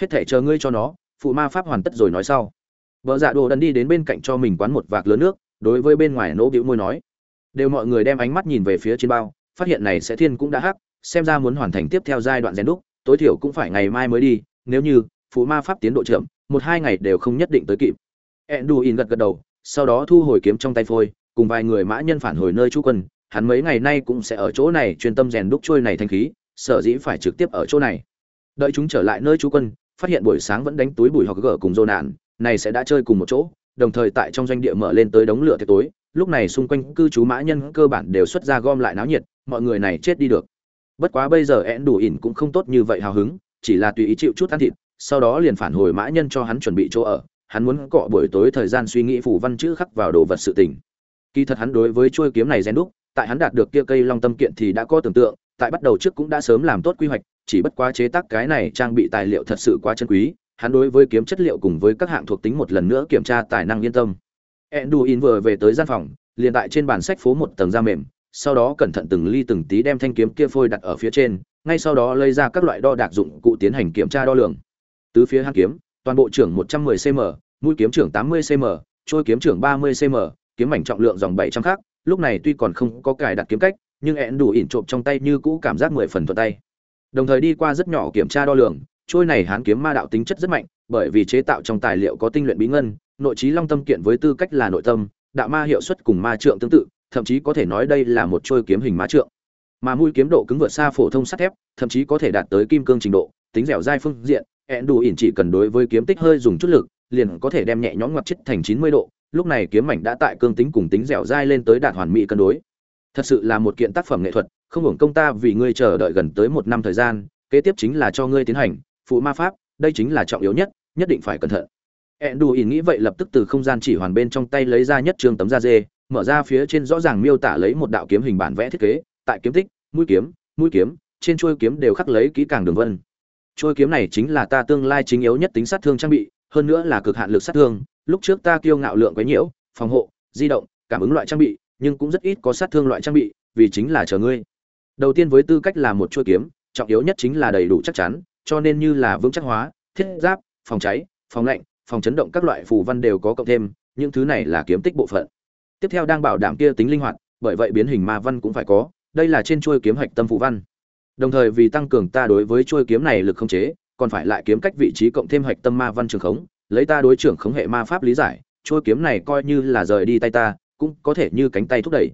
hết thể chờ ngươi cho nó, phụ ma pháp hoàn tất rồi nói sau. Vợ dạ đồ đần đi đến bên cạnh cho mình quán một vạc lớn nước, đối với bên ngoài nỗ bĩu môi nói. Đều mọi người đem ánh mắt nhìn về phía trên bao, phát hiện này sẽ thiên cũng đã hắc, xem ra muốn hoàn thành tiếp theo giai đoạn rèn đúc, tối thiểu cũng phải ngày mai mới đi, nếu như, phụ ma pháp tiến độ chậm, một hai ngày đều không nhất định tới kịp. In gật gật đầu, sau đó thu hồi kiếm trong tay phôi, cùng vài người mã nhân phản hồi nơi chú quân, hắn mấy ngày nay cũng sẽ ở chỗ này chuyên tâm rèn đúc trôi này thanh khí, sở dĩ phải trực tiếp ở chỗ này. Đợi chúng trở lại nơi chú quân phát hiện buổi sáng vẫn đánh túi bùi hoặc gở cùng dô nạn này sẽ đã chơi cùng một chỗ, đồng thời tại trong doanh địa mở lên tới đống lửa tiệc tối, lúc này xung quanh cư trú mã nhân cơ bản đều xuất ra gom lại náo nhiệt, mọi người này chết đi được. Bất quá bây giờ én đủ ỉn cũng không tốt như vậy hào hứng, chỉ là tùy ý chịu chút ăn thịt, sau đó liền phản hồi mã nhân cho hắn chuẩn bị chỗ ở, hắn muốn cọ buổi tối thời gian suy nghĩ phủ văn chữ khắc vào đồ vật sự tình. Kỳ thật hắn đối với chuôi kiếm này rèn đúc, tại hắn đạt được kia cây long tâm kiện thì đã có tưởng tượng, tại bắt đầu trước cũng đã sớm làm tốt quy hoạch chỉ bất quá chế tác cái này trang bị tài liệu thật sự quá chân quý, hắn đối với kiếm chất liệu cùng với các hạng thuộc tính một lần nữa kiểm tra tài năng yên tâm. Enduin vừa về tới gian phòng, liền tại trên bàn sách phố một tầng da mềm, sau đó cẩn thận từng ly từng tí đem thanh kiếm kia phôi đặt ở phía trên, ngay sau đó lấy ra các loại đo đạc dụng cụ tiến hành kiểm tra đo lường. Tứ phía hàn kiếm, toàn bộ trưởng 110 cm mũi kiếm trưởng 80 cm trôi kiếm trưởng 30 cm kiếm mảnh trọng lượng dòng 700 khác lúc này tuy còn không có cài đặt kiếm cách, nhưng ẹn đủ ỉn trộm trong tay như cũ cảm giác mười phần thuận tay đồng thời đi qua rất nhỏ kiểm tra đo lường, trôi này hán kiếm ma đạo tính chất rất mạnh, bởi vì chế tạo trong tài liệu có tinh luyện bí ngân, nội trí long tâm kiện với tư cách là nội tâm, đạo ma hiệu suất cùng ma trượng tương tự, thậm chí có thể nói đây là một trôi kiếm hình ma trượng. Mà mũi kiếm độ cứng vượt xa phổ thông sắt thép, thậm chí có thể đạt tới kim cương trình độ, tính dẻo dai phương diện, ẹn đủ ỉn chỉ cần đối với kiếm tích hơi dùng chút lực, liền có thể đem nhẹ nhõm ngoặt chết thành chín mươi độ, lúc này kiếm mảnh đã tại cương tính cùng tính dẻo dai lên tới đạt hoàn mỹ cân đối. Thật sự là một kiện tác phẩm nghệ thuật không hưởng công ta vì ngươi chờ đợi gần tới một năm thời gian, kế tiếp chính là cho ngươi tiến hành, phụ ma pháp, đây chính là trọng yếu nhất nhất định phải cẩn thận. Ẹn đù ỉn nghĩ vậy lập tức từ không gian chỉ hoàn bên trong tay lấy ra nhất trường tấm da dê, mở ra phía trên rõ ràng miêu tả lấy một đạo kiếm hình bản vẽ thiết kế, tại kiếm tích, mũi kiếm mũi kiếm, trên chuôi kiếm đều khắc lấy kỹ càng đường vân. Chuôi kiếm này chính là ta tương lai chính yếu nhất tính sát thương trang bị, hơn nữa là cực hạn lực sát thương, lúc trước ta kiêu ngạo lượng quấy nhiễu, phòng hộ, di động, cảm ứng loại trang bị, nhưng cũng rất ít có sát thương loại trang bị, vì chính là chờ ngươi đầu tiên với tư cách là một chuôi kiếm, trọng yếu nhất chính là đầy đủ chắc chắn, cho nên như là vững chắc hóa, thiết giáp, phòng cháy, phòng lạnh, phòng chấn động các loại phù văn đều có cộng thêm, những thứ này là kiếm tích bộ phận. Tiếp theo đang bảo đảm kia tính linh hoạt, bởi vậy biến hình ma văn cũng phải có, đây là trên chuôi kiếm hạch tâm phù văn. Đồng thời vì tăng cường ta đối với chuôi kiếm này lực không chế, còn phải lại kiếm cách vị trí cộng thêm hạch tâm ma văn trường khống, lấy ta đối trưởng khống hệ ma pháp lý giải, chuôi kiếm này coi như là rời đi tay ta, cũng có thể như cánh tay thúc đẩy.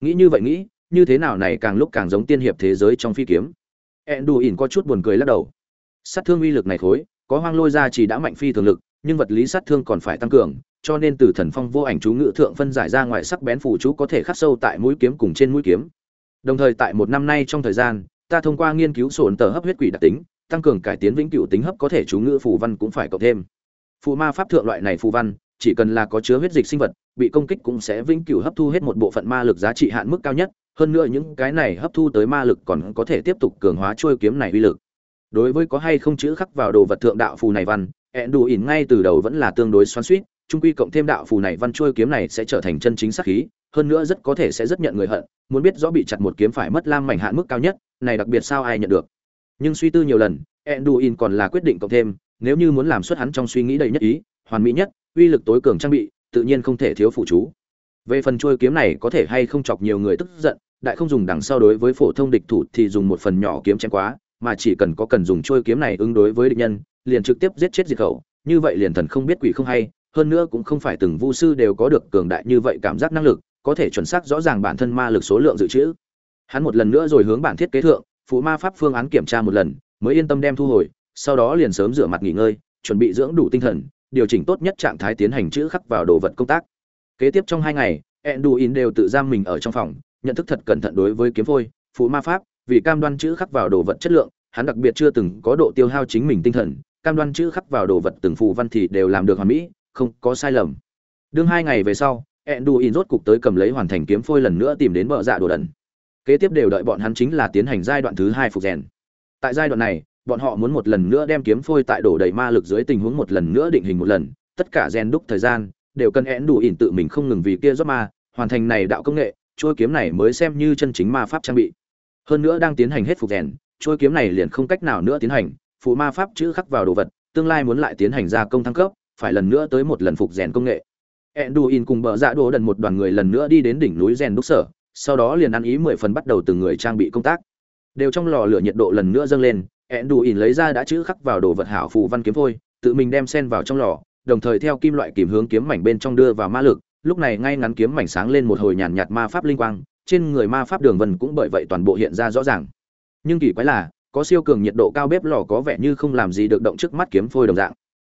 Nghĩ như vậy nghĩ như thế nào này càng lúc càng giống tiên hiệp thế giới trong phi kiếm. Ỉn có chút buồn cười lắc đầu. Sát thương uy lực này khối, có hoang lôi ra chỉ đã mạnh phi thường lực, nhưng vật lý sát thương còn phải tăng cường, cho nên từ thần phong vô ảnh chú ngự thượng phân giải ra ngoài sắc bén phù chú có thể khắc sâu tại mũi kiếm cùng trên mũi kiếm. Đồng thời tại một năm nay trong thời gian, ta thông qua nghiên cứu sổn tờ hấp huyết quỷ đặc tính, tăng cường cải tiến vĩnh cửu tính hấp có thể chú ngữ phù văn cũng phải cộng thêm. Phù ma pháp thượng loại này phù văn, chỉ cần là có chứa huyết dịch sinh vật, bị công kích cũng sẽ vĩnh cửu hấp thu hết một bộ phận ma lực giá trị hạn mức cao nhất hơn nữa những cái này hấp thu tới ma lực còn có thể tiếp tục cường hóa trôi kiếm này uy lực. Đối với có hay không chữ khắc vào đồ vật thượng đạo phù này văn ẹn đủ ỉn ngay từ đầu vẫn là tương đối xoắn suýt trung quy cộng thêm đạo phù này văn trôi kiếm này sẽ trở thành chân chính sắc khí, hơn nữa rất có thể sẽ rất nhận người hận, muốn biết rõ bị chặt một kiếm phải mất lam mảnh hạn mức cao nhất, này đặc biệt sao ai nhận được. Nhưng suy tư nhiều lần ẹn đủ ỉn còn là quyết định cộng thêm, nếu như muốn làm xuất hắn trong suy nghĩ đầy nhất ý, hoàn mỹ nhất, uy lực tối cường trang bị, tự nhiên không thể thiếu phụ chú. Về phần trôi kiếm này có thể hay không chọc nhiều người tức giận đại không dùng đằng sau đối với phổ thông địch thủ thì dùng một phần nhỏ kiếm chém quá, mà chỉ cần có cần dùng trôi kiếm này ứng đối với địch nhân, liền trực tiếp giết chết diệt khẩu. Như vậy liền thần không biết quỷ không hay, hơn nữa cũng không phải từng vu sư đều có được cường đại như vậy cảm giác năng lực, có thể chuẩn xác rõ ràng bản thân ma lực số lượng dự trữ. Hắn một lần nữa rồi hướng bản thiết kế thượng phụ ma pháp phương án kiểm tra một lần, mới yên tâm đem thu hồi, sau đó liền sớm rửa mặt nghỉ ngơi, chuẩn bị dưỡng đủ tinh thần, điều chỉnh tốt nhất trạng thái tiến hành chữ khắc vào đồ vật công tác. Kế tiếp trong hai ngày, enduin đều tự giam mình ở trong phòng nhận thức thật cẩn thận đối với kiếm phôi phụ ma pháp, vì cam đoan chữ khắc vào đồ vật chất lượng, hắn đặc biệt chưa từng có độ tiêu hao chính mình tinh thần, cam đoan chữ khắc vào đồ vật từng phù văn thì đều làm được hoàn mỹ, không có sai lầm. Đương hai ngày về sau, enduin rốt cục tới cầm lấy hoàn thành kiếm phôi lần nữa tìm đến bờ dạ đồ đần. Kế tiếp đều đợi bọn hắn chính là tiến hành giai đoạn thứ hai phục rèn. Tại giai đoạn này, bọn họ muốn một lần nữa đem kiếm phôi tại đổ đầy ma lực dưới tình huống một lần nữa định hình một lần, tất cả rèn đúc thời gian, đều cần én đủ ỉn tự mình không ngừng vì kia rót ma, hoàn thành này đạo công nghệ trôi kiếm này mới xem như chân chính ma pháp trang bị. Hơn nữa đang tiến hành hết phục rèn trôi kiếm này liền không cách nào nữa tiến hành, phụ ma pháp chữ khắc vào đồ vật, tương lai muốn lại tiến hành gia công thăng cấp, phải lần nữa tới một lần phục rèn công nghệ. Enduin cùng bờ dạ đồ đần một đoàn người lần nữa đi đến đỉnh núi rèn đúc sở, sau đó liền ăn ý mười phần bắt đầu từng người trang bị công tác. Đều trong lò lửa nhiệt độ lần nữa dâng lên, Enduin lấy ra đã chữ khắc vào đồ vật hảo phù văn kiếm phôi, tự mình đem sen vào trong lò, đồng thời theo kim loại kìm hướng kiếm mảnh bên trong đưa vào ma lực lúc này ngay ngắn kiếm mảnh sáng lên một hồi nhàn nhạt ma pháp linh quang trên người ma pháp đường vân cũng bởi vậy toàn bộ hiện ra rõ ràng. Nhưng kỳ quái là có siêu cường nhiệt độ cao bếp lò có vẻ như không làm gì được động trước mắt kiếm phôi đồng dạng.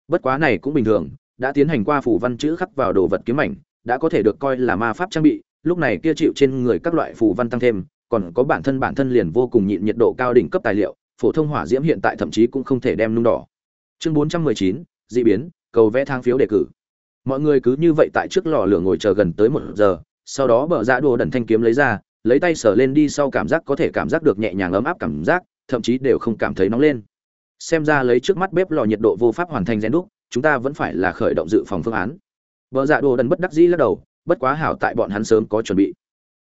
Bất quá này cũng bình thường đã tiến hành qua phủ văn chữ khắc vào đồ vật kiếm mảnh đã có thể được coi là ma pháp trang bị lúc này kia chịu trên người các loại phù văn tăng thêm còn có bản thân bản thân liền vô cùng nhịn nhiệt độ cao đỉnh cấp tài liệu phổ thông hỏa diễm hiện tại thậm chí cũng không thể đem nung đỏ. Chương 419, dị biến cầu vẽ thang phiếu đề cử mọi người cứ như vậy tại trước lò lửa ngồi chờ gần tới một giờ, sau đó bờ dạ đồ đần thanh kiếm lấy ra, lấy tay sờ lên đi sau cảm giác có thể cảm giác được nhẹ nhàng ấm áp cảm giác, thậm chí đều không cảm thấy nóng lên. Xem ra lấy trước mắt bếp lò nhiệt độ vô pháp hoàn thành rèn đúc, chúng ta vẫn phải là khởi động dự phòng phương án. Bờ dạ đồ đần bất đắc dĩ lắc đầu, bất quá hảo tại bọn hắn sớm có chuẩn bị.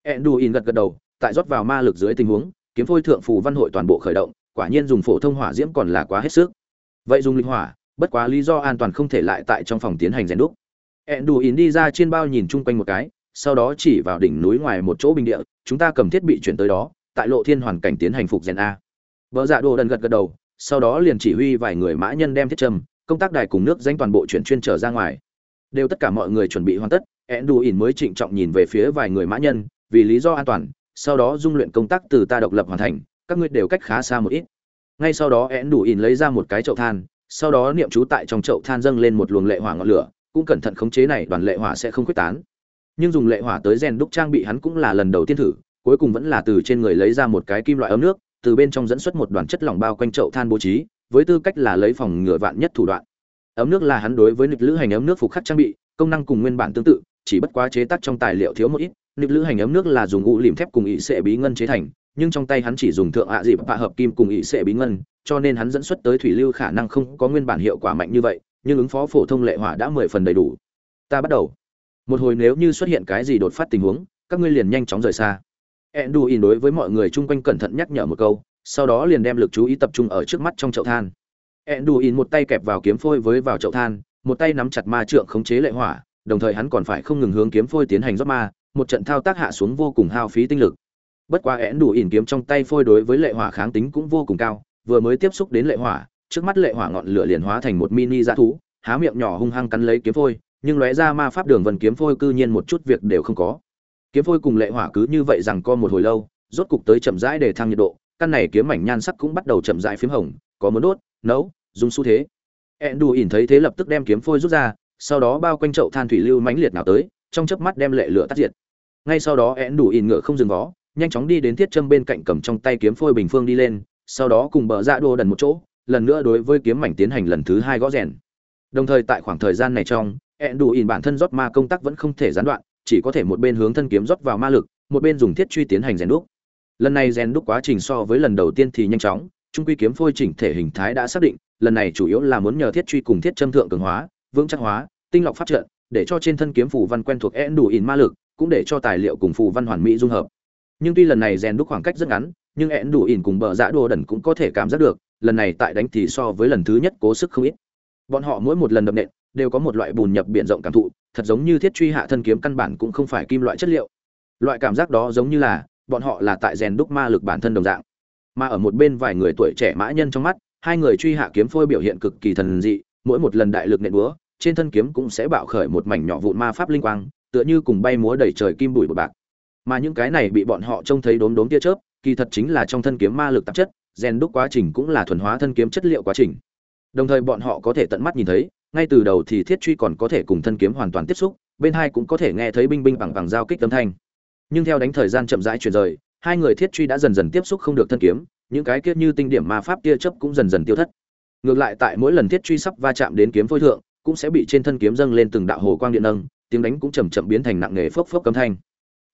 Enduin gật gật đầu, tại rót vào ma lực dưới tình huống, kiếm phôi thượng phù văn hội toàn bộ khởi động, quả nhiên dùng phổ thông hỏa diễm còn là quá hết sức. Vậy dùng linh hỏa, bất quá lý do an toàn không thể lại tại trong phòng tiến hành rèn đúc enduin đi ra trên bao nhìn chung quanh một cái, sau đó chỉ vào đỉnh núi ngoài một chỗ bình địa, chúng ta cầm thiết bị chuyển tới đó, tại lộ thiên hoàn cảnh tiến hành phục rèn a. Vợ dạ đồ đần gật gật đầu, sau đó liền chỉ huy vài người mã nhân đem thiết trầm công tác đài cùng nước danh toàn bộ chuyển chuyên trở ra ngoài. Đều tất cả mọi người chuẩn bị hoàn tất, enduin mới trịnh trọng nhìn về phía vài người mã nhân, vì lý do an toàn, sau đó dung luyện công tác từ ta độc lập hoàn thành, các ngươi đều cách khá xa một ít. Ngay sau đó enduin lấy ra một cái chậu than, sau đó niệm chú tại trong chậu than dâng lên một luồng lệ hỏa ngọn lửa cũng cẩn thận khống chế này, đoàn lệ hỏa sẽ không khuếch tán. Nhưng dùng lệ hỏa tới rèn đúc trang bị hắn cũng là lần đầu tiên thử, cuối cùng vẫn là từ trên người lấy ra một cái kim loại ấm nước, từ bên trong dẫn xuất một đoàn chất lỏng bao quanh chậu than bố trí, với tư cách là lấy phòng ngừa vạn nhất thủ đoạn. Ấm nước là hắn đối với nịch lữ hành ấm nước phục khắc trang bị, công năng cùng nguyên bản tương tự, chỉ bất quá chế tác trong tài liệu thiếu một ít. Nịch lữ hành ấm nước là dùng ụ lìm thép cùng ỵ sệ bí ngân chế thành, nhưng trong tay hắn chỉ dùng thượng ạ dịp và hợp kim cùng ỵ sệ bí ngân, cho nên hắn dẫn xuất tới thủy lưu khả năng không có nguyên bản hiệu quả mạnh như vậy nhưng ứng phó phổ thông lệ hỏa đã mười phần đầy đủ. Ta bắt đầu. Một hồi nếu như xuất hiện cái gì đột phát tình huống, các ngươi liền nhanh chóng rời xa. Enduin đối với mọi người chung quanh cẩn thận nhắc nhở một câu, sau đó liền đem lực chú ý tập trung ở trước mắt trong chậu than. Enduin một tay kẹp vào kiếm phôi với vào chậu than, một tay nắm chặt ma trượng khống chế lệ hỏa, đồng thời hắn còn phải không ngừng hướng kiếm phôi tiến hành rót ma, một trận thao tác hạ xuống vô cùng hao phí tinh lực. Bất quá én đủ ỉn kiếm trong tay phôi đối với lệ hỏa kháng tính cũng vô cùng cao, vừa mới tiếp xúc đến lệ hỏa trước mắt lệ hỏa ngọn lửa liền hóa thành một mini dã thú, há miệng nhỏ hung hăng cắn lấy kiếm phôi, nhưng lóe ra ma pháp đường vân kiếm phôi cư nhiên một chút việc đều không có. Kiếm phôi cùng lệ hỏa cứ như vậy rằng co một hồi lâu, rốt cục tới chậm rãi để thăng nhiệt độ, căn này kiếm mảnh nhan sắc cũng bắt đầu chậm rãi phím hồng, có muốn đốt, nấu, dùng xu thế. Endu ỉn thấy thế lập tức đem kiếm phôi rút ra, sau đó bao quanh chậu than thủy lưu mãnh liệt nào tới, trong chớp mắt đem lệ lửa tắt diệt. Ngay sau đó ẹn đủ ỉn ngựa không dừng vó, nhanh chóng đi đến thiết châm bên cạnh cầm trong tay kiếm phôi bình phương đi lên, sau đó cùng bờ dạ đồ đần một chỗ lần nữa đối với kiếm mảnh tiến hành lần thứ hai gõ rèn. Đồng thời tại khoảng thời gian này trong ẹn đủ ỉn bản thân rót ma công tác vẫn không thể gián đoạn, chỉ có thể một bên hướng thân kiếm rót vào ma lực, một bên dùng thiết truy tiến hành rèn đúc. Lần này rèn đúc quá trình so với lần đầu tiên thì nhanh chóng, trung quy kiếm phôi chỉnh thể hình thái đã xác định, lần này chủ yếu là muốn nhờ thiết truy cùng thiết châm thượng cường hóa, vững chắc hóa, tinh lọc phát trận, để cho trên thân kiếm phù văn quen thuộc én đủ ỉn ma lực, cũng để cho tài liệu cùng phù văn hoàn mỹ dung hợp. Nhưng tuy lần này rèn đúc khoảng cách rất ngắn nhưng ẹn đủ ỉn cùng bờ dạ đồ đần cũng có thể cảm giác được, lần này tại đánh thì so với lần thứ nhất cố sức không ít. Bọn họ mỗi một lần đập nện, đều có một loại bùn nhập biển rộng cảm thụ, thật giống như thiết truy hạ thân kiếm căn bản cũng không phải kim loại chất liệu. Loại cảm giác đó giống như là, bọn họ là tại rèn đúc ma lực bản thân đồng dạng. Mà ở một bên vài người tuổi trẻ mã nhân trong mắt, hai người truy hạ kiếm phôi biểu hiện cực kỳ thần dị, mỗi một lần đại lực nện búa, trên thân kiếm cũng sẽ bạo khởi một mảnh nhỏ vụn ma pháp linh quang, tựa như cùng bay múa đầy trời kim bụi bột bạc. Mà những cái này bị bọn họ trông thấy đốm đốm tia chớp kỳ thật chính là trong thân kiếm ma lực tạp chất rèn đúc quá trình cũng là thuần hóa thân kiếm chất liệu quá trình. Đồng thời bọn họ có thể tận mắt nhìn thấy, ngay từ đầu thì thiết truy còn có thể cùng thân kiếm hoàn toàn tiếp xúc, bên hai cũng có thể nghe thấy binh binh bằng bằng giao kích âm thanh. Nhưng theo đánh thời gian chậm rãi chuyển rời, hai người thiết truy đã dần dần tiếp xúc không được thân kiếm, những cái kia như tinh điểm ma pháp tia chớp cũng dần dần tiêu thất. Ngược lại tại mỗi lần thiết truy sắp va chạm đến kiếm phôi thượng, cũng sẽ bị trên thân kiếm dâng lên từng đạo hồ quang điện nâng, tiếng đánh cũng chậm chậm biến thành nặng nghề phốc phốc cấm thanh.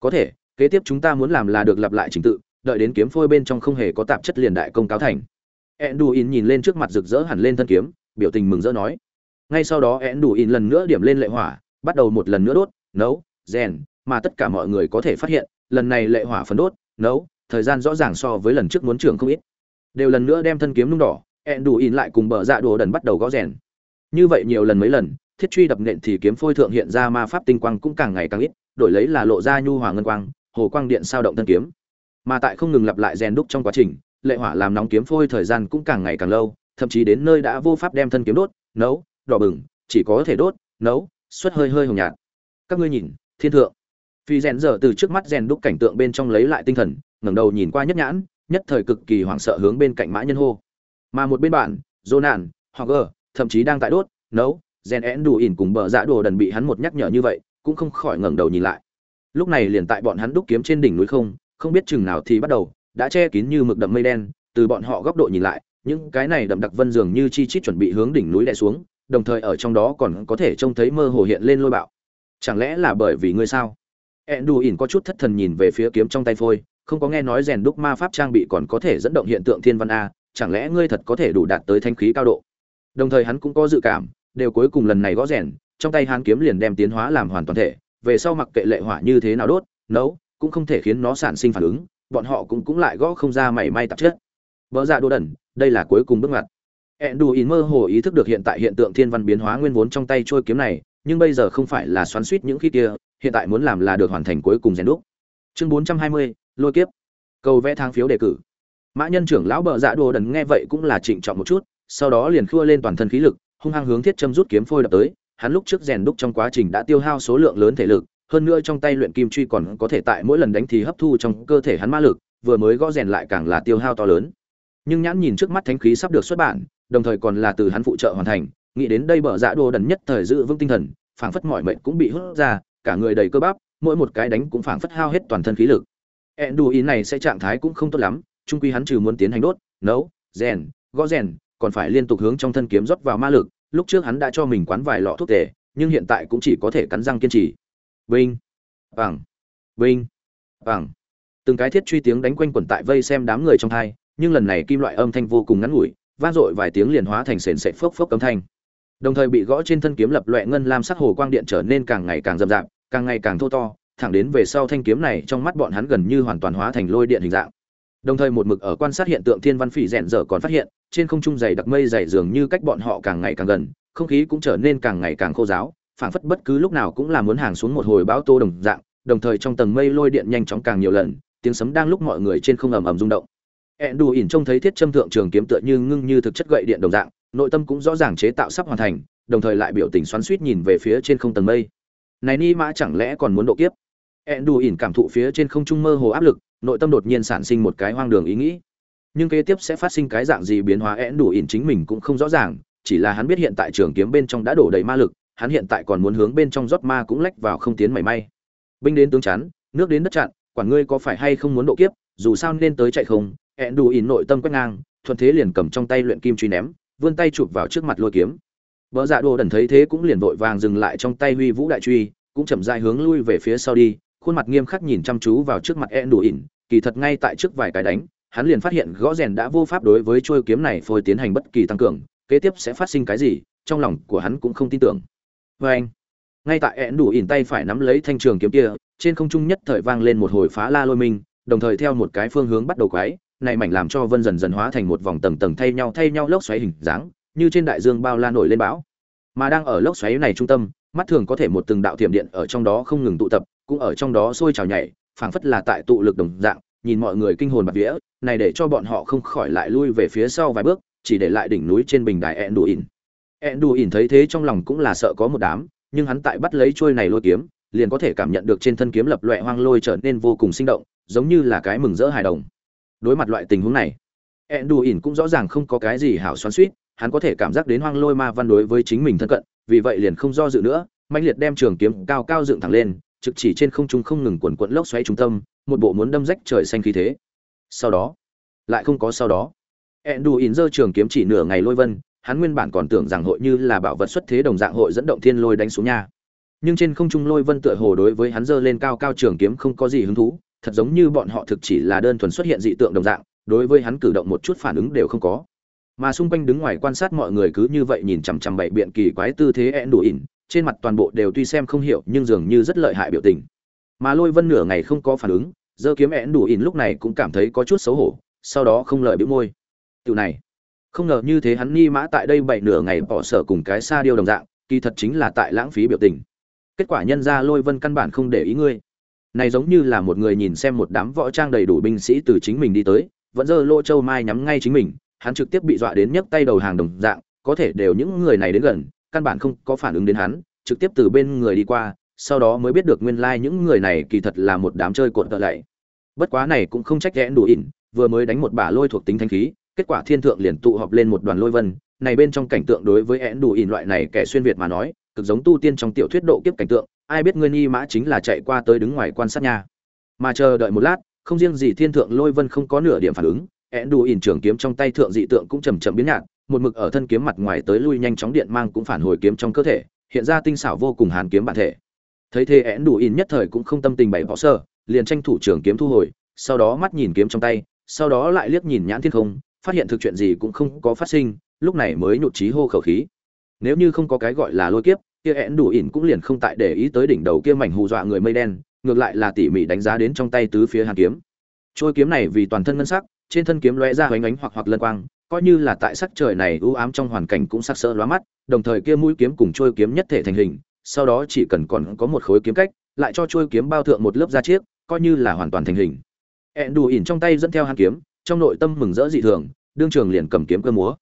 Có thể, kế tiếp chúng ta muốn làm là được lặp lại trình tự đợi đến kiếm phôi bên trong không hề có tạp chất liền đại công cáo thành. Enduin nhìn lên trước mặt rực rỡ hẳn lên thân kiếm, biểu tình mừng rỡ nói. Ngay sau đó Enduin lần nữa điểm lên lệ hỏa, bắt đầu một lần nữa đốt, nấu, rèn, mà tất cả mọi người có thể phát hiện, lần này lệ hỏa phấn đốt, nấu, thời gian rõ ràng so với lần trước muốn trưởng không ít. Đều lần nữa đem thân kiếm nung đỏ, enduin lại cùng bờ dạ đồ đần bắt đầu gõ rèn. Như vậy nhiều lần mấy lần, thiết truy đập nện thì kiếm phôi thượng hiện ra ma pháp tinh quang cũng càng ngày càng ít, đổi lấy là lộ ra nhu hòa ngân quang, hồ quang điện sao động thân kiếm mà tại không ngừng lặp lại rèn đúc trong quá trình, lệ hỏa làm nóng kiếm phôi thời gian cũng càng ngày càng lâu, thậm chí đến nơi đã vô pháp đem thân kiếm đốt, nấu, đỏ bừng, chỉ có thể đốt, nấu, xuất hơi hơi hồng nhạt. Các ngươi nhìn, thiên thượng. Phi rèn giờ từ trước mắt rèn đúc cảnh tượng bên trong lấy lại tinh thần, ngẩng đầu nhìn qua nhất nhãn, nhất thời cực kỳ hoảng sợ hướng bên cạnh mã nhân hô. Mà một bên bạn dô nạn hoặc gờ thậm chí đang tại đốt, nấu, rèn én đủ ỉn cùng bờ dạ đồ đần bị hắn một nhắc nhở như vậy, cũng không khỏi ngẩng đầu nhìn lại. Lúc này liền tại bọn hắn đúc kiếm trên đỉnh núi không không biết chừng nào thì bắt đầu, đã che kín như mực đậm mây đen, từ bọn họ góc độ nhìn lại, những cái này đậm đặc vân dường như chi chít chuẩn bị hướng đỉnh núi đè xuống, đồng thời ở trong đó còn có thể trông thấy mơ hồ hiện lên lôi bạo. Chẳng lẽ là bởi vì ngươi sao? Ẹn đù ỉn có chút thất thần nhìn về phía kiếm trong tay phôi, không có nghe nói rèn đúc ma pháp trang bị còn có thể dẫn động hiện tượng thiên văn a, chẳng lẽ ngươi thật có thể đủ đạt tới thanh khí cao độ? Đồng thời hắn cũng có dự cảm, đều cuối cùng lần này gõ rèn, trong tay hắn kiếm liền đem tiến hóa làm hoàn toàn thể, về sau mặc kệ lệ hỏa như thế nào đốt, nấu cũng không thể khiến nó sản sinh phản ứng, bọn họ cũng cũng lại gõ không ra mảy may tạp chất. Vỡ ra dạ đồ đần đây là cuối cùng bước ngoặt. Ẹn đù ỉn mơ hồ ý thức được hiện tại hiện tượng thiên văn biến hóa nguyên vốn trong tay trôi kiếm này, nhưng bây giờ không phải là xoắn suýt những khi kia, hiện tại muốn làm là được hoàn thành cuối cùng rèn đúc. Chương bốn trăm hai mươi, lôi kiếp. Cầu vẽ thang phiếu đề cử. Mã nhân trưởng lão bờ dạ đồ đần nghe vậy cũng là trịnh trọng một chút, sau đó liền khua lên toàn thân khí lực, hung hăng hướng thiết châm rút kiếm phôi đập tới, hắn lúc trước rèn đúc trong quá trình đã tiêu hao số lượng lớn thể lực hơn nữa trong tay luyện kim truy còn có thể tại mỗi lần đánh thì hấp thu trong cơ thể hắn ma lực, vừa mới gõ rèn lại càng là tiêu hao to lớn. Nhưng nhãn nhìn trước mắt thánh khí sắp được xuất bản, đồng thời còn là từ hắn phụ trợ hoàn thành, nghĩ đến đây bở dạ đồ đần nhất thời giữ vững tinh thần, phảng phất mọi mệnh cũng bị hút ra, cả người đầy cơ bắp, mỗi một cái đánh cũng phảng phất hao hết toàn thân khí lực. Ẹn đù ý này sẽ trạng thái cũng không tốt lắm trung quy hắn trừ muốn tiến hành đốt, nấu, rèn, gõ rèn, còn phải liên tục hướng trong thân kiếm rót vào ma lực, lúc trước hắn đã cho mình quán vài lọ thuốc tề, nhưng hiện tại cũng chỉ có thể cắn răng kiên trì vinh. Bằng vinh. Bằng từng cái thiết truy tiếng đánh quanh quẩn tại vây xem đám người trong thai nhưng lần này kim loại âm thanh vô cùng ngắn ngủi, vang dội vài tiếng liền hóa thành sền sệt phốc phốc âm thanh. Đồng thời bị gõ trên thân kiếm lập loẹ ngân lam sắc hồ quang điện trở nên càng ngày càng rậm rạp, càng ngày càng thô to, thẳng đến về sau thanh kiếm này trong mắt bọn hắn gần như hoàn toàn hóa thành lôi điện hình dạng. Đồng thời một mực ở quan sát hiện tượng thiên văn phỉ rèn dở còn phát hiện, trên không trung dày đặc mây dày dường như cách bọn họ càng ngày càng gần, không khí cũng trở nên càng ngày càng khô giáo phảng phất bất cứ lúc nào cũng là muốn hàng xuống một hồi bão tô đồng dạng, đồng thời trong tầng mây lôi điện nhanh chóng càng nhiều lần, tiếng sấm đang lúc mọi người trên không ầm ầm rung động. Ẹn đù ỉn trông thấy thiết châm thượng trường kiếm tựa như ngưng như thực chất gậy điện đồng dạng, nội tâm cũng rõ ràng chế tạo sắp hoàn thành, đồng thời lại biểu tình xoắn suýt nhìn về phía trên không tầng mây. Này ni mã chẳng lẽ còn muốn độ kiếp? Ẹn đù ỉn cảm thụ phía trên không trung mơ hồ áp lực, nội tâm đột nhiên sản sinh một cái hoang đường ý nghĩ. Nhưng kế tiếp sẽ phát sinh cái dạng gì biến hóa ẹn đủ ỉn chính mình cũng không rõ ràng, chỉ là hắn biết hiện tại trường kiếm bên trong đã đổ đầy ma lực hắn hiện tại còn muốn hướng bên trong rót ma cũng lách vào không tiến mảy may. Binh đến tướng chắn, nước đến đất chặn, quản ngươi có phải hay không muốn độ kiếp, dù sao nên tới chạy không hẹn đủ ỉn nội tâm quét ngang, thuận thế liền cầm trong tay luyện kim truy ném, vươn tay chụp vào trước mặt lôi kiếm. Vợ dạ đồ đần thấy thế cũng liền vội vàng dừng lại trong tay huy vũ đại truy, cũng chậm rãi hướng lui về phía sau đi, khuôn mặt nghiêm khắc nhìn chăm chú vào trước mặt hẹn đủ ỉn, kỳ thật ngay tại trước vài cái đánh, hắn liền phát hiện gõ rèn đã vô pháp đối với trôi kiếm này phôi tiến hành bất kỳ tăng cường, kế tiếp sẽ phát sinh cái gì, trong lòng của hắn cũng không tin tưởng vê anh, ngay tại ẹn đủ ỉn tay phải nắm lấy thanh trường kiếm kia, trên không trung nhất thời vang lên một hồi phá la lôi minh đồng thời theo một cái phương hướng bắt đầu quái, này mảnh làm cho vân dần dần hóa thành một vòng tầng tầng thay nhau thay nhau lốc xoáy hình dáng, như trên đại dương bao la nổi lên bão. Mà đang ở lốc xoáy này trung tâm, mắt thường có thể một từng đạo thiểm điện ở trong đó không ngừng tụ tập, cũng ở trong đó sôi trào nhảy, phảng phất là tại tụ lực đồng dạng, nhìn mọi người kinh hồn bạt vía, này để cho bọn họ không khỏi lại lui về phía sau vài bước, chỉ để lại đỉnh núi trên bình đài ẹn đủ ỉn ẹn đù ỉn thấy thế trong lòng cũng là sợ có một đám, nhưng hắn tại bắt lấy trôi này lôi kiếm, liền có thể cảm nhận được trên thân kiếm lập loẹ hoang lôi trở nên vô cùng sinh động, giống như là cái mừng rỡ hài đồng. Đối mặt loại tình huống này ẹn đù ỉn cũng rõ ràng không có cái gì hảo xoắn suýt hắn có thể cảm giác đến hoang lôi ma văn đối với chính mình thân cận, vì vậy liền không do dự nữa mạnh liệt đem trường kiếm cao cao dựng thẳng lên, trực chỉ trên không trung không ngừng quần quận lốc xoáy trung tâm, một bộ muốn đâm rách trời xanh khí thế. Sau đó, lại không có sau đó. Ẹn đù ỉn giơ trường kiếm chỉ nửa ngày lôi vân hắn nguyên bản còn tưởng rằng hội như là bảo vật xuất thế đồng dạng hội dẫn động thiên lôi đánh xuống nha. Nhưng trên không trung lôi vân tựa hồ đối với hắn giơ lên cao cao trường kiếm không có gì hứng thú, thật giống như bọn họ thực chỉ là đơn thuần xuất hiện dị tượng đồng dạng, đối với hắn cử động một chút phản ứng đều không có. Mà xung quanh đứng ngoài quan sát mọi người cứ như vậy nhìn chằm chằm bảy biện kỳ quái tư thế én đủ ỉn, trên mặt toàn bộ đều tuy xem không hiểu nhưng dường như rất lợi hại biểu tình. Mà lôi vân nửa ngày không có phản ứng, giơ kiếm én đủ ỉn lúc này cũng cảm thấy có chút xấu hổ, sau đó không lời bĩu môi. Tiểu này không ngờ như thế hắn ni mã tại đây bảy nửa ngày bỏ sở cùng cái xa điêu đồng dạng, kỳ thật chính là tại lãng phí biểu tình. Kết quả nhân ra lôi vân căn bản không để ý ngươi. Này giống như là một người nhìn xem một đám võ trang đầy đủ binh sĩ từ chính mình đi tới, vẫn giơ lô châu mai nhắm ngay chính mình, hắn trực tiếp bị dọa đến nhấc tay đầu hàng đồng dạng, có thể đều những người này đến gần, căn bản không có phản ứng đến hắn, trực tiếp từ bên người đi qua, sau đó mới biết được nguyên lai like những người này kỳ thật là một đám chơi cuộn tợ lạy. Bất quá này cũng không trách ghẽ đủ ỉn, vừa mới đánh một bả lôi thuộc tính thanh khí kết quả thiên thượng liền tụ họp lên một đoàn lôi vân, này bên trong cảnh tượng đối với én đủ ỉn loại này kẻ xuyên việt mà nói, cực giống tu tiên trong tiểu thuyết độ kiếp cảnh tượng, ai biết ngươi ni mã chính là chạy qua tới đứng ngoài quan sát nha. Mà chờ đợi một lát, không riêng gì thiên thượng lôi vân không có nửa điểm phản ứng én đủ ỉn trường kiếm trong tay thượng dị tượng cũng chầm chậm biến nhạt, một mực ở thân kiếm mặt ngoài tới lui nhanh chóng điện mang cũng phản hồi kiếm trong cơ thể, hiện ra tinh xảo vô cùng hàn kiếm bản thể. Thấy thế én đủ ỉn nhất thời cũng không tâm tình bày bỏ sơ, liền tranh thủ trường kiếm thu hồi, sau đó mắt nhìn kiếm trong tay, sau đó lại liếc nhìn nhãn thiên không phát hiện thực chuyện gì cũng không có phát sinh, lúc này mới nhụt chí hô khẩu khí. Nếu như không có cái gọi là lôi kiếp, kia én đủ ỉn cũng liền không tại để ý tới đỉnh đầu kia mảnh hù dọa người mây đen, ngược lại là tỉ mỉ đánh giá đến trong tay tứ phía hàn kiếm. Trôi kiếm này vì toàn thân ngân sắc, trên thân kiếm lóe ra hoành ánh hoặc hoặc lân quang, coi như là tại sắc trời này ưu ám trong hoàn cảnh cũng sắc sỡ lóa mắt, đồng thời kia mũi kiếm cùng trôi kiếm nhất thể thành hình, sau đó chỉ cần còn có một khối kiếm cách, lại cho trôi kiếm bao thượng một lớp da chiếc, coi như là hoàn toàn thành hình. Ẹn đủ ỉn trong tay dẫn theo hàn kiếm, trong nội tâm mừng rỡ dị thường đương trường liền cầm kiếm cơ múa.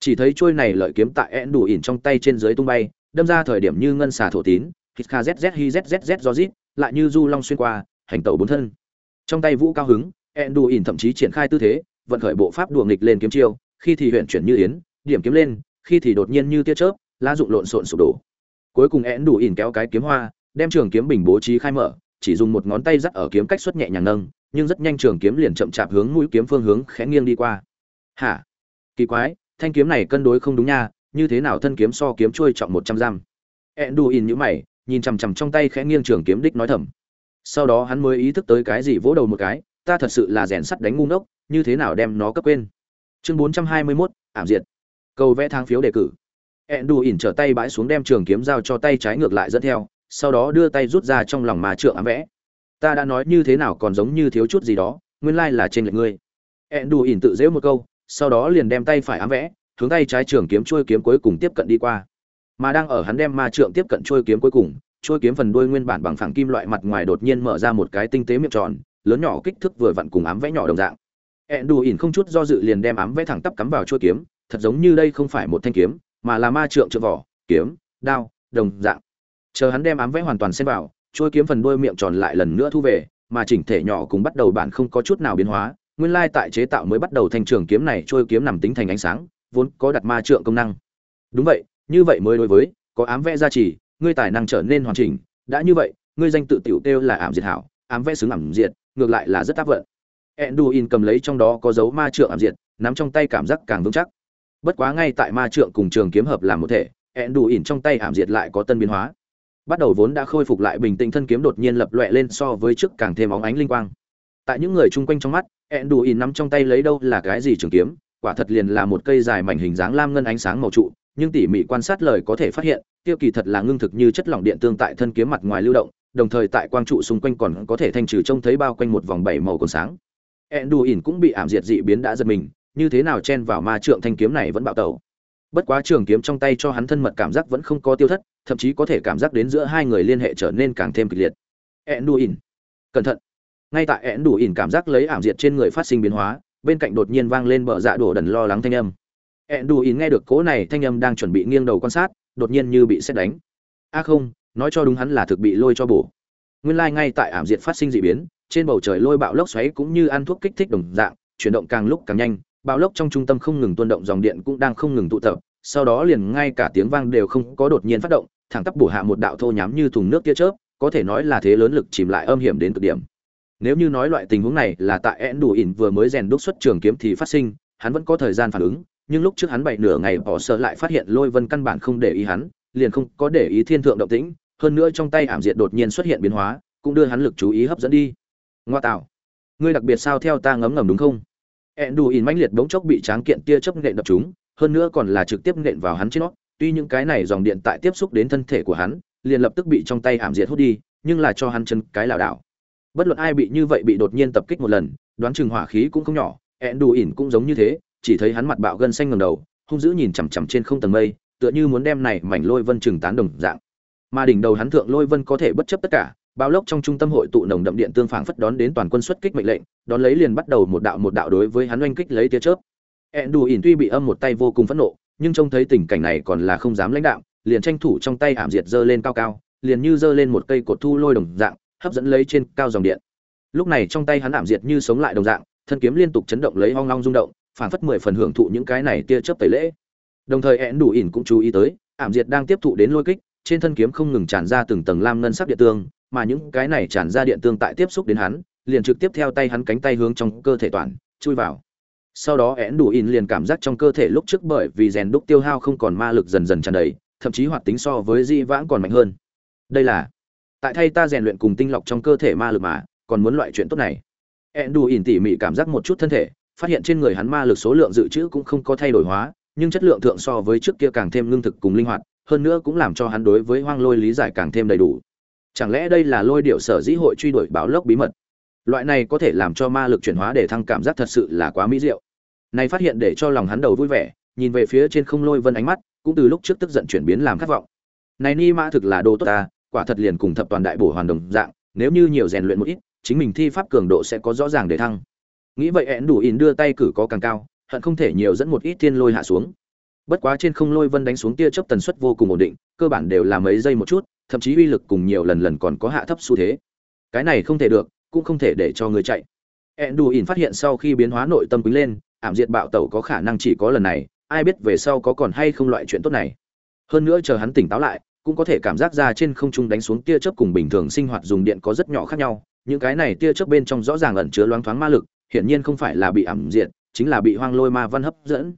Chỉ thấy trôi này lợi kiếm tại ẹn đủ ỉn trong tay trên dưới tung bay, đâm ra thời điểm như ngân xà thổ tín hít kha zz hi zzz do rít lại như du long xuyên qua, hành tẩu bốn thân. Trong tay vũ cao hứng ẹn đủ ỉn thậm chí triển khai tư thế, vận khởi bộ pháp đùa nghịch lên kiếm chiêu, khi thì huyện chuyển như yến, điểm kiếm lên, khi thì đột nhiên như tia chớp, lá dụng lộn xộn sụp đổ. Cuối cùng én đủ ỉn kéo cái kiếm hoa, đem trường kiếm bình bố trí khai mở, chỉ dùng một ngón tay dắt ở kiếm cách xuất nhẹ nhàng nâng, nhưng rất nhanh trường kiếm liền chậm chạp hướng mũi kiếm phương hướng khẽ nghiêng đi qua hả? Kỳ quái, thanh kiếm này cân đối không đúng nha, như thế nào thân kiếm so kiếm trôi trọng một trăm giam? Ẹn đù ỉn nhữ mày, nhìn chằm chằm trong tay khẽ nghiêng trường kiếm đích nói thầm. Sau đó hắn mới ý thức tới cái gì vỗ đầu một cái, ta thật sự là rèn sắt đánh ngu ngốc, như thế nào đem nó cấp quên? Chương bốn trăm hai mươi mốt, ảm diệt. Cầu vẽ thang phiếu đề cử. Ẹn đù trở tay bãi xuống đem trường kiếm giao cho tay trái ngược lại dẫn theo, sau đó đưa tay rút ra trong lòng mà trượng ám vẽ. Ta đã nói như thế nào còn giống như thiếu chút gì đó, nguyên lai là trên lệch ngươi. Ẹn đù ỉn tự dễu một câu sau đó liền đem tay phải ám vẽ, hướng tay trái trường kiếm trôi kiếm cuối cùng tiếp cận đi qua. Mà đang ở hắn đem ma trượng tiếp cận trôi kiếm cuối cùng trôi kiếm phần đuôi nguyên bản bằng phẳng kim loại mặt ngoài đột nhiên mở ra một cái tinh tế miệng tròn, lớn nhỏ kích thước vừa vặn cùng ám vẽ nhỏ đồng dạng. Ẹn đù ỉn không chút do dự liền đem ám vẽ thẳng tắp cắm vào trôi kiếm, thật giống như đây không phải một thanh kiếm, mà là ma trượng trượng vỏ, kiếm, đao, đồng dạng. Chờ hắn đem ám vẽ hoàn toàn xem vào trôi kiếm phần đuôi miệng tròn lại lần nữa thu về, mà chỉnh thể nhỏ cũng bắt đầu bản không có chút nào biến hóa nguyên lai tại chế tạo mới bắt đầu thành trường kiếm này trôi kiếm nằm tính thành ánh sáng, vốn có đặt ma trượng công năng. Đúng vậy, như vậy mới đối với, có ám vẽ gia trì, ngươi tài năng trở nên hoàn chỉnh. Đã như vậy, ngươi danh tự tiểu tiêu là ảm diệt hảo, ám vẽ xứng ảm diệt, ngược lại là rất áp vận. Enduin cầm lấy trong đó có dấu ma trượng ảm diệt, nắm trong tay cảm giác càng vững chắc. Bất quá ngay tại ma trượng cùng trường kiếm hợp làm một thể, Enduin trong tay ảm diệt lại có tân biến hóa. Bắt đầu vốn đã khôi phục lại bình tĩnh thân kiếm đột nhiên lập loè lên so với trước càng thêm óng ánh linh quang. Tại những người chung quanh trong mắt Enduin nắm trong tay lấy đâu là cái gì trường kiếm, quả thật liền là một cây dài mảnh hình dáng lam ngân ánh sáng màu trụ, nhưng tỉ mỉ quan sát lời có thể phát hiện tiêu kỳ thật là ngưng thực như chất lỏng điện tương tại thân kiếm mặt ngoài lưu động, đồng thời tại quang trụ xung quanh còn có thể thanh trừ trông thấy bao quanh một vòng bảy màu còn sáng. Enduin cũng bị ảm diệt dị biến đã giật mình, như thế nào chen vào ma trượng thanh kiếm này vẫn bạo tẩu. Bất quá trường kiếm trong tay cho hắn thân mật cảm giác vẫn không có tiêu thất, thậm chí có thể cảm giác đến giữa hai người liên hệ trở nên càng thêm kịch liệt. Enduin cẩn thận ngay tại Enduin cảm giác lấy ảm diệt trên người phát sinh biến hóa, bên cạnh đột nhiên vang lên bờ dạ đổ đần lo lắng thanh âm. Enduin nghe được cố này thanh âm đang chuẩn bị nghiêng đầu quan sát, đột nhiên như bị xét đánh. A không, nói cho đúng hắn là thực bị lôi cho bổ. Nguyên lai ngay tại ảm diệt phát sinh dị biến, trên bầu trời lôi bạo lốc xoáy cũng như ăn thuốc kích thích đồng dạng, chuyển động càng lúc càng nhanh, bạo lốc trong trung tâm không ngừng tuôn động, dòng điện cũng đang không ngừng tụ tập, sau đó liền ngay cả tiếng vang đều không có đột nhiên phát động, thẳng tắp bổ hạ một đạo thô nhám như thùng nước tia chớp, có thể nói là thế lớn lực chìm lại âm hiểm đến cực điểm nếu như nói loại tình huống này là tại én đủ ỉn vừa mới rèn đúc xuất trường kiếm thì phát sinh, hắn vẫn có thời gian phản ứng, nhưng lúc trước hắn bảy nửa ngày bỏ sợ lại phát hiện lôi vân căn bản không để ý hắn, liền không có để ý thiên thượng động tĩnh, hơn nữa trong tay ảm diệt đột nhiên xuất hiện biến hóa, cũng đưa hắn lực chú ý hấp dẫn đi. Ngoa tạo. Ngươi đặc biệt sao theo ta ngấm ngầm đúng không? Ẹn đù ỉn mãnh liệt bỗng chốc bị tráng kiện tia chớp nện đập chúng hơn nữa còn là trực tiếp nện vào hắn trên nó. Tuy những cái này dòng điện tại tiếp xúc đến thân thể của hắn, liền lập tức bị trong tay ảm diệt hút đi, nhưng là cho hắn chân cái lảo đảo bất luận ai bị như vậy bị đột nhiên tập kích một lần, đoán chừng hỏa khí cũng không nhỏ ẹn đù ỉn cũng giống như thế, chỉ thấy hắn mặt bạo gân xanh ngầm đầu, hung dữ nhìn chằm chằm trên không tầng mây, tựa như muốn đem này mảnh lôi vân chừng tán đồng dạng. Mà đỉnh đầu hắn thượng lôi vân có thể bất chấp tất cả, bao lốc trong trung tâm hội tụ nồng đậm điện tương phảng phất đón đến toàn quân xuất kích mệnh lệnh, đón lấy liền bắt đầu một đạo một đạo đối với hắn oanh kích lấy tia chớp. Ẹn đù ỉn tuy bị âm một tay vô cùng phẫn nộ, nhưng trông thấy tình cảnh này còn là không dám lãnh đạo liền tranh thủ trong tay ảm diệt giơ lên cao cao, liền như giơ lên một cây cột thu lôi đồng dạng hấp dẫn lấy trên cao dòng điện. Lúc này trong tay hắn ảm diệt như sống lại đồng dạng, thân kiếm liên tục chấn động lấy hoang long rung động, phản phất mười phần hưởng thụ những cái này tia chớp tẩy lễ. Đồng thời ẹn đủ ỉn cũng chú ý tới, ảm diệt đang tiếp thụ đến lôi kích, trên thân kiếm không ngừng tràn ra từng tầng lam ngân sắc điện tương, mà những cái này tràn ra điện tương tại tiếp xúc đến hắn, liền trực tiếp theo tay hắn cánh tay hướng trong cơ thể toàn, chui vào. Sau đó én đủ ỉn liền cảm giác trong cơ thể lúc trước bởi vì rèn đúc tiêu hao không còn ma lực dần dần tràn đầy, thậm chí hoạt tính so với di vãng còn mạnh hơn. Đây là tại thay ta rèn luyện cùng tinh lọc trong cơ thể ma lực mà, còn muốn loại chuyện tốt này. Ẹn đủ ỉn tỉ mỉ cảm giác một chút thân thể, phát hiện trên người hắn ma lực số lượng dự trữ cũng không có thay đổi hóa, nhưng chất lượng thượng so với trước kia càng thêm lương thực cùng linh hoạt, hơn nữa cũng làm cho hắn đối với hoang lôi lý giải càng thêm đầy đủ. Chẳng lẽ đây là lôi điệu sở dĩ hội truy đuổi báo lốc bí mật? Loại này có thể làm cho ma lực chuyển hóa để thăng cảm giác thật sự là quá mỹ diệu. Này phát hiện để cho lòng hắn đầu vui vẻ, nhìn về phía trên không lôi vân ánh mắt, cũng từ lúc trước tức giận chuyển biến làm khát vọng. Này ni mã thực là đồ tốt ta quả thật liền cùng thập toàn đại bổ hoàn đồng dạng, nếu như nhiều rèn luyện một ít, chính mình thi pháp cường độ sẽ có rõ ràng để thăng. Nghĩ vậy én đủ Ỉn đưa tay cử có càng cao, hận không thể nhiều dẫn một ít thiên lôi hạ xuống. Bất quá trên không lôi vân đánh xuống tia chớp tần suất vô cùng ổn định, cơ bản đều là mấy giây một chút, thậm chí uy lực cùng nhiều lần lần còn có hạ thấp xu thế. Cái này không thể được, cũng không thể để cho người chạy. Ẹn đù ỉn phát hiện sau khi biến hóa nội tâm quý lên, ảm diệt bạo tẩu có khả năng chỉ có lần này, ai biết về sau có còn hay không loại chuyện tốt này. Hơn nữa chờ hắn tỉnh táo lại cũng có thể cảm giác ra trên không trung đánh xuống tia chớp cùng bình thường sinh hoạt dùng điện có rất nhỏ khác nhau. Những cái này tia chớp bên trong rõ ràng ẩn chứa loáng thoáng ma lực hiển nhiên không phải là bị ẩm diện chính là bị hoang lôi ma văn hấp dẫn.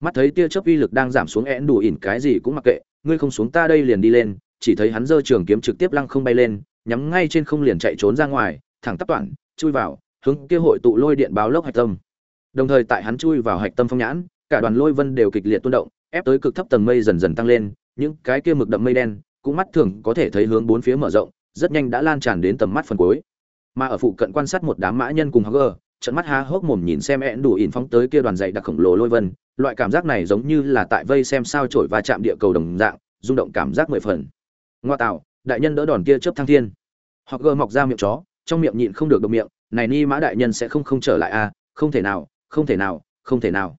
Mắt thấy tia chớp uy lực đang giảm xuống én đủ ỉn cái gì cũng mặc kệ ngươi không xuống ta đây liền đi lên chỉ thấy hắn giơ trường kiếm trực tiếp lăng không bay lên nhắm ngay trên không liền chạy trốn ra ngoài thẳng tắp toản, chui vào hướng kia hội tụ lôi điện báo lốc hạch tâm. Đồng thời tại hắn chui vào hạch tâm phong nhãn cả đoàn lôi vân đều kịch liệt tuôn động ép tới cực thấp tầng mây dần dần tăng lên những cái kia mực đậm mây đen cũng mắt thường có thể thấy hướng bốn phía mở rộng rất nhanh đã lan tràn đến tầm mắt phần cuối. Mà ở phụ cận quan sát một đám mã nhân cùng Hager, trận mắt há hốc mồm nhìn xem ẹn đủ ỉn phóng tới kia đoàn dày đặc khổng lồ lôi vân loại cảm giác này giống như là tại vây xem sao trổi và chạm địa cầu đồng dạng rung động cảm giác mười phần. Ngoa tạo đại nhân đỡ đòn kia chớp thăng thiên. Hoặc gờ mọc ra miệng chó trong miệng nhịn không được động miệng này ni mã đại nhân sẽ không không trở lại à? Không thể nào không thể nào không thể nào.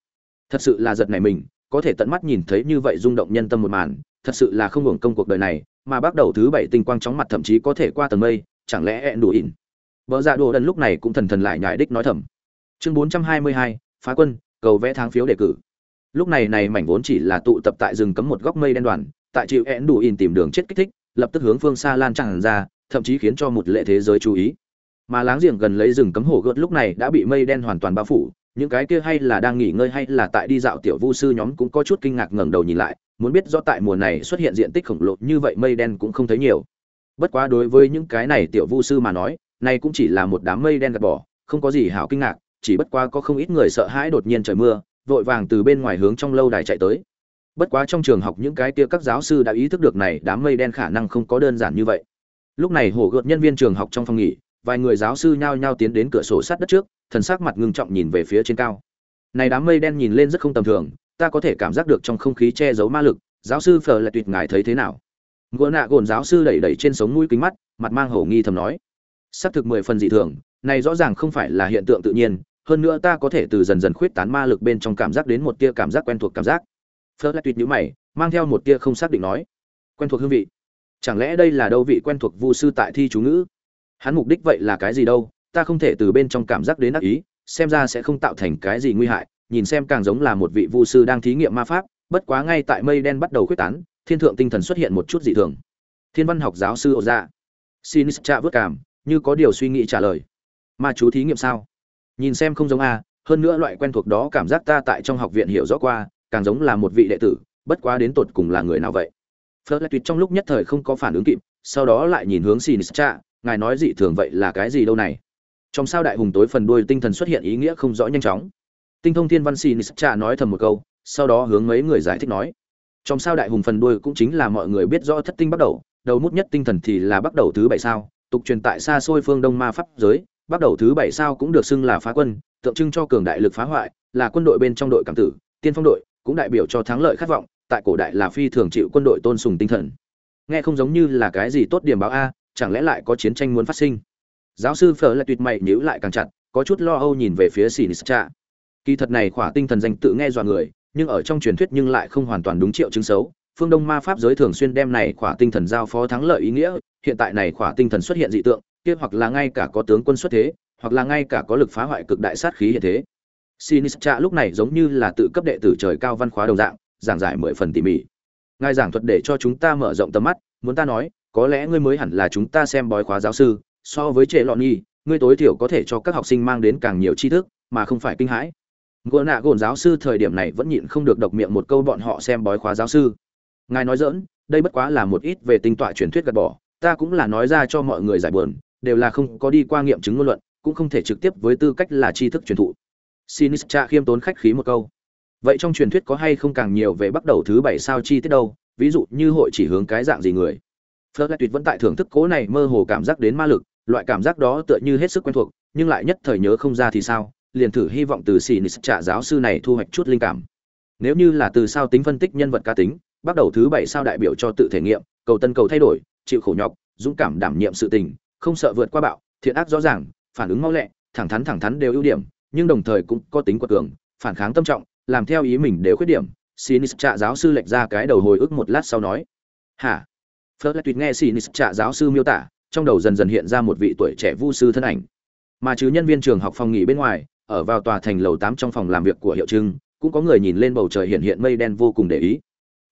Thật sự là giật này mình có thể tận mắt nhìn thấy như vậy rung động nhân tâm một màn thật sự là không hưởng công cuộc đời này, mà bắt đầu thứ bảy tinh quang chóng mặt thậm chí có thể qua tầng mây, chẳng lẽ ẹn đủ ỉn? Vợ dạ đồ đần lúc này cũng thần thần lại nhải đích nói thầm. Chương bốn trăm hai mươi hai, phá quân, cầu vẽ tháng phiếu đề cử. Lúc này này mảnh vốn chỉ là tụ tập tại rừng cấm một góc mây đen đoàn, tại chịu én đủ ỉn tìm đường chết kích thích, lập tức hướng phương xa lan tràn ra, thậm chí khiến cho một lệ thế giới chú ý. Mà láng giềng gần lấy rừng cấm hồ gợt lúc này đã bị mây đen hoàn toàn bao phủ, những cái kia hay là đang nghỉ ngơi hay là tại đi dạo tiểu vu sư nhóm cũng có chút kinh ngạc ngẩng đầu nhìn lại muốn biết do tại mùa này xuất hiện diện tích khổng lồ như vậy mây đen cũng không thấy nhiều. Bất quá đối với những cái này tiểu vu sư mà nói, này cũng chỉ là một đám mây đen gạt bỏ, không có gì hảo kinh ngạc, chỉ bất quá có không ít người sợ hãi đột nhiên trời mưa, vội vàng từ bên ngoài hướng trong lâu đài chạy tới. Bất quá trong trường học những cái kia các giáo sư đã ý thức được này đám mây đen khả năng không có đơn giản như vậy. Lúc này hổ gợt nhân viên trường học trong phòng nghỉ, vài người giáo sư nhao nhao tiến đến cửa sổ sát đất trước, thần sắc mặt ngưng trọng nhìn về phía trên cao. Này đám mây đen nhìn lên rất không tầm thường ta có thể cảm giác được trong không khí che giấu ma lực, giáo sư phờ lại tuyệt ngài thấy thế nào? Gỗ nạ gồn giáo sư đẩy đẩy trên sống mũi kính mắt, mặt mang hổ nghi thầm nói. Xác thực mười phần dị thường, này rõ ràng không phải là hiện tượng tự nhiên, hơn nữa ta có thể từ dần dần khuyết tán ma lực bên trong cảm giác đến một tia cảm giác quen thuộc cảm giác. Phớt lại tuyệt nhữ mày, mang theo một tia không xác định nói. Quen thuộc hương vị. Chẳng lẽ đây là đâu vị quen thuộc vu sư tại thi chú ngữ? Hắn mục đích vậy là cái gì đâu? Ta không thể từ bên trong cảm giác đến đắc ý, xem ra sẽ không tạo thành cái gì nguy hại nhìn xem càng giống là một vị vu sư đang thí nghiệm ma pháp bất quá ngay tại mây đen bắt đầu khuếch tán thiên thượng tinh thần xuất hiện một chút dị thường. Thiên văn học giáo sư ổ dạ sinis cha vớt cảm như có điều suy nghĩ trả lời. Ma chú thí nghiệm sao? Nhìn xem không giống a hơn nữa loại quen thuộc đó cảm giác ta tại trong học viện hiểu rõ qua càng giống là một vị đệ tử bất quá đến tột cùng là người nào vậy? Phớt tuyệt trong lúc nhất thời không có phản ứng kịp sau đó lại nhìn hướng Sinistra, cha ngài nói dị thường vậy là cái gì đâu này? Trong sao đại hùng tối phần đuôi tinh thần xuất hiện ý nghĩa không rõ nhanh chóng tinh thông thiên văn xin Trà nói thầm một câu, sau đó hướng mấy người giải thích nói. Trong sao đại hùng phần đuôi cũng chính là mọi người biết rõ thất tinh bắt đầu đầu mút nhất tinh thần thì là bắt đầu thứ bảy sao, tục truyền tại xa xôi phương đông ma pháp giới, bắt đầu thứ bảy sao cũng được xưng là phá quân, tượng trưng cho cường đại lực phá hoại, là quân đội bên trong đội cảm tử, tiên phong đội, cũng đại biểu cho thắng lợi khát vọng, tại cổ đại là phi thường chịu quân đội tôn sùng tinh thần. Nghe không giống như là cái gì tốt điểm báo a, chẳng lẽ lại có chiến tranh muốn phát sinh? Giáo sư phở lại tuyệt mày nhíu lại càng chặt, có chút lo âu nhìn về phía sinistra kỳ thật này khỏa tinh thần danh tự nghe dọa người, nhưng ở trong truyền thuyết nhưng lại không hoàn toàn đúng triệu chứng xấu. Phương đông ma pháp giới thường xuyên đem này khỏa tinh thần giao phó thắng lợi ý nghĩa, hiện tại này khỏa tinh thần xuất hiện dị tượng, kia hoặc là ngay cả có tướng quân xuất thế, hoặc là ngay cả có lực phá hoại cực đại sát khí hiện thế. Sinistra lúc này giống như là tự cấp đệ tử trời cao văn khóa đồng dạng, giảng giải mười phần tỉ mỉ. Ngài giảng thuật để cho chúng ta mở rộng tầm mắt, muốn ta nói, có lẽ ngươi mới hẳn là chúng ta xem bói khóa giáo sư, so với trệ lọn nhi ngươi tối thiểu có thể cho các học sinh mang đến càng nhiều tri thức, mà không phải kinh hãi gỗ nạ gồn giáo sư thời điểm này vẫn nhịn không được độc miệng một câu bọn họ xem bói khóa giáo sư. Ngài nói dỡn đây bất quá là một ít về tinh tọa truyền thuyết gạt bỏ ta cũng là nói ra cho mọi người giải buồn đều là không có đi qua nghiệm chứng ngôn luận cũng không thể trực tiếp với tư cách là tri thức truyền thụ. Sinistra khiêm tốn khách khí một câu. Vậy trong truyền thuyết có hay không càng nhiều về bắt đầu thứ bảy sao chi tiết đâu? Ví dụ như hội chỉ hướng cái dạng gì người? Fleur tuyệt vẫn tại thưởng thức cố này mơ hồ cảm giác đến ma lực, loại cảm giác đó tựa như hết sức quen thuộc, nhưng lại nhất thời nhớ không ra thì sao, liền thử hy vọng từ Sinis trả giáo sư này thu hoạch chút linh cảm. Nếu như là từ sao tính phân tích nhân vật cá tính, bắt đầu thứ bảy sao đại biểu cho tự thể nghiệm, cầu tân cầu thay đổi, chịu khổ nhọc, dũng cảm đảm nhiệm sự tình, không sợ vượt qua bạo, thiện ác rõ ràng, phản ứng mau lẹ, thẳng thắn thẳng thắn đều ưu điểm, nhưng đồng thời cũng có tính quật cường, phản kháng tâm trọng, làm theo ý mình đều khuyết điểm. Sinis trả giáo sư lệch ra cái đầu hồi ức một lát sau nói: "Hả?" Phớt lại tuyệt nghe Sinis trả giáo sư miêu tả, trong đầu dần dần hiện ra một vị tuổi trẻ vu sư thân ảnh. Mà chứ nhân viên trường học phòng nghỉ bên ngoài, ở vào tòa thành lầu 8 trong phòng làm việc của hiệu trưng, cũng có người nhìn lên bầu trời hiện hiện mây đen vô cùng để ý.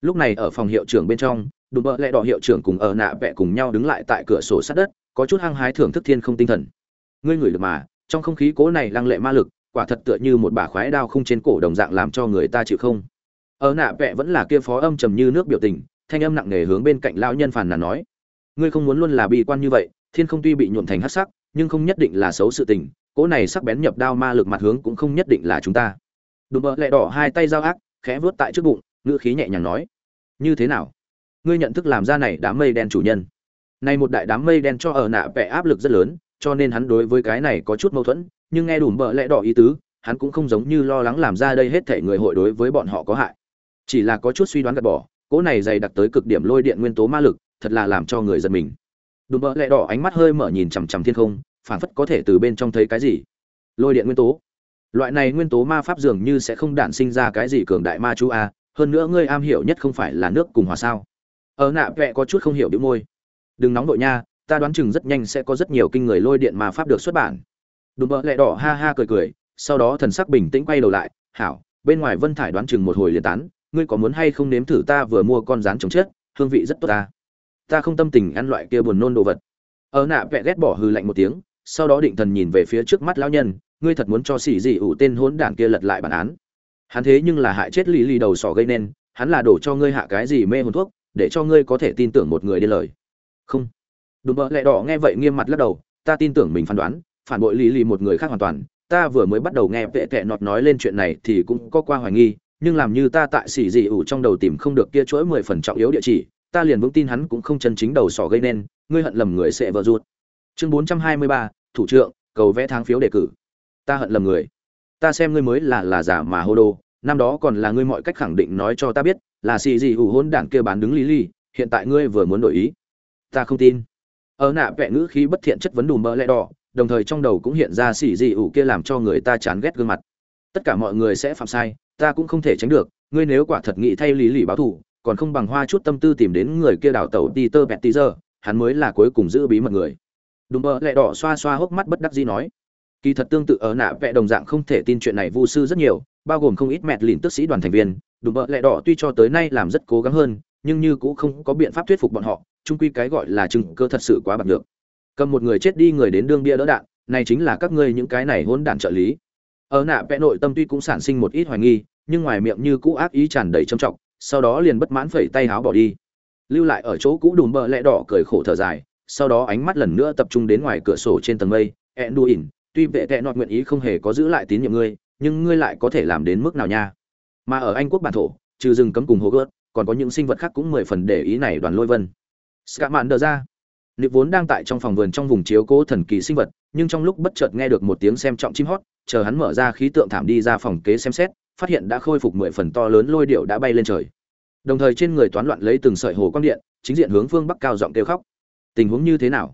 Lúc này ở phòng hiệu trưởng bên trong, đùm bợ lẹ đỏ hiệu trưởng cùng ở nạ vẽ cùng nhau đứng lại tại cửa sổ sát đất, có chút hăng hái thưởng thức thiên không tinh thần. Ngươi ngửi được mà, trong không khí cố này lăng lệ ma lực, quả thật tựa như một bả khoái đao không trên cổ đồng dạng làm cho người ta chịu không. Ở nạ vẽ vẫn là kia phó âm trầm như nước biểu tình, thanh âm nặng nề hướng bên cạnh lão nhân phàn nàn nói ngươi không muốn luôn là bi quan như vậy thiên không tuy bị nhuộm thành hắc sắc nhưng không nhất định là xấu sự tình cỗ này sắc bén nhập đao ma lực mặt hướng cũng không nhất định là chúng ta. Đùm bợ lẹ đỏ hai tay giao ác, khẽ vuốt tại trước bụng, ngữ khí nhẹ nhàng nói, như thế nào? Ngươi nhận thức làm ra này đám mây đen chủ nhân. Này một đại đám mây đen cho ở nạ vẽ áp lực rất lớn, cho nên hắn đối với cái này có chút mâu thuẫn, nhưng nghe đùm bợ lẹ đỏ ý tứ, hắn cũng không giống như lo lắng làm ra đây hết thể người hội đối với bọn họ có hại. Chỉ là có chút suy đoán gạt bỏ, cỗ này dày đặc tới cực điểm lôi điện nguyên tố ma lực, thật là làm cho người giật mình. Đùm bợ lẹ đỏ ánh mắt hơi mở nhìn chằm chằm thiên không phảng phất có thể từ bên trong thấy cái gì. Lôi điện nguyên tố. Loại này nguyên tố ma pháp dường như sẽ không đản sinh ra cái gì cường đại ma chú a, hơn nữa ngươi am hiểu nhất không phải là nước cùng hòa sao. Ở nạ vẹ có chút không hiểu đĩu môi. Đừng nóng đội nha, ta đoán chừng rất nhanh sẽ có rất nhiều kinh người lôi điện ma pháp được xuất bản. Đùm bỡ lẹ đỏ ha ha cười cười, sau đó thần sắc bình tĩnh quay đầu lại, hảo, bên ngoài vân thải đoán chừng một hồi liền tán, ngươi có muốn hay không nếm thử ta vừa mua con rán chống chết, hương vị rất tốt ta. Ta không tâm tình ăn loại kia buồn nôn đồ vật. Ở nạ vẹ ghét bỏ hư lạnh một tiếng sau đó định thần nhìn về phía trước mắt lão nhân, ngươi thật muốn cho xỉ dị ủ tên hỗn đản kia lật lại bản án. Hắn thế nhưng là hại chết lì lì đầu sỏ gây nên, hắn là đổ cho ngươi hạ cái gì mê hồn thuốc, để cho ngươi có thể tin tưởng một người đi lời. Không. Đùm bợ lẹ đỏ nghe vậy nghiêm mặt lắc đầu, ta tin tưởng mình phán đoán, phản bội lì lì một người khác hoàn toàn, ta vừa mới bắt đầu nghe vệ tệ nọt nói lên chuyện này thì cũng có qua hoài nghi, nhưng làm như ta tại xỉ dị ủ trong đầu tìm không được kia chuỗi mười phần trọng yếu địa chỉ, ta liền vững tin hắn cũng không chân chính đầu sỏ gây nên, ngươi hận lầm người sẽ vợ ruột chương bốn trăm hai mươi ba thủ trưởng cầu vẽ tháng phiếu đề cử. Ta hận lầm người. Ta xem ngươi mới là là giả mà hô đồ năm đó còn là ngươi mọi cách khẳng định nói cho ta biết là xì gì ủ hôn đảng kia bán đứng lý ly hiện tại ngươi vừa muốn đổi ý. Ta không tin. Ở nạ vẽ ngữ khí bất thiện chất vấn đùm mỡ lẽ đỏ đồng thời trong đầu cũng hiện ra xì gì ủ kia làm cho người ta chán ghét gương mặt. Tất cả mọi người sẽ phạm sai ta cũng không thể tránh được. Ngươi nếu quả thật nghĩ thay lý lì báo thù còn không bằng hoa chút tâm tư tìm đến người kia đào tẩu Peter Pettiger, hắn mới là cuối cùng giữ bí mật người. Đùm bờ lẹ đỏ xoa xoa hốc mắt bất đắc dĩ nói. Kỳ thật tương tự ở nạ vẽ đồng dạng không thể tin chuyện này vu sư rất nhiều, bao gồm không ít mẹt lìn tức sĩ đoàn thành viên, Đùm bờ lẹ đỏ tuy cho tới nay làm rất cố gắng hơn, nhưng như cũng không có biện pháp thuyết phục bọn họ, chung quy cái gọi là chứng cơ thật sự quá bạc được. Cầm một người chết đi người đến đương bia đỡ đạn, này chính là các ngươi những cái này hỗn đản trợ lý. Ở nạ vẽ nội tâm tuy cũng sản sinh một ít hoài nghi, nhưng ngoài miệng như cũ ác ý tràn đầy trầm trọng, sau đó liền bất mãn phẩy tay háo bỏ đi lưu lại ở chỗ cũ đùm bờ lẹ đỏ cười khổ thở dài sau đó ánh mắt lần nữa tập trung đến ngoài cửa sổ trên tầng mây ẹn đu ỉn tuy vệ tệ nọt nguyện ý không hề có giữ lại tín nhiệm ngươi nhưng ngươi lại có thể làm đến mức nào nha mà ở anh quốc bản thổ trừ rừng cấm cùng hồ gớt còn có những sinh vật khác cũng mười phần để ý này đoàn lôi vân scamman đờ ra Nịp vốn đang tại trong phòng vườn trong vùng chiếu cố thần kỳ sinh vật, nhưng trong lúc bất chợt nghe được một tiếng xem trọng chim hót, chờ hắn mở ra khí tượng thảm đi ra phòng kế xem xét, phát hiện đã khôi phục mười phần to lớn lôi điệu đã bay lên trời. Đồng thời trên người toán loạn lấy từng sợi hồ quang điện, chính diện hướng phương bắc cao giọng kêu khóc. Tình huống như thế nào?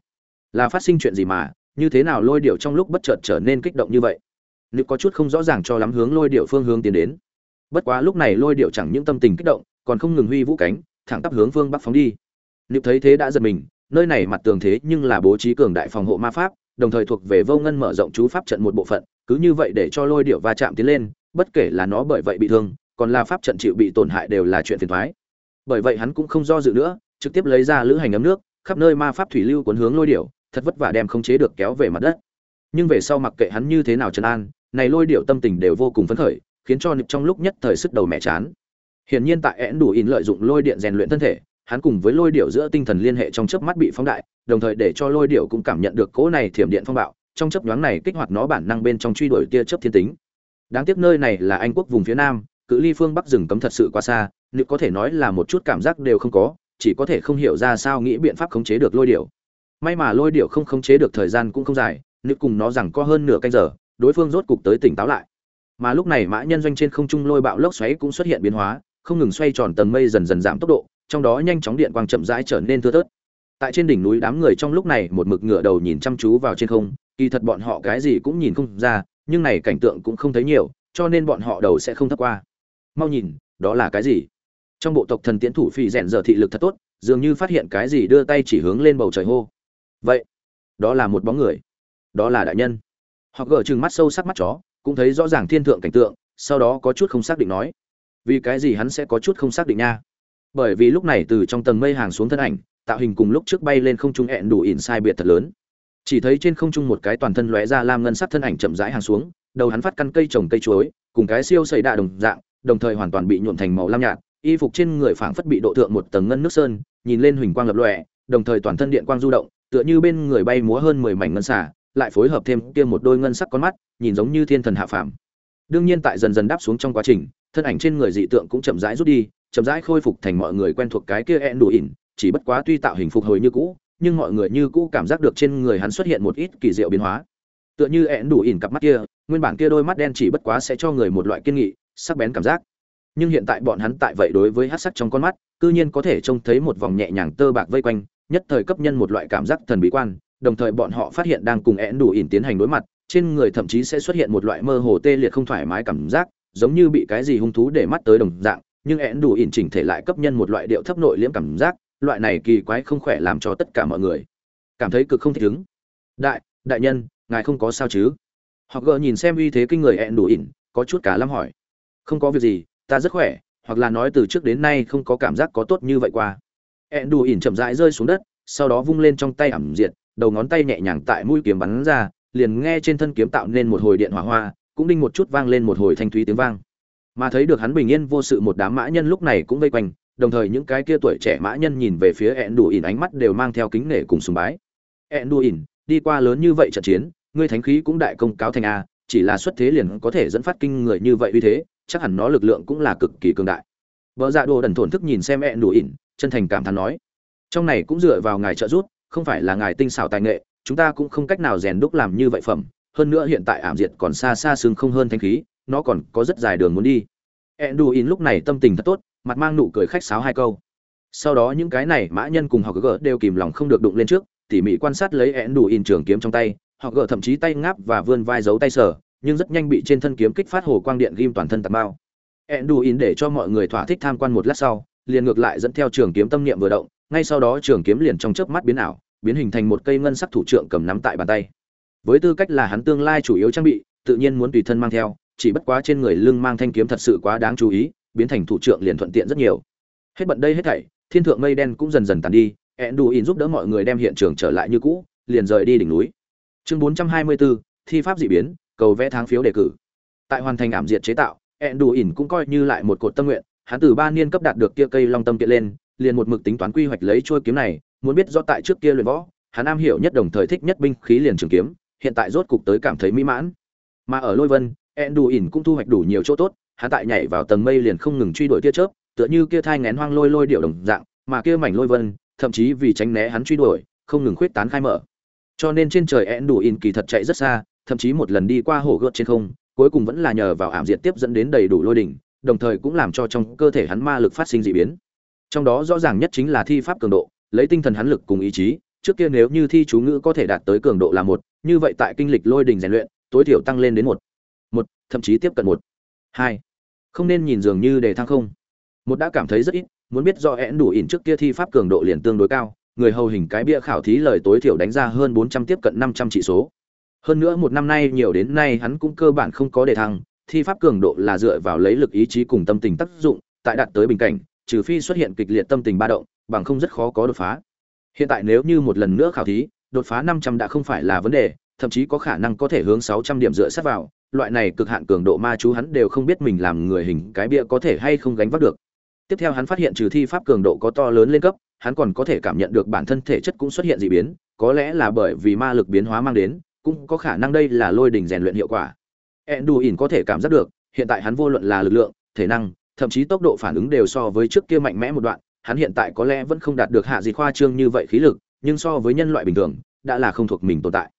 Là phát sinh chuyện gì mà, như thế nào lôi điệu trong lúc bất chợt trở nên kích động như vậy? nếu có chút không rõ ràng cho lắm hướng lôi điệu phương hướng tiến đến. Bất quá lúc này lôi điệu chẳng những tâm tình kích động, còn không ngừng huy vũ cánh, thẳng tắp hướng phương bắc phóng đi. nếu thấy thế đã giật mình, nơi này mặt tường thế nhưng là bố trí cường đại phòng hộ ma pháp đồng thời thuộc về vô ngân mở rộng chú pháp trận một bộ phận cứ như vậy để cho lôi điệu va chạm tiến lên bất kể là nó bởi vậy bị thương còn là pháp trận chịu bị tổn hại đều là chuyện phiền thoái bởi vậy hắn cũng không do dự nữa trực tiếp lấy ra lữ hành ấm nước khắp nơi ma pháp thủy lưu cuốn hướng lôi điểu, thật vất vả đem không chế được kéo về mặt đất nhưng về sau mặc kệ hắn như thế nào trấn an này lôi điểu tâm tình đều vô cùng phấn khởi khiến cho nịp trong lúc nhất thời sức đầu mẹ chán hiển nhiên tại ẻn đủ in lợi dụng lôi điện rèn luyện thân thể hắn cùng với lôi điểu giữa tinh thần liên hệ trong chớp mắt bị phóng đại, đồng thời để cho lôi điểu cũng cảm nhận được cỗ này thiểm điện phong bạo, trong chớp nhoáng này kích hoạt nó bản năng bên trong truy đuổi tia chớp thiên tính. Đáng tiếc nơi này là Anh quốc vùng phía nam, cự ly phương bắc rừng cấm thật sự quá xa, nếu có thể nói là một chút cảm giác đều không có, chỉ có thể không hiểu ra sao nghĩ biện pháp khống chế được lôi điệu. May mà lôi điệu không khống chế được thời gian cũng không dài, nữ cùng nó rằng có hơn nửa canh giờ, đối phương rốt cục tới tỉnh táo lại. Mà lúc này mã nhân doanh trên không trung lôi bạo lốc xoáy cũng xuất hiện biến hóa, không ngừng xoay tròn tầng mây dần dần giảm tốc độ, trong đó nhanh chóng điện quang chậm rãi trở nên thưa thớt tại trên đỉnh núi đám người trong lúc này một mực ngựa đầu nhìn chăm chú vào trên không kỳ thật bọn họ cái gì cũng nhìn không ra nhưng này cảnh tượng cũng không thấy nhiều cho nên bọn họ đầu sẽ không thấp qua mau nhìn đó là cái gì trong bộ tộc thần tiến thủ phi rèn giờ thị lực thật tốt, dường như phát hiện cái gì đưa tay chỉ hướng lên bầu trời hô. Vậy, đó là một bóng người. Đó là đại nhân. Họ gỡ chừng mắt sâu sắc mắt chó, cũng thấy rõ ràng thiên thượng cảnh tượng, sau đó có chút không xác định nói. Vì cái gì hắn sẽ có chút không xác định nha? Bởi vì lúc này từ trong tầng mây hàng xuống thân ảnh, tạo hình cùng lúc trước bay lên không trung hẹn đủ ỉn sai biệt thật lớn. Chỉ thấy trên không trung một cái toàn thân lóe ra lam ngân sắc thân ảnh chậm rãi hàng xuống, đầu hắn phát căn cây trồng cây chuối, cùng cái siêu xây đạ đồng dạng, đồng thời hoàn toàn bị nhuộm thành màu lam nhạt y phục trên người phảng phất bị độ thượng một tầng ngân nước sơn, nhìn lên huỳnh quang lập lòe, đồng thời toàn thân điện quang du động, tựa như bên người bay múa hơn mười mảnh ngân xả lại phối hợp thêm kia một đôi ngân sắc con mắt, nhìn giống như thiên thần hạ phàm. Đương nhiên tại dần dần đáp xuống trong quá trình, thân ảnh trên người dị tượng cũng chậm rãi rút đi, chậm rãi khôi phục thành mọi người quen thuộc cái kia ẹn đủ ỉn, chỉ bất quá tuy tạo hình phục hồi như cũ, nhưng mọi người như cũ cảm giác được trên người hắn xuất hiện một ít kỳ diệu biến hóa. Tựa như ẹn đủ ỉn cặp mắt kia, nguyên bản kia đôi mắt đen chỉ bất quá sẽ cho người một loại kiên nghị, sắc bén cảm giác nhưng hiện tại bọn hắn tại vậy đối với hát sắc trong con mắt, cư nhiên có thể trông thấy một vòng nhẹ nhàng tơ bạc vây quanh, nhất thời cấp nhân một loại cảm giác thần bí quan, đồng thời bọn họ phát hiện đang cùng én đủ ỉn tiến hành đối mặt, trên người thậm chí sẽ xuất hiện một loại mơ hồ tê liệt không thoải mái cảm giác, giống như bị cái gì hung thú để mắt tới đồng dạng, nhưng én đủ ỉn chỉnh thể lại cấp nhân một loại điệu thấp nội liễm cảm giác, loại này kỳ quái không khỏe làm cho tất cả mọi người cảm thấy cực không thích ứng. Đại đại nhân, ngài không có sao chứ? Họ gờ nhìn xem uy thế kinh người én đủ ỉn, có chút cả lắm hỏi. Không có việc gì ta rất khỏe, hoặc là nói từ trước đến nay không có cảm giác có tốt như vậy qua. Ẹn đủ ỉn chậm rãi rơi xuống đất, sau đó vung lên trong tay ẩm diệt, đầu ngón tay nhẹ nhàng tại mũi kiếm bắn ra, liền nghe trên thân kiếm tạo nên một hồi điện hỏa hoa, cũng đinh một chút vang lên một hồi thanh thúy tiếng vang. Mà thấy được hắn bình yên vô sự một đám mã nhân lúc này cũng vây quanh, đồng thời những cái kia tuổi trẻ mã nhân nhìn về phía ẹn đủ ỉn ánh mắt đều mang theo kính nể cùng sùng bái. Ẹn đủ ỉn, đi qua lớn như vậy trận chiến, ngươi thánh khí cũng đại công cáo thành a, chỉ là xuất thế liền có thể dẫn phát kinh người như vậy uy thế chắc hẳn nó lực lượng cũng là cực kỳ cường đại. Vợ dạ đồ đần thổn thức nhìn xem ẹn đủ ỉn, chân thành cảm thán nói, trong này cũng dựa vào ngài trợ giúp, không phải là ngài tinh xảo tài nghệ, chúng ta cũng không cách nào rèn đúc làm như vậy phẩm. Hơn nữa hiện tại ảm diệt còn xa xa xương không hơn thanh khí, nó còn có rất dài đường muốn đi. Enduin lúc này tâm tình thật tốt, mặt mang nụ cười khách sáo hai câu. Sau đó những cái này mã nhân cùng họ gỡ đều kìm lòng không được đụng lên trước, tỉ mỉ quan sát lấy Enduin trường kiếm trong tay, họ gỡ thậm chí tay ngáp và vươn vai giấu tay sở nhưng rất nhanh bị trên thân kiếm kích phát hồ quang điện ghim toàn thân tạt bao Enduin để cho mọi người thỏa thích tham quan một lát sau liền ngược lại dẫn theo trường kiếm tâm niệm vừa động ngay sau đó trường kiếm liền trong chớp mắt biến ảo biến hình thành một cây ngân sắc thủ trượng cầm nắm tại bàn tay. Với tư cách là hắn tương lai chủ yếu trang bị tự nhiên muốn tùy thân mang theo chỉ bất quá trên người lưng mang thanh kiếm thật sự quá đáng chú ý biến thành thủ trưởng liền thuận tiện rất nhiều. Hết bận đây hết thảy thiên thượng mây đen cũng dần dần tàn đi Enduin in giúp đỡ mọi người đem hiện trường trở lại như cũ liền rời đi đỉnh núi. Chương 424, thi pháp dị biến cầu vẽ tháng phiếu đề cử. Tại hoàn thành ảm diệt chế tạo ẹn đủ cũng coi như lại một cột tâm nguyện hắn từ ba niên cấp đạt được kia cây long tâm kiện lên liền một mực tính toán quy hoạch lấy chuôi kiếm này muốn biết rõ tại trước kia luyện võ hắn am hiểu nhất đồng thời thích nhất binh khí liền trường kiếm hiện tại rốt cục tới cảm thấy mỹ mãn. Mà ở lôi vân Enduin cũng thu hoạch đủ nhiều chỗ tốt, hắn tại nhảy vào tầng mây liền không ngừng truy đuổi tia chớp, tựa như kia thai ngén hoang lôi lôi điệu đồng dạng, mà kia mảnh lôi vân, thậm chí vì tránh né hắn truy đuổi, không ngừng khuyết tán khai mở. Cho nên trên trời Enduin đủ kỳ thật chạy rất xa thậm chí một lần đi qua hồ gợt trên không, cuối cùng vẫn là nhờ vào ảm diệt tiếp dẫn đến đầy đủ lôi đỉnh, đồng thời cũng làm cho trong cơ thể hắn ma lực phát sinh dị biến. Trong đó rõ ràng nhất chính là thi pháp cường độ, lấy tinh thần hắn lực cùng ý chí, trước kia nếu như thi chú ngữ có thể đạt tới cường độ là một, như vậy tại kinh lịch lôi đỉnh rèn luyện, tối thiểu tăng lên đến một. Một, thậm chí tiếp cận một. Hai, không nên nhìn dường như đề thăng không. Một đã cảm thấy rất ít, muốn biết do én đủ ỉn trước kia thi pháp cường độ liền tương đối cao, người hầu hình cái bia khảo thí lời tối thiểu đánh ra hơn bốn trăm tiếp cận năm trăm chỉ số hơn nữa một năm nay nhiều đến nay hắn cũng cơ bản không có đề thăng, thi pháp cường độ là dựa vào lấy lực ý chí cùng tâm tình tác dụng, tại đạt tới bình cảnh, trừ phi xuất hiện kịch liệt tâm tình ba động, bằng không rất khó có đột phá. Hiện tại nếu như một lần nữa khảo thí, đột phá năm trăm đã không phải là vấn đề, thậm chí có khả năng có thể hướng sáu trăm điểm dựa sát vào, loại này cực hạn cường độ ma chú hắn đều không biết mình làm người hình cái bia có thể hay không gánh vác được. Tiếp theo hắn phát hiện trừ thi pháp cường độ có to lớn lên cấp, hắn còn có thể cảm nhận được bản thân thể chất cũng xuất hiện dị biến, có lẽ là bởi vì ma lực biến hóa mang đến cũng có khả năng đây là lôi đỉnh rèn luyện hiệu quả. Enduin có thể cảm giác được, hiện tại hắn vô luận là lực lượng, thể năng, thậm chí tốc độ phản ứng đều so với trước kia mạnh mẽ một đoạn, hắn hiện tại có lẽ vẫn không đạt được hạ dị khoa trương như vậy khí lực, nhưng so với nhân loại bình thường, đã là không thuộc mình tồn tại.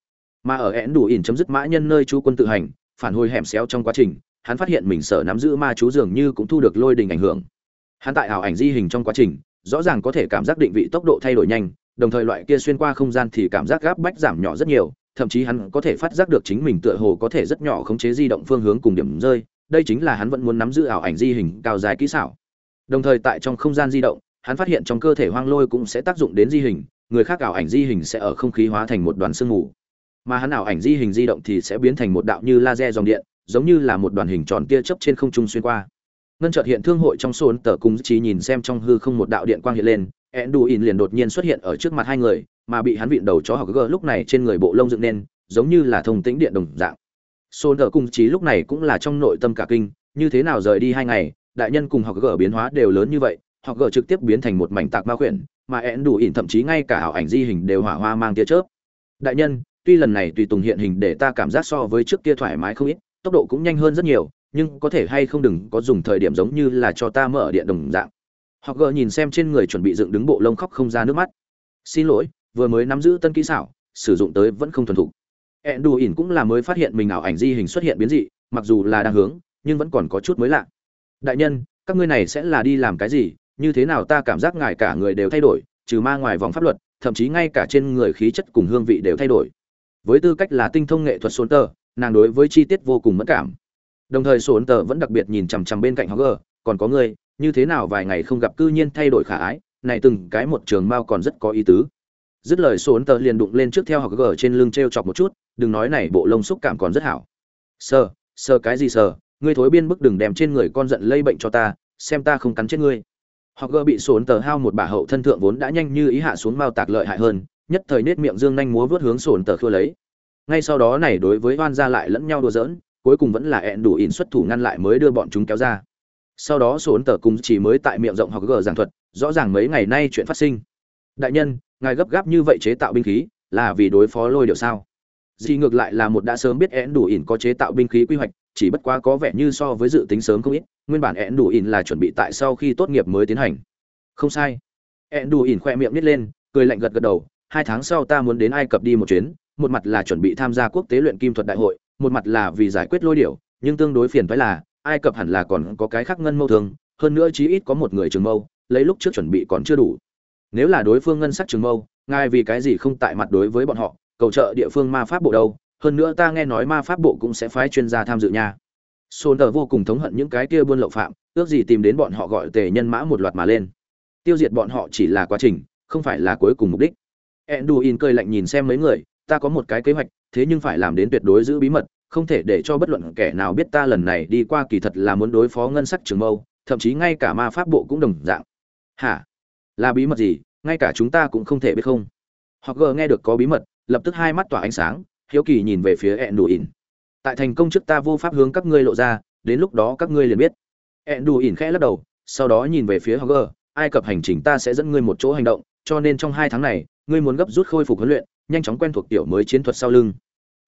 Mà ở Enduin chấm dứt mã nhân nơi chú quân tự hành, phản hồi hẻm xéo trong quá trình, hắn phát hiện mình sở nắm giữ ma chú dường như cũng thu được lôi đình ảnh hưởng. Hắn tại ảo ảnh di hình trong quá trình, rõ ràng có thể cảm giác định vị tốc độ thay đổi nhanh, đồng thời loại kia xuyên qua không gian thì cảm giác gáp bách giảm nhỏ rất nhiều thậm chí hắn có thể phát giác được chính mình tựa hồ có thể rất nhỏ khống chế di động phương hướng cùng điểm rơi, đây chính là hắn vẫn muốn nắm giữ ảo ảnh di hình cao dài kỹ xảo. Đồng thời tại trong không gian di động, hắn phát hiện trong cơ thể hoang lôi cũng sẽ tác dụng đến di hình, người khác ảo ảnh di hình sẽ ở không khí hóa thành một đoàn sương mù. Mà hắn ảo ảnh di hình di động thì sẽ biến thành một đạo như laser dòng điện, giống như là một đoàn hình tròn tia chớp trên không trung xuyên qua. Ngân chợt hiện thương hội trong sôn tờ cung trí nhìn xem trong hư không một đạo điện quang hiện lên Enduin liền đột nhiên xuất hiện ở trước mặt hai người mà bị hắn vịn đầu chó học gơ lúc này trên người bộ lông dựng nên giống như là thông tĩnh điện đồng dạng. Sôn ở cung trí lúc này cũng là trong nội tâm cả kinh như thế nào rời đi hai ngày đại nhân cùng học gơ biến hóa đều lớn như vậy học gơ trực tiếp biến thành một mảnh tạc ma quyển, mà Enduin thậm chí ngay cả ảo ảnh di hình đều hỏa hoa mang tia chớp. Đại nhân tuy lần này tùy tùng hiện hình để ta cảm giác so với trước kia thoải mái không ít tốc độ cũng nhanh hơn rất nhiều nhưng có thể hay không đừng có dùng thời điểm giống như là cho ta mở điện đồng dạng họ gờ nhìn xem trên người chuẩn bị dựng đứng bộ lông khóc không ra nước mắt. Xin lỗi, vừa mới nắm giữ tân kỹ xảo, sử dụng tới vẫn không thuần thục. Ẹn đù ỉn cũng là mới phát hiện mình ảo ảnh di hình xuất hiện biến dị, mặc dù là đang hướng, nhưng vẫn còn có chút mới lạ. Đại nhân, các ngươi này sẽ là đi làm cái gì? Như thế nào ta cảm giác ngài cả người đều thay đổi, trừ ma ngoài vòng pháp luật, thậm chí ngay cả trên người khí chất cùng hương vị đều thay đổi. Với tư cách là tinh thông nghệ thuật sốn tờ, nàng đối với chi tiết vô cùng mất cảm. Đồng thời sốn tờ vẫn đặc biệt nhìn chằm chằm bên cạnh họ gờ, còn có người như thế nào vài ngày không gặp cư nhiên thay đổi khả ái, này từng cái một trường mao còn rất có ý tứ. Dứt lời sốn tờ liền đụng lên trước theo học gờ trên lưng t r e o chọc một chút, đừng nói này bộ lông xúc cảm còn rất hảo. Sờ sờ cái gì sờ, ngươi thối biên bức đừng đem trên người con giận lây bệnh cho ta, xem ta không cắn chết ngươi. Họ gờ bị sốn tờ hao một bà hậu thân thượng vốn đã nhanh như ý hạ xuống mao tạc lợi hại hơn, nhất thời nết miệng dương nhanh múa vớt hướng sồn tờ khua lấy. Ngay sau đó này đối với oan gia lại lẫn nhau đùa giỡn, cuối cùng vẫn là ẹn đủ ỉn xuất thủ ngăn lại mới đưa bọn chúng kéo ra sau đó sồn tờ cùng chỉ mới tại miệng rộng học gờ giảng thuật, rõ ràng mấy ngày nay chuyện phát sinh. Đại nhân, ngài gấp gáp như vậy chế tạo binh khí, là vì đối phó lôi điệu sao? Dì ngược lại là một đã sớm biết én đủ ỉn có chế tạo binh khí quy hoạch, chỉ bất quá có vẻ như so với dự tính sớm không ít, nguyên bản én đủ ỉn là chuẩn bị tại sau khi tốt nghiệp mới tiến hành. Không sai. Én đủ ỉn khoe miệng nít lên, cười lạnh gật gật đầu, hai tháng sau ta muốn đến ai cập đi một chuyến, một mặt là chuẩn bị tham gia quốc tế luyện kim thuật đại hội, một mặt là vì giải quyết lôi điệu, nhưng tương đối phiền phái là ai cập hẳn là còn có cái khác ngân mâu thường hơn nữa chí ít có một người trường mâu lấy lúc trước chuẩn bị còn chưa đủ. Nếu là đối phương ngân sắc trường mâu ngài vì cái gì không tại mặt đối với bọn họ cầu trợ địa phương ma pháp bộ đâu hơn nữa ta nghe nói ma pháp bộ cũng sẽ phái chuyên gia tham dự nha. Sôn tờ vô cùng thống hận những cái kia buôn lậu phạm ước gì tìm đến bọn họ gọi tề nhân mã một loạt mà lên. Tiêu diệt bọn họ chỉ là quá trình không phải là cuối cùng mục đích. Enduin cơi lạnh nhìn xem mấy người, ta có một cái kế hoạch, thế nhưng phải làm đến tuyệt đối giữ bí mật, không thể để cho bất luận kẻ nào biết ta lần này đi qua kỳ thật là muốn đối phó ngân sắc trường mâu, thậm chí ngay cả ma pháp bộ cũng đồng dạng. Hả? Là bí mật gì? Ngay cả chúng ta cũng không thể biết không? Hoặc gờ nghe được có bí mật, lập tức hai mắt tỏa ánh sáng, hiếu kỳ nhìn về phía Enduin. Tại thành công trước ta vô pháp hướng các ngươi lộ ra, đến lúc đó các ngươi liền biết. Enduin khẽ lắc đầu, sau đó nhìn về phía Hogger, ai cập hành trình ta sẽ dẫn ngươi một chỗ hành động, cho nên trong hai tháng này, ngươi muốn gấp rút khôi phục huấn luyện nhanh chóng quen thuộc tiểu mới chiến thuật sau lưng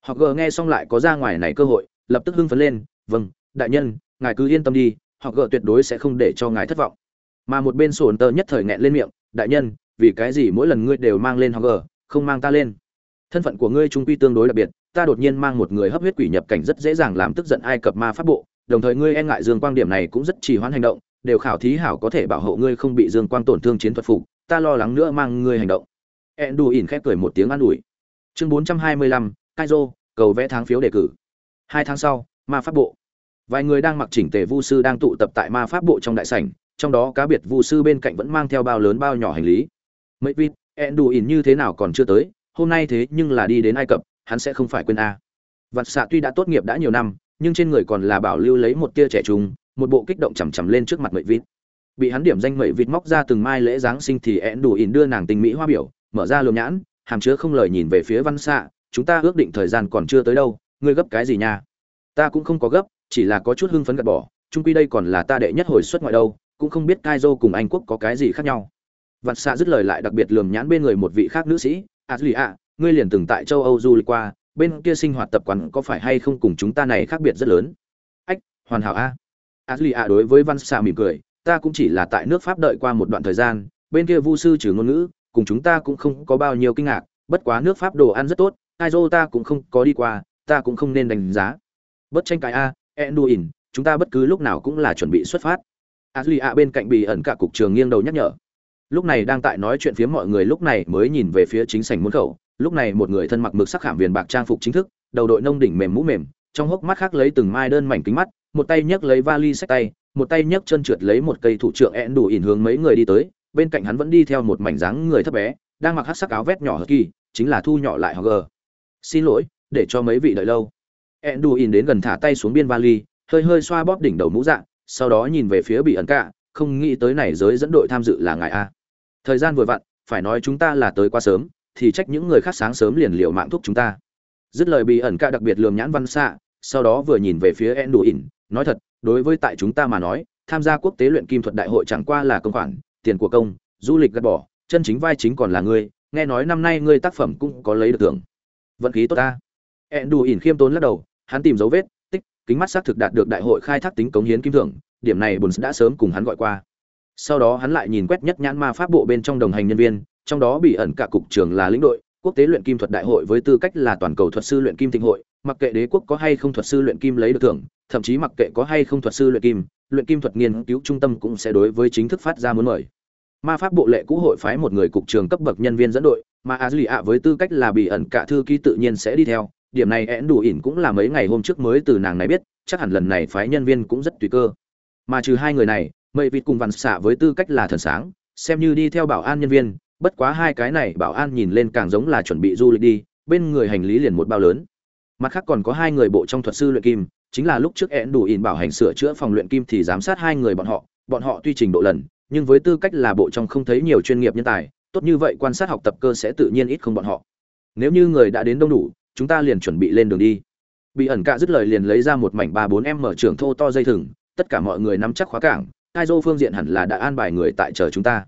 họ gờ nghe xong lại có ra ngoài này cơ hội, lập tức hưng phấn lên vâng đại nhân, ngài cứ yên tâm đi họ gờ tuyệt đối sẽ không để cho ngài thất vọng. Mà một bên sổn tờ nhất thời nghẹn lên miệng, đại nhân, vì cái gì mỗi lần ngươi đều mang lên họ gờ không mang ta lên? Thân phận của ngươi trung quy tương đối đặc biệt, ta đột nhiên mang một người hấp huyết quỷ nhập cảnh rất dễ dàng làm tức giận ai cập ma pháp bộ, đồng thời ngươi e ngại dương quang điểm này cũng rất trì hoãn hành động, đều khảo thí hảo có thể bảo hộ ngươi không bị dương quang tổn thương chiến thuật phục, ta lo lắng nữa mang ngươi hành động. Ẹn đù ỉn khép cười một tiếng an ủi. Chương bốn trăm hai mươi lăm, kaizo cầu vẽ tháng phiếu đề cử. Hai tháng sau, ma pháp bộ. Vài người đang mặc chỉnh tề vu sư đang tụ tập tại ma pháp bộ trong đại sảnh, trong đó cá biệt vu sư bên cạnh vẫn mang theo bao lớn bao nhỏ hành lý. Mấy vít ẹn đủ ỉn như thế nào còn chưa tới? Hôm nay thế nhưng là đi đến ai cập, hắn sẽ không phải quên a. Vặt xạ tuy đã tốt nghiệp đã nhiều năm, nhưng trên người còn là bảo lưu lấy một tia trẻ trung, một bộ kích động chằm chằm lên trước mặt mậy vít bị hắn điểm danh mậy vịt móc ra từng mai lễ giáng sinh thì ẹn đủ ỉn đưa nàng tình mỹ hoa biểu, mở ra lườm nhãn, hàm chứa không lời nhìn về phía văn xạ chúng ta ước định thời gian còn chưa tới đâu ngươi gấp cái gì nha ta cũng không có gấp chỉ là có chút hưng phấn gạt bỏ trung quy đây còn là ta đệ nhất hồi xuất ngoại đâu cũng không biết Kaizo cùng Anh quốc có cái gì khác nhau. Vạn Xạ dứt lời lại đặc biệt lườm nhãn bên người một vị khác nữ sĩ, "Azlia, ngươi liền từng tại châu Âu du lịch qua, bên kia sinh hoạt tập quán có phải hay không cùng chúng ta này khác biệt rất lớn?" "Ách, hoàn hảo a." Azlia đối với Văn Xạ mỉm cười, "Ta cũng chỉ là tại nước Pháp đợi qua một đoạn thời gian, bên kia Vu sư trừ ngôn ngữ, cùng chúng ta cũng không có bao nhiêu kinh ngạc, bất quá nước Pháp đồ ăn rất tốt, Kaizo ta cũng không có đi qua, ta cũng không nên đánh giá." "Bất tranh cãi a, Enduin, chúng ta bất cứ lúc nào cũng là chuẩn bị xuất phát." Ashley a bên cạnh bị ẩn cả cục trường nghiêng đầu nhắc nhở. Lúc này đang tại nói chuyện phía mọi người lúc này mới nhìn về phía chính sảnh môn khẩu, lúc này một người thân mặc mực sắc khảm viền bạc trang phục chính thức, đầu đội nông đỉnh mềm mũ mềm, trong hốc mắt khác lấy từng mai đơn mảnh kính mắt, một tay nhấc lấy vali sách tay, một tay nhấc chân trượt lấy một cây thủ trưởng ẹn đủ ỉn hướng mấy người đi tới, bên cạnh hắn vẫn đi theo một mảnh dáng người thấp bé, đang mặc hắc sắc áo vest nhỏ kỳ, chính là thu nhỏ lại Hogger. Xin lỗi, để cho mấy vị đợi lâu. ẹn đến gần thả tay xuống biên vali, hơi hơi xoa bóp đỉnh đầu mũ dạng, sau đó nhìn về phía bị ẩn cả không nghĩ tới này giới dẫn đội tham dự là ngài a. Thời gian vừa vặn phải nói chúng ta là tới quá sớm thì trách những người khác sáng sớm liền liều mạng thúc chúng ta. Dứt lời bị ẩn cả đặc biệt lườm nhãn văn xạ sau đó vừa nhìn về phía en nói thật đối với tại chúng ta mà nói tham gia quốc tế luyện kim thuật đại hội chẳng qua là công khoản tiền của công du lịch gạt bỏ chân chính vai chính còn là ngươi nghe nói năm nay ngươi tác phẩm cũng có lấy được thưởng vận khí tốt ta en đủ ỉn khiêm tốn lắc đầu hắn tìm dấu vết tích, kính mắt xác thực đạt được đại hội khai thác tính cống hiến kim thưởng, điểm này Bùn đã sớm cùng hắn gọi qua. Sau đó hắn lại nhìn quét nhất nhãn ma pháp bộ bên trong đồng hành nhân viên, trong đó bị ẩn cả cục trưởng là lĩnh đội, quốc tế luyện kim thuật đại hội với tư cách là toàn cầu thuật sư luyện kim thịnh hội, mặc kệ đế quốc có hay không thuật sư luyện kim lấy được thưởng, thậm chí mặc kệ có hay không thuật sư luyện kim, luyện kim thuật nghiên cứu trung tâm cũng sẽ đối với chính thức phát ra muốn mời. Ma pháp bộ lệ cũ hội phái một người cục trưởng cấp bậc nhân viên dẫn đội, mà Azlia với tư cách là bị ẩn cả thư ký tự nhiên sẽ đi theo, điểm này én đủ ỉn cũng là mấy ngày hôm trước mới từ nàng này biết chắc hẳn lần này phái nhân viên cũng rất tùy cơ. Mà trừ hai người này mây vịt cùng vằn xạ với tư cách là thần sáng xem như đi theo bảo an nhân viên bất quá hai cái này bảo an nhìn lên càng giống là chuẩn bị du lịch đi bên người hành lý liền một bao lớn. Mặt khác còn có hai người bộ trong thuật sư luyện kim chính là lúc trước én đủ ỉn bảo hành sửa chữa phòng luyện kim thì giám sát hai người bọn họ bọn họ tuy trình độ lần nhưng với tư cách là bộ trong không thấy nhiều chuyên nghiệp nhân tài tốt như vậy quan sát học tập cơ sẽ tự nhiên ít không bọn họ. Nếu như người đã đến đông đủ, chúng ta liền chuẩn bị lên đường đi. Bị ẩn cạ dứt lời liền lấy ra một mảnh ba bốn em mở trường thô to dây thừng, tất cả mọi người nắm chắc khóa cảng hai dô phương diện hẳn là đã an bài người tại chờ chúng ta.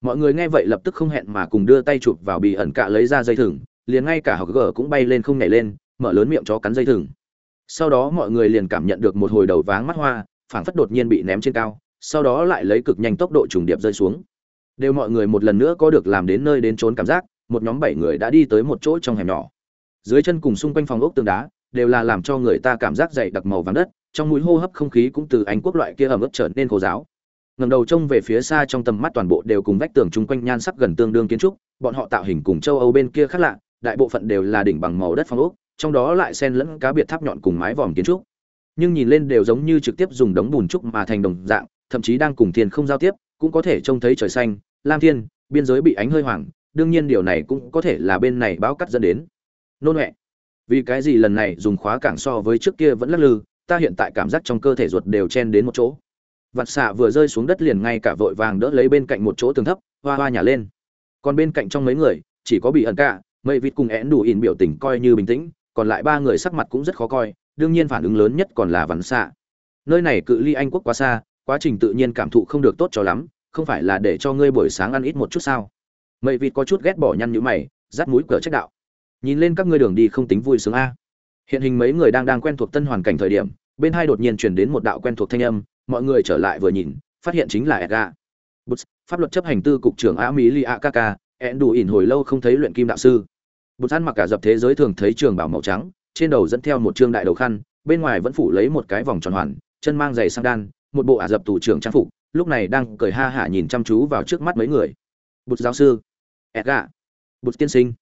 Mọi người nghe vậy lập tức không hẹn mà cùng đưa tay chụp vào bị ẩn cạ lấy ra dây thừng, liền ngay cả học gờ cũng bay lên không nhảy lên, mở lớn miệng chó cắn dây thừng. Sau đó mọi người liền cảm nhận được một hồi đầu váng mắt hoa, phảng phất đột nhiên bị ném trên cao, sau đó lại lấy cực nhanh tốc độ trùng điệp rơi xuống đều mọi người một lần nữa có được làm đến nơi đến trốn cảm giác, một nhóm bảy người đã đi tới một chỗ trong hẻm nhỏ. Dưới chân cùng xung quanh phòng ốc tường đá, đều là làm cho người ta cảm giác dày đặc màu vàng đất, trong mũi hô hấp không khí cũng từ anh quốc loại kia ẩm ướt trở nên khô giáo ngầm đầu trông về phía xa trong tầm mắt toàn bộ đều cùng vách tường chung quanh nhan sắc gần tương đương kiến trúc, bọn họ tạo hình cùng châu âu bên kia khác lạ, đại bộ phận đều là đỉnh bằng màu đất phong ốc, trong đó lại xen lẫn cá biệt tháp nhọn cùng mái vòm kiến trúc. Nhưng nhìn lên đều giống như trực tiếp dùng đống bùn trúc mà thành đồng dạng, thậm chí đang cùng thiên không giao tiếp, cũng có thể trông thấy trời xanh lam thiên, biên giới bị ánh hơi hoàng đương nhiên điều này cũng có thể là bên này báo cắt dẫn đến. Nôn huệ, vì cái gì lần này dùng khóa cảng so với trước kia vẫn lắc lư, ta hiện tại cảm giác trong cơ thể ruột đều chen đến một chỗ. Vặt xạ vừa rơi xuống đất liền ngay cả vội vàng đỡ lấy bên cạnh một chỗ tường thấp, hoa hoa nhả lên. Còn bên cạnh trong mấy người, chỉ có bị ẩn cả, mây vịt cùng én đủ ỉn biểu tình coi như bình tĩnh, còn lại ba người sắc mặt cũng rất khó coi, đương nhiên phản ứng lớn nhất còn là vắn xạ. Nơi này cự ly anh quốc quá xa, quá trình tự nhiên cảm thụ không được tốt cho lắm không phải là để cho ngươi buổi sáng ăn ít một chút sao? Mậy vịt có chút ghét bỏ nhăn nhữ mày rát mũi cửa trách đạo. Nhìn lên các ngươi đường đi không tính vui sướng a. Hiện hình mấy người đang đang quen thuộc tân hoàn cảnh thời điểm bên hai đột nhiên chuyển đến một đạo quen thuộc thanh âm mọi người trở lại vừa nhìn phát hiện chính là edga bút pháp luật chấp hành tư cục trưởng a mỹ li a Kaka, ẹn đủ ỉn hồi lâu không thấy luyện kim đạo sư. Bút ăn mặc cả dập thế giới thường thấy trường bảo màu trắng trên đầu dẫn theo một trương đại đầu khăn bên ngoài vẫn phủ lấy một cái vòng tròn hoàn chân mang giày sang đan một bộ ả dập tù trưởng trang phục lúc này đang cười ha hả nhìn chăm chú vào trước mắt mấy người Bụt giáo sư edga Bụt tiên sinh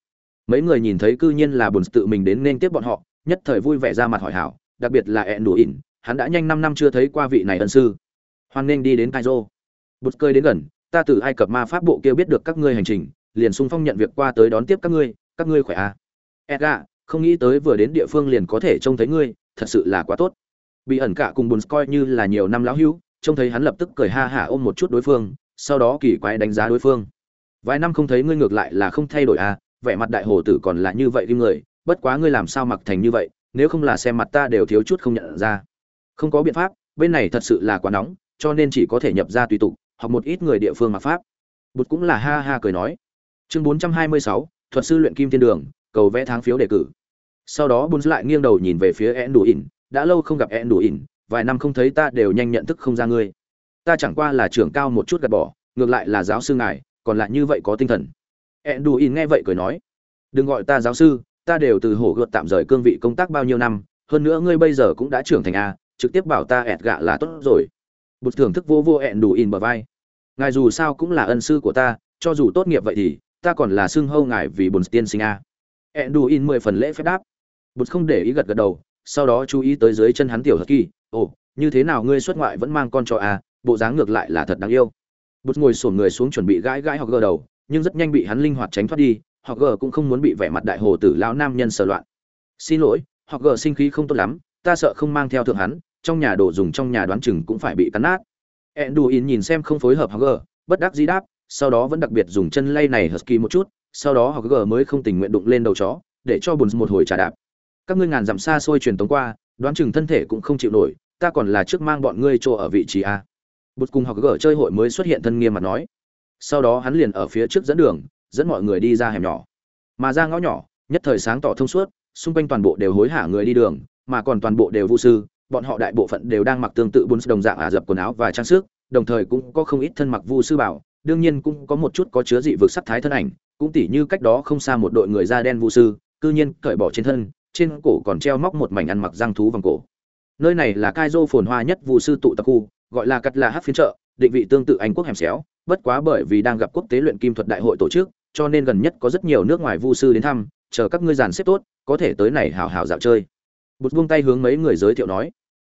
mấy người nhìn thấy cư nhiên là bùn tự mình đến nên tiếp bọn họ nhất thời vui vẻ ra mặt hỏi hảo đặc biệt là ẹn đủ ỉn hắn đã nhanh năm năm chưa thấy qua vị này ân sư hoan nghênh đi đến Cairo. Bụt cười đến gần, ta từ Ai Cập ma pháp bộ kia biết được các ngươi hành trình, liền xung phong nhận việc qua tới đón tiếp các ngươi, các ngươi khỏe à? edga không nghĩ tới vừa đến địa phương liền có thể trông thấy ngươi, thật sự là quá tốt. Bị ẩn cả cùng Bụt coi như là nhiều năm lão hữu, trông thấy hắn lập tức cười ha hả ôm một chút đối phương, sau đó kỳ quái đánh giá đối phương. Vài năm không thấy ngươi ngược lại là không thay đổi à, vẻ mặt đại hồ tử còn là như vậy đi người, bất quá ngươi làm sao mặc thành như vậy, nếu không là xem mặt ta đều thiếu chút không nhận ra. Không có biện pháp, bên này thật sự là quá nóng, cho nên chỉ có thể nhập ra tùy tục hoặc một ít người địa phương mặc pháp bụt cũng là ha ha cười nói chương bốn trăm hai mươi sáu thuật sư luyện kim thiên đường cầu vẽ tháng phiếu đề cử sau đó bùn lại nghiêng đầu nhìn về phía én đủ ỉn đã lâu không gặp én đủ ỉn vài năm không thấy ta đều nhanh nhận thức không ra ngươi. Ta chẳng qua là trưởng cao một chút gạt bỏ, ngược lại là giáo sư ngài, còn lại như vậy có tinh thần. Én đủ nghe vậy cười nói, đừng gọi ta giáo sư, ta đều từ hổ gợt tạm rời cương vị công tác bao nhiêu năm, hơn nữa ngươi bây giờ cũng đã trưởng thành a, trực tiếp bảo ta ẹt gạ là tốt rồi. Bụt thưởng thức vô vô ẹn in bờ vai. Ngài dù sao cũng là ân sư của ta, cho dù tốt nghiệp vậy thì, ta còn là xưng hâu ngài vì bùn tiên sinh a. Ẹn in mười phần lễ phép đáp. Bụt không để ý gật gật đầu, sau đó chú ý tới dưới chân hắn tiểu hất kỳ ồ như thế nào ngươi xuất ngoại vẫn mang con cho a à, bộ dáng ngược lại là thật đáng yêu. Bụt ngồi sổn người xuống chuẩn bị gãi gãi hoặc gờ đầu nhưng rất nhanh bị hắn linh hoạt tránh thoát đi hoặc gờ cũng không muốn bị vẻ mặt đại hồ tử lão nam nhân sờ loạn. Xin lỗi hoặc gờ sinh khí không tốt lắm ta sợ không mang theo thượng hắn trong nhà đồ dùng trong nhà đoán chừng cũng phải bị cắn nát. Enduin nhìn xem không phối hợp hoặc gờ, bất đắc dĩ đáp, sau đó vẫn đặc biệt dùng chân lay này Husky một chút, sau đó hoặc gờ mới không tình nguyện đụng lên đầu chó, để cho buồn một hồi trả đạp. Các ngươi ngàn dặm xa xôi truyền tống qua, đoán chừng thân thể cũng không chịu nổi, ta còn là trước mang bọn ngươi chỗ ở vị trí a. Bụt cùng gở chơi hội mới xuất hiện thân nghiêm mặt nói. Sau đó hắn liền ở phía trước dẫn đường, dẫn mọi người đi ra hẻm nhỏ. Mà ra ngõ nhỏ, nhất thời sáng tỏ thông suốt, xung quanh toàn bộ đều hối hả người đi đường, mà còn toàn bộ đều vu sư, bọn họ đại bộ phận đều đang mặc tương tự bốn đồng dạng ả dập quần áo và trang sức, đồng thời cũng có không ít thân mặc vu sư bảo, đương nhiên cũng có một chút có chứa dị vực sắc thái thân ảnh, cũng tỉ như cách đó không xa một đội người da đen vu sư, cư nhiên cởi bỏ trên thân, trên cổ còn treo móc một mảnh ăn mặc răng thú vòng cổ. Nơi này là Kaizo phồn hoa nhất vu sư tụ tập khu, gọi là cắt là hắc phiên chợ, định vị tương tự Anh quốc hẻm xéo, bất quá bởi vì đang gặp quốc tế luyện kim thuật đại hội tổ chức, cho nên gần nhất có rất nhiều nước ngoài vu sư đến thăm, chờ các ngươi giàn xếp tốt, có thể tới này hào hào dạo chơi bụt buông tay hướng mấy người giới thiệu nói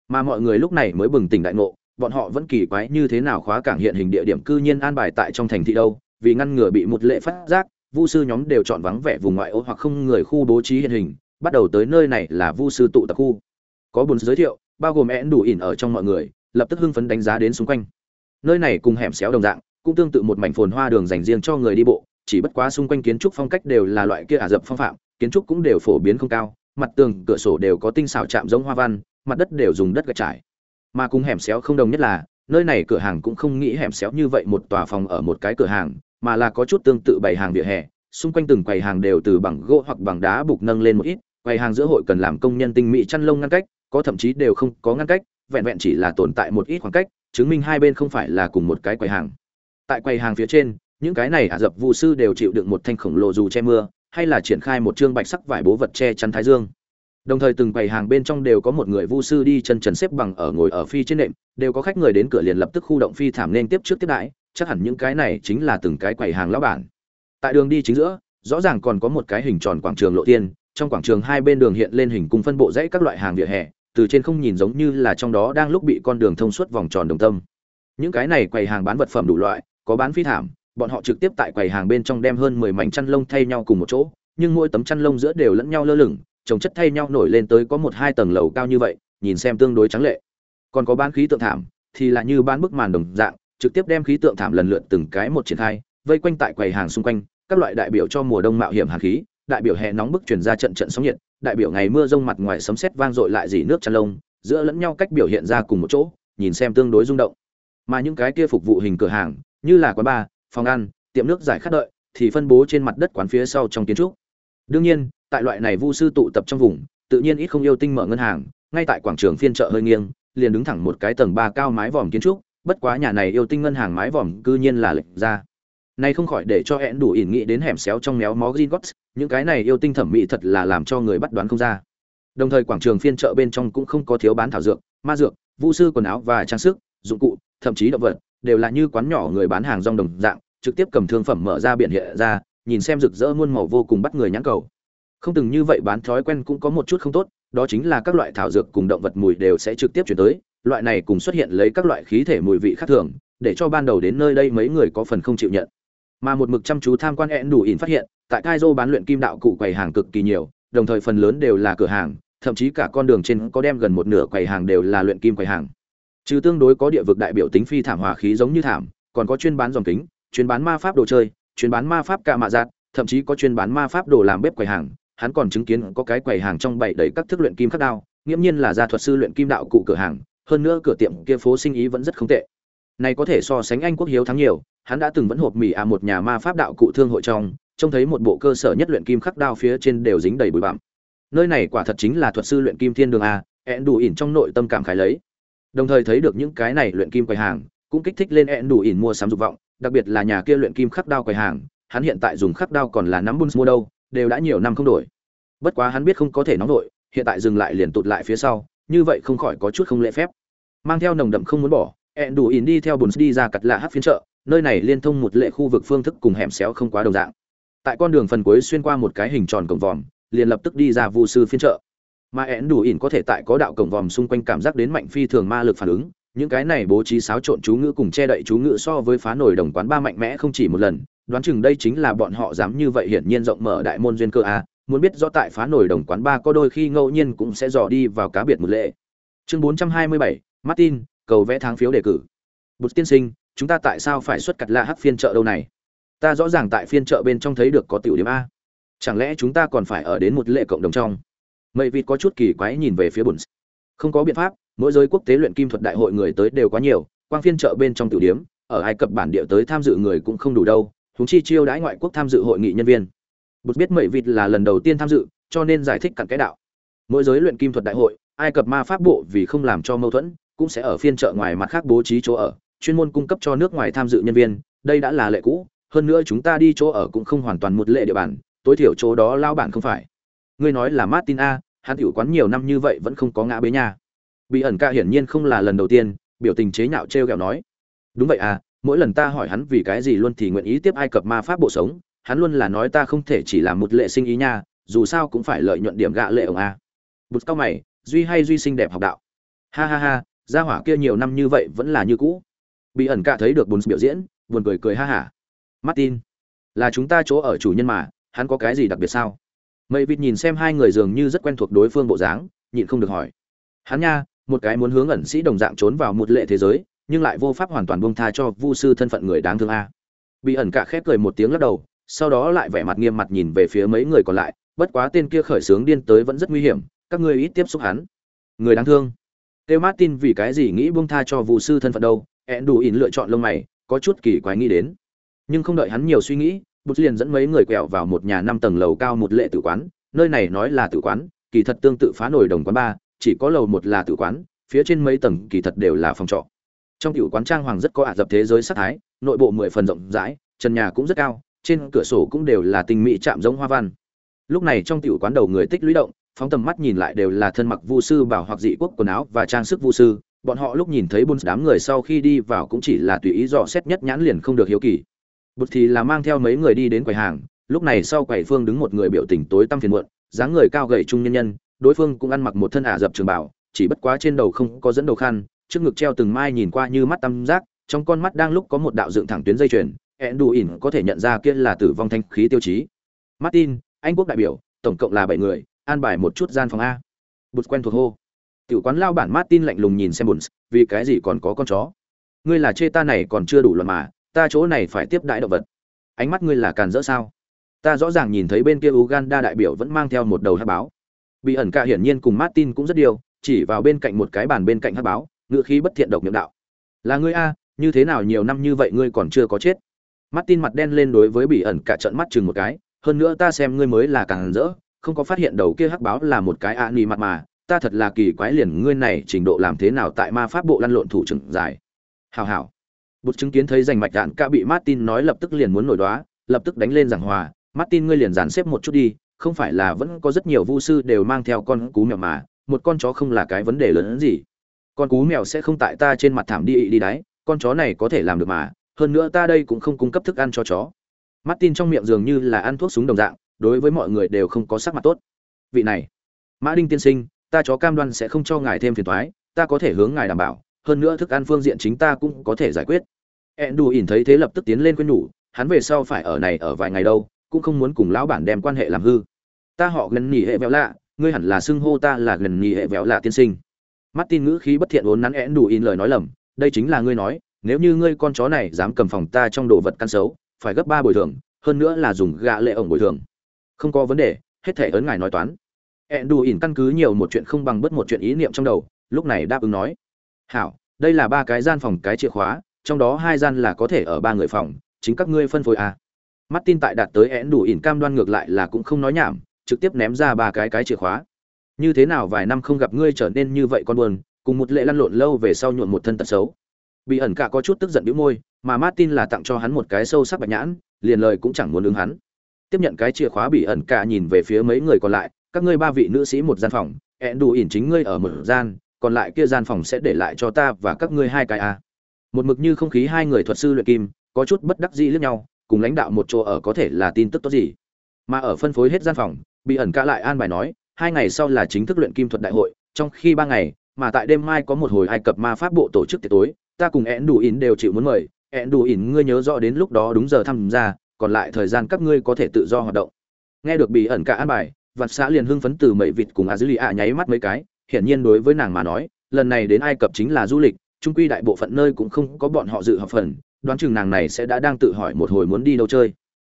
mà mọi người lúc này mới bừng tỉnh đại ngộ bọn họ vẫn kỳ quái như thế nào khóa cảng hiện hình địa điểm cư nhiên an bài tại trong thành thị đâu vì ngăn ngừa bị một lệ phát giác vu sư nhóm đều chọn vắng vẻ vùng ngoại ô hoặc không người khu bố trí hiện hình bắt đầu tới nơi này là vu sư tụ tập khu. Có bốn giới thiệu, bao gồm én đủ ỉn ở trong mọi người, lập tức hưng phấn đánh giá đến xung quanh. Nơi này cùng hẻm xéo đồng dạng, cũng tương tự một mảnh phồn hoa đường dành riêng cho người đi bộ, chỉ bất quá xung quanh kiến trúc phong cách đều là loại kia ả rập phong phạm, kiến trúc cũng đều phổ biến không cao, mặt tường, cửa sổ đều có tinh xảo chạm giống hoa văn, mặt đất đều dùng đất gạch trải. Mà cùng hẻm xéo không đồng nhất là, nơi này cửa hàng cũng không nghĩ hẻm xéo như vậy một tòa phòng ở một cái cửa hàng, mà là có chút tương tự bày hàng vỉa hè, xung quanh từng quầy hàng đều từ bằng gỗ hoặc bằng đá bục nâng lên một ít quầy hàng giữa hội cần làm công nhân tinh mỹ chăn lông ngăn cách, có thậm chí đều không có ngăn cách, vẹn vẹn chỉ là tồn tại một ít khoảng cách, chứng minh hai bên không phải là cùng một cái quầy hàng tại quầy hàng phía trên, những cái này ả dập vu sư đều chịu đựng một thanh khổng lồ dù che mưa, hay là triển khai một trương bạch sắc vải bố vật che chắn thái dương đồng thời từng quầy hàng bên trong đều có một người vu sư đi chân trần xếp bằng ở ngồi ở phi trên nệm, đều có khách người đến cửa liền lập tức khu động phi thảm nên tiếp trước tiếp đãi, chắc hẳn những cái này chính là từng cái quầy hàng lão bản tại đường đi chính giữa, rõ ràng còn có một cái hình tròn quảng trường lộ thiên trong quảng trường hai bên đường hiện lên hình cung phân bộ dãy các loại hàng vỉa hè từ trên không nhìn giống như là trong đó đang lúc bị con đường thông suốt vòng tròn đồng tâm những cái này quầy hàng bán vật phẩm đủ loại có bán phi thảm bọn họ trực tiếp tại quầy hàng bên trong đem hơn mười mảnh chăn lông thay nhau cùng một chỗ, nhưng mỗi tấm chăn lông giữa đều lẫn nhau lơ lửng, chồng chất thay nhau nổi lên tới có một hai tầng lầu cao như vậy, nhìn xem tương đối trắng lệ. Còn có bán khí tượng thảm, thì là như bán bức màn đồng dạng, trực tiếp đem khí tượng thảm lần lượt từng cái một triển khai, vây quanh tại quầy hàng xung quanh, các loại đại biểu cho mùa đông mạo hiểm hàn khí, đại biểu hè nóng bức truyền ra trận trận sóng nhiệt, đại biểu ngày mưa rông mặt ngoài sấm sét vang dội lại dỉ nước chăn lông, giữa lẫn nhau cách biểu hiện ra cùng một chỗ, nhìn xem tương đối rung động. Mà những cái kia phục vụ hình cửa hàng, như là quán bar, phòng ăn, tiệm nước giải khát đợi thì phân bố trên mặt đất quán phía sau trong kiến trúc đương nhiên tại loại này vu sư tụ tập trong vùng tự nhiên ít không yêu tinh mở ngân hàng ngay tại quảng trường phiên chợ hơi nghiêng liền đứng thẳng một cái tầng ba cao mái vòm kiến trúc bất quá nhà này yêu tinh ngân hàng mái vòm cư nhiên là lệch ra này không khỏi để cho hẹn đủ ỉn nghĩ đến hẻm xéo trong méo mó Gringotts, những cái này yêu tinh thẩm mỹ thật là làm cho người bắt đoán không ra. Đồng thời quảng trường phiên chợ bên trong cũng không có thiếu bán thảo dược, ma dược, vũ sư quần áo và trang sức, dụng cụ, thậm chí động vật, đều là như quán nhỏ người bán hàng rong đồng dạng, trực tiếp cầm thương phẩm mở ra biển hiện ra, nhìn xem rực rỡ muôn màu vô cùng bắt người nhãn cầu. Không từng như vậy bán thói quen cũng có một chút không tốt, đó chính là các loại thảo dược cùng động vật mùi đều sẽ trực tiếp chuyển tới, loại này cùng xuất hiện lấy các loại khí thể mùi vị khác thường, để cho ban đầu đến nơi đây mấy người có phần không chịu nhận. Mà một mực chăm chú tham quan ẹn đủ ỉn phát hiện, tại Kaizo bán luyện kim đạo cụ quầy hàng cực kỳ nhiều, đồng thời phần lớn đều là cửa hàng, thậm chí cả con đường trên có đem gần một nửa quầy hàng đều là luyện kim quầy hàng. Trừ tương đối có địa vực đại biểu tính phi thảm hòa khí giống như thảm, còn có chuyên bán dòng kính, chuyên bán ma pháp đồ chơi, chuyên bán ma pháp cạ mạ giạt, thậm chí có chuyên bán ma pháp đồ làm bếp quầy hàng, hắn còn chứng kiến có cái quầy hàng trong bảy đầy các thức luyện kim khắc đao, nghiễm nhiên là gia thuật sư luyện kim đạo cụ cửa hàng, hơn nữa cửa tiệm kia phố sinh ý vẫn rất không tệ. Này có thể so sánh Anh quốc hiếu thắng nhiều, hắn đã từng vẫn hộp mì à một nhà ma pháp đạo cụ thương hội trong, trông thấy một bộ cơ sở nhất luyện kim khắc đao phía trên đều dính đầy bụi bặm. Nơi này quả thật chính là thuật sư luyện kim thiên đường a, ẹn đủ ỉn trong nội tâm cảm khái lấy. Đồng thời thấy được những cái này luyện kim quầy hàng, cũng kích thích lên ẹn đủ ỉn mua sắm dục vọng, đặc biệt là nhà kia luyện kim khắc đao quầy hàng, hắn hiện tại dùng khắc đao còn là nắm buns mua đâu, đều đã nhiều năm không đổi. Bất quá hắn biết không có thể nóng đổi, hiện tại dừng lại liền tụt lại phía sau, như vậy không khỏi có chút không lễ phép. Mang theo nồng đậm không muốn bỏ, hẹn đủ ỉn đi theo bùn đi ra cặt lạ hát phiên chợ, nơi này liên thông một lệ khu vực phương thức cùng hẻm xéo không quá đồng dạng. Tại con đường phần cuối xuyên qua một cái hình tròn cổng vòm, liền lập tức đi ra vu sư phiên chợ. Mà hẹn đủ ỉn có thể tại có đạo cổng vòm xung quanh cảm giác đến mạnh phi thường ma lực phản ứng, những cái này bố trí xáo trộn chú ngữ cùng che đậy chú ngữ so với phá nổi đồng quán ba mạnh mẽ không chỉ một lần, đoán chừng đây chính là bọn họ dám như vậy hiển nhiên rộng mở đại môn duyên cơ a, muốn biết rõ tại phá nổi đồng quán ba có đôi khi ngẫu nhiên cũng sẽ dò đi vào cá biệt một lệ. Chương 427, Martin, cầu vẽ tháng phiếu đề cử. Bụt tiên sinh, chúng ta tại sao phải xuất cặt la hắc phiên chợ đâu này? Ta rõ ràng tại phiên chợ bên trong thấy được có tiểu điểm a. Chẳng lẽ chúng ta còn phải ở đến một lệ cộng đồng trong? Mậy vịt có chút kỳ quái nhìn về phía bùn không có biện pháp mỗi giới quốc tế luyện kim thuật đại hội người tới đều quá nhiều quang phiên chợ bên trong tiểu điếm ở ai cập bản địa tới tham dự người cũng không đủ đâu chúng chi chiêu đãi ngoại quốc tham dự hội nghị nhân viên. Bụt biết mậy vịt là lần đầu tiên tham dự cho nên giải thích cặn cái đạo. Mỗi giới luyện kim thuật đại hội ai cập ma pháp bộ vì không làm cho mâu thuẫn cũng sẽ ở phiên chợ ngoài mặt khác bố trí chỗ ở chuyên môn cung cấp cho nước ngoài tham dự nhân viên, đây đã là lệ cũ, hơn nữa chúng ta đi chỗ ở cũng không hoàn toàn một lệ địa bàn, tối thiểu chỗ đó lao bản không phải. Ngươi nói là Martin a, hắn tiểu quán nhiều năm như vậy vẫn không có ngã bế nhà. Bị ẩn ca hiển nhiên không là lần đầu tiên, biểu tình chế nhạo trêu ghẹo nói. Đúng vậy à, mỗi lần ta hỏi hắn vì cái gì luôn thì nguyện ý tiếp ai cập ma pháp bộ sống, hắn luôn là nói ta không thể chỉ làm một lệ sinh ý nha, dù sao cũng phải lợi nhuận điểm gạ lệ ông a. Bụt cao mày, duy hay duy sinh đẹp học đạo. Ha ha ha, gia hỏa kia nhiều năm như vậy vẫn là như cũ. Bị ẩn cả thấy được bùn biểu diễn, buồn cười cười ha hả. Martin, là chúng ta chỗ ở chủ nhân mà, hắn có cái gì đặc biệt sao? Mây vịt nhìn xem hai người dường như rất quen thuộc đối phương bộ dáng, nhịn không được hỏi. Hắn nha, một cái muốn hướng ẩn sĩ đồng dạng trốn vào một lệ thế giới, nhưng lại vô pháp hoàn toàn buông tha cho vu sư thân phận người đáng thương a. Bị ẩn cả khép cười một tiếng lắc đầu, sau đó lại vẻ mặt nghiêm mặt nhìn về phía mấy người còn lại, bất quá tên kia khởi sướng điên tới vẫn rất nguy hiểm, các ngươi ít tiếp xúc hắn. Người đáng thương. Têu Martin vì cái gì nghĩ buông tha cho vụ sư thân phận đâu? ẹn đủ ỉn lựa chọn lông mày, có chút kỳ quái nghĩ đến nhưng không đợi hắn nhiều suy nghĩ, Bụt liền dẫn mấy người quẹo vào một nhà năm tầng lầu cao một lệ tử quán, nơi này nói là tử quán, kỳ thật tương tự phá nổi đồng quán ba, chỉ có lầu một là tử quán, phía trên mấy tầng kỳ thật đều là phòng trọ trong tiểu quán trang hoàng rất có ả dập thế giới sắc thái, nội bộ mười phần rộng rãi, trần nhà cũng rất cao, trên cửa sổ cũng đều là tinh mỹ chạm giống hoa văn lúc này trong tiểu quán đầu người tích lũy động phóng tầm mắt nhìn lại đều là thân mặc vu sư, bảo hoặc dị quốc quần áo và trang sức vu sư. Bọn họ lúc nhìn thấy bun, đám người sau khi đi vào cũng chỉ là tùy ý dò xét nhất nhãn liền không được hiếu kỳ. Bụt thì là mang theo mấy người đi đến quầy hàng, lúc này sau quầy phương đứng một người biểu tình tối tăm phiền muộn, dáng người cao gầy trung nhân nhân, đối phương cũng ăn mặc một thân ả dập trường bảo chỉ bất quá trên đầu không có dẫn đầu khăn, trước ngực treo từng mai nhìn qua như mắt tam giác, trong con mắt đang lúc có một đạo dựng thẳng tuyến dây chuyền hẹn đủ ỉn có thể nhận ra kia là tử vong thanh khí tiêu chí. Martin, anh quốc đại biểu, tổng cộng là bảy người an bài một chút gian phòng a bụt quen thuộc hô Tiểu quán lao bản Martin lạnh lùng nhìn xem Buns, vì cái gì còn có con chó? Ngươi là chê ta này còn chưa đủ luật mà, ta chỗ này phải tiếp đãi động vật. Ánh mắt ngươi là càn rỡ sao? Ta rõ ràng nhìn thấy bên kia Uganda đại biểu vẫn mang theo một đầu hắc báo. Bị ẩn cả hiển nhiên cùng Martin cũng rất điều, chỉ vào bên cạnh một cái bàn bên cạnh hắc báo, ngựa khí bất thiện độc miệng đạo. Là ngươi a, như thế nào nhiều năm như vậy ngươi còn chưa có chết? Martin mặt đen lên đối với bị ẩn cả trận mắt chừng một cái, hơn nữa ta xem ngươi mới là càng rỡ, không có phát hiện đầu kia hắc báo là một cái ạ nỉ mặt mà, ta thật là kỳ quái liền ngươi này trình độ làm thế nào tại ma pháp bộ lăn lộn thủ trưởng dài. Hào hào. Bụt chứng kiến thấy giành mạch đạn ca bị martin nói lập tức liền muốn nổi đoá lập tức đánh lên giảng hòa martin ngươi liền dàn xếp một chút đi không phải là vẫn có rất nhiều vu sư đều mang theo con cú mèo mà một con chó không là cái vấn đề lớn hơn gì. Con cú mèo sẽ không tại ta trên mặt thảm đi đi đáy con chó này có thể làm được mà hơn nữa ta đây cũng không cung cấp thức ăn cho chó. Martin trong miệng dường như là ăn thuốc súng đồng dạng đối với mọi người đều không có sắc mặt tốt. Vị này mã đinh tiên sinh ta chó cam đoan sẽ không cho ngài thêm phiền toái ta có thể hướng ngài đảm bảo hơn nữa thức ăn phương diện chính ta cũng có thể giải quyết. Ẹn đù ỉn thấy thế lập tức tiến lên quên nhủ hắn về sau phải ở này ở vài ngày đâu cũng không muốn cùng lão bản đem quan hệ làm hư. Ta họ gần nhì hệ vẹo lạ ngươi hẳn là xưng hô ta là gần nhì hệ vẹo lạ tiên sinh. Martin ngữ khí bất thiện uốn nắn én đủ in lời nói lầm, đây chính là ngươi nói, nếu như ngươi con chó này dám cầm phòng ta trong đồ vật căn xấu, phải gấp ba bồi thường, hơn nữa là dùng gạ lệ ổng bồi thường. Không có vấn đề, hết thể ấn ngài nói toán. én đủ ỉn căn cứ nhiều một chuyện không bằng bất một chuyện ý niệm trong đầu, lúc này đáp ứng nói. Hảo, đây là ba cái gian phòng cái chìa khóa, trong đó hai gian là có thể ở ba người phòng, chính các ngươi phân phối à. Martin tại đạt tới én đủ ỉn cam đoan ngược lại là cũng không nói nhảm, trực tiếp ném ra ba cái cái chìa khóa như thế nào vài năm không gặp ngươi trở nên như vậy con buồn cùng một lệ lăn lộn lâu về sau nhuộn một thân tật xấu bị ẩn cả có chút tức giận bĩu môi mà martin là tặng cho hắn một cái sâu sắc bạch nhãn liền lời cũng chẳng muốn ứng hắn tiếp nhận cái chìa khóa bị ẩn cả nhìn về phía mấy người còn lại, các ngươi ba vị nữ sĩ một gian phòng, ẹn đủ ỉn chính ngươi ở một gian, còn lại kia gian phòng sẽ để lại cho ta và các ngươi hai cái a một mực như không khí hai người thuật sư luyện kim, có chút bất đắc dĩ lẫn nhau, cùng lãnh đạo một chỗ ở có thể là tin tức tốt gì. Mà ở phân phối hết gian phòng bị ẩn cả lại an bài nói, hai ngày sau là chính thức luyện kim thuật đại hội, trong khi ba ngày, mà tại đêm mai có một hồi ai cập ma pháp bộ tổ chức tiệc tối, ta cùng ẹn đủ ỉn đều chịu muốn mời, ẹn đủ ỉn ngươi nhớ rõ đến lúc đó đúng giờ tham gia còn lại thời gian các ngươi có thể tự do hoạt động. Nghe được bị ẩn cả an bài vặt xã liền hưng phấn từ mẩy vịt cùng a dư lì ạ nháy mắt mấy cái, hiển nhiên đối với nàng mà nói, lần này đến ai cập chính là du lịch trung quy đại bộ phận nơi cũng không có bọn họ dự họp phần, đoán chừng nàng này sẽ đã đang tự hỏi một hồi muốn đi đâu chơi.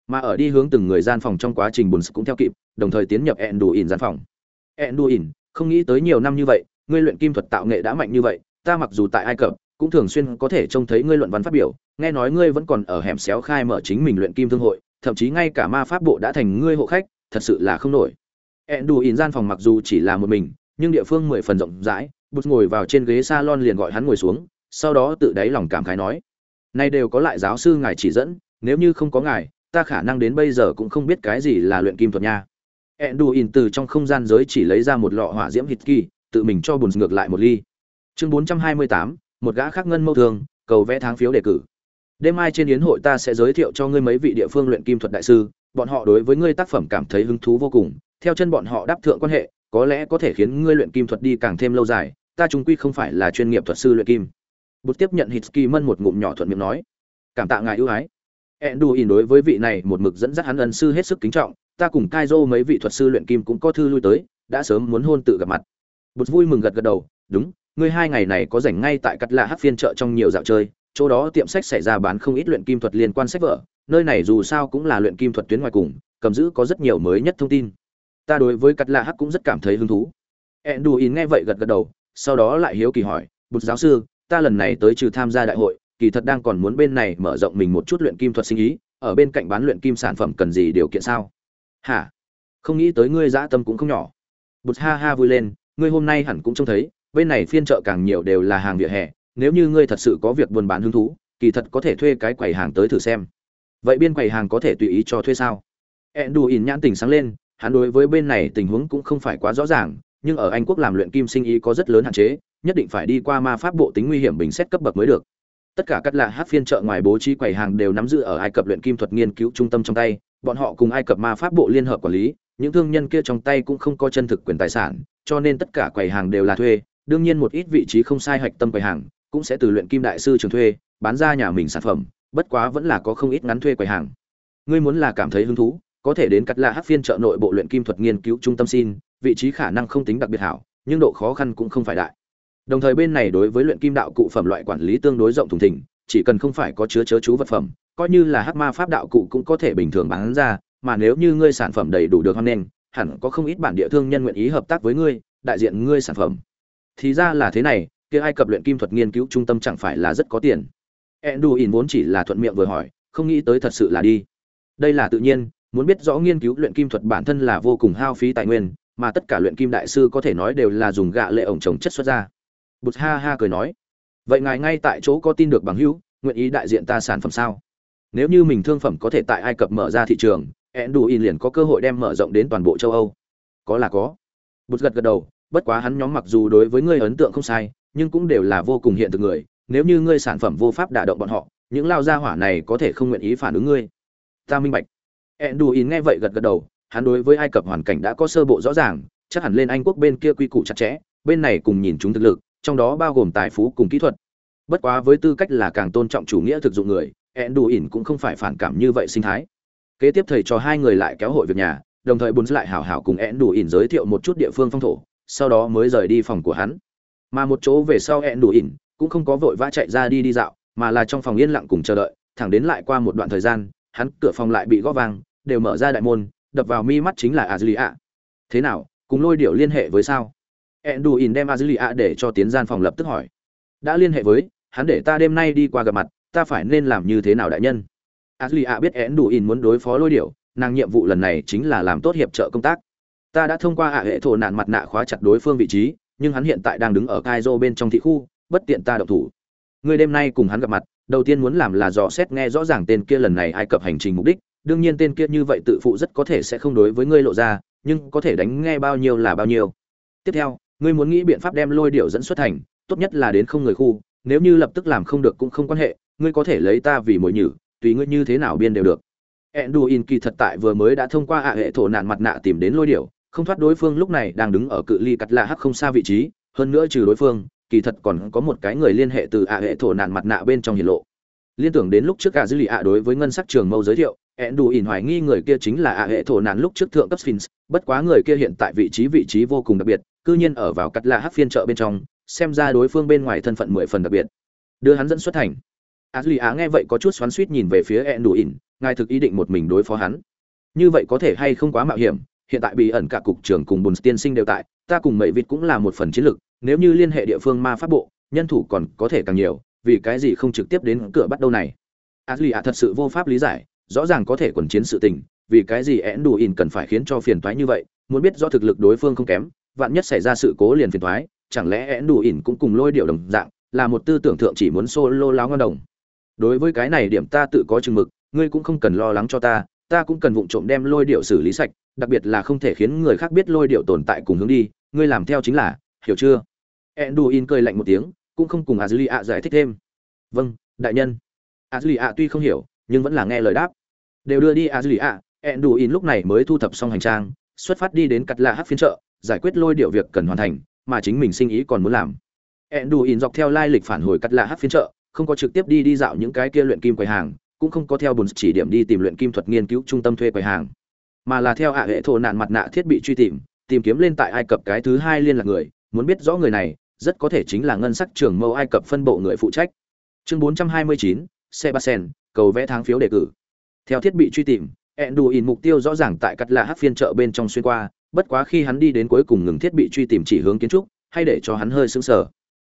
Mà ở đi hướng từng người gian phòng trong quá trình buồn cũng theo kịp, đồng thời tiến nhập ẹn đủ ỉn gian phòng. Ẹn đủ ỉn không nghĩ tới nhiều năm như vậy, ngươi luyện kim thuật tạo nghệ đã mạnh như vậy, ta mặc dù tại ai cập cũng thường xuyên có thể trông thấy ngươi luận văn phát biểu nghe nói ngươi vẫn còn ở hẻm xéo khai mở chính mình luyện kim thương hội thậm chí ngay cả ma pháp bộ đã thành ngươi hộ khách thật sự là không nổi ẹn đù ỉn gian phòng mặc dù chỉ là một mình nhưng địa phương mười phần rộng rãi bút ngồi vào trên ghế salon liền gọi hắn ngồi xuống sau đó tự đáy lòng cảm khái nói nay đều có lại giáo sư ngài chỉ dẫn nếu như không có ngài ta khả năng đến bây giờ cũng không biết cái gì là luyện kim thuật nha In từ trong không gian giới chỉ lấy ra một lọ hỏa diễm hít kỳ, tự mình cho buồn ngược lại một ly. Chương 428, một gã khác ngân mâu thường, cầu vẽ tháng phiếu đề cử. Đêm mai trên yến hội ta sẽ giới thiệu cho ngươi mấy vị địa phương luyện kim thuật đại sư, bọn họ đối với ngươi tác phẩm cảm thấy hứng thú vô cùng, theo chân bọn họ đáp thượng quan hệ, có lẽ có thể khiến ngươi luyện kim thuật đi càng thêm lâu dài, ta chúng quy không phải là chuyên nghiệp thuật sư luyện kim. Bút tiếp nhận Hitsky mân một ngụm nhỏ thuận miệng nói, cảm tạ ngài ưu ái. Enduin đối với vị này một mực dẫn dắt hắn ân sư hết sức kính trọng, ta cùng Kaizo mấy vị thuật sư luyện kim cũng có thư lui tới, đã sớm muốn hôn tự gặp mặt. Bụt vui mừng gật gật đầu, đúng, ngươi hai ngày này có rảnh ngay tại cắt lạ hát phiên chợ trong nhiều dạo chơi, chỗ đó tiệm sách xảy ra bán không ít luyện kim thuật liên quan sách vở, nơi này dù sao cũng là luyện kim thuật tuyến ngoài cùng, cầm giữ có rất nhiều mới nhất thông tin. Ta đối với cắt lạ hát cũng rất cảm thấy hứng thú. Enduin nghe vậy gật gật đầu, sau đó lại hiếu kỳ hỏi, "Bụt giáo sư, ta lần này tới trừ tham gia đại hội, kỳ thật đang còn muốn bên này mở rộng mình một chút luyện kim thuật sinh ý, ở bên cạnh bán luyện kim sản phẩm cần gì điều kiện sao?" hả không nghĩ tới ngươi dã tâm cũng không nhỏ bụt ha ha vui lên ngươi hôm nay hẳn cũng trông thấy bên này phiên chợ càng nhiều đều là hàng vỉa hè, nếu như ngươi thật sự có việc buôn bán hứng thú, kỳ thật có thể thuê cái quầy hàng tới thử xem. Vậy biên quầy hàng có thể tùy ý cho thuê sao? Ẹn đù ỉn nhãn tình sáng lên, hắn đối với bên này tình huống cũng không phải quá rõ ràng, nhưng ở anh quốc làm luyện kim sinh ý có rất lớn hạn chế, nhất định phải đi qua ma pháp bộ tính nguy hiểm bình xét cấp bậc mới được. Tất cả các lạ hát phiên chợ ngoài bố trí quầy hàng đều nắm giữ ở ai cập luyện kim thuật nghiên cứu trung tâm trong tay, bọn họ cùng ai cập ma pháp bộ liên hợp quản lý, những thương nhân kia trong tay cũng không có chân thực quyền tài sản, cho nên tất cả quầy hàng đều là thuê đương nhiên một ít vị trí không sai hạch tâm quầy hàng cũng sẽ từ luyện kim đại sư trường thuê bán ra nhà mình sản phẩm, bất quá vẫn là có không ít ngắn thuê quầy hàng. Ngươi muốn là cảm thấy hứng thú, có thể đến cắt lạ hát phiên chợ nội bộ luyện kim thuật nghiên cứu trung tâm xin, vị trí khả năng không tính đặc biệt hảo, nhưng độ khó khăn cũng không phải đại. Đồng thời bên này đối với luyện kim đạo cụ phẩm loại quản lý tương đối rộng thùng thình, chỉ cần không phải có chứa chớ chú vật phẩm, coi như là hắc ma pháp đạo cụ cũng có thể bình thường bán ra, mà nếu như ngươi sản phẩm đầy đủ được hoan nghênh, hẳn có không ít bản địa thương nhân nguyện ý hợp tác với ngươi, đại diện ngươi sản phẩm thì ra là thế này, kia ai cập luyện kim thuật nghiên cứu trung tâm chẳng phải là rất có tiền. Enduin vốn chỉ là thuận miệng vừa hỏi, không nghĩ tới thật sự là đi. Đây là tự nhiên, muốn biết rõ nghiên cứu luyện kim thuật bản thân là vô cùng hao phí tài nguyên, mà tất cả luyện kim đại sư có thể nói đều là dùng gạ lệ ổng trồng chất xuất ra. Bụt ha ha cười nói, vậy ngài ngay tại chỗ có tin được bằng hữu, nguyện ý đại diện ta sản phẩm sao? Nếu như mình thương phẩm có thể tại ai cập mở ra thị trường, enduin liền có cơ hội đem mở rộng đến toàn bộ châu âu. Có là có. Bụt gật gật đầu bất quá hắn nhóm mặc dù đối với ngươi ấn tượng không sai, nhưng cũng đều là vô cùng hiện thực người. Nếu như ngươi sản phẩm vô pháp đả động bọn họ, những lao gia hỏa này có thể không nguyện ý phản ứng ngươi. Ta minh bạch. Enduin nghe vậy gật gật đầu, hắn đối với ai cập hoàn cảnh đã có sơ bộ rõ ràng, chắc hẳn lên anh quốc bên kia quy củ chặt chẽ, bên này cùng nhìn chúng thực lực, trong đó bao gồm tài phú cùng kỹ thuật. Bất quá với tư cách là càng tôn trọng chủ nghĩa thực dụng người ẹn đủ ỉn cũng không phải phản cảm như vậy sinh thái. Kế tiếp thầy cho hai người lại kéo hội việc nhà, đồng thời bốn lại hảo hảo cùng ẹn đủ ỉn giới thiệu một chút địa phương phong thổ sau đó mới rời đi phòng của hắn. Mà một chỗ về sau hẹn đủ ỉn, cũng không có vội vã chạy ra đi đi dạo, mà là trong phòng yên lặng cùng chờ đợi, thẳng đến lại qua một đoạn thời gian, hắn cửa phòng lại bị gõ vang, đều mở ra đại môn, đập vào mi mắt chính là azulia thế nào, cùng lôi điệu liên hệ với sao? Hẹn đủ ỉn đem azulia để cho tiến gian phòng lập tức hỏi. Đã liên hệ với, hắn để ta đêm nay đi qua gặp mặt, ta phải nên làm như thế nào đại nhân? Ashley ạ biết hẹn đủ ỉn muốn đối phó lôi điểu, nàng nhiệm vụ lần này chính là làm tốt hiệp trợ công tác ta đã thông qua ạ hệ thổ nạn mặt nạ khóa chặt đối phương vị trí, nhưng hắn hiện tại đang đứng ở Kaizo bên trong thị khu, bất tiện ta động thủ. Người đêm nay cùng hắn gặp mặt, đầu tiên muốn làm là dò xét nghe rõ ràng tên kia lần này ai cập hành trình mục đích, đương nhiên tên kia như vậy tự phụ rất có thể sẽ không đối với ngươi lộ ra, nhưng có thể đánh nghe bao nhiêu là bao nhiêu. Tiếp theo, ngươi muốn nghĩ biện pháp đem lôi điệu dẫn xuất thành, tốt nhất là đến không người khu, nếu như lập tức làm không được cũng không quan hệ, ngươi có thể lấy ta vì mồi nhử, tùy ngươi như thế nào biên đều được. Enduin kỳ thật tại vừa mới đã thông qua ạ hệ thổ nạn mặt nạ tìm đến lôi điểu không thoát đối phương lúc này đang đứng ở cự ly cắt lạ hắc không xa vị trí hơn nữa trừ đối phương kỳ thật còn có một cái người liên hệ từ ạ hệ thổ nạn mặt nạ bên trong hiển lộ. Liên tưởng đến lúc trước cả dữ liệu ạ đối với ngân sắc trường mâu giới thiệu Enduin hoài nghi người kia chính là ạ hệ thổ nạn lúc trước thượng cấp Sphinx, bất quá người kia hiện tại vị trí vị trí vô cùng đặc biệt, cư nhiên ở vào cắt lạ hắc phiên chợ bên trong, xem ra đối phương bên ngoài thân phận mười phần đặc biệt. Đưa hắn dẫn xuất thành. A duy á nghe vậy có chút xoắn suýt nhìn về phía ẹn đủ ỉn ngài thực ý định một mình đối phó hắn. Như vậy có thể hay không quá mạo hiểm hiện tại bị ẩn cả cục trưởng cùng bùn tiên sinh đều tại, ta cùng mệ vịt cũng là một phần chiến lược, nếu như liên hệ địa phương ma pháp bộ, nhân thủ còn có thể càng nhiều, vì cái gì không trực tiếp đến cửa bắt đầu này? A lì á thật sự vô pháp lý giải, rõ ràng có thể quần chiến sự tình, vì cái gì én đủ ỉn cần phải khiến cho phiền toái như vậy, muốn biết do thực lực đối phương không kém, vạn nhất xảy ra sự cố liền phiền toái, chẳng lẽ én đủ ỉn cũng cùng lôi điệu đồng dạng, là một tư tưởng thượng chỉ muốn solo láo ngon đồng? Đối với cái này điểm ta tự có chừng mực, ngươi cũng không cần lo lắng cho ta ta cũng cần vụng trộm đem lôi điệu xử lý sạch đặc biệt là không thể khiến người khác biết lôi điệu tồn tại cùng hướng đi ngươi làm theo chính là hiểu chưa? Enduin cười lạnh một tiếng cũng không cùng azulia giải thích thêm. Vâng đại nhân. Azulia tuy không hiểu nhưng vẫn là nghe lời đáp. Đều đưa đi azulia enduin lúc này mới thu thập xong hành trang xuất phát đi đến cắt lạ hát phiên chợ giải quyết lôi điệu việc cần hoàn thành mà chính mình sinh ý còn muốn làm. Enduin dọc theo lai lịch phản hồi cắt lạ hát phiên chợ, không có trực tiếp đi đi dạo những cái kia luyện kim quầy hàng, cũng không có theo bùn chỉ điểm đi tìm luyện kim thuật nghiên cứu trung tâm thuê quầy hàng, mà là theo ạ hệ thổ nạn mặt nạ thiết bị truy tìm, tìm kiếm lên tại Ai Cập cái thứ hai liên lạc người, muốn biết rõ người này, rất có thể chính là ngân sắc trưởng mâu Ai Cập phân bộ người phụ trách. Chương 429, Sebastian, cầu vẽ tháng phiếu đề cử. Theo thiết bị truy tìm, Enduin mục tiêu rõ ràng tại cắt lạ hát phiên chợ bên trong xuyên qua, bất quá khi hắn đi đến cuối cùng ngừng thiết bị truy tìm chỉ hướng kiến trúc, hay để cho hắn hơi sững sờ.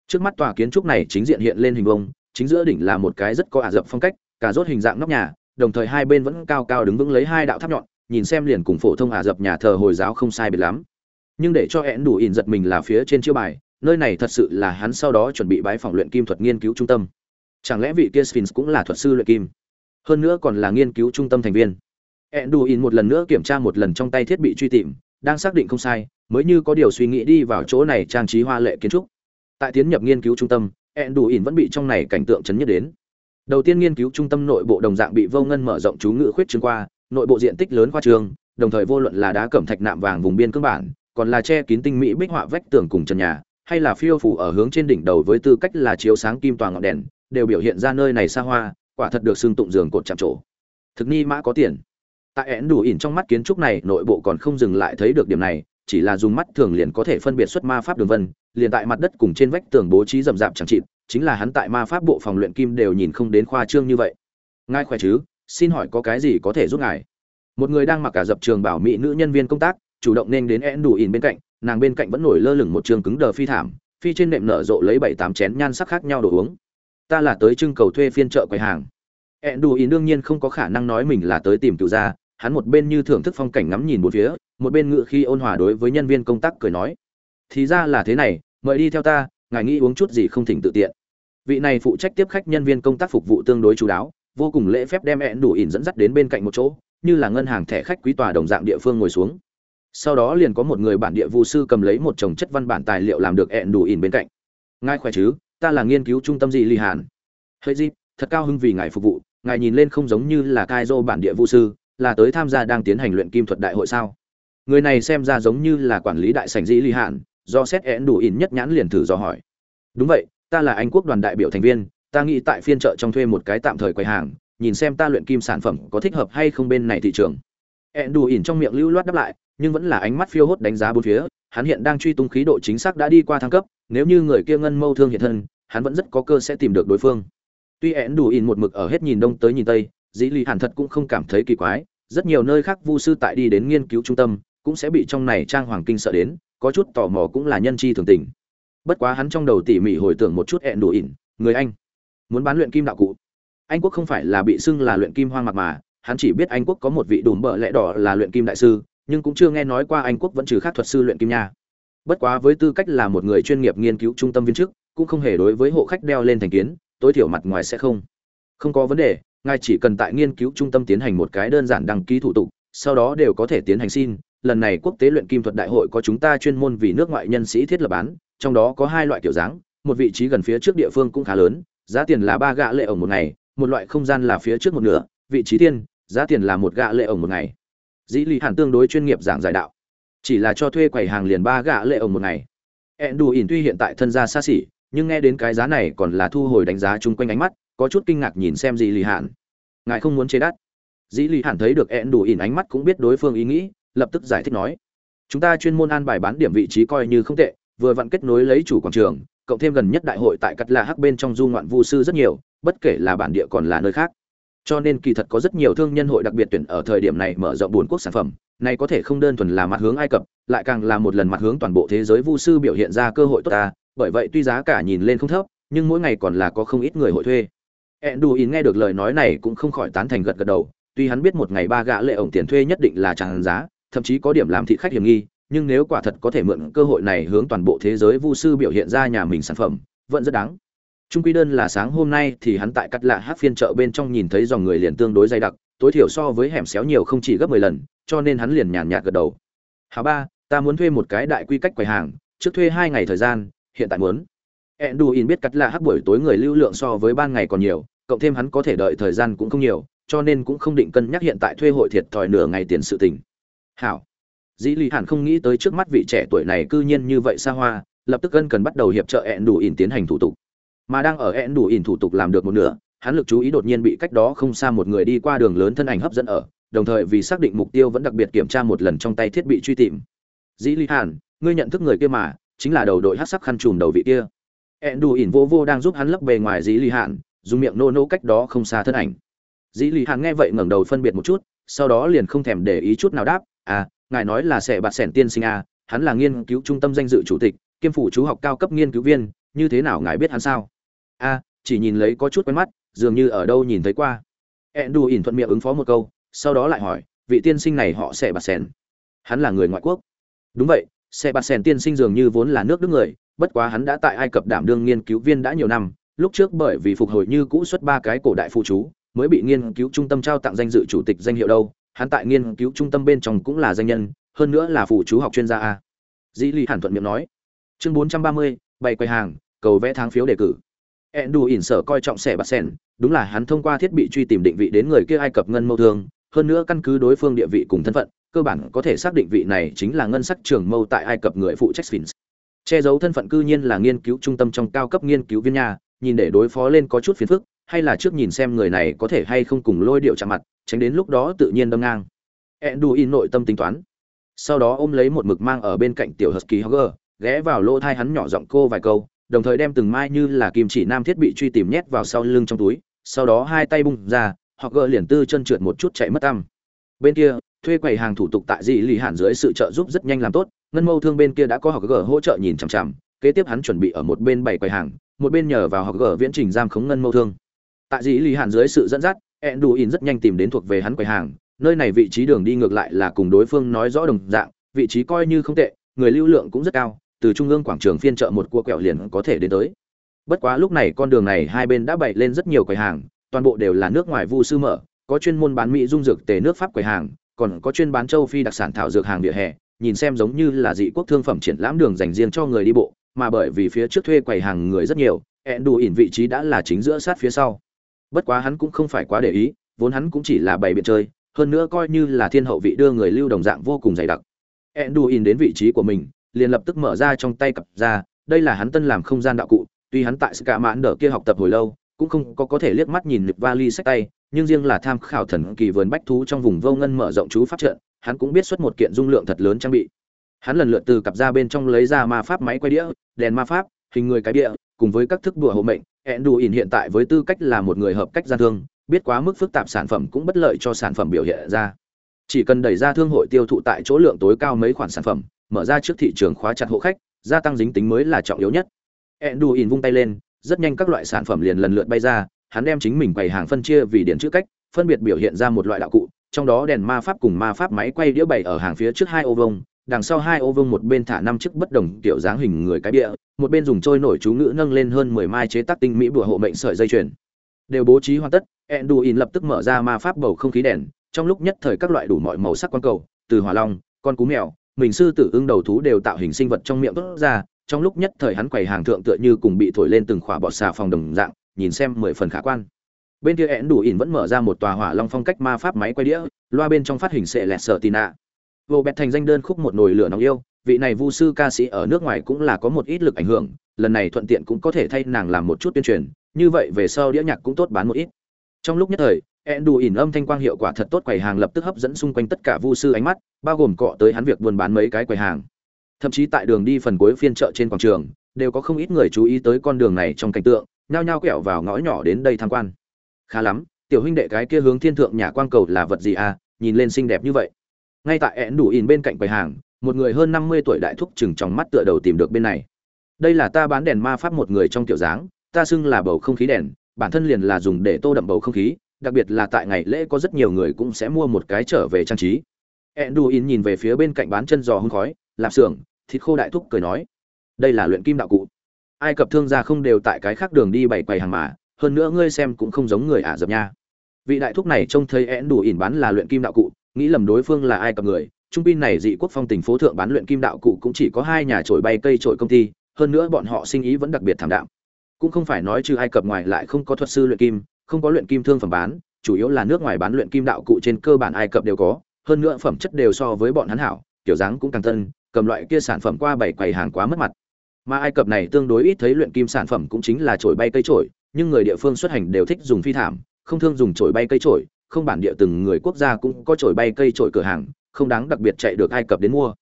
Trước mắt tòa kiến trúc này chính diện hiện lên hình vông, chính giữa đỉnh là một cái rất có ả rập phong cách, cả rốt hình dạng nóc nhà, đồng thời hai bên vẫn cao cao đứng vững lấy hai đạo tháp nhọn, nhìn xem liền cùng phổ thông ả dập nhà thờ hồi giáo không sai biệt lắm. Nhưng để cho én đủ ỉn giật mình là phía trên chiêu bài, nơi này thật sự là hắn sau đó chuẩn bị bái phòng luyện kim thuật nghiên cứu trung tâm. Chẳng lẽ vị kia Sphinx cũng là thuật sư luyện kim? Hơn nữa còn là nghiên cứu trung tâm thành viên. Enduin một lần nữa kiểm tra một lần trong tay thiết bị truy tìm, đang xác định không sai, mới như có điều suy nghĩ đi vào chỗ này trang trí hoa lệ kiến trúc tại tiến nhập nghiên cứu trung tâm ẹn đủ ỉn vẫn bị trong này cảnh tượng chấn nhất đến đầu tiên nghiên cứu trung tâm nội bộ đồng dạng bị vô ngân mở rộng chú ngự khuyết trương qua nội bộ diện tích lớn khoa trường đồng thời vô luận là đá cẩm thạch nạm vàng vùng biên cơ bản còn là che kín tinh mỹ bích họa vách tường cùng trần nhà hay là phiêu phủ ở hướng trên đỉnh đầu với tư cách là chiếu sáng kim toàn ngọn đèn đều biểu hiện ra nơi này xa hoa quả thật được xưng tụng giường cột chạm trổ. Thực ni mã có tiền. Tại én đủ ỉn trong mắt kiến trúc này nội bộ còn không dừng lại thấy được điểm này chỉ là dùng mắt thường liền có thể phân biệt xuất ma pháp đường vân, liền tại mặt đất cùng trên vách tường bố trí rậm rạp chẳng chịt, chính là hắn tại ma pháp bộ phòng luyện kim đều nhìn không đến khoa trương như vậy. Ngài khỏe chứ, xin hỏi có cái gì có thể giúp ngài? Một người đang mặc cả dập trường bảo mỹ nữ nhân viên công tác, chủ động nên đến én đủ ỉn bên cạnh, nàng bên cạnh vẫn nổi lơ lửng một trường cứng đờ phi thảm, phi trên nệm nở rộ lấy bảy tám chén nhan sắc khác nhau đồ uống. Ta là tới trưng cầu thuê phiên chợ quầy hàng. én đủ ỉn đương nhiên không có khả năng nói mình là tới tìm cựu gia, hắn một bên như thưởng thức phong cảnh ngắm nhìn một phía, một bên ngự khi ôn hòa đối với nhân viên công tác cười nói: "Thì ra là thế này, mời đi theo ta, ngài nghĩ uống chút gì không thỉnh tự tiện." vị này phụ trách tiếp khách nhân viên công tác phục vụ tương đối chú đáo, vô cùng lễ phép đem ẹn đủ ỉn dẫn dắt đến bên cạnh một chỗ, như là ngân hàng thẻ khách quý tòa đồng dạng địa phương ngồi xuống. Sau đó liền có một người bản địa vụ sư cầm lấy một chồng chất văn bản tài liệu làm được ẹn đủ ỉn bên cạnh. Ngài khỏe chứ? Ta là nghiên cứu trung tâm gì lì hàn. Hơi gì thật cao hưng vì ngài phục vụ, ngài nhìn lên không giống như là cai dô bản địa vu sư, là tới tham gia đang tiến hành luyện kim thuật đại hội sao? Người này xem ra giống như là quản lý đại sảnh dĩ ly hạn do xét én đủ ỉn nhất nhãn liền thử do hỏi. Đúng vậy, ta là anh quốc đoàn đại biểu thành viên, ta nghĩ tại phiên chợ trong thuê một cái tạm thời quầy hàng, nhìn xem ta luyện kim sản phẩm có thích hợp hay không bên này thị trường. Én đủ ỉn trong miệng lưu loát đáp lại, nhưng vẫn là ánh mắt phiêu hốt đánh giá bốn phía, hắn hiện đang truy tung khí độ chính xác đã đi qua thăng cấp, nếu như người kia ngân mâu thương hiện thân, hắn vẫn rất có cơ sẽ tìm được đối phương. Tuy én đủ ỉn một mực ở hết nhìn đông tới nhìn tây, dĩ lì hàn thật cũng không cảm thấy kỳ quái, rất nhiều nơi khác vu sư tại đi đến nghiên cứu trung tâm, cũng sẽ bị trong này trang hoàng kinh sợ đến có chút tò mò cũng là nhân chi thường tình. Bất quá hắn trong đầu tỉ mỉ hồi tưởng một chút hẹn đủ ỉn, người anh. Muốn bán luyện kim đạo cụ. Anh quốc không phải là bị xưng là luyện kim hoang mạc mà, hắn chỉ biết anh quốc có một vị đùm bợ lẽ đỏ là luyện kim đại sư, nhưng cũng chưa nghe nói qua anh quốc vẫn trừ khác thuật sư luyện kim nha. Bất quá với tư cách là một người chuyên nghiệp nghiên cứu trung tâm viên chức, cũng không hề đối với hộ khách đeo lên thành kiến, tối thiểu mặt ngoài sẽ không. Không có vấn đề, ngài chỉ cần tại nghiên cứu trung tâm tiến hành một cái đơn giản đăng ký thủ tục, sau đó đều có thể tiến hành xin lần này quốc tế luyện kim thuật đại hội có chúng ta chuyên môn vì nước ngoại nhân sĩ thiết lập bán, trong đó có hai loại kiểu dáng, một vị trí gần phía trước địa phương cũng khá lớn, giá tiền là ba gạ lệ ổng một ngày, một loại không gian là phía trước một nửa, vị trí tiên, giá tiền là một gạ lệ ổng một ngày. Dĩ Lý hẳn tương đối chuyên nghiệp giảng giải đạo. Chỉ là cho thuê quầy hàng liền ba gạ lệ ổng một ngày. Ẹn đù ỉn tuy hiện tại thân gia xa xỉ, nhưng nghe đến cái giá này còn là thu hồi đánh giá chung quanh ánh mắt, có chút kinh ngạc nhìn xem dĩ Lý Hàn. ngài không muốn chế đắt. Dĩ Lý Hàn thấy được ẹn đù ỉn ánh mắt cũng biết đối phương ý nghĩ lập tức giải thích nói, chúng ta chuyên môn an bài bán điểm vị trí coi như không tệ, vừa vặn kết nối lấy chủ quảng trường, cộng thêm gần nhất đại hội tại cắt la hắc bên trong du ngoạn vu sư rất nhiều, bất kể là bản địa còn là nơi khác. Cho nên kỳ thật có rất nhiều thương nhân hội đặc biệt tuyển ở thời điểm này mở rộng bốn quốc sản phẩm, này có thể không đơn thuần là mặt hướng ai cập, lại càng là một lần mặt hướng toàn bộ thế giới vu sư biểu hiện ra cơ hội tốt ta, bởi vậy tuy giá cả nhìn lên không thấp, nhưng mỗi ngày còn là có không ít người hội thuê. Enduin nghe được lời nói này cũng không khỏi tán thành gật gật đầu, tuy hắn biết một ngày ba gã lệ ổng tiền thuê nhất định là tràn giá thậm chí có điểm làm thị khách hiểm nghi, nhưng nếu quả thật có thể mượn cơ hội này hướng toàn bộ thế giới vu sư biểu hiện ra nhà mình sản phẩm, vẫn rất đáng. Trung quy đơn là sáng hôm nay thì hắn tại cắt lạ hát phiên chợ bên trong nhìn thấy dòng người liền tương đối dày đặc, tối thiểu so với hẻm xéo nhiều không chỉ gấp mười lần, cho nên hắn liền nhàn nhạt gật đầu. Hà ba, ta muốn thuê một cái đại quy cách quầy hàng, trước thuê hai ngày thời gian, hiện tại muốn. Enduin biết cắt lạ hát buổi tối người lưu lượng so với ban ngày còn nhiều, cộng thêm hắn có thể đợi thời gian cũng không nhiều, cho nên cũng không định cân nhắc hiện tại thuê hội thiệt thòi nửa ngày tiền sự tình hảo. Dĩ lì hẳn không nghĩ tới trước mắt vị trẻ tuổi này cư nhiên như vậy xa hoa, lập tức ân cần bắt đầu hiệp trợ ẹn đủ ỉn tiến hành thủ tục. Mà đang ở ẹn đủ ỉn thủ tục làm được một nửa, hắn lực chú ý đột nhiên bị cách đó không xa một người đi qua đường lớn thân ảnh hấp dẫn ở, đồng thời vì xác định mục tiêu vẫn đặc biệt kiểm tra một lần trong tay thiết bị truy tìm. Dĩ lì hẳn ngươi nhận thức người kia mà, chính là đầu đội hát sắc khăn trùm đầu vị kia. Ẹn đủ ỉn vô vô đang giúp hắn lấp bề ngoài dĩ lì hẳn dùng miệng nô nô cách đó không xa thân ảnh. Dĩ lì hẳn nghe vậy ngẩng đầu phân biệt một chút, sau đó liền không thèm để ý chút nào đáp à ngài nói là sẽ bạt sẻn tiên sinh à? hắn là nghiên cứu trung tâm danh dự chủ tịch, kiêm phủ chú học cao cấp nghiên cứu viên, như thế nào ngài biết hắn sao? A chỉ nhìn lấy có chút quen mắt, dường như ở đâu nhìn thấy qua. Ẹn đù ỉn thuận miệng ứng phó một câu, sau đó lại hỏi, vị tiên sinh này họ sẽ bạt sẻn? Hắn là người ngoại quốc. Đúng vậy, sẽ bạt sẻn tiên sinh dường như vốn là nước đức người, bất quá hắn đã tại ai cập đảm đương nghiên cứu viên đã nhiều năm, lúc trước bởi vì phục hồi như cũ xuất ba cái cổ đại phụ chú, mới bị nghiên cứu trung tâm trao tặng danh dự chủ tịch danh hiệu đâu hắn tại nghiên cứu trung tâm bên trong cũng là danh nhân, hơn nữa là phụ chú học chuyên gia a. Dĩ lì Hàn thuận miệng nói, chương bốn trăm ba mươi, bày quầy hàng, cầu vẽ tháng phiếu đề cử. Ẹn đù ỉn sở coi trọng sẻ bạt sen đúng là hắn thông qua thiết bị truy tìm định vị đến người kia ai cập ngân mâu thương, hơn nữa căn cứ đối phương địa vị cùng thân phận, cơ bản có thể xác định vị này chính là ngân sắc trưởng mâu tại ai cập người phụ trách sphinx. Che giấu thân phận cư nhiên là nghiên cứu trung tâm trong cao cấp nghiên cứu viên nhà, nhìn để đối phó lên có chút phiền phức hay là trước nhìn xem người này có thể hay không cùng lôi điệu chạm mặt, tránh đến lúc đó tự nhiên đâm ngang. Edduin nội tâm tính toán. Sau đó ôm lấy một mực mang ở bên cạnh tiểu husky hogger ghé vào lỗ thai hắn nhỏ giọng cô vài câu, đồng thời đem từng mai như là kim chỉ nam thiết bị truy tìm nhét vào sau lưng trong túi, sau đó hai tay bung ra hogger liền tư chân trượt một chút chạy mất tăm. Bên kia, thuê quầy hàng thủ tục tại dị lì hạn dưới sự trợ giúp rất nhanh làm tốt, ngân mâu thương bên kia đã có hogger hỗ trợ nhìn chằm chằm, kế tiếp hắn chuẩn bị ở một bên bày quầy hàng, một bên nhờ vào hogger viễn trình giam khống ngân mâu thương tại dĩ lì Hàn dưới sự dẫn dắt Enduin rất nhanh tìm đến thuộc về hắn quầy hàng, nơi này vị trí đường đi ngược lại là cùng đối phương nói rõ đồng dạng, vị trí coi như không tệ, người lưu lượng cũng rất cao, từ trung ương quảng trường phiên chợ một cua quẹo liền có thể đến tới. bất quá lúc này con đường này hai bên đã bày lên rất nhiều quầy hàng toàn bộ đều là nước ngoài vu sư mở có chuyên môn bán mỹ dung dược tề nước pháp quầy hàng còn có chuyên bán châu phi đặc sản thảo dược hàng vỉa hè nhìn xem giống như là dị quốc thương phẩm triển lãm đường dành riêng cho người đi bộ mà bởi vì phía trước thuê quầy hàng người rất nhiều ẹn đủ ỉn vị trí đã là chính giữa sát phía sau bất quá hắn cũng không phải quá để ý, vốn hắn cũng chỉ là bày biện chơi, hơn nữa coi như là thiên hậu vị đưa người lưu đồng dạng vô cùng dày đặc. Ẹn đến vị trí của mình, liền lập tức mở ra trong tay cặp ra, đây là hắn tân làm không gian đạo cụ, tuy hắn tại cả mãn đỡ kia học tập hồi lâu, cũng không có có thể liếc mắt nhìn nịp vali sách tay, nhưng riêng là tham khảo thần kỳ vườn bách thú trong vùng vô ngân mở rộng chú pháp trận, hắn cũng biết xuất một kiện dung lượng thật lớn trang bị. Hắn lần lượt từ cặp ra bên trong lấy ra ma pháp máy quay đĩa, đèn ma pháp, hình người cái đĩa cùng với các thức đùa hộ mệnh Enduin hiện tại với tư cách là một người hợp cách gian thương, biết quá mức phức tạp sản phẩm cũng bất lợi cho sản phẩm biểu hiện ra. Chỉ cần đẩy ra thương hội tiêu thụ tại chỗ lượng tối cao mấy khoản sản phẩm, mở ra trước thị trường khóa chặt hộ khách, gia tăng dính tính mới là trọng yếu nhất. Enduin vung tay lên, rất nhanh các loại sản phẩm liền lần lượt bay ra, hắn đem chính mình quầy hàng phân chia vì điện chữ cách, phân biệt biểu hiện ra một loại đạo cụ, trong đó đèn ma pháp cùng ma pháp máy quay đĩa bày ở hàng phía trước hai ô vông đằng sau hai ô vương một bên thả năm chiếc bất đồng kiểu dáng hình người cái địa một bên dùng trôi nổi chú ngữ nâng lên hơn mười mai chế tác tinh mỹ bùa hộ mệnh sợi dây chuyền. Đều bố trí hoàn tất, enduin lập tức mở ra ma pháp bầu không khí đèn, trong lúc nhất thời các loại đủ mọi màu sắc quang cầu, từ hỏa long, con cú mèo, mình sư tử ưng đầu thú đều tạo hình sinh vật trong miệng tốt ra, trong lúc nhất thời hắn quầy hàng thượng tựa như cùng bị thổi lên từng khỏa bọt xà phòng đồng dạng, nhìn xem mười phần khả quan. Bên kia én đủ vẫn mở ra một tòa hỏa long phong cách ma pháp máy quay đĩa, loa bên trong phát hình sệ lẹt sợ tì nạ vô bẹt thành danh đơn khúc một nồi lửa nóng yêu, vị này vu sư ca sĩ ở nước ngoài cũng là có một ít lực ảnh hưởng, lần này thuận tiện cũng có thể thay nàng làm một chút tuyên truyền, như vậy về sau đĩa nhạc cũng tốt bán một ít. Trong lúc nhất thời ẹn đủ ỉn âm thanh quang hiệu quả thật tốt quầy hàng lập tức hấp dẫn xung quanh tất cả vu sư ánh mắt, bao gồm cọ tới hắn việc buôn bán mấy cái quầy hàng. Thậm chí tại đường đi phần cuối phiên chợ trên quảng trường, đều có không ít người chú ý tới con đường này trong cảnh tượng, nhao nhao quẹo vào ngõ nhỏ đến đây tham quan. Khá lắm, tiểu huynh đệ cái kia hướng thiên thượng nhà quang cầu là vật gì à? Nhìn lên xinh đẹp như vậy ngay tại ẹn đủ in bên cạnh quầy hàng, một người hơn năm mươi tuổi đại thúc chừng trong mắt tựa đầu tìm được bên này. Đây là ta bán đèn ma pháp một người trong tiểu dáng, ta xưng là bầu không khí đèn, bản thân liền là dùng để tô đậm bầu không khí, đặc biệt là tại ngày lễ có rất nhiều người cũng sẽ mua một cái trở về trang trí. Ẹn đủ in nhìn về phía bên cạnh bán chân giò hôn khói, lạp xưởng, thịt khô đại thúc cười nói, đây là luyện kim đạo cụ. Ai cập thương gia không đều tại cái khác đường đi bày quầy hàng mà, hơn nữa ngươi xem cũng không giống người ả rập nha. Vị đại thúc này trông thấy én đủ ỉn bán là luyện kim đạo cụ nghĩ lầm đối phương là ai cập người. Trung pin này dị quốc phong tình phố thượng bán luyện kim đạo cụ cũng chỉ có hai nhà trổi bay cây trổi công ty, hơn nữa bọn họ sinh ý vẫn đặc biệt thảm đạm. Cũng không phải nói trừ ai cập ngoài lại không có thuật sư luyện kim, không có luyện kim thương phẩm bán, chủ yếu là nước ngoài bán luyện kim đạo cụ trên cơ bản ai cập đều có, hơn nữa phẩm chất đều so với bọn hắn hảo, kiểu dáng cũng càng tân cầm loại kia sản phẩm qua bảy quầy hàng quá mất mặt. Mà ai cập này tương đối ít thấy luyện kim sản phẩm cũng chính là trổi bay cây trổi, nhưng người địa phương xuất hành đều thích dùng phi thảm, không thương dùng trổi bay cây trổi không bản địa từng người quốc gia cũng có trổi bay cây trổi cửa hàng, không đáng đặc biệt chạy được Ai Cập đến mua.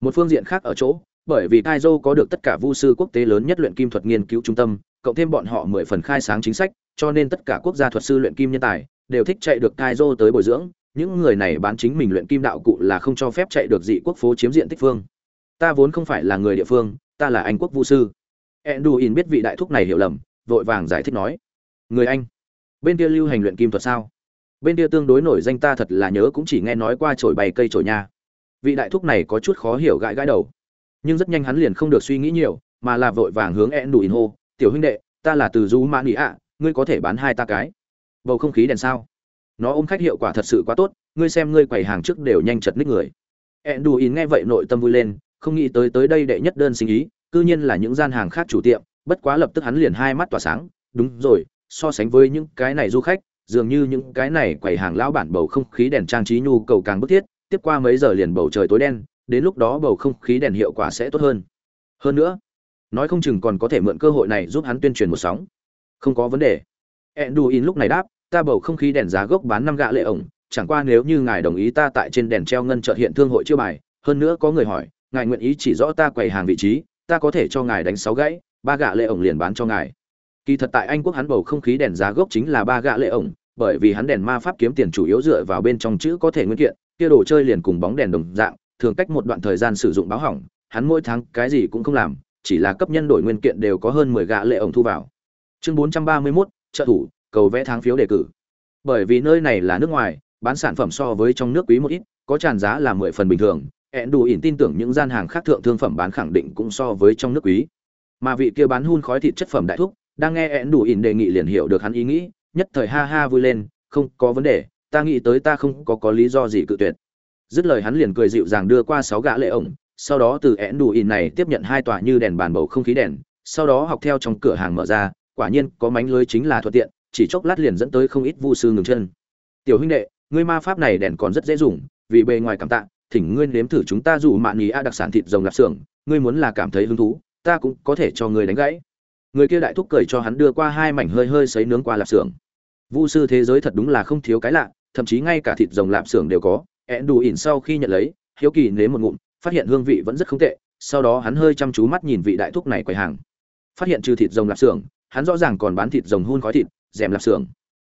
Một phương diện khác ở chỗ, bởi vì Kaizo có được tất cả vu sư quốc tế lớn nhất luyện kim thuật nghiên cứu trung tâm, cộng thêm bọn họ mười phần khai sáng chính sách, cho nên tất cả quốc gia thuật sư luyện kim nhân tài đều thích chạy được Kaizo tới bồi dưỡng, những người này bán chính mình luyện kim đạo cụ là không cho phép chạy được dị quốc phố chiếm diện tích phương. Ta vốn không phải là người địa phương, ta là Anh quốc vu sư. Enduin biết vị đại thúc này hiểu lầm, vội vàng giải thích nói: "Người Anh? Bên kia lưu hành luyện kim thuật sao?" Bên kia tương đối nổi danh ta thật là nhớ cũng chỉ nghe nói qua chổi bày cây chổi nha. Vị đại thúc này có chút khó hiểu gãi gãi đầu. Nhưng rất nhanh hắn liền không được suy nghĩ nhiều, mà là vội vàng hướng ẹn đủ in hô, tiểu huynh đệ, ta là từ du mãn ý ạ, ngươi có thể bán hai ta cái. Bầu không khí đèn sao? Nó ôm khách hiệu quả thật sự quá tốt, ngươi xem ngươi quầy hàng trước đều nhanh chật ních người. ẹn đủ in nghe vậy nội tâm vui lên, không nghĩ tới tới đây đệ nhất đơn sinh ý, cư nhiên là những gian hàng khác chủ tiệm, bất quá lập tức hắn liền hai mắt tỏa sáng, đúng rồi, so sánh với những cái này du khách dường như những cái này quầy hàng lão bản bầu không khí đèn trang trí nhu cầu càng bức thiết, tiếp qua mấy giờ liền bầu trời tối đen, đến lúc đó bầu không khí đèn hiệu quả sẽ tốt hơn. Hơn nữa, nói không chừng còn có thể mượn cơ hội này giúp hắn tuyên truyền một sóng. Không có vấn đề. Enduin lúc này đáp, ta bầu không khí đèn giá gốc bán năm gạ lệ ổng, chẳng qua nếu như ngài đồng ý ta tại trên đèn treo ngân chợt hiện thương hội chưa bài, hơn nữa có người hỏi, ngài nguyện ý chỉ rõ ta quầy hàng vị trí, ta có thể cho ngài đánh sáu gãy, ba gạ lệ ổng liền bán cho ngài. Kỳ thật tại Anh quốc hắn bầu không khí đèn giá gốc chính là ba gạ lệ ổng, bởi vì hắn đèn ma pháp kiếm tiền chủ yếu dựa vào bên trong chữ có thể nguyên kiện, kia đồ chơi liền cùng bóng đèn đồng dạng, thường cách một đoạn thời gian sử dụng báo hỏng, hắn mỗi tháng cái gì cũng không làm, chỉ là cấp nhân đổi nguyên kiện đều có hơn 10 gạ lệ ổng thu vào. Chương 431, trợ thủ, cầu vẽ tháng phiếu đề cử. Bởi vì nơi này là nước ngoài, bán sản phẩm so với trong nước quý một ít, có tràn giá là 10 phần bình thường, ẹn đủ ỉn tin tưởng những gian hàng khác thượng thương phẩm bán khẳng định cũng so với trong nước quý. Mà vị kia bán hun khói thịt chất phẩm đại thúc, đang nghe ẹn đủ ỉn đề nghị liền hiểu được hắn ý nghĩ, nhất thời ha ha vui lên, không có vấn đề, ta nghĩ tới ta không có có lý do gì cự tuyệt. Dứt lời hắn liền cười dịu dàng đưa qua sáu gã lệ ổng, sau đó từ ẹn đủ ỉn này tiếp nhận hai tòa như đèn bàn bầu không khí đèn, sau đó học theo trong cửa hàng mở ra, quả nhiên có mánh lưới chính là thuận tiện, chỉ chốc lát liền dẫn tới không ít vu sư ngừng chân. Tiểu huynh đệ, ngươi ma pháp này đèn còn rất dễ dùng, vì bề ngoài cảm tạ, thỉnh ngươi nếm thử chúng ta dù mạn nhì a đặc sản thịt rồng lạp xưởng, ngươi muốn là cảm thấy hứng thú, ta cũng có thể cho ngươi đánh gãy người kia đại thúc cười cho hắn đưa qua hai mảnh hơi hơi sấy nướng qua lạp xưởng. Vu sư thế giới thật đúng là không thiếu cái lạ, thậm chí ngay cả thịt rồng lạp xưởng đều có. Ẹn đủ ỉn sau khi nhận lấy, hiếu kỳ nếm một ngụm, phát hiện hương vị vẫn rất không tệ, sau đó hắn hơi chăm chú mắt nhìn vị đại thúc này quầy hàng. Phát hiện trừ thịt rồng lạp xưởng, hắn rõ ràng còn bán thịt rồng hun khói thịt, rèm lạp xưởng.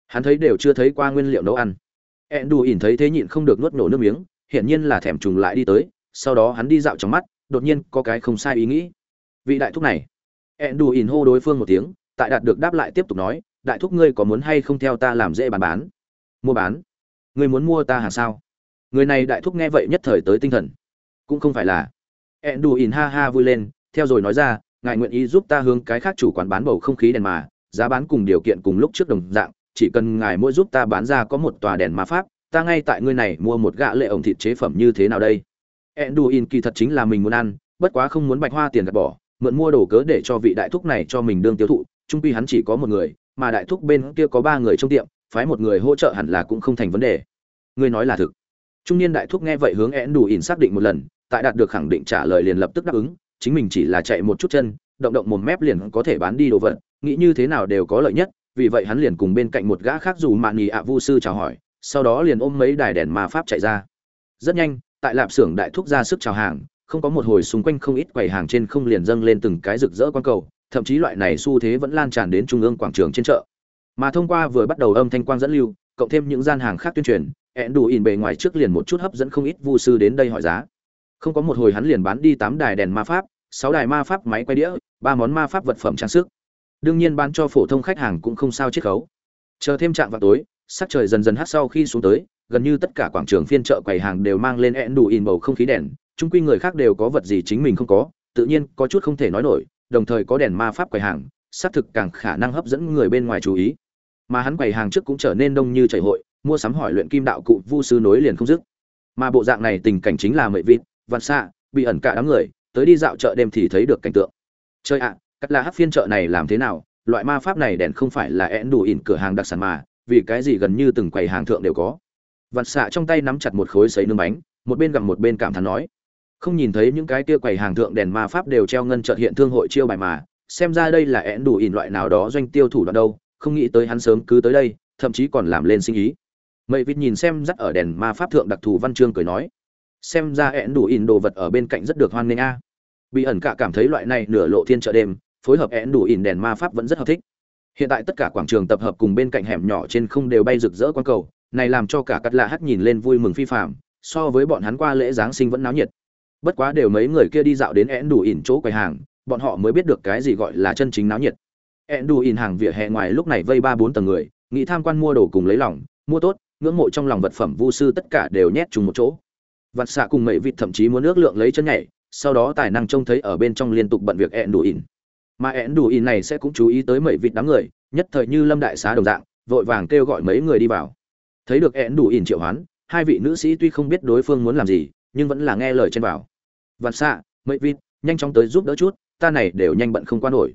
Hắn thấy đều chưa thấy qua nguyên liệu nấu ăn. Ẹn đủ ỉn thấy thế nhịn không được nuốt nổ nước miếng, hiển nhiên là thèm trùng lại đi tới, sau đó hắn đi dạo trong mắt, đột nhiên có cái không sai ý nghĩ. Vị đại thúc này ẹn đủ ỉn hô đối phương một tiếng, tại đạt được đáp lại tiếp tục nói, đại thúc ngươi có muốn hay không theo ta làm dễ bán bán? Mua bán? Ngươi muốn mua ta hàng sao? Người này đại thúc nghe vậy nhất thời tới tinh thần. Cũng không phải là. Ẹn đủ ỉn ha ha vui lên, theo rồi nói ra, ngài nguyện ý giúp ta hướng cái khác chủ quán bán bầu không khí đèn mà, giá bán cùng điều kiện cùng lúc trước đồng dạng, chỉ cần ngài mỗi giúp ta bán ra có một tòa đèn ma pháp, ta ngay tại ngươi này mua một gạ lệ ổng thịt chế phẩm như thế nào đây? Enduin kỳ thật chính là mình muốn ăn, bất quá không muốn bạch hoa tiền gạt bỏ mượn mua đồ cớ để cho vị đại thúc này cho mình đương tiêu thụ trung quy hắn chỉ có một người, mà đại thúc bên kia có ba người trong tiệm, phái một người hỗ trợ hẳn là cũng không thành vấn đề. Ngươi nói là thực. Trung niên đại thúc nghe vậy hướng ẽn đủ ỉn xác định một lần, tại đạt được khẳng định trả lời liền lập tức đáp ứng, chính mình chỉ là chạy một chút chân, động động một mép liền có thể bán đi đồ vật, nghĩ như thế nào đều có lợi nhất, vì vậy hắn liền cùng bên cạnh một gã khác dù mạn nghị ạ vu sư chào hỏi, sau đó liền ôm mấy đài đèn ma pháp chạy ra. Rất nhanh, tại lạp xưởng đại thúc ra sức chào hàng không có một hồi xung quanh không ít quầy hàng trên không liền dâng lên từng cái rực rỡ quang cầu, thậm chí loại này xu thế vẫn lan tràn đến trung ương quảng trường trên chợ. Mà thông qua vừa bắt đầu âm thanh quang dẫn lưu, cộng thêm những gian hàng khác tuyên truyền, ẹn đủ ỉn bề ngoài trước liền một chút hấp dẫn không ít vu sư đến đây hỏi giá. Không có một hồi hắn liền bán đi tám đài đèn ma pháp, sáu đài ma pháp máy quay đĩa, ba món ma pháp vật phẩm trang sức. Đương nhiên bán cho phổ thông khách hàng cũng không sao chiết khấu. Chờ thêm trạng vào tối, sắc trời dần dần hắt sau khi xuống tới, gần như tất cả quảng trường phiên chợ quầy hàng đều mang lên ẹn đủ in bầu không khí đèn chung quy người khác đều có vật gì chính mình không có, tự nhiên có chút không thể nói nổi, đồng thời có đèn ma pháp quầy hàng, xác thực càng khả năng hấp dẫn người bên ngoài chú ý. Mà hắn quầy hàng trước cũng trở nên đông như chảy hội, mua sắm hỏi luyện kim đạo cụ vu sư nối liền không dứt. Mà bộ dạng này tình cảnh chính là mệ vịt, vạn xạ, bị ẩn cả đám người, tới đi dạo chợ đêm thì thấy được cảnh tượng. Chơi ạ, cắt là hát phiên chợ này làm thế nào? Loại ma pháp này đèn không phải là én đủ ỉn cửa hàng đặc sản mà, vì cái gì gần như từng quầy hàng thượng đều có? Vạn xạ trong tay nắm chặt một khối sấy nướng bánh, một bên gặm một bên cảm thán nói không nhìn thấy những cái kia quầy hàng thượng đèn ma pháp đều treo ngân trợ hiện thương hội chiêu bài mà, xem ra đây là én đủ ỉn loại nào đó doanh tiêu thủ đoạn đâu, không nghĩ tới hắn sớm cứ tới đây, thậm chí còn làm lên sinh ý. Mậy vịt nhìn xem dắt ở đèn ma pháp thượng đặc thù văn chương cười nói, xem ra én đủ ỉn đồ vật ở bên cạnh rất được hoan nghênh a. Bị ẩn cả cảm thấy loại này nửa lộ thiên chợ đêm, phối hợp én đủ ỉn đèn ma pháp vẫn rất hợp thích. Hiện tại tất cả quảng trường tập hợp cùng bên cạnh hẻm nhỏ trên không đều bay rực rỡ quang cầu, này làm cho cả cắt lạ hắt nhìn lên vui mừng phi phạm so với bọn hắn qua lễ giáng sinh vẫn náo nhiệt bất quá đều mấy người kia đi dạo đến én đủ ỉn chỗ quầy hàng, bọn họ mới biết được cái gì gọi là chân chính náo nhiệt. Én đủ ỉn hàng vỉa hè ngoài lúc này vây ba bốn tầng người, nghĩ tham quan mua đồ cùng lấy lòng, mua tốt, ngưỡng mộ trong lòng vật phẩm vu sư tất cả đều nhét chung một chỗ. Vặt xạ cùng mệ vịt thậm chí muốn ước lượng lấy chân nhảy, sau đó tài năng trông thấy ở bên trong liên tục bận việc ẹn đủ ỉn mà ẹn đủ ỉn này sẽ cũng chú ý tới mệ vịt đám người, nhất thời như lâm đại xá đồng dạng, vội vàng kêu gọi mấy người đi vào. Thấy được ẹn đủ ỉn triệu hoán, hai vị nữ sĩ tuy không biết đối phương muốn làm gì, nhưng vẫn là nghe lời trên bảo. Vạn xạ mậy vịt, nhanh chóng tới giúp đỡ chút, ta này đều nhanh bận không qua nổi.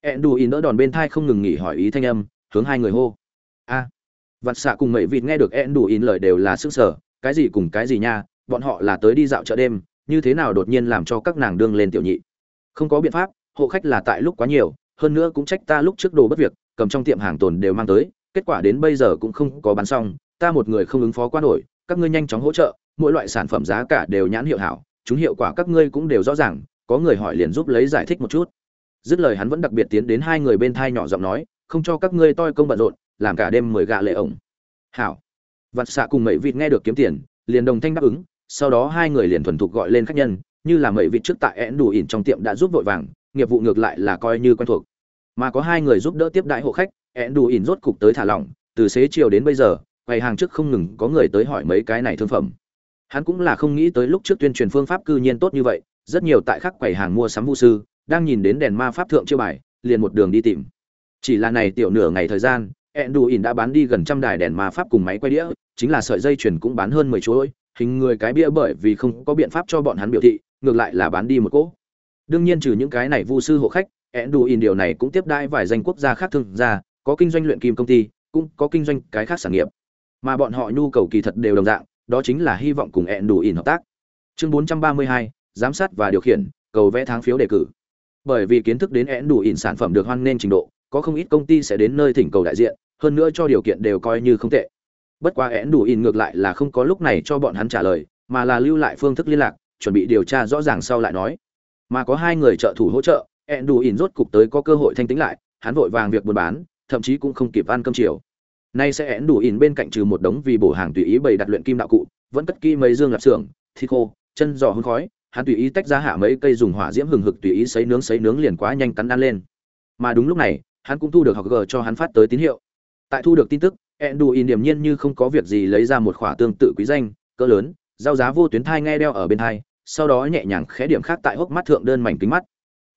Ẹn đù in đỡ đòn bên thai không ngừng nghỉ hỏi ý thanh âm, hướng hai người hô. A. Vạn xạ cùng mậy vịt nghe được ẹn đù in lời đều là sức sở, cái gì cùng cái gì nha, bọn họ là tới đi dạo chợ đêm, như thế nào đột nhiên làm cho các nàng đương lên tiểu nhị. Không có biện pháp, hộ khách là tại lúc quá nhiều, hơn nữa cũng trách ta lúc trước đồ bất việc, cầm trong tiệm hàng tồn đều mang tới, kết quả đến bây giờ cũng không có bán xong, ta một người không ứng phó quá nổi, các ngươi nhanh chóng hỗ trợ, mỗi loại sản phẩm giá cả đều nhãn hiệu hảo chúng hiệu quả các ngươi cũng đều rõ ràng, có người hỏi liền giúp lấy giải thích một chút. Dứt lời hắn vẫn đặc biệt tiến đến hai người bên thai nhỏ giọng nói, không cho các ngươi toi công bận rộn, làm cả đêm mười gạ lệ ổng. Hảo. Vặt xạ cùng mậy vịt nghe được kiếm tiền, liền đồng thanh đáp ứng, sau đó hai người liền thuần thục gọi lên khách nhân, như là mậy vịt trước tại én đủ ỉn trong tiệm đã giúp vội vàng, nghiệp vụ ngược lại là coi như quen thuộc. Mà có hai người giúp đỡ tiếp đại hộ khách én đủ ỉn rốt cục tới thả lỏng, từ xế chiều đến bây giờ, quầy hàng trước không ngừng có người tới hỏi mấy cái này thương phẩm hắn cũng là không nghĩ tới lúc trước tuyên truyền phương pháp cư nhiên tốt như vậy, rất nhiều tại khắc quầy hàng mua sắm vũ sư, đang nhìn đến đèn ma pháp thượng chiêu bài, liền một đường đi tìm. Chỉ là này tiểu nửa ngày thời gian, Enduin đã bán đi gần trăm đài đèn ma pháp cùng máy quay đĩa, chính là sợi dây chuyền cũng bán hơn mười chuỗi, hình người cái bia bởi vì không có biện pháp cho bọn hắn biểu thị, ngược lại là bán đi một cỗ. Đương nhiên trừ những cái này vu sư hộ khách, Enduin điều này cũng tiếp đãi vài danh quốc gia khác thương gia, có kinh doanh luyện kim công ty, cũng có kinh doanh cái khác sản nghiệp. Mà bọn họ nhu cầu kỳ thật đều đồng dạng đó chính là hy vọng cùng ẹn đủ ỉn hợp tác. Chương 432, giám sát và điều khiển cầu vẽ tháng phiếu đề cử. Bởi vì kiến thức đến ẹn đủ ỉn sản phẩm được hoan nên trình độ có không ít công ty sẽ đến nơi thỉnh cầu đại diện hơn nữa cho điều kiện đều coi như không tệ. Bất quá én đủ in ngược lại là không có lúc này cho bọn hắn trả lời mà là lưu lại phương thức liên lạc chuẩn bị điều tra rõ ràng sau lại nói. Mà có hai người trợ thủ hỗ trợ én đủ in rốt cục tới có cơ hội thanh tính lại hắn vội vàng việc buôn bán thậm chí cũng không kịp ăn cơm chiều nay sẽ én đủ in bên cạnh trừ một đống vì bổ hàng tùy ý bày đặt luyện kim đạo cụ, vẫn cất kỹ mấy dương lạp xưởng thịt khô, chân giò hương khói, hắn tùy ý tách ra hạ mấy cây dùng hỏa diễm hừng hực tùy ý sấy nướng sấy nướng liền quá nhanh cắn ăn lên. Mà đúng lúc này, hắn cũng thu được học g cho hắn phát tới tín hiệu. Tại thu được tin tức hẹn đủ in điềm nhiên như không có việc gì lấy ra một khỏa tương tự quý danh, cỡ lớn, giao giá vô tuyến thai nghe đeo ở bên thai sau đó nhẹ nhàng khẽ điểm khác tại hốc mắt thượng đơn mảnh kính mắt.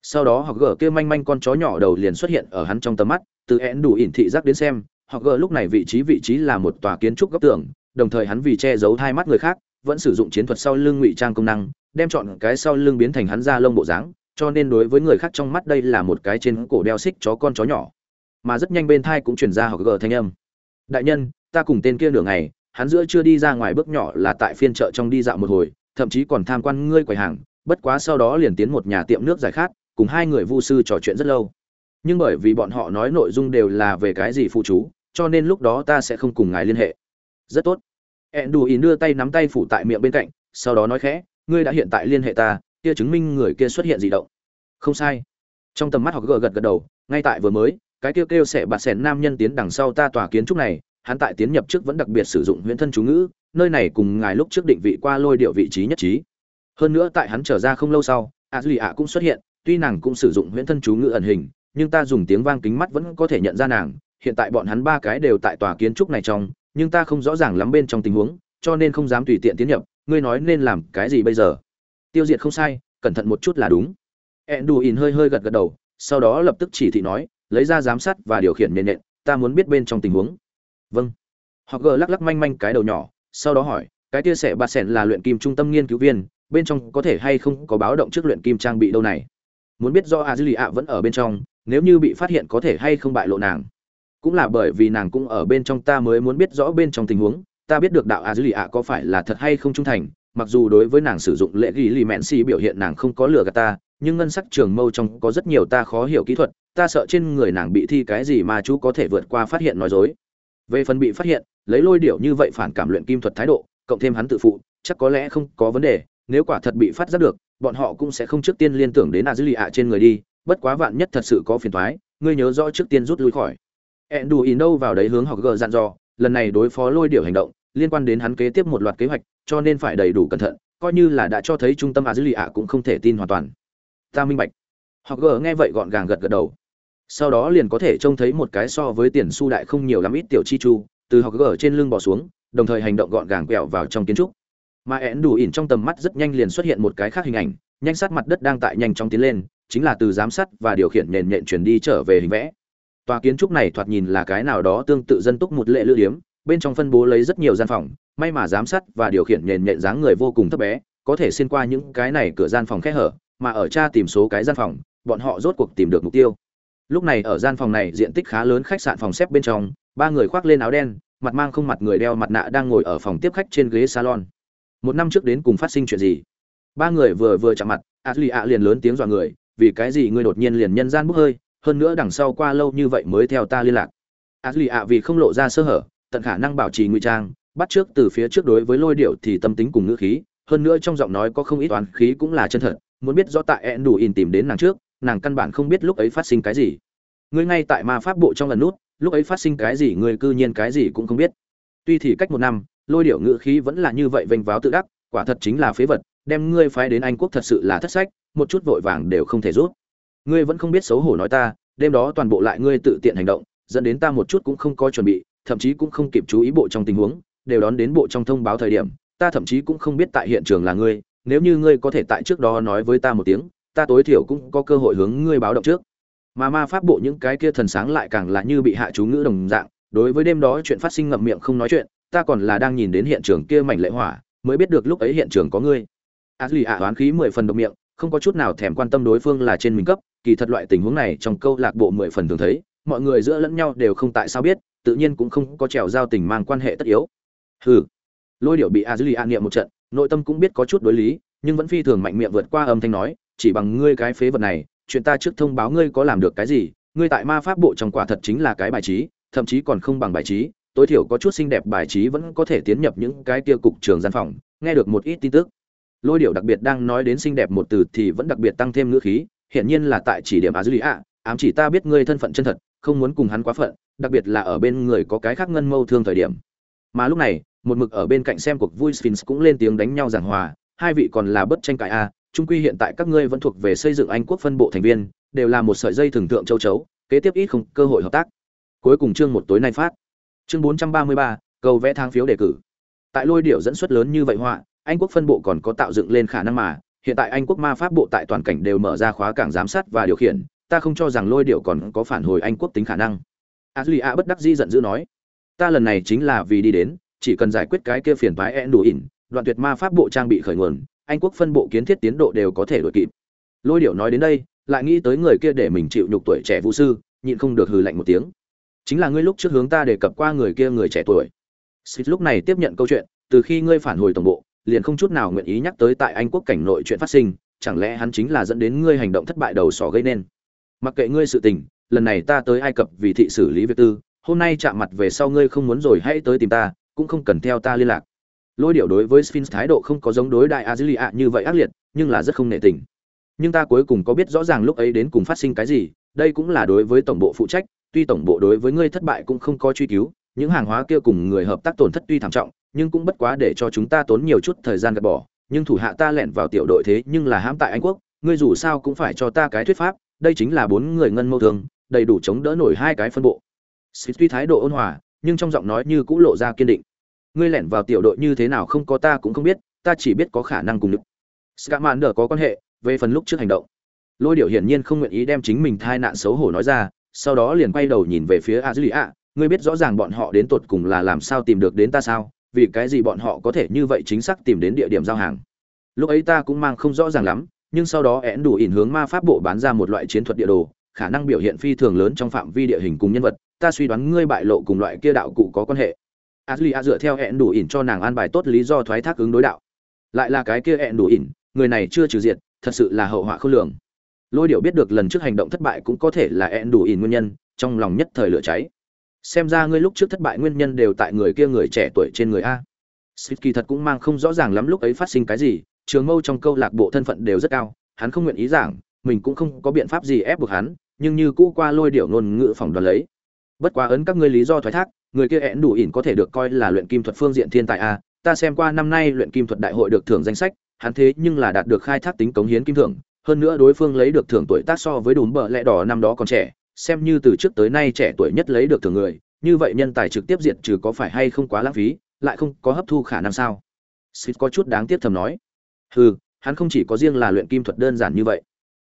Sau đó học gờ kia manh manh con chó nhỏ đầu liền xuất hiện ở hắn trong tầm mắt, từ én đủ ỉn thị giác đến xem Họ gờ lúc này vị trí vị trí là một tòa kiến trúc góc tường, đồng thời hắn vì che giấu hai mắt người khác, vẫn sử dụng chiến thuật sau lưng ngụy trang công năng, đem chọn cái sau lưng biến thành hắn da lông bộ dáng, cho nên đối với người khác trong mắt đây là một cái trên cổ đeo xích chó con chó nhỏ. Mà rất nhanh bên thai cũng chuyển ra hoặc gờ thanh âm. Đại nhân, ta cùng tên kia nửa ngày, hắn giữa chưa đi ra ngoài bước nhỏ là tại phiên chợ trong đi dạo một hồi, thậm chí còn tham quan ngươi quầy hàng, bất quá sau đó liền tiến một nhà tiệm nước giải khát, cùng hai người vu sư trò chuyện rất lâu. Nhưng bởi vì bọn họ nói nội dung đều là về cái gì phụ chú cho nên lúc đó ta sẽ không cùng ngài liên hệ. Rất tốt. Ẹn đù ý đưa tay nắm tay phủ tại miệng bên cạnh, sau đó nói khẽ, ngươi đã hiện tại liên hệ ta, kia chứng minh người kia xuất hiện gì động. Không sai. Trong tầm mắt họ gật gật gật đầu, ngay tại vừa mới, cái kêu kêu sẽ bạt sẻn nam nhân tiến đằng sau ta tòa kiến trúc này, hắn tại tiến nhập trước vẫn đặc biệt sử dụng huyễn thân chú ngữ, nơi này cùng ngài lúc trước định vị qua lôi điệu vị trí nhất trí. Hơn nữa tại hắn trở ra không lâu sau a duy ạ cũng xuất hiện, tuy nàng cũng sử dụng huyễn thân chú ngữ ẩn hình, nhưng ta dùng tiếng vang kính mắt vẫn có thể nhận ra nàng hiện tại bọn hắn ba cái đều tại tòa kiến trúc này trong, nhưng ta không rõ ràng lắm bên trong tình huống, cho nên không dám tùy tiện tiến nhập, ngươi nói nên làm cái gì bây giờ? Tiêu diệt không sai, cẩn thận một chút là đúng. Ẹn đù ỉn hơi hơi gật gật đầu, sau đó lập tức chỉ thị nói, lấy ra giám sát và điều khiển nền nện, ta muốn biết bên trong tình huống. Vâng. Họ gờ lắc lắc manh manh cái đầu nhỏ, sau đó hỏi, cái tia sẻ bạt sẻn là luyện kim trung tâm nghiên cứu viên, bên trong có thể hay không có báo động trước luyện kim trang bị đâu này? Muốn biết do a dư lì ạ vẫn ở bên trong, nếu như bị phát hiện có thể hay không bại lộ nàng? Cũng là bởi vì nàng cũng ở bên trong ta mới muốn biết rõ bên trong tình huống, ta biết được đạo a dư lì ạ có phải là thật hay không trung thành, mặc dù đối với nàng sử dụng lễ ghi lì mẹn xì biểu hiện nàng không có lừa gạt ta, nhưng ngân sắc trường mâu trong có rất nhiều ta khó hiểu kỹ thuật, ta sợ trên người nàng bị thi cái gì mà chú có thể vượt qua phát hiện nói dối. Về phần bị phát hiện, lấy lôi điệu như vậy phản cảm luyện kim thuật thái độ, cộng thêm hắn tự phụ, chắc có lẽ không có vấn đề, nếu quả thật bị phát giác được, bọn họ cũng sẽ không trước tiên liên tưởng đến a dư lì ạ trên người đi, bất quá vạn nhất thật sự có phiền thoái ngươi nhớ rõ trước tiên rút lui khỏi ẹn đủ ỉn đâu vào đấy hướng học gờ dặn dò, lần này đối phó lôi điểu hành động, liên quan đến hắn kế tiếp một loạt kế hoạch, cho nên phải đầy đủ cẩn thận, coi như là đã cho thấy trung tâm a dữ lì ạ cũng không thể tin hoàn toàn. Ta minh bạch. Học gờ nghe vậy gọn gàng gật gật đầu. Sau đó liền có thể trông thấy một cái so với tiền su đại không nhiều lắm ít tiểu chi chu, từ họ gờ trên lưng bỏ xuống, đồng thời hành động gọn gàng quẹo vào trong kiến trúc. Mà én đủ ỉn trong tầm mắt rất nhanh liền xuất hiện một cái khác hình ảnh, nhanh sát mặt đất đang tại nhanh chóng tiến lên, chính là từ giám sát và điều khiển nền nhện chuyển đi trở về hình vẽ tòa kiến trúc này thoạt nhìn là cái nào đó tương tự dân túc một lệ lữ điếm, bên trong phân bố lấy rất nhiều gian phòng, may mà giám sát và điều khiển nền nhện dáng người vô cùng thấp bé, có thể xuyên qua những cái này cửa gian phòng khe hở, mà ở cha tìm số cái gian phòng, bọn họ rốt cuộc tìm được mục tiêu. Lúc này ở gian phòng này, diện tích khá lớn khách sạn phòng xếp bên trong, ba người khoác lên áo đen, mặt mang không mặt người đeo mặt nạ đang ngồi ở phòng tiếp khách trên ghế salon. Một năm trước đến cùng phát sinh chuyện gì? Ba người vừa vừa chạm mặt a lì ạ liền lớn tiếng dọa người, vì cái gì ngươi đột nhiên liền nhân gian bốc hơi? Hơn nữa đằng sau qua lâu như vậy mới theo ta liên lạc. A duy ạ, vì không lộ ra sơ hở, tận khả năng bảo trì ngụy trang, bắt trước từ phía trước đối với lôi điệu thì tâm tính cùng ngữ khí, hơn nữa trong giọng nói có không ít toán khí cũng là chân thật, muốn biết rõ tại ẹn đủ in tìm đến nàng trước, nàng căn bản không biết lúc ấy phát sinh cái gì. Ngươi ngay tại ma pháp bộ trong lần nút, lúc ấy phát sinh cái gì ngươi cư nhiên cái gì cũng không biết. Tuy thì cách một năm, lôi điệu ngữ khí vẫn là như vậy vênh váo tự đắc, quả thật chính là phế vật, đem ngươi phái đến anh quốc thật sự là thất sách, một chút vội vàng đều không thể rút ngươi vẫn không biết xấu hổ nói ta, đêm đó toàn bộ lại ngươi tự tiện hành động, dẫn đến ta một chút cũng không có chuẩn bị, thậm chí cũng không kịp chú ý bộ trong tình huống, đều đón đến bộ trong thông báo thời điểm, ta thậm chí cũng không biết tại hiện trường là ngươi, nếu như ngươi có thể tại trước đó nói với ta một tiếng, ta tối thiểu cũng có cơ hội hướng ngươi báo động trước. Mà ma pháp bộ những cái kia thần sáng lại càng là như bị hạ chú ngữ đồng dạng, đối với đêm đó chuyện phát sinh ngậm miệng không nói chuyện, ta còn là đang nhìn đến hiện trường kia mảnh lệ hỏa, mới biết được lúc ấy hiện trường có ngươi. A lì ạ oán khí mười phần độc miệng, không có chút nào thèm quan tâm đối phương là trên mình cấp kỳ thật loại tình huống này trong câu lạc bộ mười phần thường thấy, mọi người giữa lẫn nhau đều không tại sao biết, tự nhiên cũng không có trèo giao tình mang quan hệ tất yếu. Hừ. Lôi điệu bị a lì an niệm một trận, nội tâm cũng biết có chút đối lý, nhưng vẫn phi thường mạnh miệng vượt qua âm thanh nói, chỉ bằng ngươi cái phế vật này, chuyện ta trước thông báo ngươi có làm được cái gì, ngươi tại ma pháp bộ trong quả thật chính là cái bài trí, thậm chí còn không bằng bài trí, tối thiểu có chút xinh đẹp bài trí vẫn có thể tiến nhập những cái kia cục trường gian phòng, nghe được một ít tin tức. Lôi điệu đặc biệt đang nói đến xinh đẹp một từ thì vẫn đặc biệt tăng thêm ngữ khí hiển nhiên là tại chỉ điểm Azulia, lý ám chỉ ta biết ngươi thân phận chân thật không muốn cùng hắn quá phận đặc biệt là ở bên người có cái khác ngân mâu thương thời điểm. Mà lúc này một mực ở bên cạnh xem cuộc vui sphinx cũng lên tiếng đánh nhau giảng hòa hai vị còn là bất tranh cãi a trung quy hiện tại các ngươi vẫn thuộc về xây dựng anh quốc phân bộ thành viên đều là một sợi dây thường tượng châu chấu kế tiếp ít không cơ hội hợp tác. Cuối cùng chương một tối nay phát. Chương bốn trăm ba mươi ba cầu vẽ tháng phiếu đề cử. Tại lôi điệu dẫn xuất lớn như vậy họa anh quốc phân bộ còn có tạo dựng lên khả năng mà hiện tại anh quốc ma pháp bộ tại toàn cảnh đều mở ra khóa cảng giám sát và điều khiển, ta không cho rằng lôi điệu còn có phản hồi anh quốc tính khả năng. A bất đắc di giận dữ nói, ta lần này chính là vì đi đến, chỉ cần giải quyết cái kia phiền phái ẹn e đủ ỉn, đoạn tuyệt ma pháp bộ trang bị khởi nguồn, anh quốc phân bộ kiến thiết tiến độ đều có thể đổi kịp. Lôi điệu nói đến đây, lại nghĩ tới người kia để mình chịu nhục tuổi trẻ vũ sư, nhịn không được hừ lạnh một tiếng. Chính là ngươi lúc trước hướng ta đề cập qua người kia người trẻ tuổi. Smith lúc này tiếp nhận câu chuyện, từ khi ngươi phản hồi tổng bộ liền không chút nào nguyện ý nhắc tới tại anh quốc cảnh nội chuyện phát sinh, chẳng lẽ hắn chính là dẫn đến ngươi hành động thất bại đầu sỏ gây nên? Mặc kệ ngươi sự tình, lần này ta tới ai cập vì thị xử lý việc tư, hôm nay chạm mặt về sau ngươi không muốn rồi hãy tới tìm ta, cũng không cần theo ta liên lạc. Lôi điệu đối với sphinx thái độ không có giống đối đại azilia như vậy ác liệt, nhưng là rất không nệ tình. Nhưng ta cuối cùng có biết rõ ràng lúc ấy đến cùng phát sinh cái gì, đây cũng là đối với tổng bộ phụ trách, tuy tổng bộ đối với ngươi thất bại cũng không có truy cứu, những hàng hóa kia cùng người hợp tác tổn thất tuy thảm trọng nhưng cũng bất quá để cho chúng ta tốn nhiều chút thời gian gạt bỏ, nhưng thủ hạ ta lẻn vào tiểu đội thế nhưng là hãm tại anh quốc, ngươi dù sao cũng phải cho ta cái thuyết pháp, đây chính là bốn người ngân mâu thường đầy đủ chống đỡ nổi hai cái phân bộ. Xịt tuy thái độ ôn hòa, nhưng trong giọng nói như cũng lộ ra kiên định. Ngươi lẻn vào tiểu đội như thế nào không có ta cũng không biết, ta chỉ biết có khả năng cùng được. Scamander có quan hệ, về phần lúc trước hành động. Lôi điệu hiển nhiên không nguyện ý đem chính mình thai nạn xấu hổ nói ra, sau đó liền quay đầu nhìn về phía a dư ngươi biết rõ ràng bọn họ đến tột cùng là làm sao tìm được đến ta sao? Vì cái gì bọn họ có thể như vậy chính xác tìm đến địa điểm giao hàng lúc ấy ta cũng mang không rõ ràng lắm nhưng sau đó én đủ ỉn hướng ma pháp bộ bán ra một loại chiến thuật địa đồ khả năng biểu hiện phi thường lớn trong phạm vi địa hình cùng nhân vật ta suy đoán ngươi bại lộ cùng loại kia đạo cụ có quan hệ Aslia dựa theo én đủ ỉn cho nàng an bài tốt lý do thoái thác ứng đối đạo. Lại là cái kia én đủ ỉn, người này chưa trừ diệt, thật sự là hậu họa khôn lường. Lôi Điểu biết được lần trước hành động thất bại cũng có thể là én đủ ỉn nguyên nhân, trong lòng nhất thời lửa cháy. Xem ra ngươi lúc trước thất bại nguyên nhân đều tại người kia người trẻ tuổi trên người a. Sitki thật cũng mang không rõ ràng lắm lúc ấy phát sinh cái gì, Trường Mâu trong câu lạc bộ thân phận đều rất cao, hắn không nguyện ý giảng, mình cũng không có biện pháp gì ép buộc hắn, nhưng như cũ qua Lôi Điểu ngôn ngữ phòng đoàn lấy. Bất quá ấn các ngươi lý do thoái thác, người kia én đủ ỉn có thể được coi là luyện kim thuật phương diện thiên tài a ta xem qua năm nay luyện kim thuật đại hội được thưởng danh sách hắn thế nhưng là đạt được khai thác tính cống hiến kim thưởng hơn nữa đối phương lấy được thưởng tuổi tác so với đùm bờ lẽ đỏ năm đó còn trẻ xem như từ trước tới nay trẻ tuổi nhất lấy được thường người, như vậy nhân tài trực tiếp diệt trừ có phải hay không quá lãng phí, lại không có hấp thu khả năng sao? Sít có chút đáng tiếc thầm nói. Hừ, hắn không chỉ có riêng là luyện kim thuật đơn giản như vậy.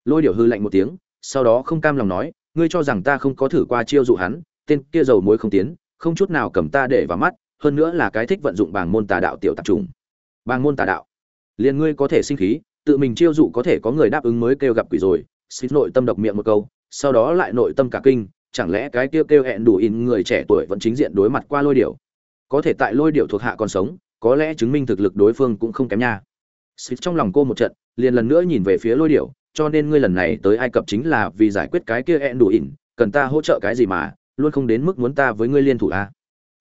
Lôi điệu hư lạnh một tiếng, sau đó không cam lòng nói, ngươi cho rằng ta không có thử qua chiêu dụ hắn, tên kia dầu muối không tiến, không chút nào cầm ta để vào mắt, hơn nữa là cái thích vận dụng bảng môn tà đạo tiểu tạp trùng bảng môn tà đạo. Liền ngươi có thể sinh khí, tự mình chiêu dụ có thể có người đáp ứng mới kêu gặp quỷ rồi. Xích nội tâm độc miệng một câu sau đó lại nội tâm cả kinh, chẳng lẽ cái kêu kêu hẹn đủ in người trẻ tuổi vẫn chính diện đối mặt qua lôi điểu? Có thể tại lôi điểu thuộc hạ còn sống, có lẽ chứng minh thực lực đối phương cũng không kém nha. Xích trong lòng cô một trận, liền lần nữa nhìn về phía lôi điểu, cho nên ngươi lần này tới ai cập chính là vì giải quyết cái kia hẹn đủ ỉn cần ta hỗ trợ cái gì mà, luôn không đến mức muốn ta với ngươi liên thủ a à?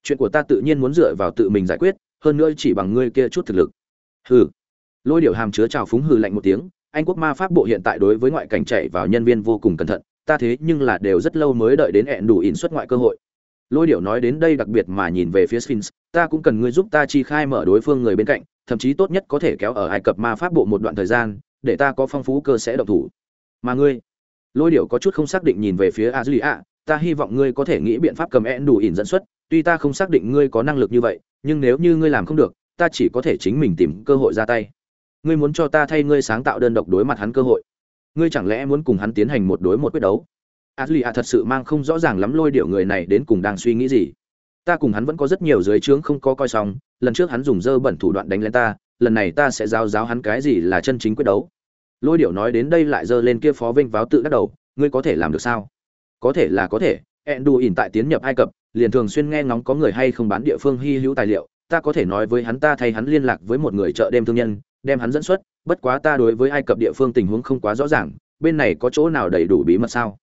chuyện của ta tự nhiên muốn dựa vào tự mình giải quyết, hơn nữa chỉ bằng ngươi kia chút thực lực. Hừ. Lôi điệu hàm chứa trào phúng hừ lạnh một tiếng, anh quốc ma pháp bộ hiện tại đối với ngoại cảnh chạy vào nhân viên vô cùng cẩn thận ta thế nhưng là đều rất lâu mới đợi đến hẹn đủ ỉn xuất ngoại cơ hội. Lôi điệu nói đến đây đặc biệt mà nhìn về phía sphinx, ta cũng cần ngươi giúp ta chi khai mở đối phương người bên cạnh, thậm chí tốt nhất có thể kéo ở ai cập ma pháp bộ một đoạn thời gian, để ta có phong phú cơ sẽ động thủ. Mà ngươi? Lôi điệu có chút không xác định nhìn về phía a dư a ta hy vọng ngươi có thể nghĩ biện pháp cầm én đủ ỉn dẫn xuất, tuy ta không xác định ngươi có năng lực như vậy, nhưng nếu như ngươi làm không được, ta chỉ có thể chính mình tìm cơ hội ra tay. Ngươi muốn cho ta thay ngươi sáng tạo đơn độc đối mặt hắn cơ hội ngươi chẳng lẽ muốn cùng hắn tiến hành một đối một quyết đấu? Adli a à, thật sự mang không rõ ràng lắm lôi điệu người này đến cùng đang suy nghĩ gì. Ta cùng hắn vẫn có rất nhiều dưới trướng không có coi xong, lần trước hắn dùng dơ bẩn thủ đoạn đánh lên ta, lần này ta sẽ giao giáo hắn cái gì là chân chính quyết đấu. Lôi điệu nói đến đây lại dơ lên kia phó vinh váo tự đắc đầu, ngươi có thể làm được sao? Có thể là có thể ẹn đù ỉn tại tiến nhập ai cập, liền thường xuyên nghe ngóng có người hay không bán địa phương hy hữu tài liệu, ta có thể nói với hắn ta thay hắn liên lạc với một người chợ đêm thương nhân, đem hắn dẫn xuất bất quá ta đối với ai cập địa phương tình huống không quá rõ ràng bên này có chỗ nào đầy đủ bí mật sao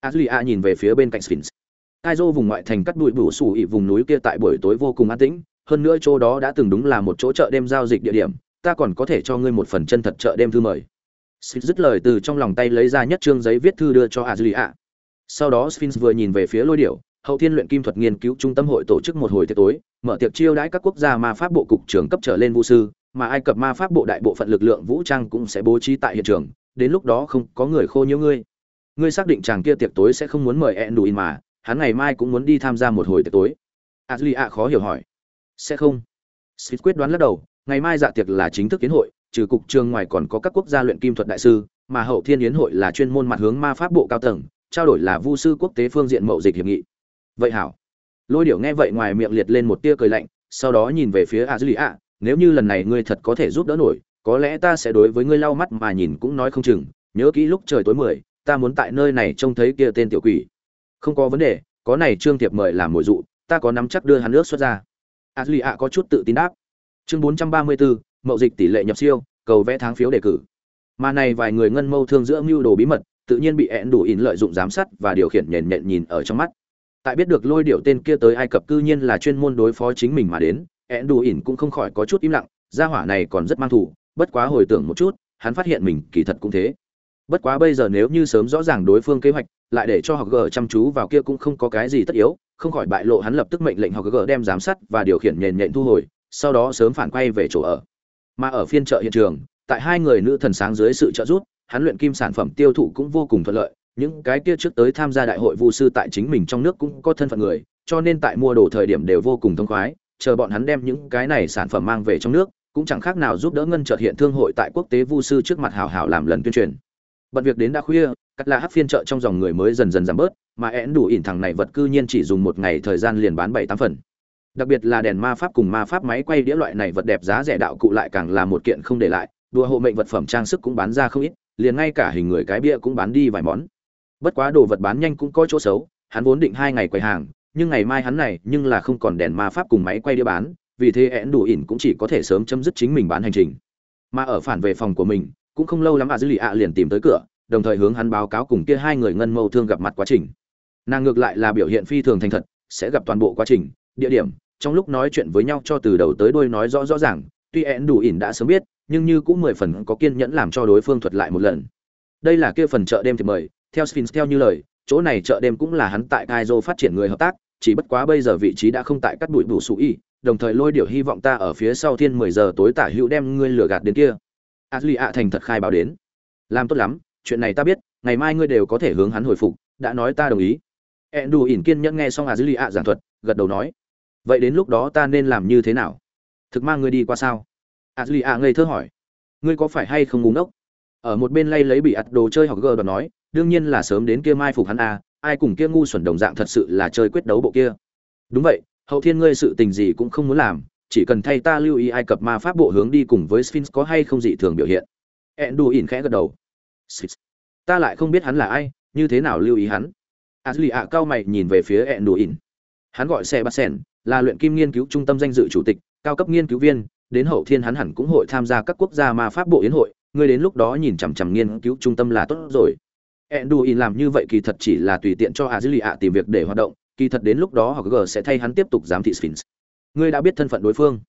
Adria nhìn về phía bên cạnh Sphinx. Kaizo vùng ngoại thành cắt bụi bủ sủ ị vùng núi kia tại buổi tối vô cùng an tĩnh, hơn nữa chỗ đó đã từng đúng là một chỗ chợ đêm giao dịch địa điểm, ta còn có thể cho ngươi một phần chân thật chợ đêm thư mời. Sphinx dứt lời từ trong lòng tay lấy ra nhất trương giấy viết thư đưa cho Adria. Sau đó Sphinx vừa nhìn về phía Lôi Điểu, Hậu Thiên luyện kim thuật nghiên cứu trung tâm hội tổ chức một hồi tiệc tối, mở tiệc chiêu đãi các quốc gia ma pháp bộ cục trưởng cấp trở lên vũ sư, mà Ai Cập ma pháp bộ đại bộ phận lực lượng vũ trang cũng sẽ bố trí tại hiện trường, đến lúc đó không có người khô nhiễu ngươi ngươi xác định chàng kia tiệc tối sẽ không muốn mời Enduin mà, hắn ngày mai cũng muốn đi tham gia một hồi tiệc tối. Aslia khó hiểu hỏi. Sẽ không. Smith quyết đoán lắc đầu, ngày mai dạ tiệc là chính thức kiến hội, trừ cục trường ngoài còn có các quốc gia luyện kim thuật đại sư, mà hậu thiên yến hội là chuyên môn mặt hướng ma pháp bộ cao tầng, trao đổi là vu sư quốc tế phương diện mậu dịch hiệp nghị. Vậy hảo. Lôi Điểu nghe vậy ngoài miệng liệt lên một tia cười lạnh, sau đó nhìn về phía Aslia, nếu như lần này ngươi thật có thể giúp đỡ nổi, có lẽ ta sẽ đối với ngươi lau mắt mà nhìn cũng nói không chừng, nhớ kỹ lúc trời tối mười, ta muốn tại nơi này trông thấy kia tên tiểu quỷ. Không có vấn đề có này trương thiệp mời làm mồi dụ ta có nắm chắc đưa hắn nước xuất ra. Ashley ạ có chút tự tin đáp. Chương 434, mậu dịch tỷ lệ nhập siêu cầu vẽ tháng phiếu đề cử. Mà này vài người ngân mâu thương giữa mưu đồ bí mật tự nhiên bị ẹn đủ ỉn lợi dụng giám sát và điều khiển nhện nhện nhìn ở trong mắt. Tại biết được lôi điệu tên kia tới ai cập cư nhiên là chuyên môn đối phó chính mình mà đến ẹn đù ỉn cũng không khỏi có chút im lặng, gia hỏa này còn rất mang thủ bất quá hồi tưởng một chút, hắn phát hiện mình kỳ thật cũng thế. Bất quá bây giờ nếu như sớm rõ ràng đối phương kế hoạch, lại để cho học gờ chăm chú vào kia cũng không có cái gì tất yếu, không khỏi bại lộ hắn lập tức mệnh lệnh học gờ đem giám sát và điều khiển nhện nhện thu hồi, sau đó sớm phản quay về chỗ ở. Mà ở phiên chợ hiện trường, tại hai người nữ thần sáng dưới sự trợ giúp, hắn luyện kim sản phẩm tiêu thụ cũng vô cùng thuận lợi, những cái kia trước tới tham gia đại hội vu sư tại chính mình trong nước cũng có thân phận người, cho nên tại mua đồ thời điểm đều vô cùng thông khoái chờ bọn hắn đem những cái này sản phẩm mang về trong nước, cũng chẳng khác nào giúp đỡ ngân trợt hiện thương hội tại quốc tế vu sư trước mặt hào hào làm lần tuyên truyền. Bận việc đến đã khuya cắt là hát phiên chợ trong dòng người mới dần dần giảm bớt, mà én đủ ỉn thằng này vật cư nhiên chỉ dùng một ngày thời gian liền bán bảy tám phần. Đặc biệt là đèn ma pháp cùng ma pháp máy quay đĩa loại này vật đẹp giá rẻ đạo cụ lại càng là một kiện không để lại, đùa hộ mệnh vật phẩm trang sức cũng bán ra không ít, liền ngay cả hình người cái bia cũng bán đi vài món. Bất quá đồ vật bán nhanh cũng có chỗ xấu, hắn vốn định hai ngày quầy hàng nhưng ngày mai hắn này nhưng là không còn đèn ma pháp cùng máy quay đĩa bán, vì thế én đủ ỉn cũng chỉ có thể sớm chấm dứt chính mình bán hành trình. Mà ở phản về phòng của mình, cũng không lâu lắm ạ dư lì ạ liền tìm tới cửa, đồng thời hướng hắn báo cáo cùng kia hai người ngân mâu thương gặp mặt quá trình. Nàng ngược lại là biểu hiện phi thường thành thật, sẽ gặp toàn bộ quá trình, địa điểm, trong lúc nói chuyện với nhau cho từ đầu tới đuôi nói rõ rõ ràng, tuy én đủ ỉn đã sớm biết, nhưng như cũng mười phần có kiên nhẫn làm cho đối phương thuật lại một lần. Đây là kia phần chợ đêm thì mời, theo sphinx theo như lời chỗ này chợ đêm cũng là hắn tại Kaizo phát triển người hợp tác chỉ bất quá bây giờ vị trí đã không tại cắt bụi bù sủ y đồng thời lôi điều hy vọng ta ở phía sau thiên mười giờ tối tả hữu đem ngươi lừa gạt đến kia Ashley ạ thành thật khai báo đến. Làm tốt lắm, chuyện này ta biết, ngày mai ngươi đều có thể hướng hắn hồi phục, đã nói ta đồng ý. Endu ỉn kiên nhẫn nghe xong Ashley ạ giảng thuật, gật đầu nói, vậy đến lúc đó ta nên làm như thế nào? Thực mang ngươi đi qua sao? Ashley ạ ngây thơ hỏi, ngươi có phải hay không ngu ngốc? Ở một bên lay lấy bị ạt đồ chơi học gờ đoàn nói, đương nhiên là sớm đến kia mai phục hắn a, ai cùng kia ngu xuẩn đồng dạng thật sự là chơi quyết đấu bộ kia. Đúng vậy, hậu thiên ngươi sự tình gì cũng không muốn làm, chỉ cần thay ta lưu ý ai cập ma pháp bộ hướng đi cùng với sphinx có hay không dị thường biểu hiện ẹn đù ỉn khẽ gật đầu sphinx. ta lại không biết hắn là ai như thế nào lưu ý hắn ashley ạ cao mày nhìn về phía ẹn đù ỉn hắn gọi xe bắt sen là luyện kim nghiên cứu trung tâm danh dự chủ tịch cao cấp nghiên cứu viên đến hậu thiên hắn hẳn cũng hội tham gia các quốc gia ma pháp bộ yến hội ngươi đến lúc đó nhìn chằm chằm nghiên cứu trung tâm là tốt rồi Enduin làm như vậy kỳ thật chỉ là tùy tiện cho Azilia tìm việc để hoạt động, kỳ thật đến lúc đó họ G sẽ thay hắn tiếp tục giám thị Sphinx. Ngươi đã biết thân phận đối phương.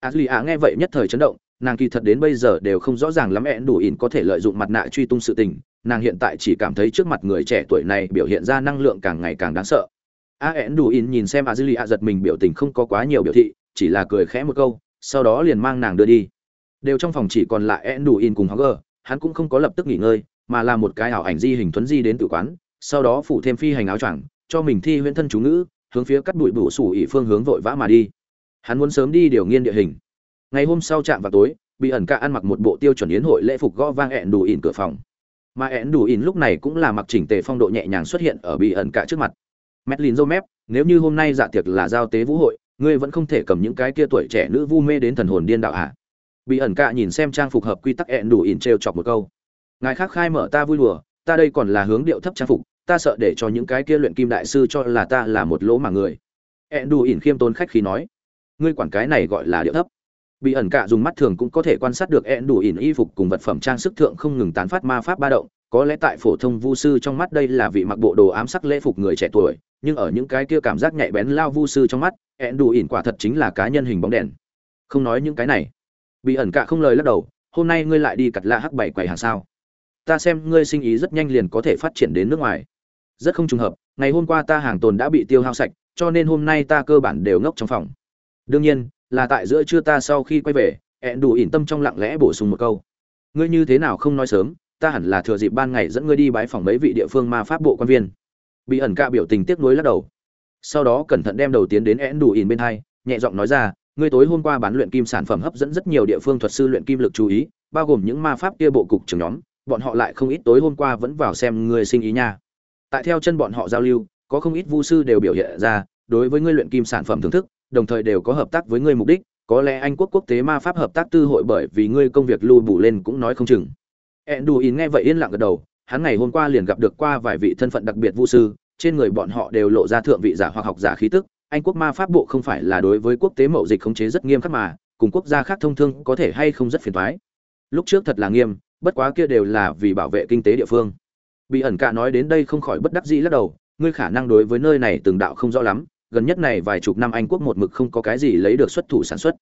A nghe vậy nhất thời chấn động nàng kỳ thật đến bây giờ đều không rõ ràng lắm Enduin có thể lợi dụng mặt nạ truy tung sự tình nàng hiện tại chỉ cảm thấy trước mặt người trẻ tuổi này biểu hiện ra năng lượng càng ngày càng đáng sợ. A Enduin nhìn xem a giật mình biểu tình không có quá nhiều biểu thị chỉ là cười khẽ một câu sau đó liền mang nàng đưa đi. Đều trong phòng chỉ còn lại Enduin cùng hogger hắn cũng không có lập tức nghỉ ngơi mà là một cái ảo ảnh di hình thuấn di đến tự quán sau đó phủ thêm phi hành áo choàng cho mình thi huyễn thân chú ngữ hướng phía cắt bụi bủ sủ ỉ phương hướng vội vã mà đi hắn muốn sớm đi điều nghiên địa hình ngày hôm sau chạm vào tối bị ẩn ca ăn mặc một bộ tiêu chuẩn yến hội lễ phục gõ vang ẹn đủ ỉn cửa phòng mà ẹn đủ ỉn lúc này cũng là mặc chỉnh tề phong độ nhẹ nhàng xuất hiện ở bị ẩn ca trước mặt Medlin mép, nếu như hôm nay dạ tiệc là giao tế vũ hội, ngươi vẫn không thể cầm những cái kia tuổi trẻ nữ vu mê đến thần hồn điên đạo hả? Bị ẩn ca nhìn xem trang phục hợp quy tắc ẹn đủ ỉn trêu chọc một câu. Ngài khác khai mở ta vui đùa, ta đây còn là hướng điệu thấp trang phục, ta sợ để cho những cái kia luyện kim đại sư cho là ta là một lỗ mà người. E ẹn đủ ỉn khiêm tốn khách khi nói, ngươi quản cái này gọi là điệu thấp. Bị ẩn cả dùng mắt thường cũng có thể quan sát được e ẹn đủ ỉn y phục cùng vật phẩm trang sức thượng không ngừng tán phát ma pháp ba động, có lẽ tại phổ thông vu sư trong mắt đây là vị mặc bộ đồ ám sắc lễ phục người trẻ tuổi, nhưng ở những cái kia cảm giác nhạy bén lao vu sư trong mắt e ẹn đủ ỉn quả thật chính là cá nhân hình bóng đèn không nói những cái này bị ẩn cả không lời lắc đầu hôm nay ngươi lại đi cặt lạ hắc bảy quầy hàng sao ta xem ngươi sinh ý rất nhanh liền có thể phát triển đến nước ngoài. Rất không trùng hợp, ngày hôm qua ta hàng tồn đã bị tiêu hao sạch, cho nên hôm nay ta cơ bản đều ngốc trong phòng. Đương nhiên, là tại giữa trưa ta sau khi quay về ẹn đủ ỉn tâm trong lặng lẽ bổ sung một câu. Ngươi như thế nào không nói sớm, ta hẳn là thừa dịp ban ngày dẫn ngươi đi bái phòng mấy vị địa phương ma pháp bộ quan viên. Bị ẩn ca biểu tình tiếc nuối lắc đầu. Sau đó cẩn thận đem đầu tiến đến én đủ ỉn bên hai, nhẹ giọng nói ra, ngươi tối hôm qua bán luyện kim sản phẩm hấp dẫn rất nhiều địa phương thuật sư luyện kim lực chú ý, bao gồm những ma pháp kia bộ cục trưởng nhóm bọn họ lại không ít tối hôm qua vẫn vào xem ngươi sinh ý nha tại theo chân bọn họ giao lưu có không ít vu sư đều biểu hiện ra đối với ngươi luyện kim sản phẩm thưởng thức đồng thời đều có hợp tác với ngươi mục đích có lẽ anh quốc quốc tế ma pháp hợp tác tư hội bởi vì ngươi công việc lưu bù lên cũng nói không chừng Enduin nghe vậy yên lặng gật đầu hắn ngày hôm qua liền gặp được qua vài vị thân phận đặc biệt vu sư, trên người bọn họ đều lộ ra thượng vị giả hoặc học giả khí tức. Anh quốc ma pháp bộ không phải là đối với quốc tế mậu dịch khống chế rất nghiêm khắc mà, cùng quốc gia khác thông thương có thể hay không rất phiền toái. Lúc trước thật là nghiêm, bất quá kia đều là vì bảo vệ kinh tế địa phương. Bị ẩn cả nói đến đây không khỏi bất đắc dĩ lắc đầu, ngươi khả năng đối với nơi này từng đạo không rõ lắm, gần nhất này vài chục năm Anh quốc một mực không có cái gì lấy được xuất thủ sản xuất.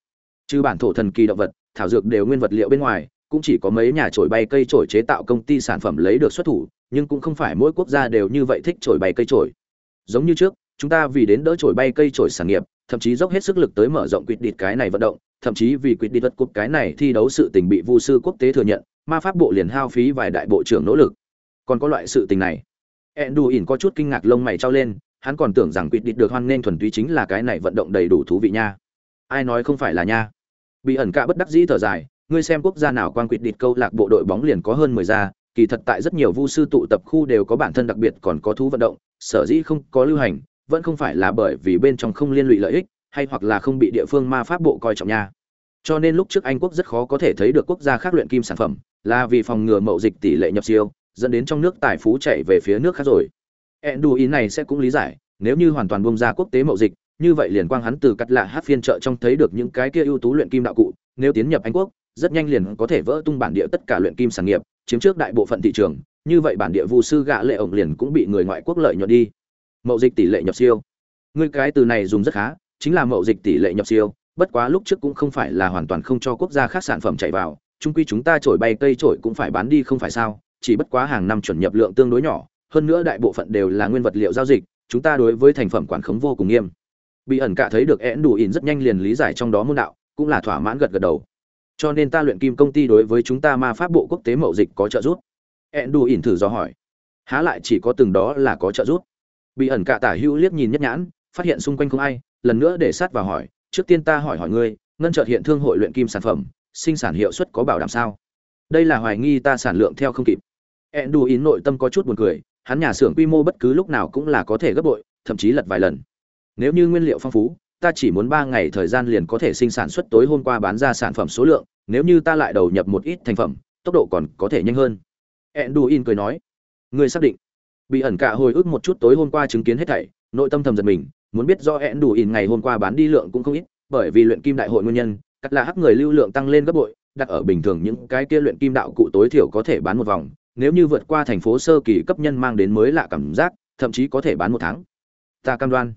Trừ bản thổ thần kỳ động vật, thảo dược đều nguyên vật liệu bên ngoài, cũng chỉ có mấy nhà trổi bay cây trổi chế tạo công ty sản phẩm lấy được xuất thủ, nhưng cũng không phải mỗi quốc gia đều như vậy thích trổi bay cây trổi. Giống như trước, chúng ta vì đến đỡ trổi bay cây trổi sản nghiệp, thậm chí dốc hết sức lực tới mở rộng quyết địch cái này vận động, thậm chí vì quyết địch vật cúp cái này thi đấu sự tình bị vu sư quốc tế thừa nhận, ma pháp bộ liền hao phí vài đại bộ trưởng nỗ lực. Còn có loại sự tình này. Enduin có chút kinh ngạc lông mày trao lên, hắn còn tưởng rằng quýt địch được hoan nên thuần túy chính là cái này vận động đầy đủ thú vị nha. Ai nói không phải là nha? Bị ẩn cả bất đắc dĩ thở dài, ngươi xem quốc gia nào quan quýt địch câu lạc bộ đội bóng liền có hơn mười gia, kỳ thật tại rất nhiều vu sư tụ tập khu đều có bản thân đặc biệt còn có thú vận động, sở dĩ không có lưu hành, vẫn không phải là bởi vì bên trong không liên lụy lợi ích, hay hoặc là không bị địa phương ma pháp bộ coi trọng nha. Cho nên lúc trước Anh quốc rất khó có thể thấy được quốc gia khác luyện kim sản phẩm, là vì phòng ngừa mậu dịch tỷ lệ nhập siêu, dẫn đến trong nước tài phú chạy về phía nước khác rồi. ý này sẽ cũng lý giải, nếu như hoàn toàn bung ra quốc tế mậu dịch, như vậy liền quang hắn từ cắt lạ hát phiên chợ trong thấy được những cái kia ưu tú luyện kim đạo cụ, nếu tiến nhập Anh quốc, rất nhanh liền có thể vỡ tung bản địa tất cả luyện kim sản nghiệp, chiếm trước đại bộ phận thị trường, như vậy bản địa vu sư gạ lệ ổng liền cũng bị người ngoại quốc lợi nhuận đi. Mậu dịch tỷ lệ nhập siêu. Ngươi cái từ này dùng rất khá, chính là mậu dịch tỷ lệ nhập siêu, bất quá lúc trước cũng không phải là hoàn toàn không cho quốc gia khác sản phẩm chạy vào, chung quy chúng ta trổi bay cây trổi cũng phải bán đi không phải sao, chỉ bất quá hàng năm chuẩn nhập lượng tương đối nhỏ, hơn nữa đại bộ phận đều là nguyên vật liệu giao dịch, chúng ta đối với thành phẩm quản khống vô cùng nghiêm. Bị ẩn cả thấy được én đủ ỉn rất nhanh liền lý giải trong đó môn đạo, cũng là thỏa mãn gật gật đầu. Cho nên ta luyện kim công ty đối với chúng ta ma pháp bộ quốc tế mậu dịch có trợ giúp? Én đủ ỉn thử do hỏi. Há lại chỉ có từng đó là có trợ giúp? Bị ẩn cả tả hữu liếc nhìn nhất nhãn phát hiện xung quanh không ai lần nữa để sát vào hỏi trước tiên ta hỏi hỏi ngươi ngân trợt hiện thương hội luyện kim sản phẩm sinh sản hiệu suất có bảo đảm sao đây là hoài nghi ta sản lượng theo không kịp Enduin nội tâm có chút buồn cười hắn nhà xưởng quy mô bất cứ lúc nào cũng là có thể gấp bội thậm chí lật vài lần nếu như nguyên liệu phong phú ta chỉ muốn ba ngày thời gian liền có thể sinh sản xuất tối hôm qua bán ra sản phẩm số lượng, nếu như ta lại đầu nhập một ít thành phẩm, tốc độ còn có thể nhanh hơn. Enduin cười nói, ngươi xác định. Bị ẩn cả hồi ức một chút tối hôm qua chứng kiến hết thảy, nội tâm thầm giật mình, muốn biết do Enduin ngày hôm qua bán đi lượng cũng không ít, bởi vì luyện kim đại hội nguyên nhân, cắt là hắc người lưu lượng tăng lên gấp bội, đặt ở bình thường những cái kia luyện kim đạo cụ tối thiểu có thể bán một vòng, nếu như vượt qua thành phố sơ kỳ cấp nhân mang đến mới lạ cảm giác, thậm chí có thể bán một tháng. Ta cam đoan.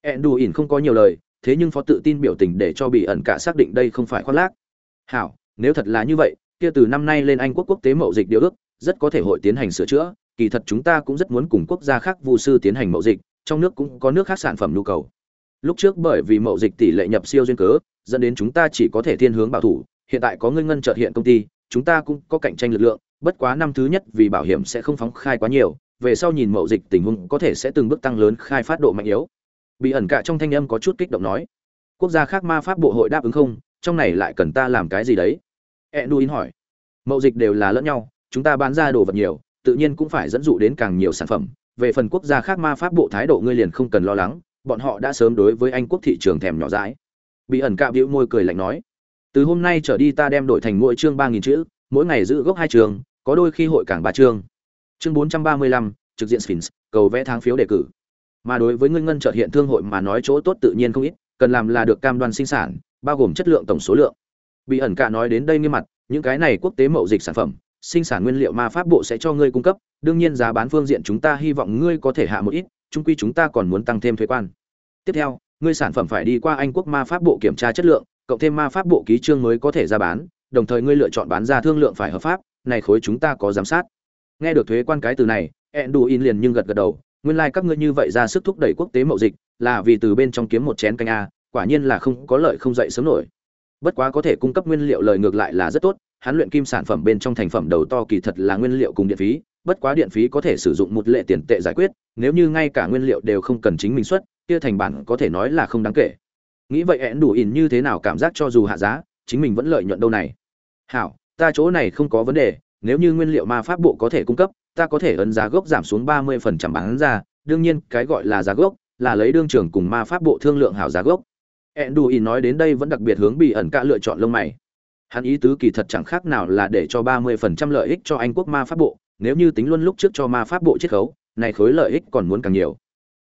Ẹn ỉn không có nhiều lời thế nhưng phó tự tin biểu tình để cho bị ẩn cả xác định đây không phải khoác lác. Hảo nếu thật là như vậy kia từ năm nay lên anh quốc quốc tế mậu dịch điều ước rất có thể hội tiến hành sửa chữa kỳ thật chúng ta cũng rất muốn cùng quốc gia khác vụ sư tiến hành mậu dịch trong nước cũng có nước khác sản phẩm nhu cầu. Lúc trước bởi vì mậu dịch tỷ lệ nhập siêu duyên cớ dẫn đến chúng ta chỉ có thể thiên hướng bảo thủ. Hiện tại có ngân ngân trợt hiện công ty, chúng ta cũng có cạnh tranh lực lượng. Bất quá năm thứ nhất, vì bảo hiểm sẽ không phóng khai quá nhiều. Về sau nhìn mậu dịch tình huống, có thể sẽ từng bước tăng lớn khai phát độ mạnh yếu. Bị ẩn cả trong thanh âm có chút kích động nói. Quốc gia khác ma pháp bộ hội đáp ứng không? Trong này lại cần ta làm cái gì đấy? Edduin hỏi. Mậu dịch đều là lẫn nhau, chúng ta bán ra đồ vật nhiều, tự nhiên cũng phải dẫn dụ đến càng nhiều sản phẩm. Về phần quốc gia khác ma pháp bộ thái độ ngươi liền không cần lo lắng, bọn họ đã sớm đối với anh quốc thị trường thèm nhỏ dãi bị ẩn cạ bĩu môi cười lạnh nói, từ hôm nay trở đi ta đem đổi thành mỗi chương ba nghìn chữ, mỗi ngày giữ gốc hai trường, có đôi khi hội cảng ba chương. Chương bốn trăm ba mươi lăm, trực diện sphinx, cầu vẽ tháng phiếu đề cử. Mà đối với ngươi ngân trợt hiện thương hội mà nói chỗ tốt tự nhiên không ít, cần làm là được cam đoan sinh sản, bao gồm chất lượng tổng số lượng. Bị ẩn cả nói đến đây nghiêm mặt, những cái này quốc tế mậu dịch sản phẩm, sinh sản nguyên liệu ma pháp bộ sẽ cho ngươi cung cấp, đương nhiên giá bán phương diện chúng ta hy vọng ngươi có thể hạ một ít, chung quy chúng ta còn muốn tăng thêm thuế quan. Tiếp theo ngươi sản phẩm phải đi qua anh quốc ma pháp bộ kiểm tra chất lượng, cộng thêm ma pháp bộ ký trương mới có thể ra bán, đồng thời ngươi lựa chọn bán ra thương lượng phải hợp pháp, này khối chúng ta có giám sát. Nghe được thuế quan cái từ này ẹn in liền nhưng gật gật đầu, nguyên lai like các ngươi như vậy ra sức thúc đẩy quốc tế mậu dịch, là vì từ bên trong kiếm một chén canh a, quả nhiên là không có lợi không dậy sớm nổi. Bất quá có thể cung cấp nguyên liệu lời ngược lại là rất tốt, hắn luyện kim sản phẩm bên trong thành phẩm đầu to kỳ thật là nguyên liệu cùng điện phí, bất quá điện phí có thể sử dụng một lệ tiền tệ giải quyết, nếu như ngay cả nguyên liệu đều không cần chính mình xuất kia thành bản có thể nói là không đáng kể nghĩ vậy én đủ ỉn như thế nào cảm giác cho dù hạ giá chính mình vẫn lợi nhuận đâu này hảo ta chỗ này không có vấn đề nếu như nguyên liệu ma pháp bộ có thể cung cấp ta có thể ấn giá gốc giảm xuống ba mươi phần trăm bán ra đương nhiên cái gọi là giá gốc là lấy đương trưởng cùng ma pháp bộ thương lượng hảo giá gốc eãn đủ ỉn nói đến đây vẫn đặc biệt hướng bị ẩn cả lựa chọn lông mày. Hắn ý tứ kỳ thật chẳng khác nào là để cho 30% lợi ích cho Anh quốc ma pháp bộ, nếu như tính luôn lúc trước cho ma pháp bộ chiết khấu, này khối lợi ích còn muốn càng nhiều.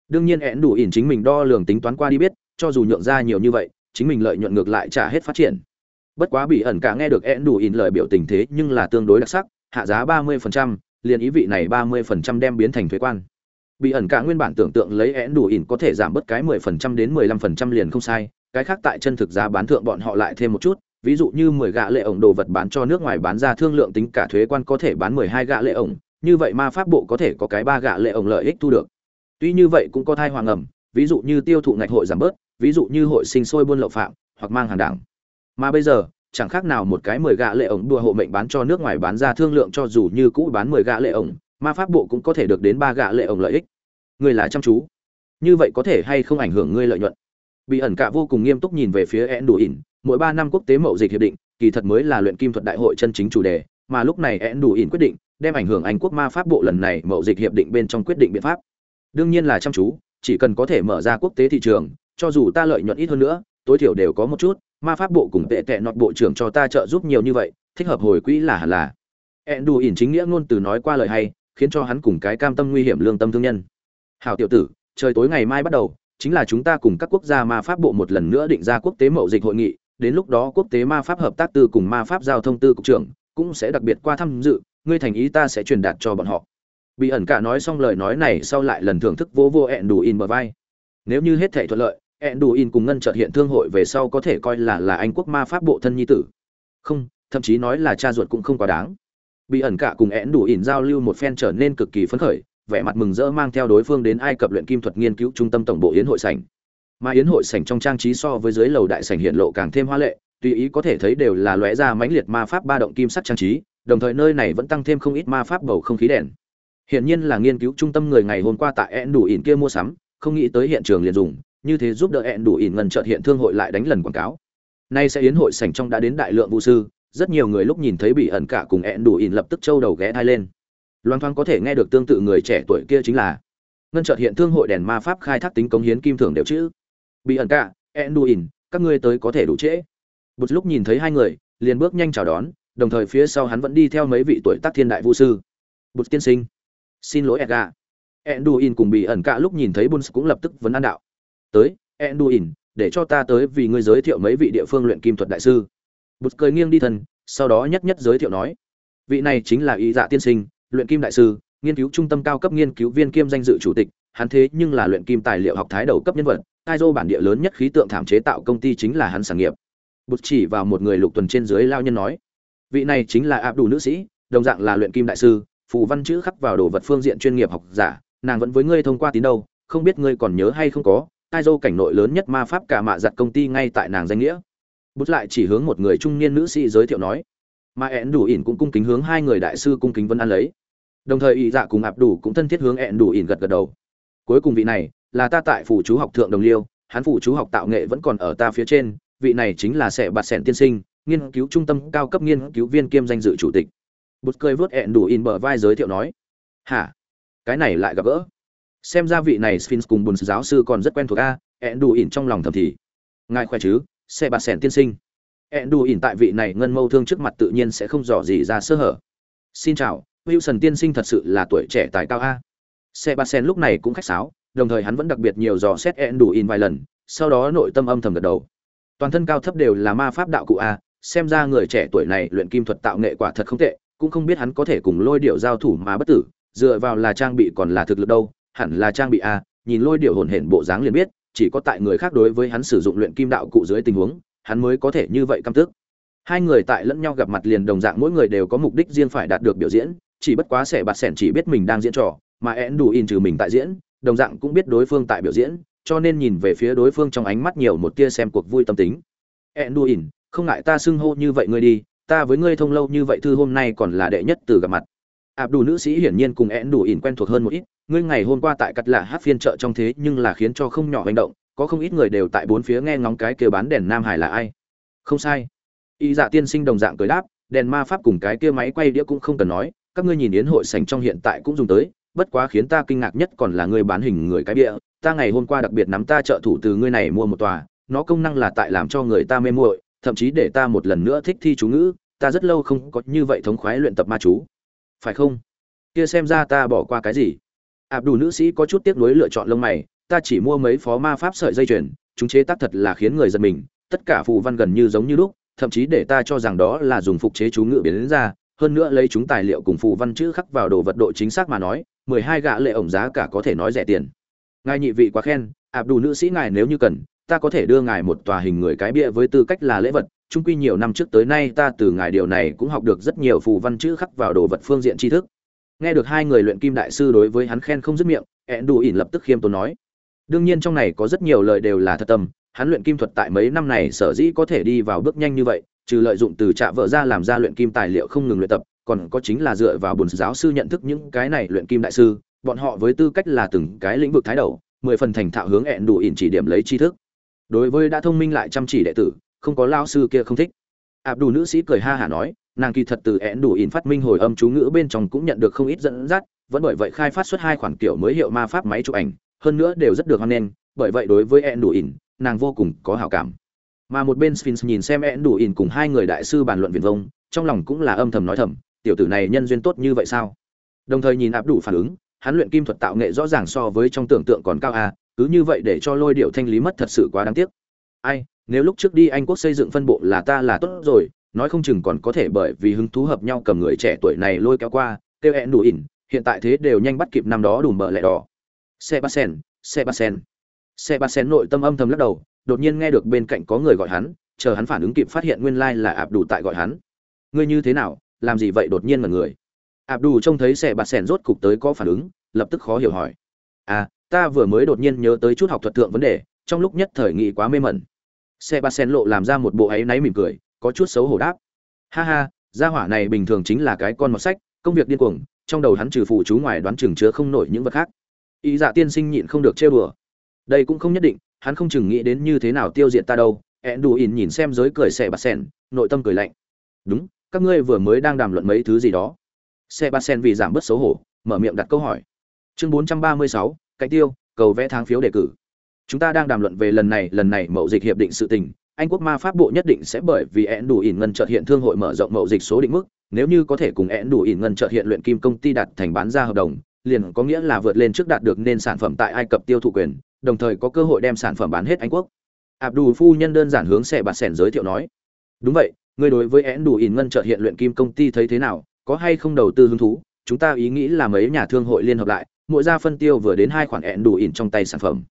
Đương nhiên ẽn đủ ỉn chính mình đo lường tính toán qua đi biết, cho dù nhượng ra nhiều như vậy, chính mình lợi nhuận ngược lại trả hết phát triển. Bất quá bị ẩn cả nghe được ẽn đủ ỉn lời biểu tình thế nhưng là tương đối đặc sắc, hạ giá 30%, liền ý vị này 30% đem biến thành thuế quan. Bị ẩn cả nguyên bản tưởng tượng lấy ẽn đủ ỉn có thể giảm bớt cái 10% đến 15% liền không sai, cái khác tại chân thực giá bán thượng bọn họ lại thêm một chút ví dụ như 10 gạ lệ ổng đồ vật bán cho nước ngoài bán ra thương lượng tính cả thuế quan có thể bán 12 gạ lệ ổng như vậy ma pháp bộ có thể có cái ba gạ lệ ổng lợi ích thu được tuy như vậy cũng có thai hoàng ẩm, ví dụ như tiêu thụ ngạch hội giảm bớt, ví dụ như hội sinh sôi buôn lậu phạm, hoặc mang hàng đảng. Mà bây giờ, chẳng khác nào một cái 10 gạ lệ ổng đua hộ mệnh bán cho nước ngoài bán ra thương lượng cho dù như cũ bán 10 gạ lệ ổng ma pháp bộ cũng có thể được đến ba gạ lệ ổng lợi ích. Người là chăm chú. Như vậy có thể hay không ảnh hưởng ngươi lợi nhuận? Bị ẩn cả vô cùng nghiêm túc nhìn về phía én đủ ỉn mỗi ba năm quốc tế mậu dịch hiệp định, kỳ thật mới là luyện kim thuật đại hội chân chính chủ đề, mà lúc này én đủ ỉn quyết định đem ảnh hưởng anh quốc ma pháp bộ lần này mậu dịch hiệp định bên trong quyết định biện pháp đương nhiên là chăm chú, chỉ cần có thể mở ra quốc tế thị trường, cho dù ta lợi nhuận ít hơn nữa, tối thiểu đều có một chút, ma pháp bộ cùng tệ tệ nọt bộ trưởng cho ta trợ giúp nhiều như vậy, thích hợp hồi quỹ là hẳn là. Ẹn đù ỉn chính nghĩa ngôn từ nói qua lời hay, khiến cho hắn cùng cái cam tâm nguy hiểm lương tâm thương nhân. Hào tiểu tử, trời tối ngày mai bắt đầu, chính là chúng ta cùng các quốc gia ma pháp bộ một lần nữa định ra quốc tế mậu dịch hội nghị, đến lúc đó quốc tế ma pháp hợp tác tư cùng ma pháp giao thông tư cục trưởng cũng sẽ đặc biệt qua tham dự, ngươi thành ý ta sẽ truyền đạt cho bọn họ bị ẩn cả nói xong lời nói này sau lại lần thưởng thức vô vô ẹn đủ in bờ vai nếu như hết thể thuận lợi ẹn đủ in cùng ngân trợt hiện thương hội về sau có thể coi là là anh quốc ma pháp bộ thân nhi tử không thậm chí nói là cha ruột cũng không quá đáng bị ẩn cả cùng ẹn đủ in giao lưu một phen trở nên cực kỳ phấn khởi vẻ mặt mừng rỡ mang theo đối phương đến Ai Cập luyện kim thuật nghiên cứu trung tâm tổng bộ yến hội sảnh. Mà yến hội sảnh trong trang trí so với dưới lầu đại sảnh hiện lộ càng thêm hoa lệ, tùy ý có thể thấy đều là lóe ra mãnh liệt ma pháp ba động kim sắc trang trí, đồng thời nơi này vẫn tăng thêm không ít ma pháp bầu không khí đèn. Hiện nhiên là nghiên cứu trung tâm người ngày hôm qua tại En đủ ỉn kia mua sắm, không nghĩ tới hiện trường liền dùng, như thế giúp đỡ En đủ ỉn ngân chợt hiện thương hội lại đánh lần quảng cáo. Nay sẽ yến hội sảnh trong đã đến đại lượng vũ sư, rất nhiều người lúc nhìn thấy bị ẩn cả cùng En đủ ỉn lập tức châu đầu ghé thai lên. Loan thoáng có thể nghe được tương tự người trẻ tuổi kia chính là ngân chợt hiện thương hội đèn ma pháp khai thác tính cống hiến kim thưởng đều chữ. Bị ẩn cả enduin các ngươi tới có thể đủ trễ. Bụt lúc nhìn thấy hai người liền bước nhanh chào đón đồng thời phía sau hắn vẫn đi theo mấy vị tuổi tác thiên đại vũ sư. Bụt tiên sinh xin lỗi Edgar, enduin cùng bị ẩn cả lúc nhìn thấy bun cũng lập tức vấn an đạo. Tới enduin để cho ta tới vì ngươi giới thiệu mấy vị địa phương luyện kim thuật đại sư. Bụt cười nghiêng đi thân sau đó nhất nhất giới thiệu nói. Vị này chính là ý dạ tiên sinh luyện kim đại sư, nghiên cứu trung tâm cao cấp nghiên cứu viên kiêm danh dự chủ tịch, hắn thế nhưng là luyện kim tài liệu học thái đầu cấp nhân vật, Taizo bản địa lớn nhất khí tượng thảm chế tạo công ty chính là hắn sản nghiệp. Bụt chỉ vào một người lục tuần trên dưới lao nhân nói, vị này chính là áp đủ nữ sĩ, đồng dạng là luyện kim đại sư, phù văn chữ khắc vào đồ vật phương diện chuyên nghiệp học giả, nàng vẫn với ngươi thông qua tín đâu, không biết ngươi còn nhớ hay không có, Taizo cảnh nội lớn nhất ma pháp cả mạ giặt công ty ngay tại nàng danh nghĩa. Bút lại chỉ hướng một người trung niên nữ sĩ giới thiệu nói, mà ẹn đủ ỉn cũng cung kính hướng hai người đại sư cung kính vân an lấy. Đồng thời ỵ dạ cùng ạp đủ cũng thân thiết hướng ẹn đủ ỉn gật gật đầu. Cuối cùng vị này là ta tại phủ chú học thượng đồng liêu hắn phủ chú học tạo nghệ vẫn còn ở ta phía trên vị này chính là sẻ bạt sẻn tiên sinh nghiên cứu trung tâm cao cấp nghiên cứu viên kiêm danh dự chủ tịch bụt cười vớt ẹn đủ ỉn bờ vai giới thiệu nói, hả? Cái này lại gặp gỡ. Xem ra vị này sphinx cùng bùn giáo sư còn rất quen thuộc a, ẹn đủ ỉn trong lòng thầm thì. Ngài khỏe chứ? Xe bạt sẻn tiên sinh. Ẹn đủ ỉn tại vị này ngân mâu thương trước mặt tự nhiên sẽ không dò gì ra sơ hở. Xin chào, wilson tiên sinh thật sự là tuổi trẻ tài cao a. Xe bạt sẻn lúc này cũng khách sáo, đồng thời hắn vẫn đặc biệt nhiều dò xét ẹn đủ ỉn vài lần, sau đó nội tâm âm thầm gật đầu. Toàn thân cao thấp đều là ma pháp đạo cụ a, xem ra người trẻ tuổi này luyện kim thuật tạo nghệ quả thật không tệ cũng không biết hắn có thể cùng lôi điệu giao thủ mà bất tử, dựa vào là trang bị còn là thực lực đâu, hẳn là trang bị a, nhìn lôi điệu hồn hển bộ dáng liền biết, chỉ có tại người khác đối với hắn sử dụng luyện kim đạo cụ dưới tình huống, hắn mới có thể như vậy căm tức. Hai người tại lẫn nhau gặp mặt liền đồng dạng mỗi người đều có mục đích riêng phải đạt được biểu diễn, chỉ bất quá sẻ bạt sẻn chỉ biết mình đang diễn trò, mà én đủ in trừ mình tại diễn, đồng dạng cũng biết đối phương tại biểu diễn, cho nên nhìn về phía đối phương trong ánh mắt nhiều một tia xem cuộc vui tâm tính. én đủ in, không ngại ta xưng hô như vậy ngươi đi ta với ngươi thông lâu như vậy thư hôm nay còn là đệ nhất từ gặp mặt. Ạp đủ nữ sĩ hiển nhiên cùng én đủ ỉn quen thuộc hơn một ít, ngươi ngày hôm qua tại cắt lạ hát phiên chợ trong thế nhưng là khiến cho không nhỏ hành động, có không ít người đều tại bốn phía nghe ngóng cái kia bán đèn nam hải là ai. Không sai. Y dạ tiên sinh đồng dạng cười đáp, đèn ma pháp cùng cái kia máy quay đĩa cũng không cần nói, các ngươi nhìn yến hội sành trong hiện tại cũng dùng tới, bất quá khiến ta kinh ngạc nhất còn là ngươi bán hình người cái bịa, ta ngày hôm qua đặc biệt nắm ta trợ thủ từ ngươi này mua một tòa, nó công năng là tại làm cho người ta mê muội thậm chí để ta một lần nữa thích thi chú ngữ, ta rất lâu không có như vậy thống khoái luyện tập ma chú. Phải không? Kia xem ra ta bỏ qua cái gì? Ạp đủ nữ sĩ có chút tiếc nuối lựa chọn lông mày, ta chỉ mua mấy phó ma pháp sợi dây chuyền, chúng chế tác thật là khiến người giật mình, tất cả phù văn gần như giống như lúc, thậm chí để ta cho rằng đó là dùng phục chế chú ngữ biến đến ra, hơn nữa lấy chúng tài liệu cùng phù văn chữ khắc vào đồ vật độ chính xác mà nói, mười hai gạ lệ ổng giá cả có thể nói rẻ tiền. Ngài nhị vị quá khen ạp đủ nữ sĩ ngài nếu như cần ta có thể đưa ngài một tòa hình người cái bia với tư cách là lễ vật Trung quy nhiều năm trước tới nay ta từ ngài điều này cũng học được rất nhiều phù văn chữ khắc vào đồ vật phương diện tri thức. Nghe được hai người luyện kim đại sư đối với hắn khen không dứt miệng ẹn đủ ỉn lập tức khiêm tốn nói. Đương nhiên trong này có rất nhiều lời đều là thật tâm, hắn luyện kim thuật tại mấy năm này sở dĩ có thể đi vào bước nhanh như vậy, trừ lợi dụng từ trạ vợ ra làm ra luyện kim tài liệu không ngừng luyện tập, còn có chính là dựa vào bùn giáo sư nhận thức những cái này luyện kim đại sư, bọn họ với tư cách là từng cái lĩnh vực thái đầu, mười phần thành thạo hướng ẹn đủ ỉn chỉ điểm lấy tri thức đối với đã thông minh lại chăm chỉ đệ tử, không có lao sư kia không thích. Ạp đủ nữ sĩ cười ha hả nói, nàng kỳ thật từ ẹn đủ in phát minh hồi âm chú ngữ bên trong cũng nhận được không ít dẫn dắt, vẫn bởi vậy khai phát xuất hai khoản kiểu mới hiệu ma pháp máy chụp ảnh, hơn nữa đều rất được hoan nghênh, bởi vậy đối với ẹn đủ in nàng vô cùng có hảo cảm. Mà một bên sphinx nhìn xem ẹn đủ in cùng hai người đại sư bàn luận viền vông, trong lòng cũng là âm thầm nói thầm, tiểu tử này nhân duyên tốt như vậy sao? Đồng thời nhìn ạp đủ phản ứng, hắn luyện kim thuật tạo nghệ rõ ràng so với trong tưởng tượng còn cao à cứ như vậy để cho lôi điệu thanh lý mất thật sự quá đáng tiếc. Ai, nếu lúc trước đi anh quốc xây dựng phân bộ là ta là tốt rồi, nói không chừng còn có thể bởi vì hứng thú hợp nhau cầm người trẻ tuổi này lôi kéo qua, kêu hẹn đủ ỉn, hiện tại thế đều nhanh bắt kịp năm đó đủ mở lẻ đỏ. Xe ba sen xe ba sen xe ba sen nội tâm âm thầm lắc đầu, đột nhiên nghe được bên cạnh có người gọi hắn, chờ hắn phản ứng kịp phát hiện nguyên lai là ạp đủ tại gọi hắn. Ngươi như thế nào, làm gì vậy đột nhiên mà người? Ạp đủ trông thấy xe bà sen rốt cục tới có phản ứng, lập tức khó hiểu hỏi. À ta vừa mới đột nhiên nhớ tới chút học thuật thượng vấn đề trong lúc nhất thời nghị quá mê mẩn. Xe ba sen lộ làm ra một bộ áy náy mỉm cười có chút xấu hổ đáp. Ha ha gia hỏa này bình thường chính là cái con mọt sách công việc điên cuồng trong đầu hắn trừ phụ chú ngoài đoán chừng chứa không nổi những vật khác. Ý dạ tiên sinh nhịn không được chê đùa. Đây cũng không nhất định hắn không chừng nghĩ đến như thế nào tiêu diệt ta đâu. Ẹn đủ ỉn nhìn xem giới cười xe bà sen nội tâm cười lạnh. Đúng các ngươi vừa mới đang đàm luận mấy thứ gì đó. Xe bà sen vì giảm bớt xấu hổ mở miệng đặt câu hỏi. Chương 436, cạnh tiêu, cầu vẽ tháng phiếu đề cử. Chúng ta đang đàm luận về lần này lần này mậu dịch hiệp định sự tình. Anh quốc ma pháp bộ nhất định sẽ bởi vì én đủ ỉn ngân trợt hiện thương hội mở rộng mậu dịch số định mức. Nếu như có thể cùng én đủ ỉn ngân trợt hiện luyện kim công ty đạt thành bán ra hợp đồng, liền có nghĩa là vượt lên trước đạt được nên sản phẩm tại ai cập tiêu thụ quyền, đồng thời có cơ hội đem sản phẩm bán hết anh quốc. Abdul phu nhân đơn giản hướng xe bạt sẻn giới thiệu nói, đúng vậy người đối với én đủ ỉn ngân trợt hiện luyện kim công ty thấy thế nào? Có hay không đầu tư hứng thú? Chúng ta ý nghĩ là mấy nhà thương hội liên hợp lại mỗi gia phân tiêu vừa đến hai khoản ẹn đủ ỉn trong tay sản phẩm.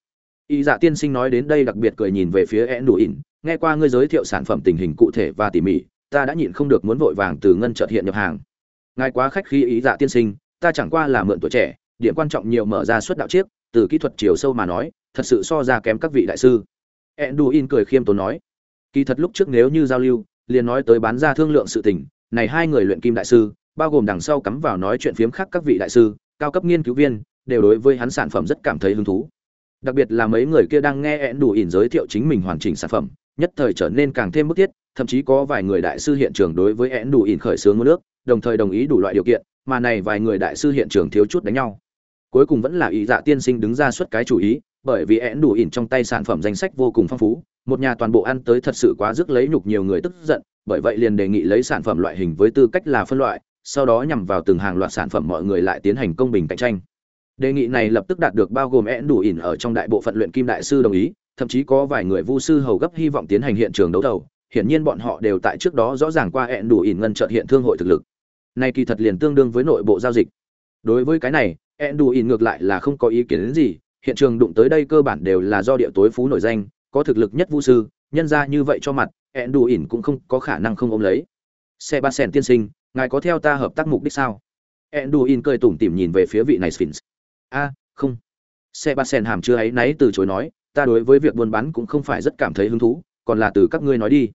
Y dạ tiên sinh nói đến đây đặc biệt cười nhìn về phía ẹn đủ ỉn, nghe qua ngươi giới thiệu sản phẩm tình hình cụ thể và tỉ mỉ, ta đã nhịn không được muốn vội vàng từ ngân trợt hiện nhập hàng. Ngài quá khách khi ý dạ tiên sinh, ta chẳng qua là mượn tuổi trẻ, điểm quan trọng nhiều mở ra suất đạo chiếc, từ kỹ thuật chiều sâu mà nói, thật sự so ra kém các vị đại sư. Enduin cười khiêm tốn nói, kỳ thật lúc trước nếu như giao lưu, liền nói tới bán ra thương lượng sự tình, này hai người luyện kim đại sư, bao gồm đằng sau cắm vào nói chuyện phiếm khác các vị đại sư cao cấp nghiên cứu viên, đều đối với hắn sản phẩm rất cảm thấy hứng thú. Đặc biệt là mấy người kia đang nghe ẹn đủ ỉn giới thiệu chính mình hoàn chỉnh sản phẩm, nhất thời trở nên càng thêm bức thiết, thậm chí có vài người đại sư hiện trường đối với ẹn đủ ỉn khởi xướng nước, đồng thời đồng ý đủ loại điều kiện, mà này vài người đại sư hiện trường thiếu chút đánh nhau. Cuối cùng vẫn là ý dạ tiên sinh đứng ra xuất cái chủ ý, bởi vì én đủ ỉn trong tay sản phẩm danh sách vô cùng phong phú, một nhà toàn bộ ăn tới thật sự quá rước lấy nhục nhiều người tức giận, bởi vậy liền đề nghị lấy sản phẩm loại hình với tư cách là phân loại sau đó nhằm vào từng hàng loạt sản phẩm mọi người lại tiến hành công bình cạnh tranh. Đề nghị này lập tức đạt được bao gồm én đủ ỉn ở trong đại bộ phận luyện kim đại sư đồng ý, thậm chí có vài người vu sư hầu gấp hy vọng tiến hành hiện trường đấu đầu hiển nhiên bọn họ đều tại trước đó rõ ràng qua én đủ ỉn ngân chợt hiện thương hội thực lực. Này kỳ thật liền tương đương với nội bộ giao dịch. Đối với cái này én đủ ỉn ngược lại là không có ý kiến đến gì, hiện trường đụng tới đây cơ bản đều là do địa tối phú nổi danh, có thực lực nhất vu sư, nhân ra như vậy cho mặt én đủ ỉn cũng không có khả năng không ôm lấy. Xe ba sen tiên sinh ngài có theo ta hợp tác mục đích sao Enduin cười tủm tỉm nhìn về phía vị này Sphinx. "A, không." Sebastian hàm chưa ấy náy từ chối nói, "Ta đối với việc buôn bán cũng không phải rất cảm thấy hứng thú, còn là từ các ngươi nói đi."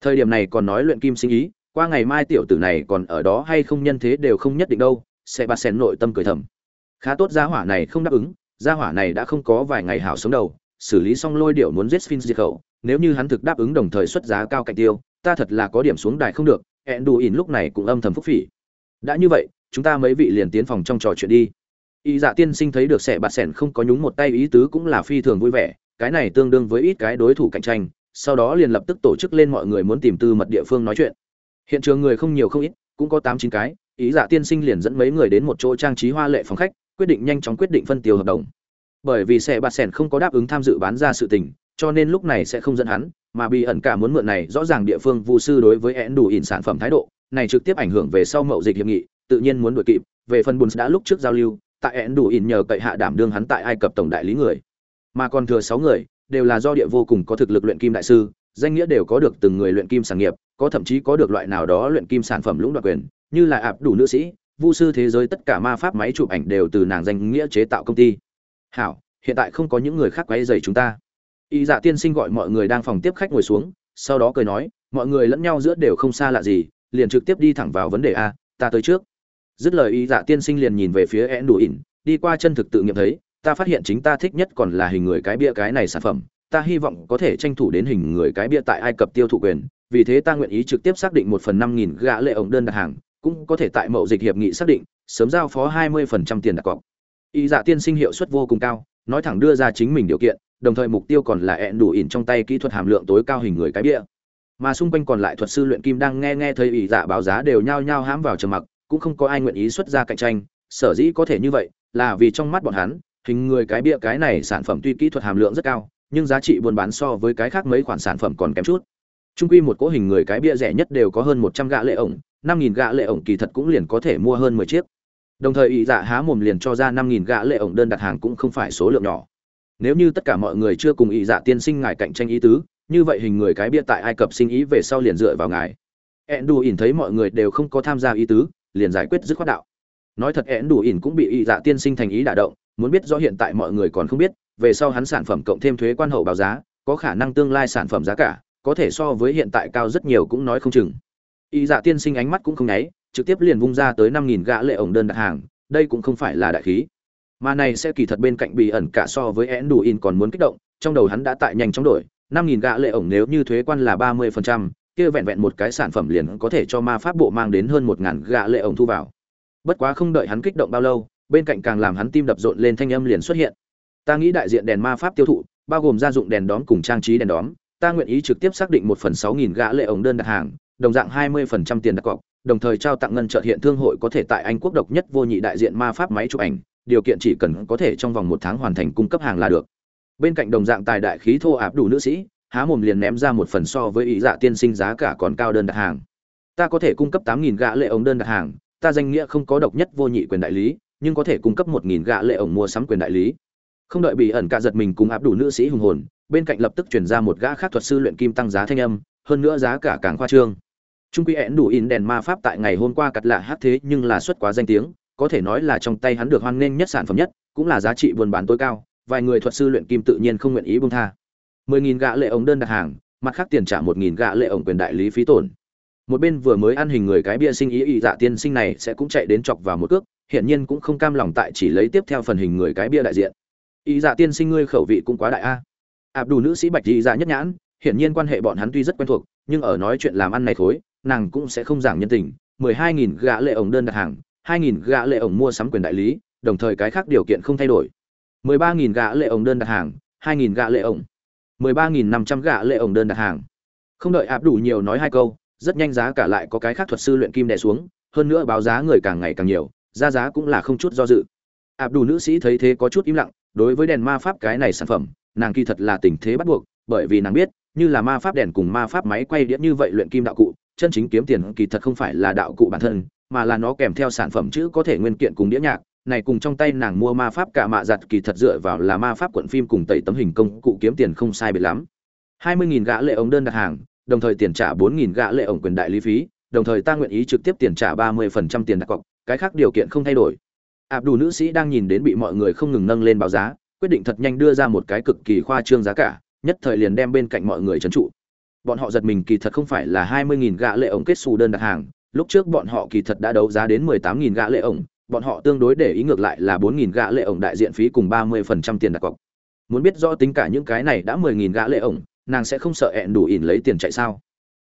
Thời điểm này còn nói luyện kim sinh ý, qua ngày mai tiểu tử này còn ở đó hay không nhân thế đều không nhất định đâu, Sebastian nội tâm cười thầm. Khá tốt gia hỏa này không đáp ứng, gia hỏa này đã không có vài ngày hảo sống đầu, xử lý xong lôi điệu muốn giết Sphinx diệt khẩu, nếu như hắn thực đáp ứng đồng thời xuất giá cao cạnh tiêu, ta thật là có điểm xuống đài không được, Enduin lúc này cũng âm thầm phúc phỉ. Đã như vậy, chúng ta mấy vị liền tiến phòng trong trò chuyện đi. Y dạ tiên sinh thấy được sẻ bạt sẻn không có nhúng một tay ý tứ cũng là phi thường vui vẻ cái này tương đương với ít cái đối thủ cạnh tranh sau đó liền lập tức tổ chức lên mọi người muốn tìm tư mật địa phương nói chuyện. Hiện trường người không nhiều không ít cũng có tám chín cái ý dạ tiên sinh liền dẫn mấy người đến một chỗ trang trí hoa lệ phòng khách quyết định nhanh chóng quyết định phân tiêu hợp đồng. Bởi vì sẻ bạt sẻn không có đáp ứng tham dự bán ra sự tình cho nên lúc này sẽ không dẫn hắn mà bị ẩn cả muốn mượn này, rõ ràng địa phương vu sư đối với én đủ ỉn sản phẩm thái độ, này trực tiếp ảnh hưởng về sau mậu dịch hiệp nghị, tự nhiên muốn đuổi kịp. Về phần buồn đã lúc trước giao lưu, tại én đủ ỉn nhờ cậy hạ đảm đương hắn tại ai cập tổng đại lý người. Mà còn thừa sáu người, đều là do địa vô cùng có thực lực luyện kim đại sư, danh nghĩa đều có được từng người luyện kim sản nghiệp, có thậm chí có được loại nào đó luyện kim sản phẩm lũng đoạt quyền, như là ạp đủ nữ sĩ, vu sư thế giới tất cả ma pháp máy chụp ảnh đều từ nàng danh nghĩa chế tạo công ty. Hảo, hiện tại không có những người khác quấy rầy chúng ta y dạ tiên sinh gọi mọi người đang phòng tiếp khách ngồi xuống, sau đó cười nói, mọi người lẫn nhau giữa đều không xa lạ gì, liền trực tiếp đi thẳng vào vấn đề a, ta tới trước. Dứt lời y dạ tiên sinh liền nhìn về phía én đủ ỉn, đi qua chân thực tự nghiệm thấy, ta phát hiện chính ta thích nhất còn là hình người cái bia cái này sản phẩm, ta hy vọng có thể tranh thủ đến hình người cái bia tại ai cập tiêu thụ quyền, vì thế ta nguyện ý trực tiếp xác định một phần năm nghìn gã lệ ổng đơn đặt hàng, cũng có thể tại mậu dịch hiệp nghị xác định, sớm giao phó hai mươi phần trăm tiền đặt cọc. Y dạ tiên sinh hiệu suất vô cùng cao, nói thẳng đưa ra chính mình điều kiện đồng thời mục tiêu còn là ẹn đủ ỉn trong tay kỹ thuật hàm lượng tối cao hình người cái bia. Mà xung quanh còn lại thuật sư luyện kim đang nghe nghe thấy ỷ dạ báo giá đều nhao nhao hãm vào trầm mặc, cũng không có ai nguyện ý xuất ra cạnh tranh. Sở dĩ có thể như vậy là vì trong mắt bọn hắn, hình người cái bia cái này sản phẩm tuy kỹ thuật hàm lượng rất cao, nhưng giá trị buôn bán so với cái khác mấy khoản sản phẩm còn kém chút. Trung quy một cỗ hình người cái bia rẻ nhất đều có hơn một trăm gạ lệ ổng, năm nghìn gạ lệ ổng kỳ thật cũng liền có thể mua hơn mười chiếc. Đồng thời ý dạ há mồm liền cho ra năm nghìn gạ lệ ổng đơn đặt hàng cũng không phải số lượng nhỏ nếu như tất cả mọi người chưa cùng ý dạ tiên sinh ngài cạnh tranh ý tứ, như vậy hình người cái bia tại ai cập sinh ý về sau liền dựa vào ngài. Ẹn đù ỉn thấy mọi người đều không có tham gia ý tứ, liền giải quyết dứt khoát đạo. Nói thật ẹn đù ỉn cũng bị ý dạ tiên sinh thành ý đả động, muốn biết rõ hiện tại mọi người còn không biết, về sau hắn sản phẩm cộng thêm thuế quan hậu báo giá, có khả năng tương lai sản phẩm giá cả, có thể so với hiện tại cao rất nhiều cũng nói không chừng. Ý dạ tiên sinh ánh mắt cũng không nháy, trực tiếp liền vung ra tới năm nghìn gã lệ ổng đơn đặt hàng, đây cũng không phải là đại khí mà này sẽ kỳ thật bên cạnh bị ẩn cả so với én đủ in còn muốn kích động, trong đầu hắn đã tại nhanh chóng đổi, năm nghìn gạ lệ ổng nếu như thuế quan là ba mươi phần trăm, kia vẹn vẹn một cái sản phẩm liền có thể cho ma pháp bộ mang đến hơn một ngàn gạ lệ ổng thu vào. Bất quá không đợi hắn kích động bao lâu, bên cạnh càng làm hắn tim đập rộn lên thanh âm liền xuất hiện. Ta nghĩ đại diện đèn ma pháp tiêu thụ, bao gồm gia dụng đèn đóm cùng trang trí đèn đóm, ta nguyện ý trực tiếp xác định một phần sáu nghìn gạ lệ ổng đơn đặt hàng, đồng dạng hai mươi phần trăm tiền đặt cọc, đồng thời trao tặng ngân trợ hiện thương hội có thể tại anh quốc độc nhất vô nhị đại diện ma pháp máy chụp ảnh điều kiện chỉ cần có thể trong vòng một tháng hoàn thành cung cấp hàng là được. Bên cạnh đồng dạng tài đại khí thô áp đủ nữ sĩ, há mồm liền ném ra một phần so với ý dạ tiên sinh giá cả còn cao đơn đặt hàng. Ta có thể cung cấp tám nghìn gạ lệ ống đơn đặt hàng, ta danh nghĩa không có độc nhất vô nhị quyền đại lý, nhưng có thể cung cấp một nghìn gạ lệ ống mua sắm quyền đại lý. Không đợi bị ẩn cả giật mình cùng áp đủ nữ sĩ hùng hồn, bên cạnh lập tức chuyển ra một gã khác thuật sư luyện kim tăng giá thanh âm, hơn nữa giá cả càng khoa trương. Trung quy én đủ in đèn ma pháp tại ngày hôm qua cặt lạ hát thế nhưng là xuất quá danh tiếng có thể nói là trong tay hắn được hoan nghênh nhất sản phẩm nhất, cũng là giá trị buôn bán tối cao, vài người thuật sư luyện kim tự nhiên không nguyện ý buông tha. mười nghìn gạ lệ ống đơn đặt hàng, mặt khác tiền trả một nghìn gạ lệ ống quyền đại lý phí tổn. Một bên vừa mới ăn hình người cái bia sinh ý ý dạ tiên sinh này sẽ cũng chạy đến chọc vào một cước, hiển nhiên cũng không cam lòng tại chỉ lấy tiếp theo phần hình người cái bia đại diện. Ý dạ tiên sinh ngươi khẩu vị cũng quá đại a. Ạp đủ nữ sĩ bạch ý dạ nhất nhãn, hiển nhiên quan hệ bọn hắn tuy rất quen thuộc, nhưng ở nói chuyện làm ăn này thối nàng cũng sẽ không giảng nhân tình. mười hai nghìn gạ lệ ống đơn đặt hàng 2.000 gã lệ ổng mua sắm quyền đại lý, đồng thời cái khác điều kiện không thay đổi. 13.000 gã lệ ổng đơn đặt hàng 2.000 gã lệ ổng. 13.500 gã lệ ổng đơn đặt hàng. Không đợi áp đủ nhiều nói hai câu, rất nhanh giá cả lại có cái khác thuật sư luyện kim đè xuống, hơn nữa báo giá người càng ngày càng nhiều, ra giá cũng là không chút do dự. Áp đủ nữ sĩ thấy thế có chút im lặng, đối với đèn ma pháp cái này sản phẩm, nàng kỳ thật là tình thế bắt buộc, bởi vì nàng biết, như là ma pháp đèn cùng ma pháp máy quay đĩa như vậy luyện kim đạo cụ chân chính kiếm tiền kỳ thật không phải là đạo cụ bản thân, mà là nó kèm theo sản phẩm chữ có thể nguyên kiện cùng đĩa nhạc. Này cùng trong tay nàng mua ma pháp cả mạ giặt kỳ thật dựa vào là ma pháp cuộn phim cùng tẩy tấm hình công cụ kiếm tiền không sai biệt lắm. Hai mươi nghìn gã lệ ống đơn đặt hàng, đồng thời tiền trả bốn nghìn gã lệ ống quyền đại lý phí, đồng thời ta nguyện ý trực tiếp tiền trả ba mươi phần trăm tiền đặt cọc, cái khác điều kiện không thay đổi. Ạp đủ nữ sĩ đang nhìn đến bị mọi người không ngừng nâng lên báo giá, quyết định thật nhanh đưa ra một cái cực kỳ khoa trương giá cả, nhất thời liền đem bên cạnh mọi người trấn trụ bọn họ giật mình kỳ thật không phải là hai mươi nghìn gã lệ ống kết xù đơn đặt hàng, lúc trước bọn họ kỳ thật đã đấu giá đến mười tám nghìn gã lệ ống bọn họ tương đối để ý ngược lại là bốn nghìn gã lệ ống đại diện phí cùng ba mươi phần trăm tiền đặt cọc. Muốn biết rõ tính cả những cái này đã mười nghìn gã lệ ống nàng sẽ không sợ ẹn đủ ỉn lấy tiền chạy sao?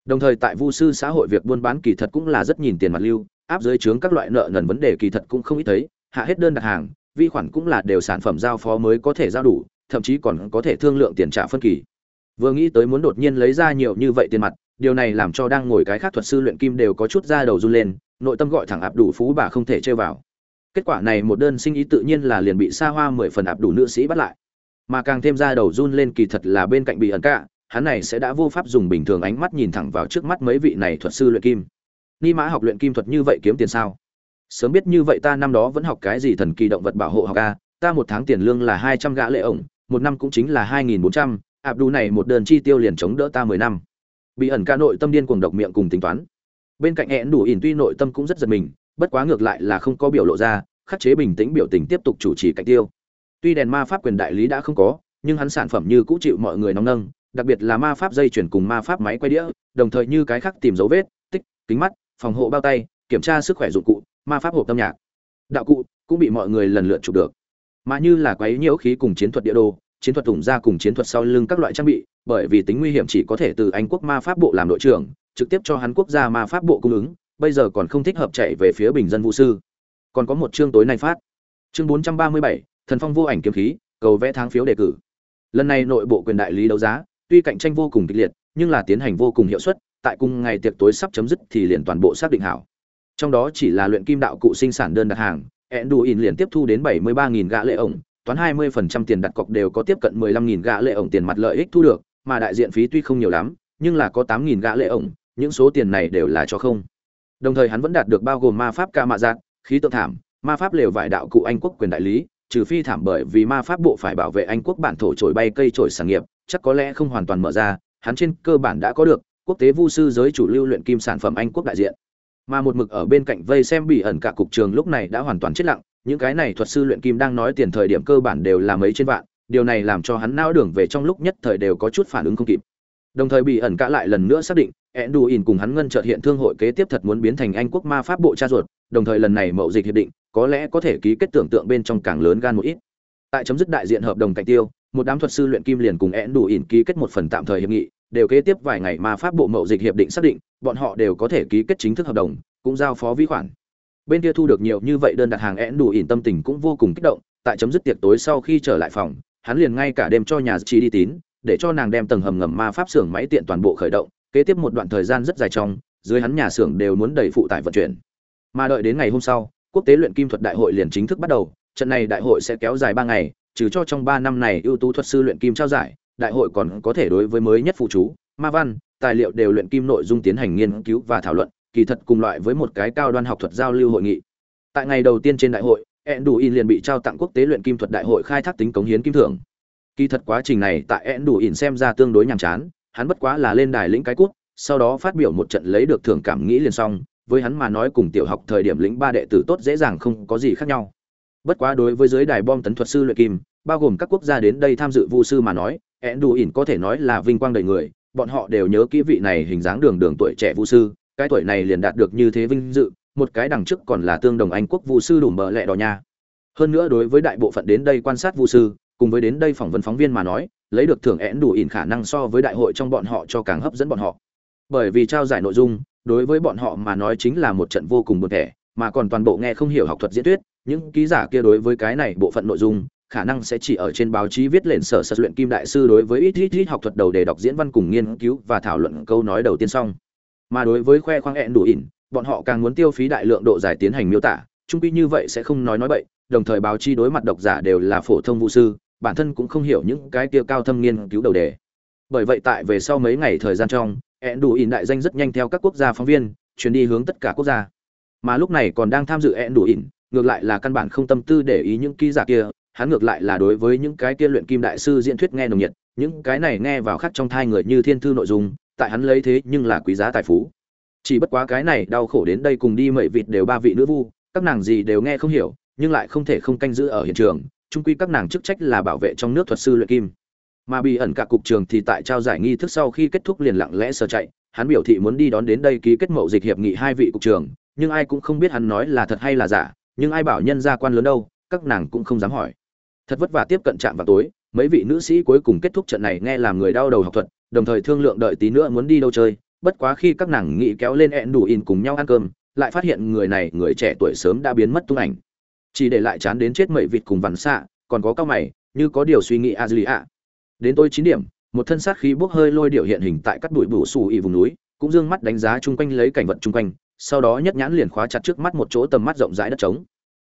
Đồng thời tại vu sư xã hội việc buôn bán kỳ thật cũng là rất nhìn tiền mặt lưu, áp dưới chướng các loại nợ nần vấn đề kỳ thật cũng không ít thấy, hạ hết đơn đặt hàng, vi khoản cũng là đều sản phẩm giao phó mới có thể giao đủ, thậm chí còn có thể thương lượng tiền trả phân kỳ vừa nghĩ tới muốn đột nhiên lấy ra nhiều như vậy tiền mặt, điều này làm cho đang ngồi cái khác thuật sư luyện kim đều có chút da đầu run lên, nội tâm gọi thẳng áp đủ phú bà không thể chơi vào. Kết quả này một đơn sinh ý tự nhiên là liền bị xa hoa mười phần áp đủ nữ sĩ bắt lại. Mà càng thêm da đầu run lên kỳ thật là bên cạnh bị ẩn cả hắn này sẽ đã vô pháp dùng bình thường ánh mắt nhìn thẳng vào trước mắt mấy vị này thuật sư luyện kim. Ni mã học luyện kim thuật như vậy kiếm tiền sao? Sớm biết như vậy ta năm đó vẫn học cái gì thần kỳ động vật bảo hộ học a, ta một tháng tiền lương là hai trăm gã lệ ổng, một năm cũng chính là hai nghìn bốn trăm ạp đủ này một đơn chi tiêu liền chống đỡ ta mười năm. Bị ẩn ca nội tâm điên cuồng độc miệng cùng tính toán. Bên cạnh hẹn đủ ỉn tuy nội tâm cũng rất giật mình, bất quá ngược lại là không có biểu lộ ra, khắc chế bình tĩnh biểu tình tiếp tục chủ trì cạnh tiêu. Tuy đèn ma pháp quyền đại lý đã không có, nhưng hắn sản phẩm như cũ chịu mọi người nóng nâng, đặc biệt là ma pháp dây chuyển cùng ma pháp máy quay đĩa, đồng thời như cái khác tìm dấu vết, tích, kính mắt, phòng hộ bao tay, kiểm tra sức khỏe dụng cụ, ma pháp hộp âm nhạc. Đạo cụ cũng bị mọi người lần lượt chụp được. Mà như là quấy nhiễu khí cùng chiến thuật địa đồ chiến thuật thủng ra cùng chiến thuật sau lưng các loại trang bị bởi vì tính nguy hiểm chỉ có thể từ anh quốc ma pháp bộ làm đội trưởng trực tiếp cho hắn quốc gia ma pháp bộ cung ứng bây giờ còn không thích hợp chạy về phía bình dân vũ sư. Còn có một chương tối nay phát. Chương 437, thần phong vô ảnh kiếm khí cầu vẽ tháng phiếu đề cử. Lần này nội bộ quyền đại lý đấu giá tuy cạnh tranh vô cùng kịch liệt nhưng là tiến hành vô cùng hiệu suất tại cùng ngày tiệc tối sắp chấm dứt thì liền toàn bộ xác định hảo. Trong đó chỉ là luyện kim đạo cụ sinh sản đơn đặt hàng Enduin liền tiếp thu đến 73.000 gã lệ ổng, toán 20% tiền đặt cọc đều có tiếp cận 15.000 gã lệ ổng tiền mặt lợi ích thu được, mà đại diện phí tuy không nhiều lắm, nhưng là có 8.000 gã lệ ổng, những số tiền này đều là cho không. Đồng thời hắn vẫn đạt được bao gồm ma pháp ca mạ giạt, khí tượng thảm, ma pháp lều vải đạo cụ Anh quốc quyền đại lý, trừ phi thảm bởi vì ma pháp bộ phải bảo vệ Anh quốc bản thổ trổi bay cây trổi sản nghiệp, chắc có lẽ không hoàn toàn mở ra, hắn trên cơ bản đã có được quốc tế vu sư giới chủ lưu luyện kim sản phẩm Anh quốc đại diện mà một mực ở bên cạnh vây xem bị ẩn cả cục trường lúc này đã hoàn toàn chết lặng những cái này thuật sư luyện kim đang nói tiền thời điểm cơ bản đều là mấy trên vạn, điều này làm cho hắn não đường về trong lúc nhất thời đều có chút phản ứng không kịp. Đồng thời bị ẩn cả lại lần nữa xác định, Enduin cùng hắn ngân chợt hiện thương hội kế tiếp thật muốn biến thành anh quốc ma pháp bộ cha ruột, đồng thời lần này mậu dịch hiệp định, có lẽ có thể ký kết tưởng tượng bên trong càng lớn gan một ít. Tại chấm dứt đại diện hợp đồng cạnh tiêu, một đám thuật sư luyện kim liền cùng Enduin ký kết một phần tạm thời hiệp nghị, đều kế tiếp vài ngày ma pháp bộ mậu dịch hiệp định xác định, bọn họ đều có thể ký kết chính thức hợp đồng, cũng giao phó vi khoản bên kia thu được nhiều như vậy đơn đặt hàng én đủ ỉn tâm tình cũng vô cùng kích động, tại chấm dứt tiệc tối sau khi trở lại phòng, hắn liền ngay cả đêm cho nhà chi đi tín, để cho nàng đem tầng hầm ngầm ma pháp xưởng máy tiện toàn bộ khởi động, kế tiếp một đoạn thời gian rất dài trong, dưới hắn nhà xưởng đều muốn đầy phụ tải vận chuyển. Mà đợi đến ngày hôm sau, quốc tế luyện kim thuật đại hội liền chính thức bắt đầu, trận này đại hội sẽ kéo dài ba ngày, trừ cho trong ba năm này ưu tú thuật sư luyện kim trao giải, đại hội còn có thể đối với mới nhất phụ chú, ma văn, tài liệu đều luyện kim nội dung tiến hành nghiên cứu và thảo luận kỳ thật cùng loại với một cái cao đoan học thuật giao lưu hội nghị. Tại ngày đầu tiên trên đại hội Enduin liền bị trao tặng quốc tế luyện kim thuật đại hội khai thác tính cống hiến kim thưởng. Kỳ thật quá trình này tại Enduin xem ra tương đối nhàm chán hắn bất quá là lên đài lĩnh cái quốc, sau đó phát biểu một trận lấy được thưởng cảm nghĩ liền xong với hắn mà nói cùng tiểu học thời điểm lĩnh ba đệ tử tốt dễ dàng không có gì khác nhau. Bất quá đối với giới đài bom tấn thuật sư luyện kim bao gồm các quốc gia đến đây tham dự vu sư mà nói Enduin có thể nói là vinh quang đầy người bọn họ đều nhớ kỹ vị này hình dáng đường đường tuổi trẻ vu sư cái tuổi này liền đạt được như thế vinh dự, một cái đằng trước còn là tương đồng anh quốc vu sư đủ mờ lẹ đỏ nha. Hơn nữa đối với đại bộ phận đến đây quan sát vu sư, cùng với đến đây phỏng vấn phóng viên mà nói, lấy được thưởng én đủ ỉn khả năng so với đại hội trong bọn họ cho càng hấp dẫn bọn họ. Bởi vì trao giải nội dung, đối với bọn họ mà nói chính là một trận vô cùng buồn thẻ, mà còn toàn bộ nghe không hiểu học thuật diễn thuyết, những ký giả kia đối với cái này bộ phận nội dung, khả năng sẽ chỉ ở trên báo chí viết lên sở sở luyện kim đại sư đối với ít ít ít học thuật đầu đề đọc diễn văn cùng nghiên cứu và thảo luận câu nói đầu tiên xong mà đối với khoe khoang hẹn đủ ỉn, bọn họ càng muốn tiêu phí đại lượng độ dài tiến hành miêu tả trung quy như vậy sẽ không nói nói bậy, đồng thời báo chí đối mặt độc giả đều là phổ thông vũ sư, bản thân cũng không hiểu những cái kia cao thâm nghiên cứu đầu đề. Bởi vậy tại về sau mấy ngày thời gian trong hẹn đủ ỉn đại danh rất nhanh theo các quốc gia phóng viên, chuyển đi hướng tất cả quốc gia. Mà lúc này còn đang tham dự hẹn đủ ỉn, ngược lại là căn bản không tâm tư để ý những ký giả kia, hắn ngược lại là đối với những cái kia luyện kim đại sư diễn thuyết nghe nồng nhiệt, những cái này nghe vào khắc trong thai người như thiên thư nội dung tại hắn lấy thế nhưng là quý giá tài phú. Chỉ bất quá cái này đau khổ đến đây cùng đi mậy vịt đều ba vị nữ vu, các nàng gì đều nghe không hiểu, nhưng lại không thể không canh giữ ở hiện trường trung quy các nàng chức trách là bảo vệ trong nước thuật sư luyện kim. Mà bị ẩn cả cục trường thì tại trao giải nghi thức sau khi kết thúc liền lặng lẽ sờ chạy, hắn biểu thị muốn đi đón đến đây ký kết mậu dịch hiệp nghị hai vị cục trường, nhưng ai cũng không biết hắn nói là thật hay là giả, nhưng ai bảo nhân gia quan lớn đâu, các nàng cũng không dám hỏi. Thật vất vả tiếp cận trạm vào tối, mấy vị nữ sĩ cuối cùng kết thúc trận này nghe làm người đau đầu học thuật đồng thời thương lượng đợi tí nữa muốn đi đâu chơi. Bất quá khi các nàng nghĩ kéo lên ẹn đủ in cùng nhau ăn cơm, lại phát hiện người này, người trẻ tuổi sớm đã biến mất tung ảnh. Chỉ để lại chán đến chết mậy vịt cùng vằn xạ, còn có cao mày, như có điều suy nghĩ a dư ạ đến tôi chín điểm, một thân sát khí bốc hơi lôi điệu hiện hình tại các bụi bủ xù ỉ vùng núi, cũng dương mắt đánh giá chung quanh lấy cảnh vật chung quanh, sau đó nhất nhãn liền khóa chặt trước mắt một chỗ tầm mắt rộng rãi đất trống.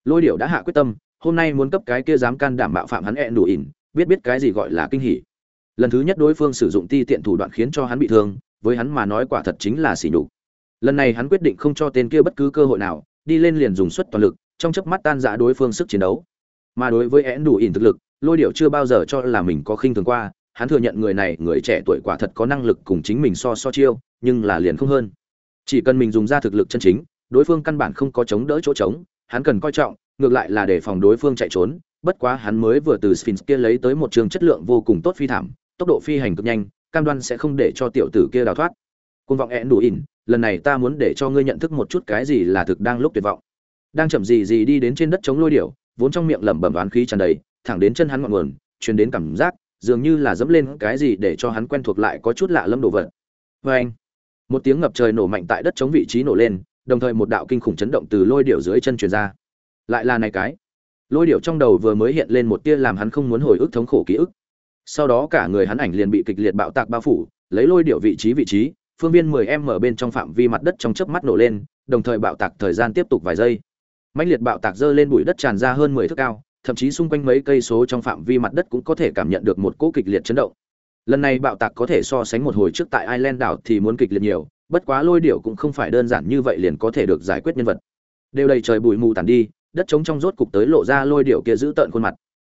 Lôi điệu đã hạ quyết tâm, hôm nay muốn cấp cái kia dám can đảm bạo phạm hắn ẹn đủ ỉn biết biết cái gì gọi là kinh hỉ lần thứ nhất đối phương sử dụng ti tiện thủ đoạn khiến cho hắn bị thương, với hắn mà nói quả thật chính là xỉ nhục. Lần này hắn quyết định không cho tên kia bất cứ cơ hội nào, đi lên liền dùng suất toàn lực, trong chớp mắt tan rã đối phương sức chiến đấu. Mà đối với én đủ ỉn thực lực, lôi điệu chưa bao giờ cho là mình có khinh thường qua, hắn thừa nhận người này, người trẻ tuổi quả thật có năng lực cùng chính mình so so chiêu, nhưng là liền không hơn. Chỉ cần mình dùng ra thực lực chân chính, đối phương căn bản không có chống đỡ chỗ trống, hắn cần coi trọng, ngược lại là để phòng đối phương chạy trốn, bất quá hắn mới vừa từ sphinx kia lấy tới một trường chất lượng vô cùng tốt phi thảm tốc độ phi hành cực nhanh, cam đoan sẽ không để cho tiểu tử kia đào thoát. Côn vọng én đủ ỉn, lần này ta muốn để cho ngươi nhận thức một chút cái gì là thực đang lúc tuyệt vọng. Đang chậm gì gì đi đến trên đất chống lôi điểu, vốn trong miệng lẩm bẩm đoán khí tràn đầy, thẳng đến chân hắn ngọn nguồn, truyền đến cảm giác, dường như là dẫm lên cái gì để cho hắn quen thuộc lại có chút lạ lâm đồ vật. Vê anh, một tiếng ngập trời nổ mạnh tại đất chống vị trí nổ lên, đồng thời một đạo kinh khủng chấn động từ lôi điểu dưới chân truyền ra. Lại là này cái. Lôi điểu trong đầu vừa mới hiện lên một tia làm hắn không muốn hồi ức thống khổ ký ức sau đó cả người hắn ảnh liền bị kịch liệt bạo tạc bao phủ, lấy lôi điệu vị trí vị trí, phương viên 10 em ở bên trong phạm vi mặt đất trong chớp mắt nổ lên, đồng thời bạo tạc thời gian tiếp tục vài giây. Mãnh liệt bạo tạc dơ lên bụi đất tràn ra hơn 10 thước cao, thậm chí xung quanh mấy cây số trong phạm vi mặt đất cũng có thể cảm nhận được một cỗ kịch liệt chấn động. Lần này bạo tạc có thể so sánh một hồi trước tại Ireland đảo thì muốn kịch liệt nhiều, bất quá lôi điệu cũng không phải đơn giản như vậy liền có thể được giải quyết nhân vật. Đều đầy trời bụi mù tàn đi, đất trống trong rốt cục tới lộ ra lôi điệu kia giữ tợn khuôn mặt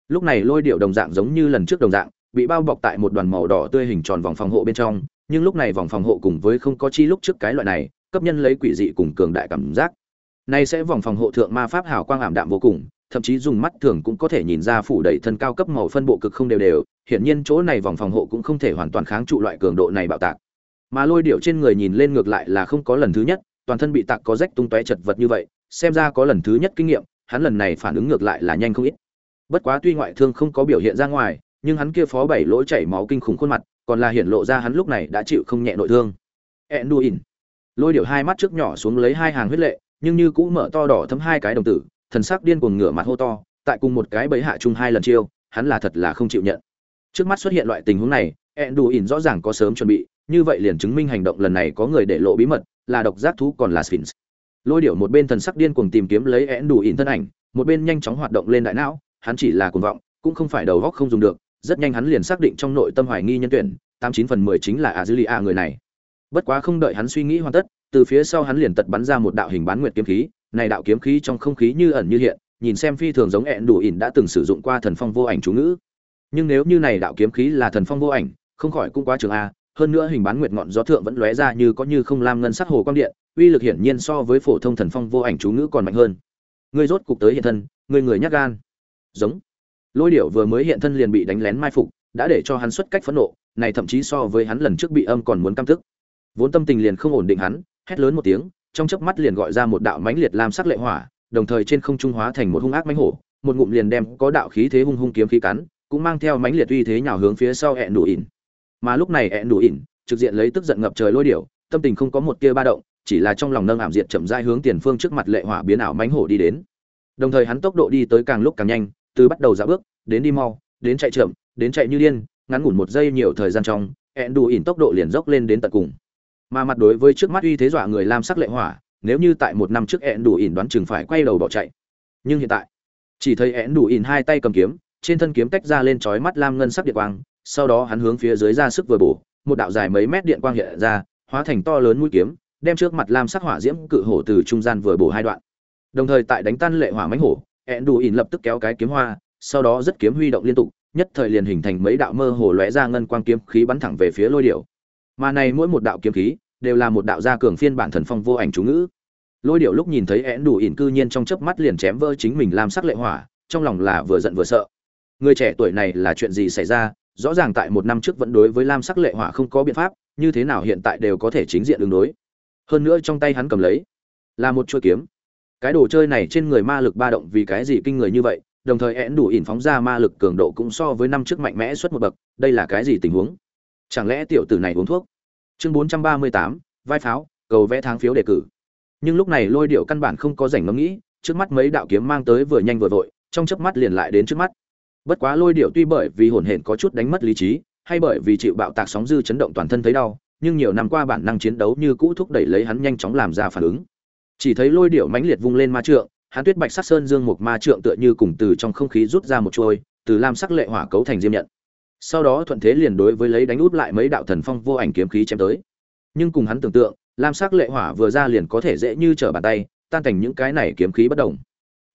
lúc này lôi điệu đồng dạng giống như lần trước đồng dạng, bị bao bọc tại một đoàn màu đỏ tươi hình tròn vòng phòng hộ bên trong, nhưng lúc này vòng phòng hộ cùng với không có chi lúc trước cái loại này, cấp nhân lấy quỷ dị cùng cường đại cảm giác. Nay sẽ vòng phòng hộ thượng ma pháp hào quang ảm đạm vô cùng, thậm chí dùng mắt thường cũng có thể nhìn ra phủ đầy thân cao cấp màu phân bộ cực không đều đều, hiển nhiên chỗ này vòng phòng hộ cũng không thể hoàn toàn kháng trụ loại cường độ này bạo tạc. Mà lôi điệu trên người nhìn lên ngược lại là không có lần thứ nhất, toàn thân bị tạc có rách tung tóe chật vật như vậy, xem ra có lần thứ nhất kinh nghiệm, hắn lần này phản ứng ngược lại là nhanh không ít bất quá tuy ngoại thương không có biểu hiện ra ngoài, nhưng hắn kia phó bảy lỗ chảy máu kinh khủng khuôn mặt, còn là hiện lộ ra hắn lúc này đã chịu không nhẹ nội thương. Enduin. Lôi điệu hai mắt trước nhỏ xuống lấy hai hàng huyết lệ, nhưng như cũ mở to đỏ thấm hai cái đồng tử, thần sắc điên cuồng ngửa mặt hô to, tại cùng một cái bẫy hạ chung hai lần chiêu, hắn là thật là không chịu nhận. Trước mắt xuất hiện loại tình huống này, enduin rõ ràng có sớm chuẩn bị, như vậy liền chứng minh hành động lần này có người để lộ bí mật, là độc giác thú còn là sphinx. Lôi điệu một bên thần sắc điên cuồng tìm kiếm lấy én đủ ỉn thân ảnh, một bên nhanh chóng hoạt động lên đại não hắn chỉ là cuồng vọng, cũng không phải đầu óc không dùng được, rất nhanh hắn liền xác định trong nội tâm hoài nghi nhân tuyển, tám chín phần mười chính là azulia người này. Bất quá không đợi hắn suy nghĩ hoàn tất, từ phía sau hắn liền tật bắn ra một đạo hình bán nguyệt kiếm khí, này đạo kiếm khí trong không khí như ẩn như hiện, nhìn xem phi thường giống ẹn đủ ỉn đã từng sử dụng qua thần phong vô ảnh chú ngữ. Nhưng nếu như này đạo kiếm khí là thần phong vô ảnh, không khỏi cũng quá trường a, hơn nữa hình bán nguyệt ngọn gió thượng vẫn lóe ra như có như không lam ngân sắc hồ quang điện, uy lực hiển nhiên so với phổ thông thần phong vô ảnh chú ngữ còn mạnh hơn. Ngươi rốt cục tới hiện thân ngươi người nhát gan giống. Lôi điệu vừa mới hiện thân liền bị đánh lén mai phục, đã để cho hắn xuất cách phẫn nộ, này thậm chí so với hắn lần trước bị âm còn muốn căm tức. Vốn tâm tình liền không ổn định hắn, hét lớn một tiếng, trong chớp mắt liền gọi ra một đạo mãnh liệt lam sắc lệ hỏa, đồng thời trên không trung hóa thành một hung ác mãnh hổ, một ngụm liền đem có đạo khí thế hung hung kiếm khí cắn, cũng mang theo mãnh liệt uy thế nhào hướng phía sau hẹn đủ ỉn. Mà lúc này hẹn đủ ỉn, trực diện lấy tức giận ngập trời lôi điệu tâm tình không có một tia ba động, chỉ là trong lòng nâng ảm diệt chậm rãi hướng tiền phương trước mặt lệ hỏa biến ảo mãnh hổ đi đến. Đồng thời hắn tốc độ đi tới càng lúc càng nhanh từ bắt đầu dạo bước, đến đi mau, đến chạy chậm, đến chạy như điên, ngắn ngủn một giây nhiều thời gian trong, ẹn đủ ỉn tốc độ liền dốc lên đến tận cùng. Mà mặt đối với trước mắt uy thế dọa người lam sắc lệ hỏa, nếu như tại một năm trước ẹn đủ ỉn đoán chừng phải quay đầu bỏ chạy. Nhưng hiện tại, chỉ thấy ẹn đủ ỉn hai tay cầm kiếm, trên thân kiếm tách ra lên chói mắt lam ngân sắc điện quang, sau đó hắn hướng phía dưới ra sức vừa bổ, một đạo dài mấy mét điện quang hiện ra, hóa thành to lớn mũi kiếm, đem trước mặt lam sắc hỏa diễm cự hổ từ trung gian vừa bổ hai đoạn. Đồng thời tại đánh tan lệ hỏa mánh hổ ẹn đủ ỉn lập tức kéo cái kiếm hoa, sau đó rất kiếm huy động liên tục, nhất thời liền hình thành mấy đạo mơ hồ lóe ra ngân quang kiếm khí bắn thẳng về phía lôi điểu. Mà này mỗi một đạo kiếm khí, đều là một đạo gia cường phiên bản thần phong vô ảnh chú ngữ. Lôi điểu lúc nhìn thấy én đủ ỉn cư nhiên trong chớp mắt liền chém vỡ chính mình làm sắc lệ hỏa, trong lòng là vừa giận vừa sợ. Người trẻ tuổi này là chuyện gì xảy ra? Rõ ràng tại một năm trước vẫn đối với lam sắc lệ hỏa không có biện pháp, như thế nào hiện tại đều có thể chính diện ứng đối. Hơn nữa trong tay hắn cầm lấy, là một chuôi kiếm cái đồ chơi này trên người ma lực ba động vì cái gì kinh người như vậy, đồng thời én đủ ỉn phóng ra ma lực cường độ cũng so với năm trước mạnh mẽ suốt một bậc, đây là cái gì tình huống? Chẳng lẽ tiểu tử này uống thuốc? Chương bốn trăm ba mươi tám, vai pháo, cầu vẽ tháng phiếu đề cử. Nhưng lúc này lôi điệu căn bản không có rảnh ngẫm nghĩ, trước mắt mấy đạo kiếm mang tới vừa nhanh vừa vội, trong chớp mắt liền lại đến trước mắt. Bất quá lôi điệu tuy bởi vì hồn hển có chút đánh mất lý trí, hay bởi vì chịu bạo tạc sóng dư chấn động toàn thân thấy đau, nhưng nhiều năm qua bản năng chiến đấu như cũ thúc đẩy lấy hắn nhanh chóng làm ra phản ứng chỉ thấy lôi điệu mãnh liệt vung lên ma trượng hắn tuyết bạch sắc sơn dương một ma trượng tựa như cùng từ trong không khí rút ra một trôi từ lam sắc lệ hỏa cấu thành diêm nhận. Sau đó thuận thế liền đối với lấy đánh út lại mấy đạo thần phong vô ảnh kiếm khí chém tới. Nhưng cùng hắn tưởng tượng, lam sắc lệ hỏa vừa ra liền có thể dễ như trở bàn tay, tan thành những cái này kiếm khí bất đồng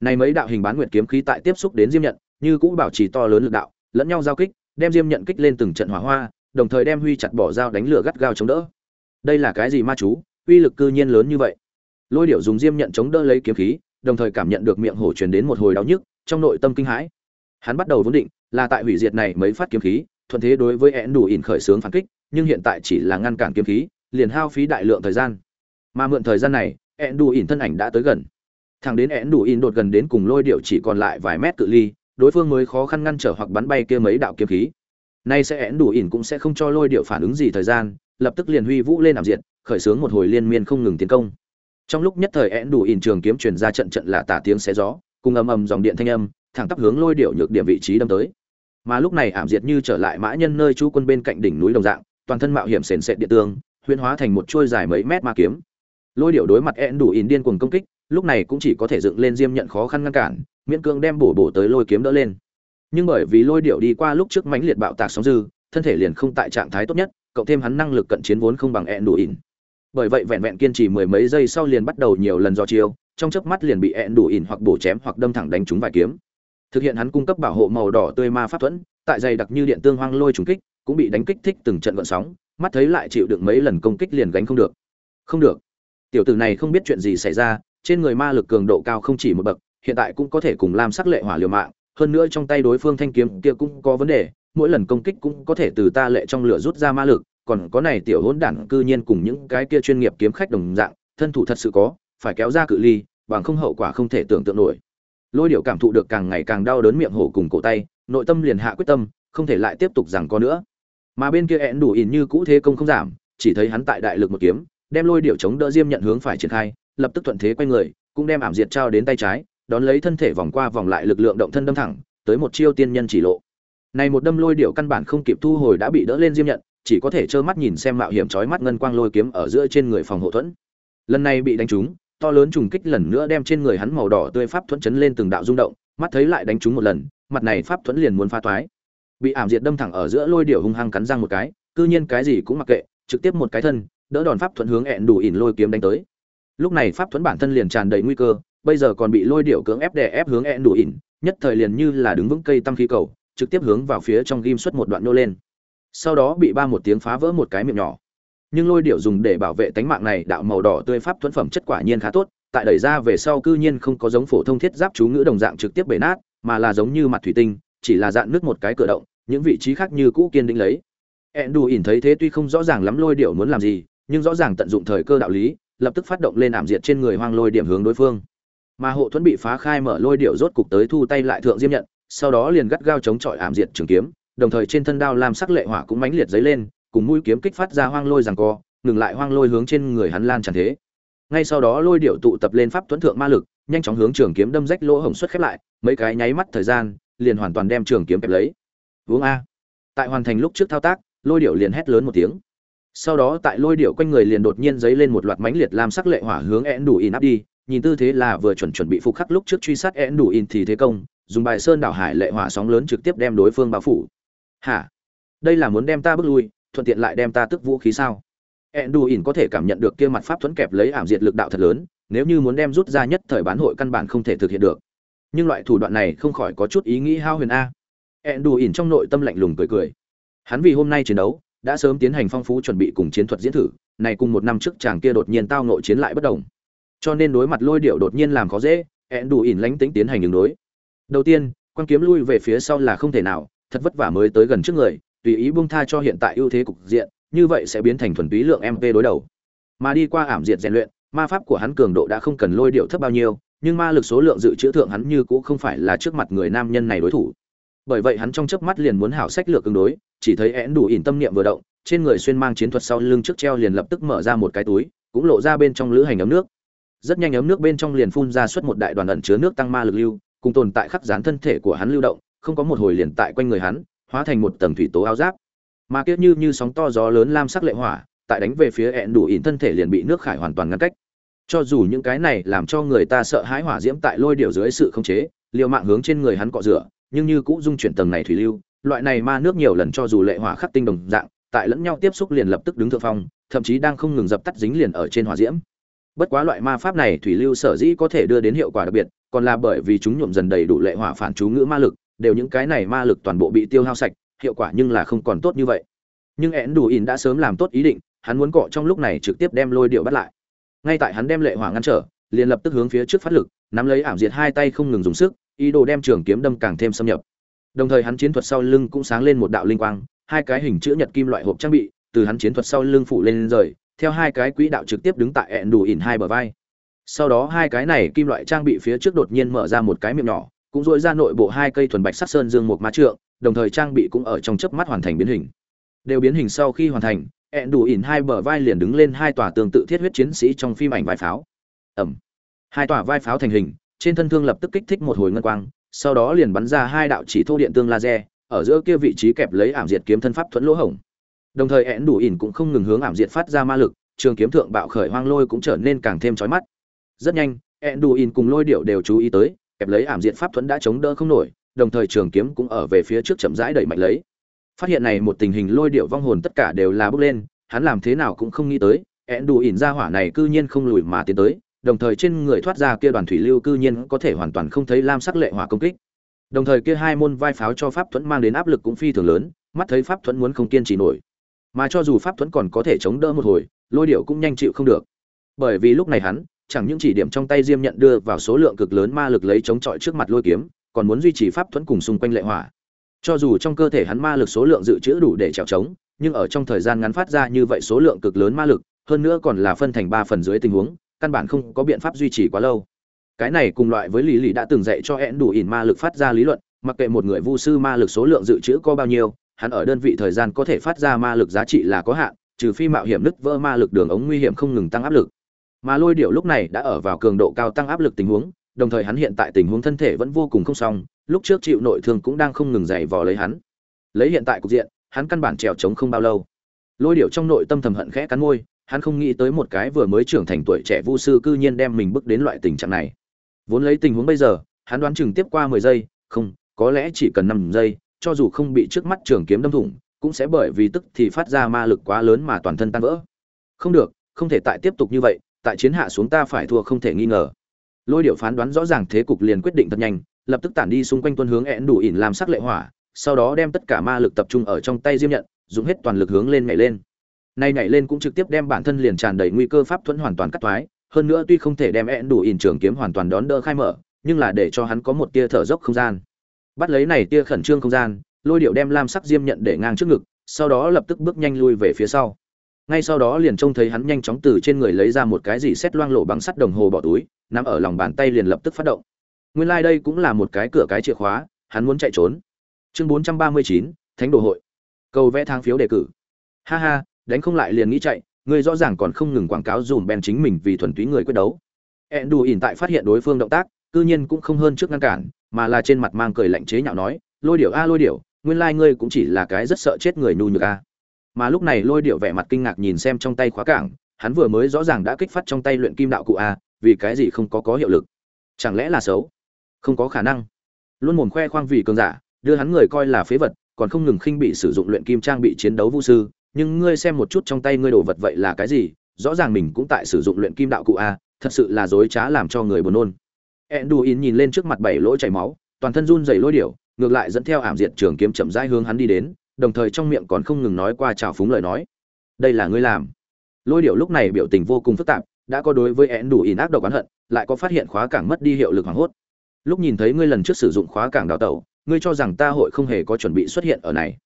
này mấy đạo hình bán nguyệt kiếm khí tại tiếp xúc đến diêm nhận, như cũ bảo trì to lớn lực đạo, lẫn nhau giao kích, đem diêm nhận kích lên từng trận hỏa hoa, đồng thời đem huy chặt bỏ dao đánh lửa gắt gao chống đỡ. Đây là cái gì ma chú? Uy lực cư nhiên lớn như vậy lôi điệu dùng diêm nhận chống đỡ lấy kiếm khí, đồng thời cảm nhận được miệng hổ truyền đến một hồi đau nhức, trong nội tâm kinh hãi. Hắn bắt đầu vốn định là tại hủy diệt này mới phát kiếm khí, thuận thế đối với én đủ ỉn khởi xướng phản kích, nhưng hiện tại chỉ là ngăn cản kiếm khí, liền hao phí đại lượng thời gian. Mà mượn thời gian này, én đủ ỉn thân ảnh đã tới gần. Thằng đến én đủ ỉn đột gần đến cùng lôi điệu chỉ còn lại vài mét cự ly, đối phương mới khó khăn ngăn trở hoặc bắn bay kia mấy đạo kiếm khí. Nay sẽ én đủ ỉn cũng sẽ không cho lôi điệu phản ứng gì thời gian, lập tức liền huy vũ lên làm diệt, khởi xướng một hồi liên miên không ngừng tiến công trong lúc nhất thời én đủ ỉn trường kiếm truyền ra trận trận là tả tiếng xé gió, cùng ầm ầm dòng điện thanh âm, thẳng tắp hướng lôi điệu nhược điểm vị trí đâm tới. Mà lúc này ảm diệt như trở lại mã nhân nơi chú quân bên cạnh đỉnh núi đồng dạng, toàn thân mạo hiểm sền sệt điện tương huyễn hóa thành một chuôi dài mấy mét ma kiếm. Lôi điệu đối mặt én đủ ỉn điên cuồng công kích, lúc này cũng chỉ có thể dựng lên diêm nhận khó khăn ngăn cản, miễn cương đem bổ bổ tới lôi kiếm đỡ lên. Nhưng bởi vì lôi điệu đi qua lúc trước mãnh liệt bạo tạc sóng dư, thân thể liền không tại trạng thái tốt nhất, cộng thêm hắn năng lực cận chiến vốn không bằng én đủ ỉn bởi vậy vẹn vẹn kiên trì mười mấy giây sau liền bắt đầu nhiều lần do chiêu, trong chớp mắt liền bị ẹn đủ ỉn hoặc bổ chém hoặc đâm thẳng đánh trúng vài kiếm. Thực hiện hắn cung cấp bảo hộ màu đỏ tươi ma pháp thuẫn, tại dày đặc như điện tương hoang lôi trúng kích, cũng bị đánh kích thích từng trận gợn sóng, mắt thấy lại chịu đựng mấy lần công kích liền gánh không được. Không được. Tiểu tử này không biết chuyện gì xảy ra, trên người ma lực cường độ cao không chỉ một bậc, hiện tại cũng có thể cùng lam sắc lệ hỏa liều mạng, hơn nữa trong tay đối phương thanh kiếm kia cũng có vấn đề, mỗi lần công kích cũng có thể từ ta lệ trong lửa rút ra ma lực còn có này tiểu hỗn đản cư nhiên cùng những cái kia chuyên nghiệp kiếm khách đồng dạng, thân thủ thật sự có, phải kéo ra cự ly, bằng không hậu quả không thể tưởng tượng nổi. Lôi điệu cảm thụ được càng ngày càng đau đớn miệng hổ cùng cổ tay, nội tâm liền hạ quyết tâm, không thể lại tiếp tục rằng có nữa. Mà bên kia ẹn đủ ỉn như cũ thế công không giảm, chỉ thấy hắn tại đại lực một kiếm, đem lôi điệu chống đỡ diêm nhận hướng phải triển khai, lập tức thuận thế quay người, cũng đem ảm diệt trao đến tay trái, đón lấy thân thể vòng qua vòng lại lực lượng động thân đâm thẳng, tới một chiêu tiên nhân chỉ lộ. Này một đâm lôi điệu căn bản không kịp thu hồi đã bị đỡ lên diêm nhận chỉ có thể trơ mắt nhìn xem mạo hiểm chói mắt ngân quang lôi kiếm ở giữa trên người phòng hộ thuẫn. Lần này bị đánh trúng, to lớn trùng kích lần nữa đem trên người hắn màu đỏ tươi pháp thuẫn chấn lên từng đạo rung động, mắt thấy lại đánh trúng một lần, mặt này pháp thuẫn liền muốn phá toái. Bị ảm diệt đâm thẳng ở giữa lôi điệu hung hăng cắn răng một cái, cư nhiên cái gì cũng mặc kệ, trực tiếp một cái thân, đỡ đòn pháp thuẫn hướng ẹn đủ ỉn lôi kiếm đánh tới. Lúc này pháp thuẫn bản thân liền tràn đầy nguy cơ, bây giờ còn bị lôi điệu cưỡng ép đè ép hướng ẹn đủ ỉn, nhất thời liền như là đứng vững cây tăm khí cầu, trực tiếp hướng vào phía trong ghim xuất một đoạn nô lên sau đó bị ba một tiếng phá vỡ một cái miệng nhỏ. Nhưng lôi điệu dùng để bảo vệ tánh mạng này, đạo màu đỏ tươi pháp thuẫn phẩm chất quả nhiên khá tốt, tại đẩy ra về sau cư nhiên không có giống phổ thông thiết giáp chú ngữ đồng dạng trực tiếp bể nát, mà là giống như mặt thủy tinh, chỉ là dạn nước một cái cửa động, những vị trí khác như cũ kiên định lấy. Ẹn đù ỉn thấy thế tuy không rõ ràng lắm lôi điệu muốn làm gì, nhưng rõ ràng tận dụng thời cơ đạo lý, lập tức phát động lên ảm diệt trên người hoang lôi điểm hướng đối phương. Mà hộ thuẫn bị phá khai mở, lôi điệu rốt cục tới thu tay lại thượng diêm nhận, sau đó liền gắt gao chống chọi ảm diệt trường kiếm đồng thời trên thân đao làm sắc lệ hỏa cũng mãnh liệt dấy lên, cùng mũi kiếm kích phát ra hoang lôi giằng co, ngừng lại hoang lôi hướng trên người hắn lan tràn thế. Ngay sau đó lôi điệu tụ tập lên pháp tuấn thượng ma lực, nhanh chóng hướng trường kiếm đâm rách lỗ hổng xuất khép lại, mấy cái nháy mắt thời gian, liền hoàn toàn đem trường kiếm kẹp lấy. Vương a. Tại hoàn thành lúc trước thao tác, lôi điệu liền hét lớn một tiếng. Sau đó tại lôi điệu quanh người liền đột nhiên dấy lên một loạt mãnh liệt lam sắc lệ hỏa hướng én đủ in áp đi, nhìn tư thế là vừa chuẩn chuẩn bị phục khắc lúc trước truy sát én đủ in thì thế công, dùng bài sơn đảo hải lệ hỏa sóng lớn trực tiếp đem đối phương bao phủ hả? Đây là muốn đem ta bước lui, thuận tiện lại đem ta tức vũ khí sao? Ẹn đù ỉn có thể cảm nhận được kia mặt pháp thuẫn kẹp lấy ảm diệt lực đạo thật lớn, nếu như muốn đem rút ra nhất thời bán hội căn bản không thể thực hiện được. Nhưng loại thủ đoạn này không khỏi có chút ý nghĩ hao huyền a. Ẹn đù ỉn trong nội tâm lạnh lùng cười cười. Hắn vì hôm nay chiến đấu, đã sớm tiến hành phong phú chuẩn bị cùng chiến thuật diễn thử, này cùng một năm trước chàng kia đột nhiên tao nội chiến lại bất đồng. Cho nên đối mặt lôi điệu đột nhiên làm khó dễ ẹn đù ỉn lánh tính tiến hành đường đối. Đầu tiên, quan kiếm lui về phía sau là không thể nào thật vất vả mới tới gần trước người, tùy ý buông tha cho hiện tại ưu thế cục diện, như vậy sẽ biến thành thuần túy lượng mp đối đầu. Mà đi qua ảm diệt rèn luyện, ma pháp của hắn cường độ đã không cần lôi điệu thấp bao nhiêu, nhưng ma lực số lượng dự trữ thượng hắn như cũng không phải là trước mặt người nam nhân này đối thủ. Bởi vậy hắn trong chớp mắt liền muốn hảo sách lược ứng đối, chỉ thấy én đủ ỉn tâm niệm vừa động, trên người xuyên mang chiến thuật sau lưng trước treo liền lập tức mở ra một cái túi, cũng lộ ra bên trong lữ hành ấm nước. Rất nhanh ấm nước bên trong liền phun ra suốt một đại đoàn ẩn chứa nước tăng ma lực lưu, cùng tồn tại khắp dán thân thể của hắn lưu động không có một hồi liền tại quanh người hắn, hóa thành một tầng thủy tố áo giáp. Mà kiếp như như sóng to gió lớn lam sắc lệ hỏa, tại đánh về phía ẹn đủ ỉn thân thể liền bị nước khải hoàn toàn ngăn cách. Cho dù những cái này làm cho người ta sợ hãi hỏa diễm tại lôi điệu dưới sự khống chế, liều mạng hướng trên người hắn cọ rửa, nhưng như cũng dung chuyển tầng này thủy lưu, loại này ma nước nhiều lần cho dù lệ hỏa khắc tinh đồng dạng, tại lẫn nhau tiếp xúc liền lập tức đứng thượng phong, thậm chí đang không ngừng dập tắt dính liền ở trên hỏa diễm. Bất quá loại ma pháp này thủy lưu sở dĩ có thể đưa đến hiệu quả đặc biệt, còn là bởi vì chúng nhuộm dần đầy đủ lệ hỏa phản chú ngữ ma lực đều những cái này ma lực toàn bộ bị tiêu hao sạch, hiệu quả nhưng là không còn tốt như vậy. Nhưng én đủ ỉn đã sớm làm tốt ý định, hắn muốn cọ trong lúc này trực tiếp đem lôi điệu bắt lại. Ngay tại hắn đem lệ hỏa ngăn trở, liền lập tức hướng phía trước phát lực, nắm lấy ảm diệt hai tay không ngừng dùng sức, ý đồ đem trường kiếm đâm càng thêm xâm nhập. Đồng thời hắn chiến thuật sau lưng cũng sáng lên một đạo linh quang, hai cái hình chữ nhật kim loại hộp trang bị từ hắn chiến thuật sau lưng phủ lên rời, theo hai cái quỹ đạo trực tiếp đứng tại ẹn đủ ỉn hai bờ vai. Sau đó hai cái này kim loại trang bị phía trước đột nhiên mở ra một cái miệng nhỏ cũng dội ra nội bộ hai cây thuần bạch sắc sơn dương một má trượng, đồng thời trang bị cũng ở trong chớp mắt hoàn thành biến hình. Đều biến hình sau khi hoàn thành, ẹn đủ ỉn hai bờ vai liền đứng lên hai tòa tương tự thiết huyết chiến sĩ trong phim ảnh vai pháo. Ẩm. Hai tòa vai pháo thành hình, trên thân thương lập tức kích thích một hồi ngân quang, sau đó liền bắn ra hai đạo chỉ thô điện tương laser, ở giữa kia vị trí kẹp lấy ảm diệt kiếm thân pháp thuẫn lỗ hổng. Đồng thời én đủ ỉn cũng không ngừng hướng ảm diệt phát ra ma lực, trường kiếm thượng bạo khởi hoang lôi cũng trở nên càng thêm chói mắt. Rất nhanh én đủ ỉn cùng lôi điệu đều chú ý tới kẹp lấy ảm diện pháp thuẫn đã chống đỡ không nổi, đồng thời trường kiếm cũng ở về phía trước chậm rãi đẩy mạnh lấy. Phát hiện này một tình hình lôi điệu vong hồn tất cả đều là bước lên, hắn làm thế nào cũng không nghĩ tới ẹn đủ ỉn ra hỏa này cư nhiên không lùi mà tiến tới, đồng thời trên người thoát ra kia đoàn thủy lưu cư nhiên có thể hoàn toàn không thấy lam sắc lệ hỏa công kích. Đồng thời kia hai môn vai pháo cho pháp thuẫn mang đến áp lực cũng phi thường lớn, mắt thấy pháp thuẫn muốn không kiên trì nổi. Mà cho dù pháp thuẫn còn có thể chống đỡ một hồi, lôi điệu cũng nhanh chịu không được. Bởi vì lúc này hắn chẳng những chỉ điểm trong tay diêm nhận đưa vào số lượng cực lớn ma lực lấy chống chọi trước mặt lôi kiếm, còn muốn duy trì pháp thuẫn cùng xung quanh lệ hỏa. Cho dù trong cơ thể hắn ma lực số lượng dự trữ đủ để trèo trống, nhưng ở trong thời gian ngắn phát ra như vậy số lượng cực lớn ma lực, hơn nữa còn là phân thành ba phần dưới tình huống, căn bản không có biện pháp duy trì quá lâu. Cái này cùng loại với lý lý đã từng dạy cho hẹn đủ ỉn ma lực phát ra lý luận, mặc kệ một người vu sư ma lực số lượng dự trữ có bao nhiêu, hắn ở đơn vị thời gian có thể phát ra ma lực giá trị là có hạn, trừ phi mạo hiểm nứt vỡ ma lực đường ống nguy hiểm không ngừng tăng áp lực mà lôi điệu lúc này đã ở vào cường độ cao tăng áp lực tình huống, đồng thời hắn hiện tại tình huống thân thể vẫn vô cùng không xong, lúc trước chịu nội thương cũng đang không ngừng dày vò lấy hắn. Lấy hiện tại cục diện, hắn căn bản trèo trống không bao lâu. Lôi điệu trong nội tâm thầm hận khẽ cắn môi, hắn không nghĩ tới một cái vừa mới trưởng thành tuổi trẻ vu sư cư nhiên đem mình bước đến loại tình trạng này. Vốn lấy tình huống bây giờ, hắn đoán chừng tiếp qua mười giây, không, có lẽ chỉ cần năm giây, cho dù không bị trước mắt trường kiếm đâm thủng, cũng sẽ bởi vì tức thì phát ra ma lực quá lớn mà toàn thân tan vỡ. Không được, không thể tại tiếp tục như vậy tại chiến hạ xuống ta phải thua không thể nghi ngờ. Lôi điệu phán đoán rõ ràng thế cục liền quyết định thật nhanh, lập tức tản đi xung quanh tuân hướng én đủ ỉn làm sắc lệ hỏa, sau đó đem tất cả ma lực tập trung ở trong tay diêm nhận, dùng hết toàn lực hướng lên nhảy lên. Nay nhảy lên cũng trực tiếp đem bản thân liền tràn đầy nguy cơ pháp thuẫn hoàn toàn cắt thoái, hơn nữa tuy không thể đem én đủ ỉn trường kiếm hoàn toàn đón đỡ khai mở, nhưng là để cho hắn có một tia thở dốc không gian. Bắt lấy này tia khẩn trương không gian, lôi điệu đem lam sắc diêm nhận để ngang trước ngực, sau đó lập tức bước nhanh lui về phía sau ngay sau đó liền trông thấy hắn nhanh chóng từ trên người lấy ra một cái gì xét loang lộ bằng sắt đồng hồ bỏ túi nằm ở lòng bàn tay liền lập tức phát động nguyên lai、like、đây cũng là một cái cửa cái chìa khóa hắn muốn chạy trốn chương bốn trăm ba mươi chín thánh đồ hội cầu vẽ thang phiếu đề cử ha ha đánh không lại liền nghĩ chạy người rõ ràng còn không ngừng quảng cáo dùm bèn chính mình vì thuần túy người quyết đấu. Endu ỉn tại phát hiện đối phương động tác, cư nhiên cũng không hơn trước ngăn cản, mà là trên mặt mang cười lạnh chế nhạo nói, "Lôi điểu a lôi điểu, nguyên lai like ngươi cũng chỉ là cái rất sợ chết người nhu nhược a." Mà lúc này Lôi điệu vẻ mặt kinh ngạc nhìn xem trong tay khóa cảng, hắn vừa mới rõ ràng đã kích phát trong tay luyện kim đạo cụ a, vì cái gì không có có hiệu lực? Chẳng lẽ là xấu? Không có khả năng. Luôn mồm khoe khoang vì cường giả, đưa hắn người coi là phế vật, còn không ngừng khinh bị sử dụng luyện kim trang bị chiến đấu vũ sư, nhưng ngươi xem một chút trong tay ngươi đồ vật vậy là cái gì rõ ràng mình cũng tại sử dụng luyện kim đạo cụ a thật sự là dối trá làm cho người buồn nôn enduin nhìn lên trước mặt bảy lỗ chảy máu toàn thân run dày lôi điểu ngược lại dẫn theo ảm diệt trường kiếm chậm rãi hướng hắn đi đến đồng thời trong miệng còn không ngừng nói qua trào phúng lời nói. Đây là ngươi làm. Lôi điệu lúc này biểu tình vô cùng phức tạp, đã có đối với én đủ ỉn ác độc oán hận, lại có phát hiện khóa cảng mất đi hiệu lực hoảng hốt. Lúc nhìn thấy ngươi lần trước sử dụng khóa cảng đào tẩu, ngươi cho rằng ta hội không hề có chuẩn bị xuất hiện ở này.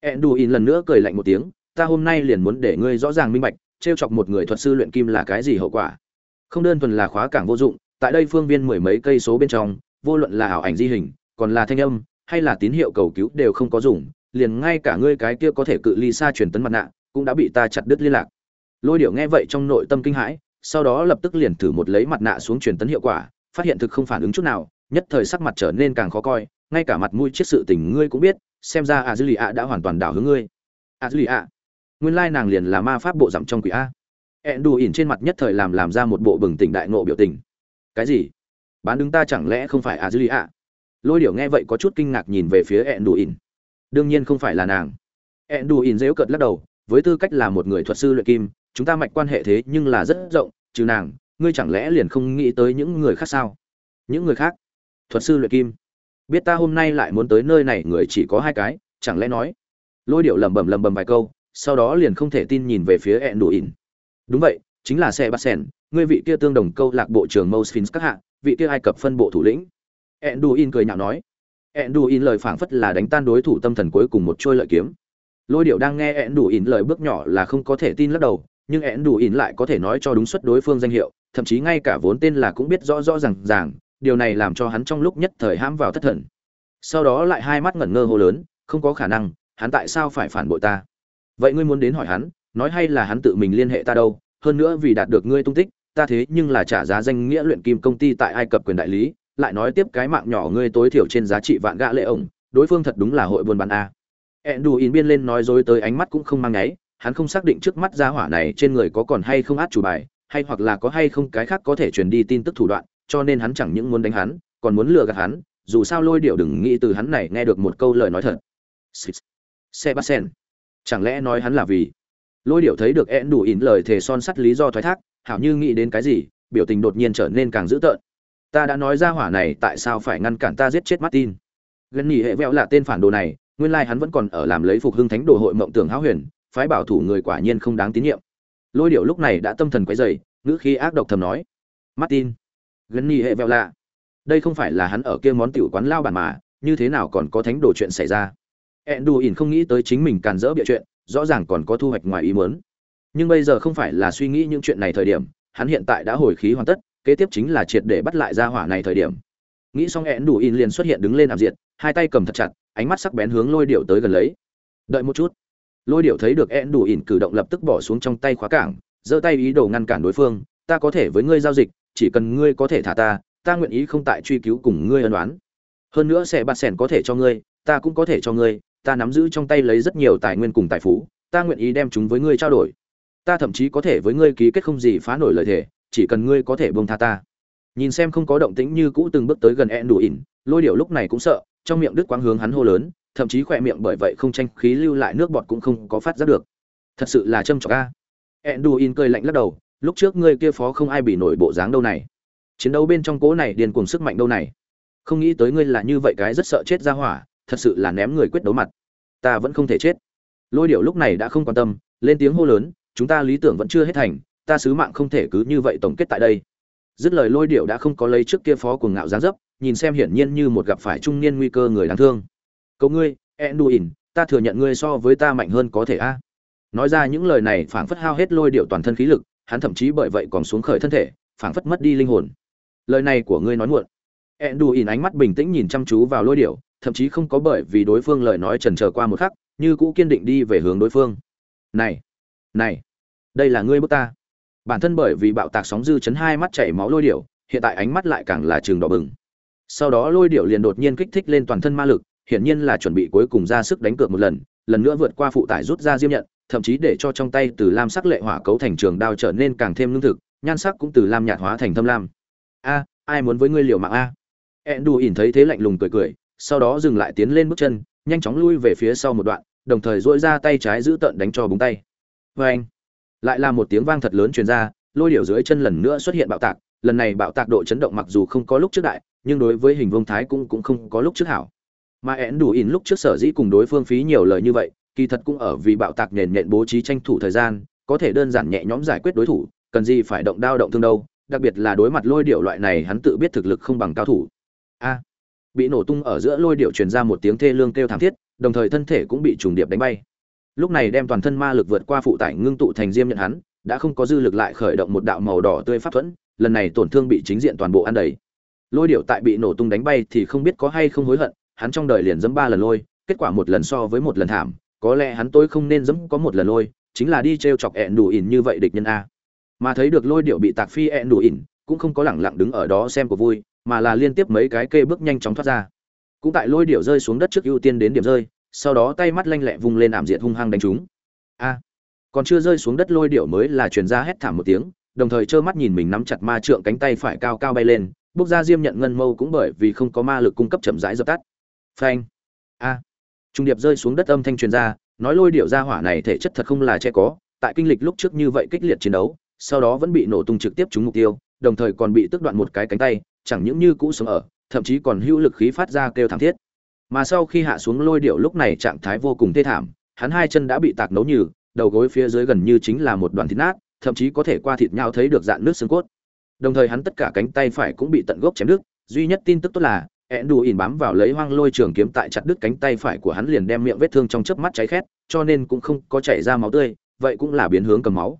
Én đủ ỉn lần nữa cười lạnh một tiếng, ta hôm nay liền muốn để ngươi rõ ràng minh bạch, trêu chọc một người thuật sư luyện kim là cái gì hậu quả. Không đơn thuần là khóa cảng vô dụng, tại đây phương viên mười mấy cây số bên trong, vô luận là ảo ảnh di hình, còn là thanh âm, hay là tín hiệu cầu cứu đều không có dùng liền ngay cả ngươi cái kia có thể cự ly xa truyền tấn mặt nạ, cũng đã bị ta chặt đứt liên lạc. Lôi điệu nghe vậy trong nội tâm kinh hãi, sau đó lập tức liền thử một lấy mặt nạ xuống truyền tấn hiệu quả, phát hiện thực không phản ứng chút nào, nhất thời sắc mặt trở nên càng khó coi, ngay cả mặt mũi chiếc sự tình ngươi cũng biết, xem ra a dư lì a đã hoàn toàn đảo hướng ngươi. A dư lì a nguyên lai nàng liền là ma pháp bộ dặm trong quỷ a. Ẹn đù ỉn trên mặt nhất thời làm làm ra một bộ bừng tỉnh đại ngộ biểu tình. Cái gì? Bán đứng ta chẳng lẽ không phải a dư lì a lôi điệu nghe vậy có chút kinh ngạc nhìn về phía ẹn đù ỉn đương nhiên không phải là nàng. Ẹn đù ỉn dễu cợt lắc đầu, với tư cách là một người thuật sư luyện kim, chúng ta mạch quan hệ thế nhưng là rất rộng, trừ nàng, ngươi chẳng lẽ liền không nghĩ tới những người khác sao? Những người khác? Thuật sư luyện kim. Biết ta hôm nay lại muốn tới nơi này, người chỉ có hai cái, chẳng lẽ nói? Lôi điệu lẩm bẩm lẩm bẩm vài câu, sau đó liền không thể tin nhìn về phía ẹn đủ ỉn đúng vậy, chính là xe bắt sen ngươi vị kia tương đồng câu lạc bộ trưởng Mosfins các hạ, vị kia ai cập phân bộ thủ lĩnh. Ẹn đủ ỉn cười nhạo nói. Enduin đủ lời phảng phất là đánh tan đối thủ tâm thần cuối cùng một trôi lợi kiếm. Lôi điệu đang nghe Enduin đủ lời bước nhỏ là không có thể tin lắc đầu, nhưng Enduin đủ lại có thể nói cho đúng suất đối phương danh hiệu, thậm chí ngay cả vốn tên là cũng biết rõ rõ ràng ràng, điều này làm cho hắn trong lúc nhất thời hãm vào thất thần. Sau đó lại hai mắt ngẩn ngơ hô lớn, không có khả năng, hắn tại sao phải phản bội ta? Vậy ngươi muốn đến hỏi hắn, nói hay là hắn tự mình liên hệ ta đâu? Hơn nữa vì đạt được ngươi tung tích, ta thế nhưng là trả giá danh nghĩa luyện kim công ty tại ai cập quyền đại lý lại nói tiếp cái mạng nhỏ ngươi tối thiểu trên giá trị vạn gã lệ ổng, đối phương thật đúng là hội buôn bán a. Ẹn đù in biên lên nói dối tới ánh mắt cũng không mang nháy, hắn không xác định trước mắt gia hỏa này trên người có còn hay không át chủ bài, hay hoặc là có hay không cái khác có thể truyền đi tin tức thủ đoạn, cho nên hắn chẳng những muốn đánh hắn, còn muốn lừa gạt hắn, dù sao lôi điệu đừng nghĩ từ hắn này nghe được một câu lời nói thật. Sebastian. Chẳng lẽ nói hắn là vì? Lôi điệu thấy được ẹn đủ ỉn lời thề son sắt lý do thoái thác, hảo như nghĩ đến cái gì, biểu tình đột nhiên trở nên càng dữ tợn ta đã nói ra hỏa này tại sao phải ngăn cản ta giết chết martin. Gần nhỉ hệ vẹo là tên phản đồ này nguyên lai hắn vẫn còn ở làm lấy phục hưng thánh đồ hội mộng tưởng háo huyền phái bảo thủ người quả nhiên không đáng tín nhiệm. Lôi điệu lúc này đã tâm thần quấy dày ngữ khí ác độc thầm nói martin. Gần nhỉ hệ vẹo lạ đây không phải là hắn ở kia món tiểu quán lao bản mà như thế nào còn có thánh đồ chuyện xảy ra? Enduin không nghĩ tới chính mình càn rỡ bịa chuyện, rõ ràng còn có thu hoạch ngoài ý muốn. Nhưng bây giờ không phải là suy nghĩ những chuyện này thời điểm, hắn hiện tại đã hồi khí hoàn tất, kế tiếp chính là triệt để bắt lại ra hỏa này thời điểm. Nghĩ xong Eãn Đủ In liền xuất hiện đứng lên làm diện, hai tay cầm thật chặt, ánh mắt sắc bén hướng Lôi Điểu tới gần lấy. Đợi một chút. Lôi Điểu thấy được Eãn Đủ In cử động lập tức bỏ xuống trong tay khóa cảng, giơ tay ý đồ ngăn cản đối phương, ta có thể với ngươi giao dịch, chỉ cần ngươi có thể thả ta, ta nguyện ý không tại truy cứu cùng ngươi ân oán. Hơn nữa sẽ bạt sẻn có thể cho ngươi, ta cũng có thể cho ngươi, ta nắm giữ trong tay lấy rất nhiều tài nguyên cùng tài phú ta nguyện ý đem chúng với ngươi trao đổi ta thậm chí có thể với ngươi ký kết không gì phá nổi lời thề chỉ cần ngươi có thể buông tha ta. Nhìn xem không có động tĩnh như cũ từng bước tới gần ẹn đủ ỉn lôi điệu lúc này cũng sợ, trong miệng đứt quang hướng hắn hô lớn, thậm chí khỏe miệng bởi vậy không tranh khí lưu lại nước bọt cũng không có phát ra được. Thật sự là châm trọc a. Ẹn đủ ỉn cười lạnh lắc đầu, lúc trước ngươi kia phó không ai bị nổi bộ dáng đâu này. Chiến đấu bên trong cố này điền cuồng sức mạnh đâu này. Không nghĩ tới ngươi là như vậy cái rất sợ chết ra hỏa, thật sự là ném người quyết đấu mặt. Ta vẫn không thể chết. Lôi điệu lúc này đã không quan tâm, lên tiếng hô lớn, chúng ta lý tưởng vẫn chưa hết thành ta sứ mạng không thể cứ như vậy tổng kết tại đây. Dứt lời lôi điệu đã không có lấy trước kia phó cuồng ngạo giáng dấp, nhìn xem hiển nhiên như một gặp phải trung niên nguy cơ người đáng thương. Cậu ngươi, enduin, ta thừa nhận ngươi so với ta mạnh hơn có thể a. Nói ra những lời này phảng phất hao hết lôi điệu toàn thân khí lực, hắn thậm chí bởi vậy còn xuống khởi thân thể, phảng phất mất đi linh hồn. Lời này của ngươi nói muộn. Enduin ánh mắt bình tĩnh nhìn chăm chú vào lôi điệu thậm chí không có bởi vì đối phương lời nói trần trờ qua một khắc, như cũ kiên định đi về hướng đối phương. Này này, đây là ngươi bước ta bản thân bởi vì bạo tạc sóng dư chấn hai mắt chảy máu lôi điệu hiện tại ánh mắt lại càng là trường đỏ bừng. Sau đó lôi điệu liền đột nhiên kích thích lên toàn thân ma lực, hiển nhiên là chuẩn bị cuối cùng ra sức đánh cược một lần lần nữa vượt qua phụ tải rút ra diêm nhận, thậm chí để cho trong tay từ lam sắc lệ hỏa cấu thành trường đao trở nên càng thêm lương thực, nhan sắc cũng từ lam nhạt hóa thành thâm lam. A, ai muốn với ngươi liều mạng a? Ed đù ỉn thấy thế lạnh lùng cười cười, sau đó dừng lại tiến lên bước chân, nhanh chóng lui về phía sau một đoạn, đồng thời dỗi ra tay trái giữ tợn đánh cho búng tay. Vê anh lại là một tiếng vang thật lớn truyền ra, lôi điệu dưới chân lần nữa xuất hiện bạo tạc, lần này bạo tạc độ chấn động mặc dù không có lúc trước đại, nhưng đối với hình vương thái cũng cũng không có lúc trước hảo. Mà én đủ ỉn lúc trước sở dĩ cùng đối phương phí nhiều lời như vậy, kỳ thật cũng ở vì bạo tạc nền nện bố trí tranh thủ thời gian, có thể đơn giản nhẹ nhõm giải quyết đối thủ, cần gì phải động đao động thương đâu, đặc biệt là đối mặt lôi điệu loại này hắn tự biết thực lực không bằng cao thủ. A, bị nổ tung ở giữa lôi điệu truyền ra một tiếng thê lương kêu thảm thiết, đồng thời thân thể cũng bị trùng điệp đánh bay lúc này đem toàn thân ma lực vượt qua phụ tải ngưng tụ thành diêm nhận hắn, đã không có dư lực lại khởi động một đạo màu đỏ tươi pháp thuẫn, lần này tổn thương bị chính diện toàn bộ ăn đầy. Lôi điệu tại bị nổ tung đánh bay thì không biết có hay không hối hận, hắn trong đời liền dẫm ba lần lôi, kết quả một lần so với một lần thảm, có lẽ hắn tôi không nên dẫm có một lần lôi, chính là đi t r e o chọc ẹn đủ ỉn như vậy địch nhân a. Mà thấy được lôi điệu bị tạc phi ẹn đủ ỉn, cũng không có lẳng lặng đứng ở đó xem của vui, mà là liên tiếp mấy cái kê bước nhanh chóng thoát ra. Cũng tại lôi điệu rơi xuống đất trước ưu tiên đến điểm rơi sau đó tay mắt lanh lẹ vung lên ảm diệt hung hăng đánh chúng. A, còn chưa rơi xuống đất lôi điệu mới là chuyển ra hét thảm một tiếng, đồng thời trơ mắt nhìn mình nắm chặt ma trượng cánh tay phải cao cao bay lên bốc ra diêm nhận ngân mâu cũng bởi vì không có ma lực cung cấp chậm rãi dập tắt. Phanh. A, trung điệp rơi xuống đất âm thanh truyền ra, nói lôi điệu ra hỏa này thể chất thật không là che có, tại kinh lịch lúc trước như vậy kích liệt chiến đấu, sau đó vẫn bị nổ tung trực tiếp trúng mục tiêu, đồng thời còn bị tước đoạn một cái cánh tay, chẳng những như cũ sống ở, thậm chí còn hữu lực khí phát ra kêu thảm thiết mà sau khi hạ xuống lôi điệu lúc này trạng thái vô cùng thê thảm, hắn hai chân đã bị tạc nấu nhừ, đầu gối phía dưới gần như chính là một đoàn thịt nát, thậm chí có thể qua thịt nhau thấy được dạn nước xương cốt. Đồng thời hắn tất cả cánh tay phải cũng bị tận gốc chém đứt, duy nhất tin tức tốt là ẹn đù ỉn bám vào lấy hoang lôi trường kiếm tại chặt đứt cánh tay phải của hắn liền đem miệng vết thương trong chớp mắt cháy khét, cho nên cũng không có chảy ra máu tươi, vậy cũng là biến hướng cầm máu.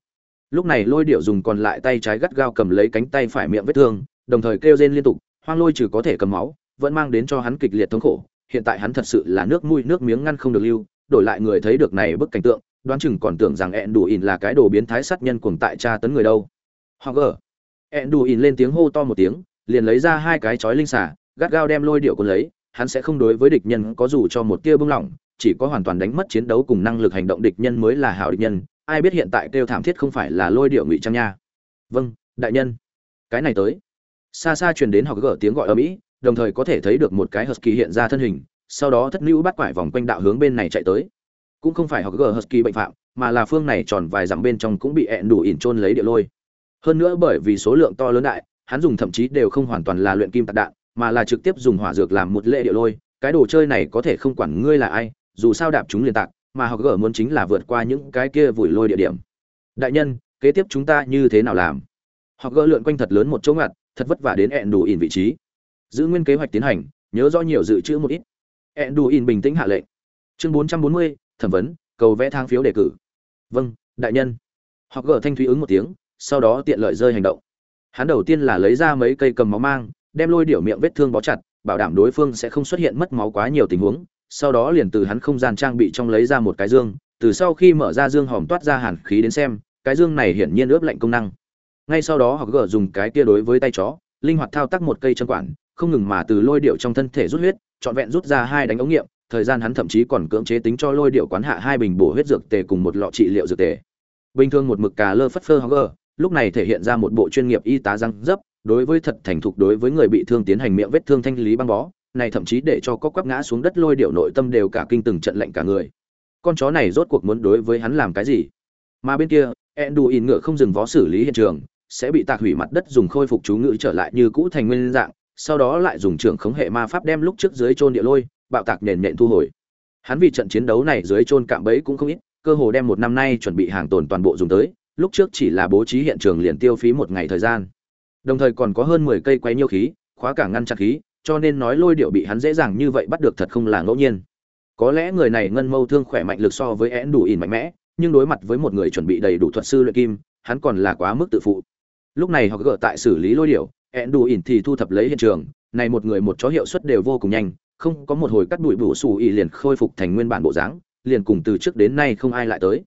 Lúc này lôi điệu dùng còn lại tay trái gắt gao cầm lấy cánh tay phải miệng vết thương, đồng thời kêu rên liên tục, hoang lôi trừ có thể cầm máu, vẫn mang đến cho hắn kịch liệt thống khổ hiện tại hắn thật sự là nước mũi nước miếng ngăn không được lưu đổi lại người thấy được này bức cảnh tượng đoán chừng còn tưởng rằng ẹn đủ ỉn là cái đồ biến thái sát nhân cuồng tại tra tấn người đâu. Hoặc ở, ẹn đủ ỉn lên tiếng hô to một tiếng liền lấy ra hai cái chói linh xả gắt gao đem lôi điệu cuốn lấy hắn sẽ không đối với địch nhân có dù cho một tia bưng lỏng chỉ có hoàn toàn đánh mất chiến đấu cùng năng lực hành động địch nhân mới là hảo địch nhân ai biết hiện tại kêu thảm thiết không phải là lôi điệu ngụy trang nha. Vâng đại nhân. Cái này tới. Xa xa truyền đến họ gỡ tiếng gọi ở mỹ đồng thời có thể thấy được một cái husky hiện ra thân hình, sau đó thất lưu bắt quải vòng quanh đạo hướng bên này chạy tới. Cũng không phải học gở husky bệnh phạm, mà là phương này tròn vài dặm bên trong cũng bị ẹn đủ ỉn trôn lấy địa lôi. Hơn nữa bởi vì số lượng to lớn đại, hắn dùng thậm chí đều không hoàn toàn là luyện kim tạc đạn, mà là trực tiếp dùng hỏa dược làm một lệ địa lôi. Cái đồ chơi này có thể không quản ngươi là ai, dù sao đạp chúng liền tạc, mà học gở muốn chính là vượt qua những cái kia vùi lôi địa điểm. Đại nhân, kế tiếp chúng ta như thế nào làm? Học gỡ lượn quanh thật lớn một chỗ ngặt, thật vất vả đến ẹn đủ ỉn vị trí giữ nguyên kế hoạch tiến hành, nhớ rõ nhiều dự trữ một ít. Edduin đủ bình tĩnh hạ lệnh. Chương bốn trăm bốn mươi, thẩm vấn, cầu vẽ thang phiếu đề cử. Vâng đại nhân. Họ gỡ thanh thúy ứng một tiếng, sau đó tiện lợi rơi hành động. Hắn đầu tiên là lấy ra mấy cây cầm máu mang, đem lôi điểu miệng vết thương bó chặt, bảo đảm đối phương sẽ không xuất hiện mất máu quá nhiều tình huống. Sau đó liền từ hắn không gian trang bị trong lấy ra một cái dương, từ sau khi mở ra dương hòm toát ra hàn khí đến xem, cái dương này hiển nhiên ướp lạnh công năng. Ngay sau đó họ gỡ dùng cái kia đối với tay chó, linh hoạt thao tác một cây chân quản không ngừng mà từ lôi điệu trong thân thể rút huyết, trọn vẹn rút ra hai đánh ống nghiệm, thời gian hắn thậm chí còn cưỡng chế tính cho lôi điệu quán hạ hai bình bổ huyết dược tề cùng một lọ trị liệu dược tề. Bình thường một mực cà lơ phất phơ hogger lúc này thể hiện ra một bộ chuyên nghiệp y tá răng dấp, đối với thật thành thục đối với người bị thương tiến hành miệng vết thương thanh lý băng bó, này thậm chí để cho có quắp ngã xuống đất lôi điệu nội tâm đều cả kinh từng trận lệnh cả người. Con chó này rốt cuộc muốn đối với hắn làm cái gì? Mà bên kia, Enduin ngựa không dừng vó xử lý hiện trường, sẽ bị tạc hủy mặt đất dùng khôi phục chú ngữ trở lại như cũ thành nguyên dạng sau đó lại dùng trưởng khống hệ ma pháp đem lúc trước dưới chôn địa lôi, bạo tạc nền nện thu hồi. Hắn vì trận chiến đấu này dưới chôn cạm bẫy cũng không ít, cơ hồ đem một năm nay chuẩn bị hàng tồn toàn bộ dùng tới, lúc trước chỉ là bố trí hiện trường liền tiêu phí một ngày thời gian. Đồng thời còn có hơn mười cây quay nhiêu khí, khóa cả ngăn chặt khí, cho nên nói lôi điệu bị hắn dễ dàng như vậy bắt được thật không là ngẫu nhiên. Có lẽ người này ngân mâu thương khỏe mạnh lực so với én đủ ỉn mạnh mẽ, nhưng đối mặt với một người chuẩn bị đầy đủ thuật sư luyện kim, hắn còn là quá mức tự phụ. Lúc này họ gỡ tại xử lý lôi điệu ẹn đủ ỉn thì thu thập lấy hiện trường. Này một người một chó hiệu suất đều vô cùng nhanh. Không có một hồi cắt đuổi bổ xù ỉ liền khôi phục thành nguyên bản bộ dáng. Liền cùng từ trước đến nay không ai lại tới.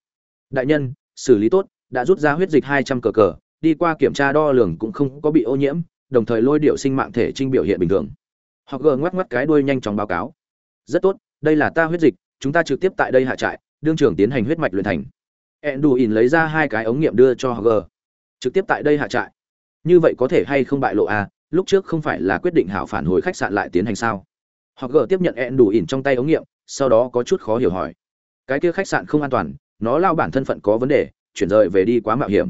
Đại nhân, xử lý tốt. Đã rút ra huyết dịch hai trăm cờ cờ. Đi qua kiểm tra đo lường cũng không có bị ô nhiễm. Đồng thời lôi điệu sinh mạng thể trinh biểu hiện bình thường. Họ gờ ngoắc ngoắc cái đuôi nhanh chóng báo cáo. Rất tốt, đây là ta huyết dịch. Chúng ta trực tiếp tại đây hạ trại, đương trưởng tiến hành huyết mạch luyện thành. Ỉn lấy ra hai cái ống nghiệm đưa cho họ gờ. Trực tiếp tại đây hạ trại như vậy có thể hay không bại lộ à? Lúc trước không phải là quyết định hảo phản hồi khách sạn lại tiến hành sao? Họ gờ tiếp nhận ỉn trong tay ống nghiệm, sau đó có chút khó hiểu hỏi. Cái kia khách sạn không an toàn, nó lao bản thân phận có vấn đề, chuyển rời về đi quá mạo hiểm.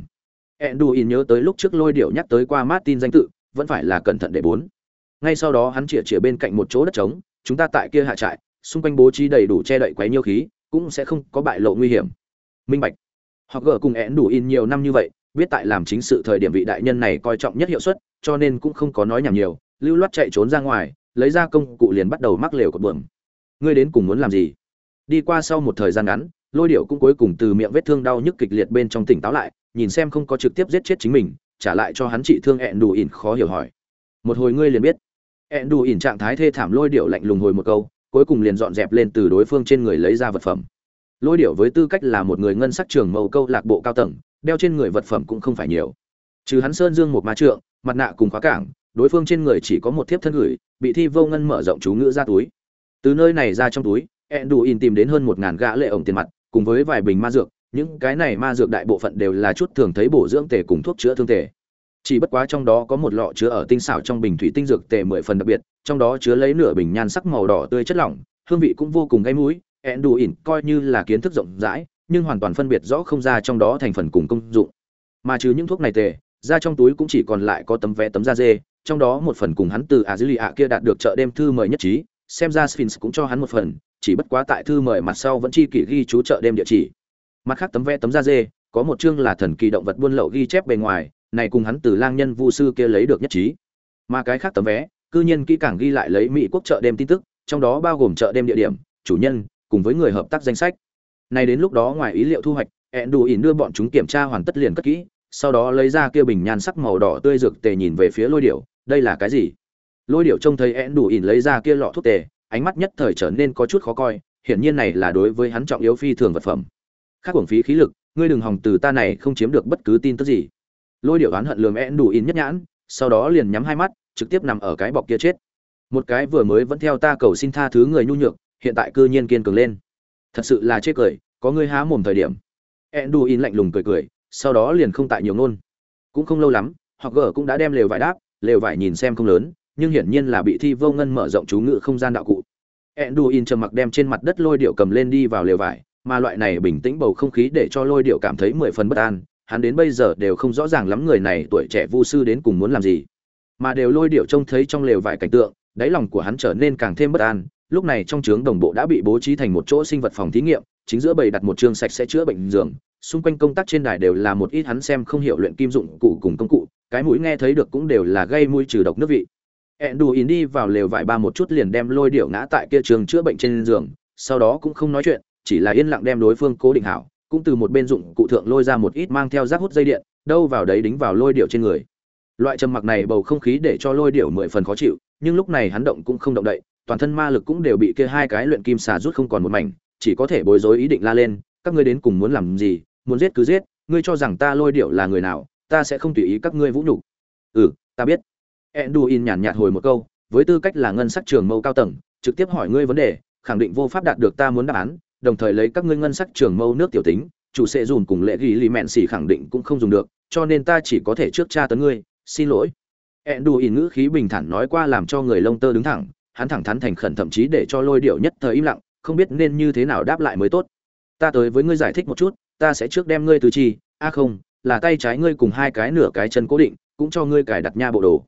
Ỉn nhớ tới lúc trước lôi điệu nhắc tới qua martin danh tự, vẫn phải là cẩn thận để bốn. Ngay sau đó hắn chĩa chĩa bên cạnh một chỗ đất trống, chúng ta tại kia hạ trại, xung quanh bố trí đầy đủ che đậy quấy nhiêu khí, cũng sẽ không có bại lộ nguy hiểm. Minh bạch. Họ gỡ cùng én đủ in nhiều năm như vậy biết tại làm chính sự thời điểm vị đại nhân này coi trọng nhất hiệu suất, cho nên cũng không có nói nhảm nhiều, lưu loát chạy trốn ra ngoài, lấy ra công cụ liền bắt đầu mắc lều cột buồm. Ngươi đến cùng muốn làm gì? Đi qua sau một thời gian ngắn, lôi điệu cũng cuối cùng từ miệng vết thương đau nhức kịch liệt bên trong tỉnh táo lại, nhìn xem không có trực tiếp giết chết chính mình, trả lại cho hắn trị thương ẹn đủ ỉn khó hiểu hỏi. Một hồi ngươi liền biết. Ẹn đủ ỉn trạng thái thê thảm lôi điệu lạnh lùng hồi một câu, cuối cùng liền dọn dẹp lên từ đối phương trên người lấy ra vật phẩm. Lôi điệu với tư cách là một người ngân sắc trường mâu câu lạc bộ cao tầng đeo trên người vật phẩm cũng không phải nhiều. Trừ hắn sơn dương một ma trượng, mặt nạ cùng khóa cảng, đối phương trên người chỉ có một thiếp thân gửi, bị thi vô ngân mở rộng chú ngữ ra túi. Từ nơi này ra trong túi ẹn đủ in tìm đến hơn một ngàn gã lệ ổng tiền mặt, cùng với vài bình ma dược, những cái này ma dược đại bộ phận đều là chút thường thấy bổ dưỡng tề cùng thuốc chữa thương tề. Chỉ bất quá trong đó có một lọ chứa ở tinh xảo trong bình thủy tinh dược tề mười phần đặc biệt, trong đó chứa lấy nửa bình nhan sắc màu đỏ tươi chất lỏng, hương vị cũng vô cùng gây mũi ẹn đủ ỉn coi như là kiến thức rộng rãi nhưng hoàn toàn phân biệt rõ không ra trong đó thành phần cùng công dụng. Mà trừ những thuốc này tề, ra trong túi cũng chỉ còn lại có tấm vé tấm da dê, trong đó một phần cùng hắn từ à dữ lì ạ kia đạt được chợ đêm thư mời nhất trí, xem ra sphinx cũng cho hắn một phần, chỉ bất quá tại thư mời mặt sau vẫn chi kỷ ghi chú chợ đêm địa chỉ. Mặt khác tấm vé tấm da dê, có một chương là thần kỳ động vật buôn lậu ghi chép bề ngoài, này cùng hắn từ lang nhân vu sư kia lấy được nhất trí. Mà cái khác tấm vé, cư nhiên kỹ càng ghi lại lấy mỹ quốc chợ đêm tin tức, trong đó bao gồm chợ đêm địa điểm, chủ nhân, cùng với người hợp tác danh sách nay đến lúc đó ngoài ý liệu thu hoạch, ẹn đủ ỉn đưa bọn chúng kiểm tra hoàn tất liền cất kỹ, sau đó lấy ra kia bình nhan sắc màu đỏ tươi rực tề nhìn về phía lôi điểu, đây là cái gì? Lôi điểu trông thấy ẹn đủ ỉn lấy ra kia lọ thuốc tề, ánh mắt nhất thời trở nên có chút khó coi, hiển nhiên này là đối với hắn trọng yếu phi thường vật phẩm. Khác uổng phí khí lực, ngươi đừng hòng từ ta này không chiếm được bất cứ tin tức gì. Lôi điệu oán hận lường én đủ ỉn nhất nhãn, sau đó liền nhắm hai mắt, trực tiếp nằm ở cái bọc kia chết. Một cái vừa mới vẫn theo ta cầu xin tha thứ người nhu nhược, hiện tại cư nhiên kiên cường lên thật sự là chê cười có ngươi há mồm thời điểm. Én in lạnh lùng cười cười sau đó liền không tại nhiều ngôn. Cũng không lâu lắm họ gở cũng đã đem lều vải đáp lều vải nhìn xem không lớn nhưng hiển nhiên là bị thi vô ngân mở rộng chú ngự không gian đạo cụ. Enduin trầm mặc đem trên mặt đất lôi điệu cầm lên đi vào lều vải, mà loại này bình tĩnh bầu không khí để cho lôi điệu cảm thấy mười phần bất an, hắn đến bây giờ đều không rõ ràng lắm người này tuổi trẻ vu sư đến cùng muốn làm gì. Mà đều lôi điệu trông thấy trong lều vải cảnh tượng, đáy lòng của hắn trở nên càng thêm bất an, lúc này trong trướng đồng bộ đã bị bố trí thành một chỗ sinh vật phòng thí nghiệm, chính giữa bầy đặt một trường sạch sẽ chữa bệnh giường, xung quanh công tác trên đài đều là một ít hắn xem không hiểu luyện kim dụng cụ cùng công cụ, cái mũi nghe thấy được cũng đều là gây mũi trừ độc nước vị. Enduin đi vào lều vải ba một chút liền đem lôi điệu ngã tại kia trường chữa bệnh trên giường, sau đó cũng không nói chuyện, chỉ là yên lặng đem đối phương cố định hảo, cũng từ một bên dụng cụ thượng lôi ra một ít mang theo rác hút dây điện, đâu vào đấy đính vào lôi điệu trên người. Loại trầm mặc này bầu không khí để cho lôi điệu mười phần khó chịu, nhưng lúc này hắn động cũng không động đậy, toàn thân ma lực cũng đều bị kia hai cái luyện kim xà rút không còn một mảnh, chỉ có thể bối rối ý định la lên, các ngươi đến cùng muốn làm gì, muốn giết cứ giết, ngươi cho rằng ta lôi điệu là người nào, ta sẽ không tùy ý các ngươi vũ nhục. Ừ, ta biết. Enduin nhàn nhạt hồi một câu, với tư cách là ngân sắc trường mâu cao tầng, trực tiếp hỏi ngươi vấn đề, khẳng định vô pháp đạt được ta muốn đáp án, đồng thời lấy các ngươi ngân sắc trường mâu nước tiểu tính, chủ sẽ dùn cùng lệ ghi lì mện xỉ khẳng định cũng không dùng được, cho nên ta chỉ có thể trước tra tấn ngươi, xin lỗi. Enduin ngữ khí bình thản nói qua làm cho người lông tơ đứng thẳng, hắn thẳng thắn thành khẩn thậm chí để cho lôi điệu nhất thời im lặng, không biết nên như thế nào đáp lại mới tốt. Ta tới với ngươi giải thích một chút, ta sẽ trước đem ngươi từ chi, a không, là tay trái ngươi cùng hai cái nửa cái chân cố định, cũng cho ngươi cài đặt nha bộ đồ.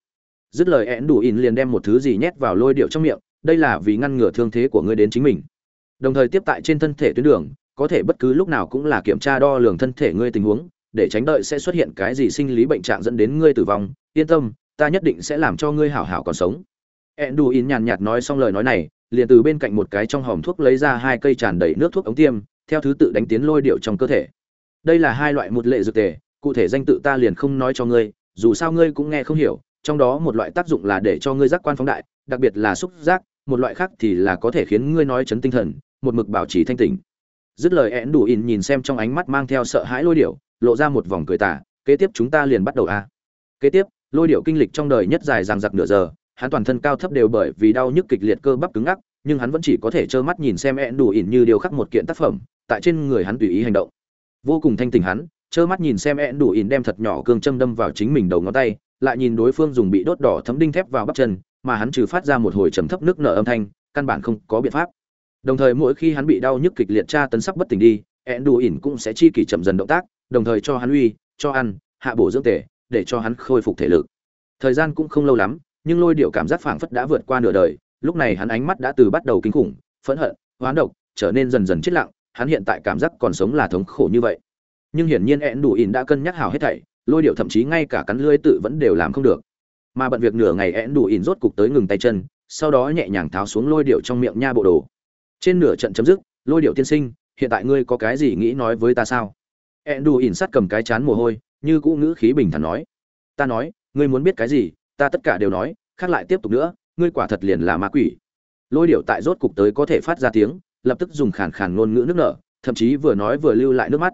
Dứt lời én đủ in liền đem một thứ gì nhét vào lôi điệu trong miệng đây là vì ngăn ngừa thương thế của ngươi đến chính mình. Đồng thời tiếp tại trên thân thể tuyến đường có thể bất cứ lúc nào cũng là kiểm tra đo lường thân thể ngươi tình huống để tránh đợi sẽ xuất hiện cái gì sinh lý bệnh trạng dẫn đến ngươi tử vong. Yên tâm ta nhất định sẽ làm cho ngươi hảo hảo còn sống. Enduin đủ in nhàn nhạt nói xong lời nói này, liền từ bên cạnh một cái trong hòm thuốc lấy ra hai cây tràn đầy nước thuốc ống tiêm, theo thứ tự đánh tiến lôi điệu trong cơ thể đây là hai loại một lệ dược tề, cụ thể danh tự ta liền không nói cho ngươi, dù sao ngươi cũng nghe không hiểu, trong đó một loại tác dụng là để cho ngươi giác quan phóng đại, đặc biệt là xúc giác, một loại khác thì là có thể khiến ngươi nói chấn tinh thần, một mực bảo trì thanh tỉnh dứt lời én đủ in nhìn xem trong ánh mắt mang theo sợ hãi lôi điệu, lộ ra một vòng cười tà. kế tiếp chúng ta liền bắt đầu a kế tiếp, lôi điệu kinh lịch trong đời nhất dài rằng giặc nửa giờ hắn toàn thân cao thấp đều bởi vì đau nhức kịch liệt cơ bắp cứng ngắc, nhưng hắn vẫn chỉ có thể trơ mắt nhìn xem én đủ ỉn như điều khắc một kiện tác phẩm, tại trên người hắn tùy ý hành động. Vô cùng thanh tỉnh hắn, trơ mắt nhìn xem én đủ ỉn đem thật nhỏ cương châm đâm vào chính mình đầu ngón tay, lại nhìn đối phương dùng bị đốt đỏ thấm đinh thép vào bắp chân, mà hắn trừ phát ra một hồi trầm thấp nước nở âm thanh, căn bản không có biện pháp. Đồng thời mỗi khi hắn bị đau nhức kịch liệt tra tấn sắp bất tỉnh đi ẹn Đủ ỉn cũng sẽ chi kỷ chậm dần động tác, đồng thời cho hắn uy, cho ăn, hạ bổ dưỡng tể để cho hắn khôi phục thể lực. Thời gian cũng không lâu lắm nhưng lôi điệu cảm giác phảng phất đã vượt qua nửa đời, lúc này hắn ánh mắt đã từ bắt đầu kinh khủng, phẫn hận, hoán độc, trở nên dần dần chết lặng, hắn hiện tại cảm giác còn sống là thống khổ như vậy. Nhưng hiển nhiên ẹn đủ ỉn đã cân nhắc hào hết thảy, lôi điệu thậm chí ngay cả cắn lưỡi tự vẫn đều làm không được. Mà bận việc nửa ngày ẹn đủ ỉn rốt cục tới ngừng tay chân, sau đó nhẹ nhàng tháo xuống lôi điệu trong miệng nha bộ đồ. Trên nửa trận chấm dứt, lôi điệu tiên sinh, hiện tại ngươi có cái gì nghĩ nói với ta sao? Ẹn đủ ỉn sắt cầm cái chán mồ hôi, như cũ ngữ khí bình thản nói. Ta nói, ngươi muốn biết cái gì ta tất cả đều nói, khác lại tiếp tục nữa, ngươi quả thật liền là ma quỷ. Lôi điệu tại rốt cục tới có thể phát ra tiếng, lập tức dùng khàn khàn ngôn ngữ nước nở, thậm chí vừa nói vừa lưu lại nước mắt.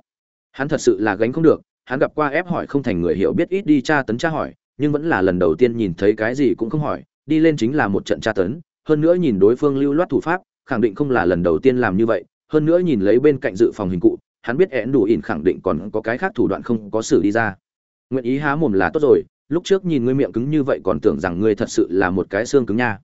Hắn thật sự là gánh không được, hắn gặp qua ép hỏi không thành người hiểu biết ít đi tra tấn tra hỏi, nhưng vẫn là lần đầu tiên nhìn thấy cái gì cũng không hỏi, đi lên chính là một trận tra tấn, hơn nữa nhìn đối phương lưu loát thủ pháp, khẳng định không là lần đầu tiên làm như vậy, hơn nữa nhìn lấy bên cạnh dự phòng hình cụ, hắn biết én đủ ỉn khẳng định còn có cái khác thủ đoạn không có xử đi ra. Nguyện ý há mồm là tốt rồi lúc trước nhìn ngươi miệng cứng như vậy còn tưởng rằng ngươi thật sự là một cái xương cứng nha.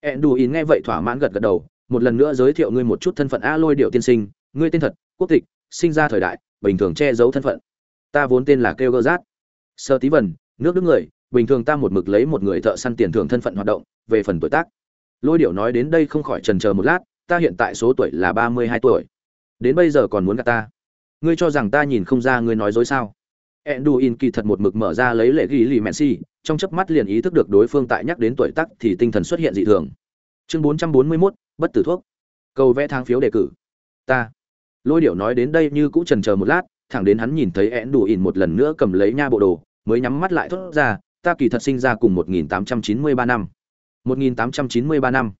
Ẹn đù ỉn nghe vậy thỏa mãn gật gật đầu, một lần nữa giới thiệu ngươi một chút thân phận a lôi điệu tiên sinh. Ngươi tên thật, quốc tịch, sinh ra thời đại, bình thường che giấu thân phận. Ta vốn tên là kêu gơ rát sơ tí vần nước đức người, bình thường ta một mực lấy một người thợ săn tiền thưởng thân phận hoạt động, về phần tuổi tác. Lôi điệu nói đến đây không khỏi trần chờ một lát, ta hiện tại số tuổi là ba mươi hai tuổi. Đến bây giờ còn muốn gặp ta. Ngươi cho rằng ta nhìn không ra ngươi nói dối sao? Enduin kỳ thật một mực mở ra lấy lệ ghi lì Messi, trong chớp mắt liền ý thức được đối phương tại nhắc đến tuổi tác thì tinh thần xuất hiện dị thường. Chương 441, bất tử thuốc. Cầu vẽ tháng phiếu đề cử. Ta. Lôi Điểu nói đến đây như cũ chần chờ một lát, thẳng đến hắn nhìn thấy Enduin một lần nữa cầm lấy nha bộ đồ, mới nhắm mắt lại thốt ra, ta kỳ thật sinh ra cùng 1893 năm. 1893 năm.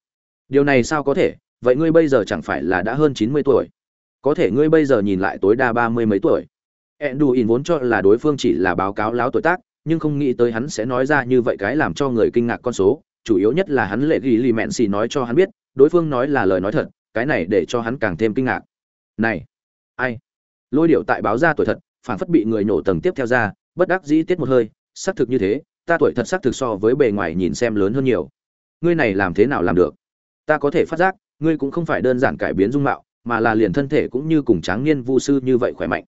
Điều này sao có thể, vậy ngươi bây giờ chẳng phải là đã hơn 90 tuổi? Có thể ngươi bây giờ nhìn lại tối đa ba mươi mấy tuổi. Enduin vốn cho là đối phương chỉ là báo cáo láo tuổi tác, nhưng không nghĩ tới hắn sẽ nói ra như vậy cái làm cho người kinh ngạc con số, chủ yếu nhất là hắn lệ ghi lì mẹn xì nói cho hắn biết, đối phương nói là lời nói thật, cái này để cho hắn càng thêm kinh ngạc. Này, ai? Lôi điệu tại báo ra tuổi thật, phản phất bị người nổ tầng tiếp theo ra, bất đắc dĩ tiết một hơi, xác thực như thế, ta tuổi thật xác thực so với bề ngoài nhìn xem lớn hơn nhiều. Ngươi này làm thế nào làm được? Ta có thể phát giác, ngươi cũng không phải đơn giản cải biến dung mạo, mà là liền thân thể cũng như cùng tráng niên vu sư như vậy khỏe mạnh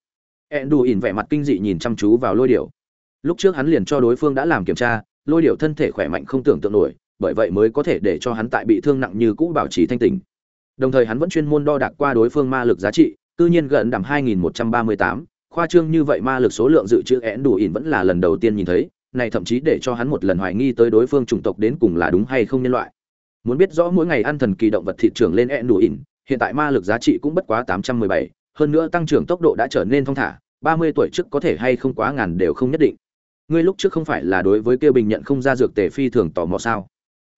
ẹn ỉn vẻ mặt kinh dị nhìn chăm chú vào lôi điểu. Lúc trước hắn liền cho đối phương đã làm kiểm tra lôi điểu thân thể khỏe mạnh không tưởng tượng nổi bởi vậy mới có thể để cho hắn tại bị thương nặng như cũ bảo trì thanh tình đồng thời hắn vẫn chuyên môn đo đạc qua đối phương ma lực giá trị tự nhiên gần đẳng 2138, khoa trương như vậy ma lực số lượng dự trữ én ỉn vẫn là lần đầu tiên nhìn thấy này thậm chí để cho hắn một lần hoài nghi tới đối phương chủng tộc đến cùng là đúng hay không nhân loại. Muốn biết rõ mỗi ngày ăn thần kỳ động vật thịt trưởng lên én ỉn hiện tại ma lực giá trị cũng bất quá 817, hơn nữa tăng trưởng tốc độ đã trở nên thong thả, 30 tuổi trước có thể hay không quá ngàn đều không nhất định. Ngươi lúc trước không phải là đối với kia bình nhận không ra dược tề phi thường tò mò sao?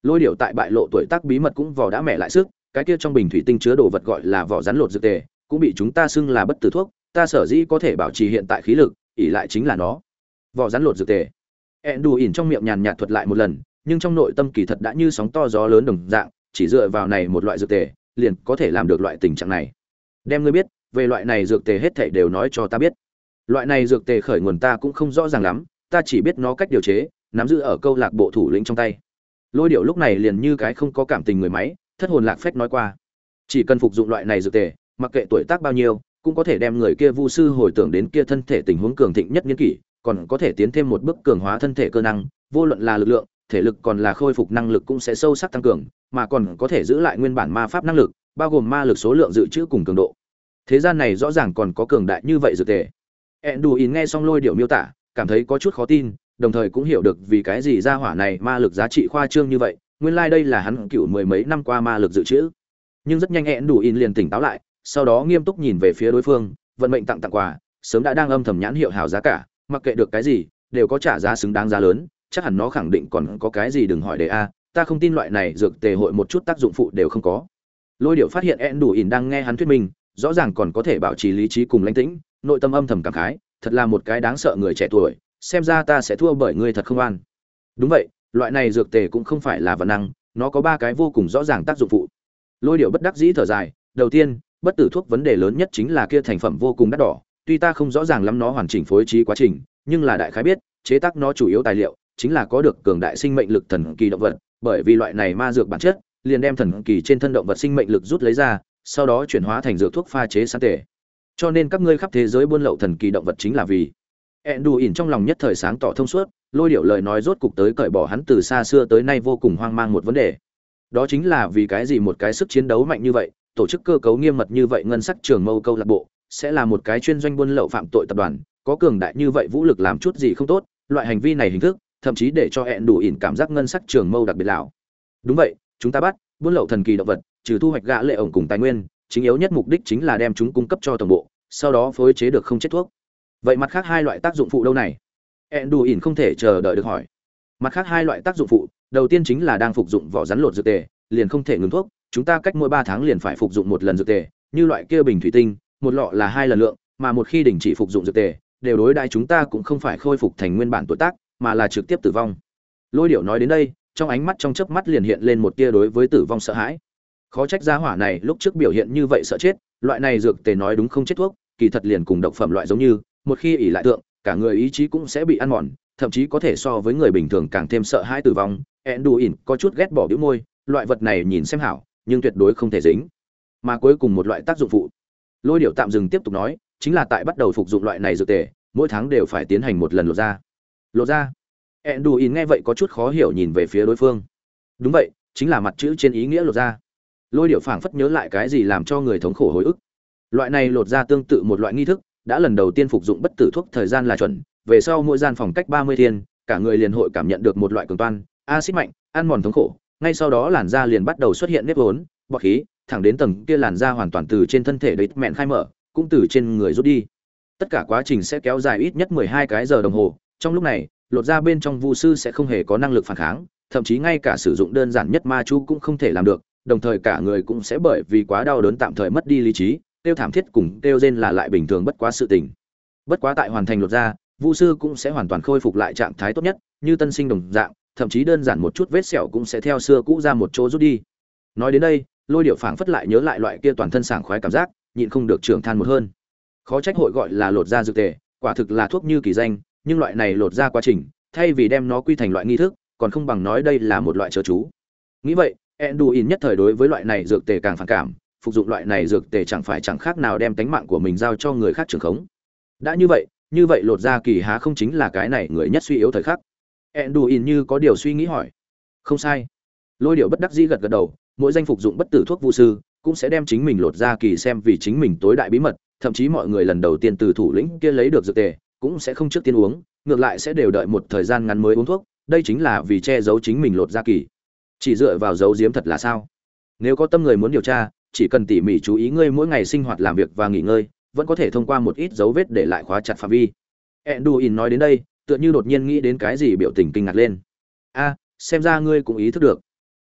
Lôi điệu tại bại lộ tuổi tác bí mật cũng vò đã mẹ lại sức, cái kia trong bình thủy tinh chứa đồ vật gọi là vỏ rắn lột dược tề, cũng bị chúng ta xưng là bất tử thuốc, ta sở dĩ có thể bảo trì hiện tại khí lực, ỷ lại chính là nó. Vỏ rắn lột dược tề. ỉn trong miệng nhàn nhạt thuật lại một lần, nhưng trong nội tâm kỳ thật đã như sóng to gió lớn đồng dạng, chỉ dựa vào này một loại dược tề, liền có thể làm được loại tình trạng này đem ngươi biết về loại này dược tề hết thảy đều nói cho ta biết loại này dược tề khởi nguồn ta cũng không rõ ràng lắm ta chỉ biết nó cách điều chế nắm giữ ở câu lạc bộ thủ lĩnh trong tay lôi điệu lúc này liền như cái không có cảm tình người máy thất hồn lạc phách nói qua chỉ cần phục dụng loại này dược tề mặc kệ tuổi tác bao nhiêu cũng có thể đem người kia vu sư hồi tưởng đến kia thân thể tình huống cường thịnh nhất niên kỷ còn có thể tiến thêm một bước cường hóa thân thể cơ năng vô luận là lực lượng thể lực còn là khôi phục năng lực cũng sẽ sâu sắc tăng cường, mà còn có thể giữ lại nguyên bản ma pháp năng lực, bao gồm ma lực số lượng dự trữ cùng cường độ. Thế gian này rõ ràng còn có cường đại như vậy dược tề. Enduin nghe xong lôi điệu miêu tả, cảm thấy có chút khó tin, đồng thời cũng hiểu được vì cái gì ra hỏa này ma lực giá trị khoa trương như vậy, nguyên lai like đây là hắn cựu mười mấy năm qua ma lực dự trữ. Nhưng rất nhanh Enduin liền tỉnh táo lại, sau đó nghiêm túc nhìn về phía đối phương, vận mệnh tặng tặng quà, sớm đã đang âm thầm nhãn hiệu hào giá cả, mặc kệ được cái gì, đều có trả giá xứng đáng giá lớn, chắc hẳn nó khẳng định còn có cái gì đừng hỏi để a ta không tin loại này dược tề hội một chút tác dụng phụ đều không có lôi điệu phát hiện Enduin đủ đang nghe hắn thuyết minh rõ ràng còn có thể bảo trì lý trí cùng lãnh tĩnh nội tâm âm thầm cảm khái, thật là một cái đáng sợ người trẻ tuổi, xem ra ta sẽ thua bởi ngươi thật không an đúng vậy, loại này dược tề cũng không phải là vật năng, nó có ba cái vô cùng rõ ràng tác dụng phụ lôi điệu bất đắc dĩ thở dài, đầu tiên, bất tử thuốc vấn đề lớn nhất chính là kia thành phẩm vô cùng đắt đỏ, tuy ta không rõ ràng lắm nó hoàn chỉnh phối trí quá trình, nhưng là đại khái biết, chế tác nó chủ yếu tài liệu, chính là có được cường đại sinh mệnh lực thần kỳ động vật, bởi vì loại này ma dược bản chất, liền đem thần kỳ trên thân động vật sinh mệnh lực rút lấy ra, sau đó chuyển hóa thành dược thuốc pha chế sáng tề cho nên các ngươi khắp thế giới buôn lậu thần kỳ động vật chính là vì. Ẹn đù ỉn trong lòng nhất thời sáng tỏ thông suốt, lôi điệu lời nói rốt cục tới cởi bỏ hắn từ xa xưa tới nay vô cùng hoang mang một vấn đề. Đó chính là vì cái gì một cái sức chiến đấu mạnh như vậy, tổ chức cơ cấu nghiêm mật như vậy ngân sách trường mâu câu lạc bộ, sẽ là một cái chuyên doanh buôn lậu phạm tội tập đoàn, có cường đại như vậy vũ lực làm chút gì không tốt, loại hành vi này hình thức, thậm chí để cho hẹn đủ ỉn cảm giác ngân sắc trường mâu đặc biệt lão đúng vậy, chúng ta bắt, buôn lậu thần kỳ động vật, trừ thu hoạch gã lệ ổng cùng tài nguyên chính yếu nhất mục đích chính là đem chúng cung cấp cho tổng bộ, sau đó phối chế được không chết thuốc. Vậy mặt khác hai loại tác dụng phụ đâu này? Enduin không thể chờ đợi được hỏi. Mặt khác hai loại tác dụng phụ, đầu tiên chính là đang phục dụng vỏ rắn lột dược tề, liền không thể ngừng thuốc, chúng ta cách mỗi ba tháng liền phải phục dụng một lần dược tề, như loại kia bình thủy tinh, một lọ là hai lần lượng, mà một khi đình chỉ phục dụng dược tề, đều đối đại chúng ta cũng không phải khôi phục thành nguyên bản tuổi tác, mà là trực tiếp tử vong. Lôi điệu nói đến đây, trong ánh mắt trong chớp mắt liền hiện lên một tia đối với tử vong sợ hãi khó trách gia hỏa này lúc trước biểu hiện như vậy sợ chết, loại này dược tề nói đúng không chết thuốc, kỳ thật liền cùng độc phẩm loại giống như, một khi ỉ lại tượng, cả người ý chí cũng sẽ bị ăn mòn, thậm chí có thể so với người bình thường càng thêm sợ hãi tử vong. Enduin có chút ghét bỏ bĩu môi, loại vật này nhìn xem hảo, nhưng tuyệt đối không thể dính. Mà cuối cùng một loại tác dụng phụ. Lôi điệu tạm dừng tiếp tục nói, chính là tại bắt đầu phục dụng loại này dược tề, mỗi tháng đều phải tiến hành một lần lột da. Lột da? Ỉn nghe vậy có chút khó hiểu nhìn về phía đối phương. Đúng vậy, chính là mặt chữ trên ý nghĩa lột da lôi điệu phảng phất nhớ lại cái gì làm cho người thống khổ hồi ức. Loại này lột ra tương tự một loại nghi thức, đã lần đầu tiên phục dụng bất tử thuốc thời gian là chuẩn, về sau mỗi gian phòng cách ba mươi thiên, cả người liền hội cảm nhận được một loại cường toan acid mạnh, ăn mòn thống khổ. Ngay sau đó làn da liền bắt đầu xuất hiện nếp vốn, bọt khí, thẳng đến tầng kia làn da hoàn toàn từ trên thân thể đấy mẹn khai mở, cũng từ trên người rút đi. Tất cả quá trình sẽ kéo dài ít nhất mười hai cái giờ đồng hồ. Trong lúc này, lột da bên trong vu sư sẽ không hề có năng lực phản kháng, thậm chí ngay cả sử dụng đơn giản nhất ma chu cũng không thể làm được đồng thời cả người cũng sẽ bởi vì quá đau đớn tạm thời mất đi lý trí, tiêu thảm thiết cùng tiêu rên là lại bình thường bất quá sự tình. Bất quá tại hoàn thành lột da, vu sư cũng sẽ hoàn toàn khôi phục lại trạng thái tốt nhất, như tân sinh đồng dạng, thậm chí đơn giản một chút vết sẹo cũng sẽ theo xưa cũ ra một chỗ rút đi. Nói đến đây, lôi điệu phảng phất lại nhớ lại loại kia toàn thân sảng khoái cảm giác, nhịn không được trưởng than một hơn. Khó trách hội gọi là lột da dược tề, quả thực là thuốc như kỳ danh, nhưng loại này lột da quá trình, thay vì đem nó quy thành loại nghi thức, còn không bằng nói đây là một loại chớ chú. Nghĩ vậy enduin nhất thời đối với loại này dược tề càng phản cảm, phục dụng loại này dược tề chẳng phải chẳng khác nào đem tánh mạng của mình giao cho người khác trường khống. Đã như vậy như vậy lột da kỳ há không chính là cái này người nhất suy yếu thời khắc. Enduin như có điều suy nghĩ hỏi. Không sai. Lôi điệu bất đắc dĩ gật gật đầu, mỗi danh phục dụng bất tử thuốc vu sư cũng sẽ đem chính mình lột ra kỳ xem vì chính mình tối đại bí mật, thậm chí mọi người lần đầu tiên từ thủ lĩnh kia lấy được dược tề cũng sẽ không trước tiên uống, ngược lại sẽ đều đợi một thời gian ngắn mới uống thuốc, đây chính là vì che giấu chính mình lột ra kỳ chỉ dựa vào dấu diếm thật là sao? Nếu có tâm người muốn điều tra, chỉ cần tỉ mỉ chú ý ngươi mỗi ngày sinh hoạt làm việc và nghỉ ngơi, vẫn có thể thông qua một ít dấu vết để lại khóa chặt phạm vi. Edduin nói đến đây, tựa như đột nhiên nghĩ đến cái gì biểu tình kinh ngạc lên. A, xem ra ngươi cũng ý thức được.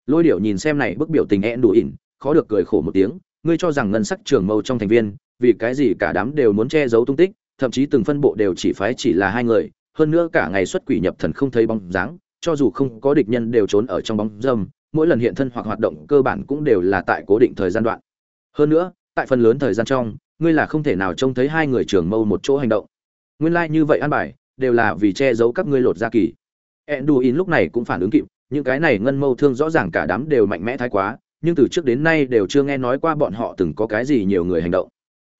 Lôi điệu nhìn xem này bức biểu tình edduin khó được cười khổ một tiếng, ngươi cho rằng ngân sắc trường mâu trong thành viên, vì cái gì cả đám đều muốn che giấu tung tích, thậm chí từng phân bộ đều chỉ phái chỉ là hai người, hơn nữa cả ngày xuất quỷ nhập thần không thấy bóng dáng cho dù không có địch nhân đều trốn ở trong bóng dâm mỗi lần hiện thân hoặc hoạt động cơ bản cũng đều là tại cố định thời gian đoạn. Hơn nữa tại phần lớn thời gian trong ngươi là không thể nào trông thấy hai người trường mâu một chỗ hành động. Nguyên lai như vậy an bài đều là vì che giấu các ngươi lột ra kỳ. Enduin lúc này cũng phản ứng kịp, những cái này ngân mâu thương rõ ràng cả đám đều mạnh mẽ thái quá, nhưng từ trước đến nay đều chưa nghe nói qua bọn họ từng có cái gì nhiều người hành động.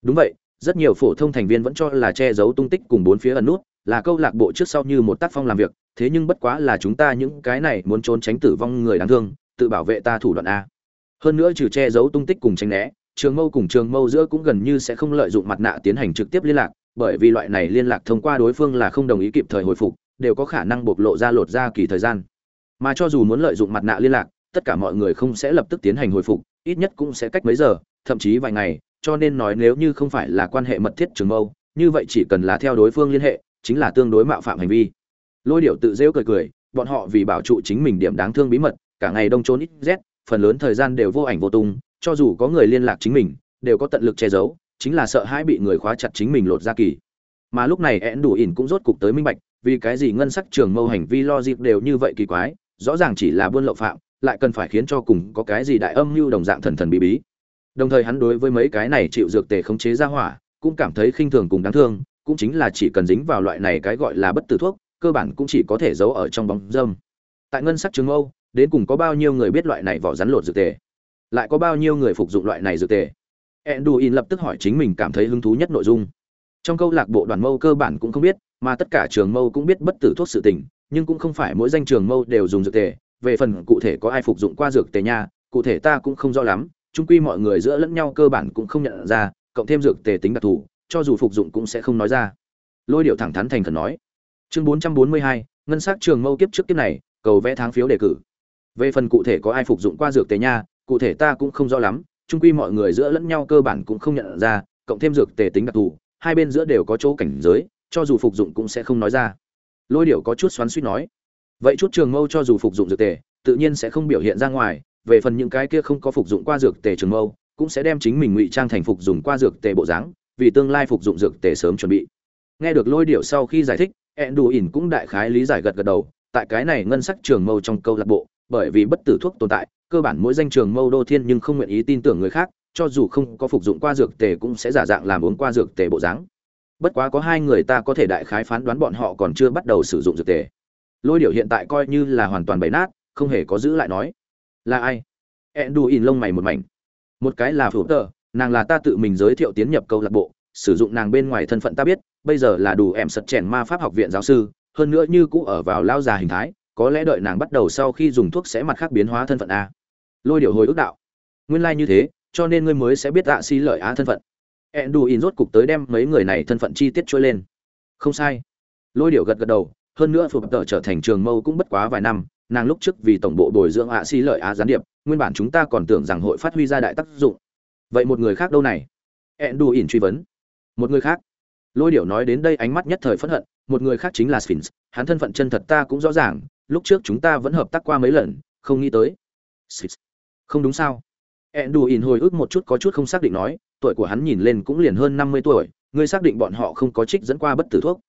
Đúng vậy, rất nhiều phổ thông thành viên vẫn cho là che giấu tung tích cùng bốn phía ẩn nút, là câu lạc bộ trước sau như một tác phong làm việc, thế nhưng bất quá là chúng ta những cái này muốn trốn tránh tử vong người đáng thương, tự bảo vệ ta thủ đoạn a. Hơn nữa trừ che giấu tung tích cùng tránh né, Trường Mâu cùng Trường Mâu giữa cũng gần như sẽ không lợi dụng mặt nạ tiến hành trực tiếp liên lạc, bởi vì loại này liên lạc thông qua đối phương là không đồng ý kịp thời hồi phục, đều có khả năng bộc lộ ra lột ra kỳ thời gian mà cho dù muốn lợi dụng mặt nạ liên lạc tất cả mọi người không sẽ lập tức tiến hành hồi phục ít nhất cũng sẽ cách mấy giờ thậm chí vài ngày cho nên nói nếu như không phải là quan hệ mật thiết trường mâu như vậy chỉ cần là theo đối phương liên hệ chính là tương đối mạo phạm hành vi lôi điệu tự rêu cười cười, bọn họ vì bảo trụ chính mình điểm đáng thương bí mật, cả ngày đông trốn ít rét, phần lớn thời gian đều vô ảnh vô tung, cho dù có người liên lạc chính mình, đều có tận lực che giấu, chính là sợ hãi bị người khóa chặt chính mình lột ra kỳ. Mà lúc này én đủ ỉn cũng rốt cục tới minh bạch, vì cái gì ngân sắc trường mâu hành vi lo dịp đều như vậy kỳ quái, rõ ràng chỉ là buôn lậu phạm, lại cần phải khiến cho cùng có cái gì đại âm mưu đồng dạng thần thần bí bí. Đồng thời hắn đối với mấy cái này chịu dược tề khống chế ra hỏa, cũng cảm thấy khinh thường cùng đáng thương, cũng chính là chỉ cần dính vào loại này cái gọi là bất tử thuốc cơ bản cũng chỉ có thể giấu ở trong bóng dâm. Tại ngân sắc trường mâu đến cùng có bao nhiêu người biết loại này vỏ rắn lột dược tề? Lại có bao nhiêu người phục dụng loại này dược tề? Enduin lập tức hỏi chính mình cảm thấy hứng thú nhất nội dung. Trong câu lạc bộ đoàn mâu cơ bản cũng không biết, mà tất cả trường mâu cũng biết bất tử thuốc sự tình, nhưng cũng không phải mỗi danh trường mâu đều dùng dược tề. Về phần cụ thể có ai phục dụng qua dược tề nha, cụ thể ta cũng không rõ lắm, chung quy mọi người giữa lẫn nhau cơ bản cũng không nhận ra, cộng thêm dược tề tính đặc thù, cho dù phục dụng cũng sẽ không nói ra. Lôi điệu thẳng thắn thành khẩn nói chương 442, ngân sắc trường mâu kiếp trước kiếp này cầu vẽ tháng phiếu đề cử. Về phần cụ thể có ai phục dụng qua dược tề nha cụ thể ta cũng không rõ lắm chung quy mọi người giữa lẫn nhau cơ bản cũng không nhận ra cộng thêm dược tề tính đặc thù hai bên giữa đều có chỗ cảnh giới cho dù phục dụng cũng sẽ không nói ra. Lôi điệu có chút xoắn suýt nói vậy chút trường mâu cho dù phục dụng dược tề tự nhiên sẽ không biểu hiện ra ngoài về phần những cái kia không có phục dụng qua dược tề trường mâu cũng sẽ đem chính mình ngụy trang thành phục dùng qua dược tề bộ dáng vì tương lai phục dụng dược tề sớm chuẩn bị. Nghe được lôi điệu sau khi giải thích ẹn đù ỉn cũng đại khái lý giải gật gật đầu, tại cái này ngân sắc trường mâu trong câu lạc bộ, bởi vì bất tử thuốc tồn tại, cơ bản mỗi danh trường mâu đô thiên nhưng không nguyện ý tin tưởng người khác, cho dù không có phục dụng qua dược tề cũng sẽ giả dạng làm uống qua dược tề bộ dáng. Bất quá có hai người ta có thể đại khái phán đoán bọn họ còn chưa bắt đầu sử dụng dược tề. Lôi điệu hiện tại coi như là hoàn toàn bày nát, không hề có giữ lại nói. Là ai? Ẹn đù ỉn lông mày một mảnh. Một cái là phụ tờ, nàng là ta tự mình giới thiệu tiến nhập câu lạc bộ sử dụng nàng bên ngoài thân phận ta biết, bây giờ là đủ em sật chèn ma pháp học viện giáo sư, hơn nữa như cũ ở vào lao già hình thái, có lẽ đợi nàng bắt đầu sau khi dùng thuốc sẽ mặt khác biến hóa thân phận a. Lôi điệu hồi ước đạo. Nguyên lai như thế, cho nên ngươi mới sẽ biết tạ xi lợi á thân phận. Ẹn đù in rốt cục tới đem mấy người này thân phận chi tiết trôi lên. Không sai. Lôi điệu gật gật đầu, hơn nữa phục tợ trở thành trường mâu cũng bất quá vài năm, nàng lúc trước vì tổng bộ bồi dưỡng ạ xi lợi á gián điệp, nguyên bản chúng ta còn tưởng rằng hội phát huy ra đại tác dụng. Vậy một người khác đâu này? Ẹn đù in truy vấn một người khác. Lôi điểu nói đến đây ánh mắt nhất thời phẫn hận, một người khác chính là sphinx, hắn thân phận chân thật ta cũng rõ ràng, lúc trước chúng ta vẫn hợp tác qua mấy lần, không nghĩ tới. Sphinx. Không đúng sao? Ẹn đù ỉn hồi ức một chút có chút không xác định nói, tuổi của hắn nhìn lên cũng liền hơn năm mươi tuổi, ngươi xác định bọn họ không có trích dẫn qua bất tử thuốc.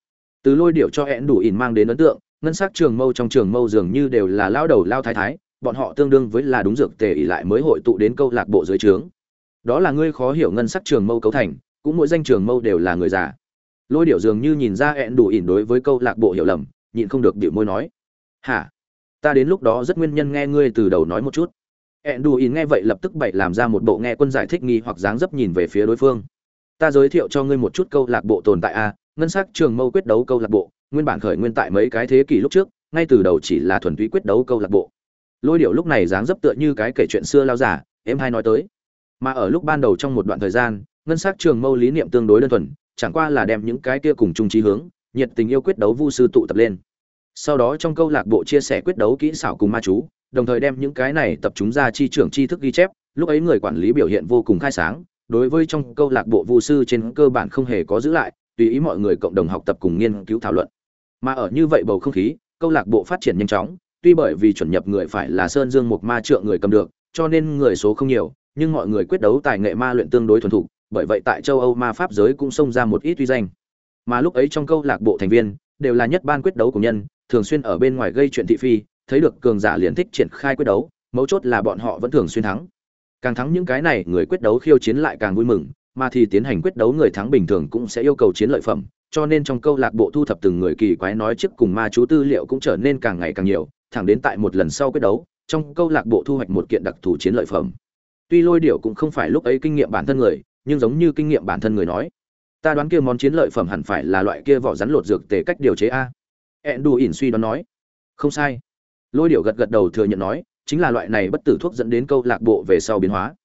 Từ lôi điệu cho ẹn đủ ỉn mang đến ấn tượng, ngân sắc trường mâu trong trường mâu dường như đều là lao đầu lao thái thái, bọn họ tương đương với là đúng dược tề ỉ lại mới hội tụ đến câu lạc bộ dưới trướng. Đó là ngươi khó hiểu ngân sắc trường mâu cấu thành cũng mỗi danh trường mâu đều là người già. Lôi điệu dường như nhìn ra ẹn đủ ỉn đối với câu lạc bộ hiểu lầm, nhịn không được điệu môi nói, hả? Ta đến lúc đó rất nguyên nhân nghe ngươi từ đầu nói một chút. Ẹn đủ ỉn nghe vậy lập tức bậy làm ra một bộ nghe quân giải thích nghi hoặc dáng dấp nhìn về phía đối phương. Ta giới thiệu cho ngươi một chút câu lạc bộ tồn tại a, ngân sắc trường mâu quyết đấu câu lạc bộ, nguyên bản khởi nguyên tại mấy cái thế kỷ lúc trước, ngay từ đầu chỉ là thuần túy quyết đấu câu lạc bộ. Lôi điệu lúc này dáng dấp tựa như cái kể chuyện xưa lao giả, em hay nói tới. Mà ở lúc ban đầu trong một đoạn thời gian ngân sắc trường mâu lý niệm tương đối đơn thuần, chẳng qua là đem những cái kia cùng chung trí hướng, nhiệt tình yêu quyết đấu vu sư tụ tập lên. Sau đó trong câu lạc bộ chia sẻ quyết đấu kỹ xảo cùng ma chú, đồng thời đem những cái này tập trung ra chi trưởng tri thức ghi chép, lúc ấy người quản lý biểu hiện vô cùng khai sáng, đối với trong câu lạc bộ vu sư trên cơ bản không hề có giữ lại, tùy ý mọi người cộng đồng học tập cùng nghiên cứu thảo luận. Mà ở như vậy bầu không khí, câu lạc bộ phát triển nhanh chóng, tuy bởi vì chuẩn nhập người phải là sơn dương một ma trượng người cầm được, cho nên người số không nhiều, nhưng mọi người quyết đấu tài nghệ ma luyện tương đối thuần thục bởi vậy tại châu âu ma pháp giới cũng xông ra một ít uy danh. Mà lúc ấy trong câu lạc bộ thành viên đều là nhất ban quyết đấu của nhân, thường xuyên ở bên ngoài gây chuyện thị phi, thấy được cường giả liền thích triển khai quyết đấu, mấu chốt là bọn họ vẫn thường xuyên thắng. Càng thắng những cái này, người quyết đấu khiêu chiến lại càng vui mừng, mà thì tiến hành quyết đấu người thắng bình thường cũng sẽ yêu cầu chiến lợi phẩm, cho nên trong câu lạc bộ thu thập từng người kỳ quái nói trước cùng ma chú tư liệu cũng trở nên càng ngày càng nhiều, thẳng đến tại một lần sau quyết đấu, trong câu lạc bộ thu hoạch một kiện đặc thù chiến lợi phẩm. Tuy lôi điệu cũng không phải lúc ấy kinh nghiệm bản thân người nhưng giống như kinh nghiệm bản thân người nói, ta đoán kia món chiến lợi phẩm hẳn phải là loại kia vỏ rắn lột dược tề cách điều chế a. Ẹn đù ỉn suy đoán nói, không sai. Lôi điệu gật gật đầu thừa nhận nói, chính là loại này bất tử thuốc dẫn đến câu lạc bộ về sau biến hóa.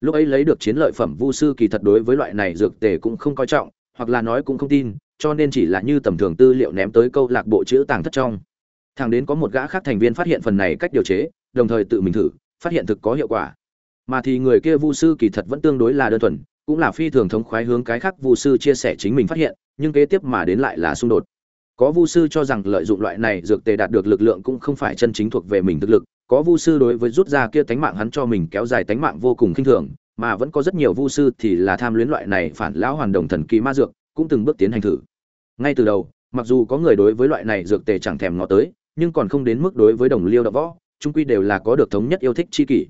Lúc ấy lấy được chiến lợi phẩm vu sư kỳ thật đối với loại này dược tề cũng không coi trọng, hoặc là nói cũng không tin, cho nên chỉ là như tầm thường tư liệu ném tới câu lạc bộ chữ tàng thất trong. Thằng đến có một gã khác thành viên phát hiện phần này cách điều chế, đồng thời tự mình thử, phát hiện thực có hiệu quả. Mà thì người kia vu sư kỳ thật vẫn tương đối là đơn thuần cũng là phi thường thống khoái hướng cái khác vu sư chia sẻ chính mình phát hiện, nhưng kế tiếp mà đến lại là xung đột. Có vu sư cho rằng lợi dụng loại này dược tề đạt được lực lượng cũng không phải chân chính thuộc về mình thực lực, có vu sư đối với rút ra kia tánh mạng hắn cho mình kéo dài tánh mạng vô cùng khinh thường, mà vẫn có rất nhiều vu sư thì là tham luyến loại này phản lão hoàn đồng thần kỳ ma dược, cũng từng bước tiến hành thử. Ngay từ đầu, mặc dù có người đối với loại này dược tề chẳng thèm ngó tới, nhưng còn không đến mức đối với đồng liêu đạo võ, trung quy đều là có được thống nhất yêu thích chi kỷ.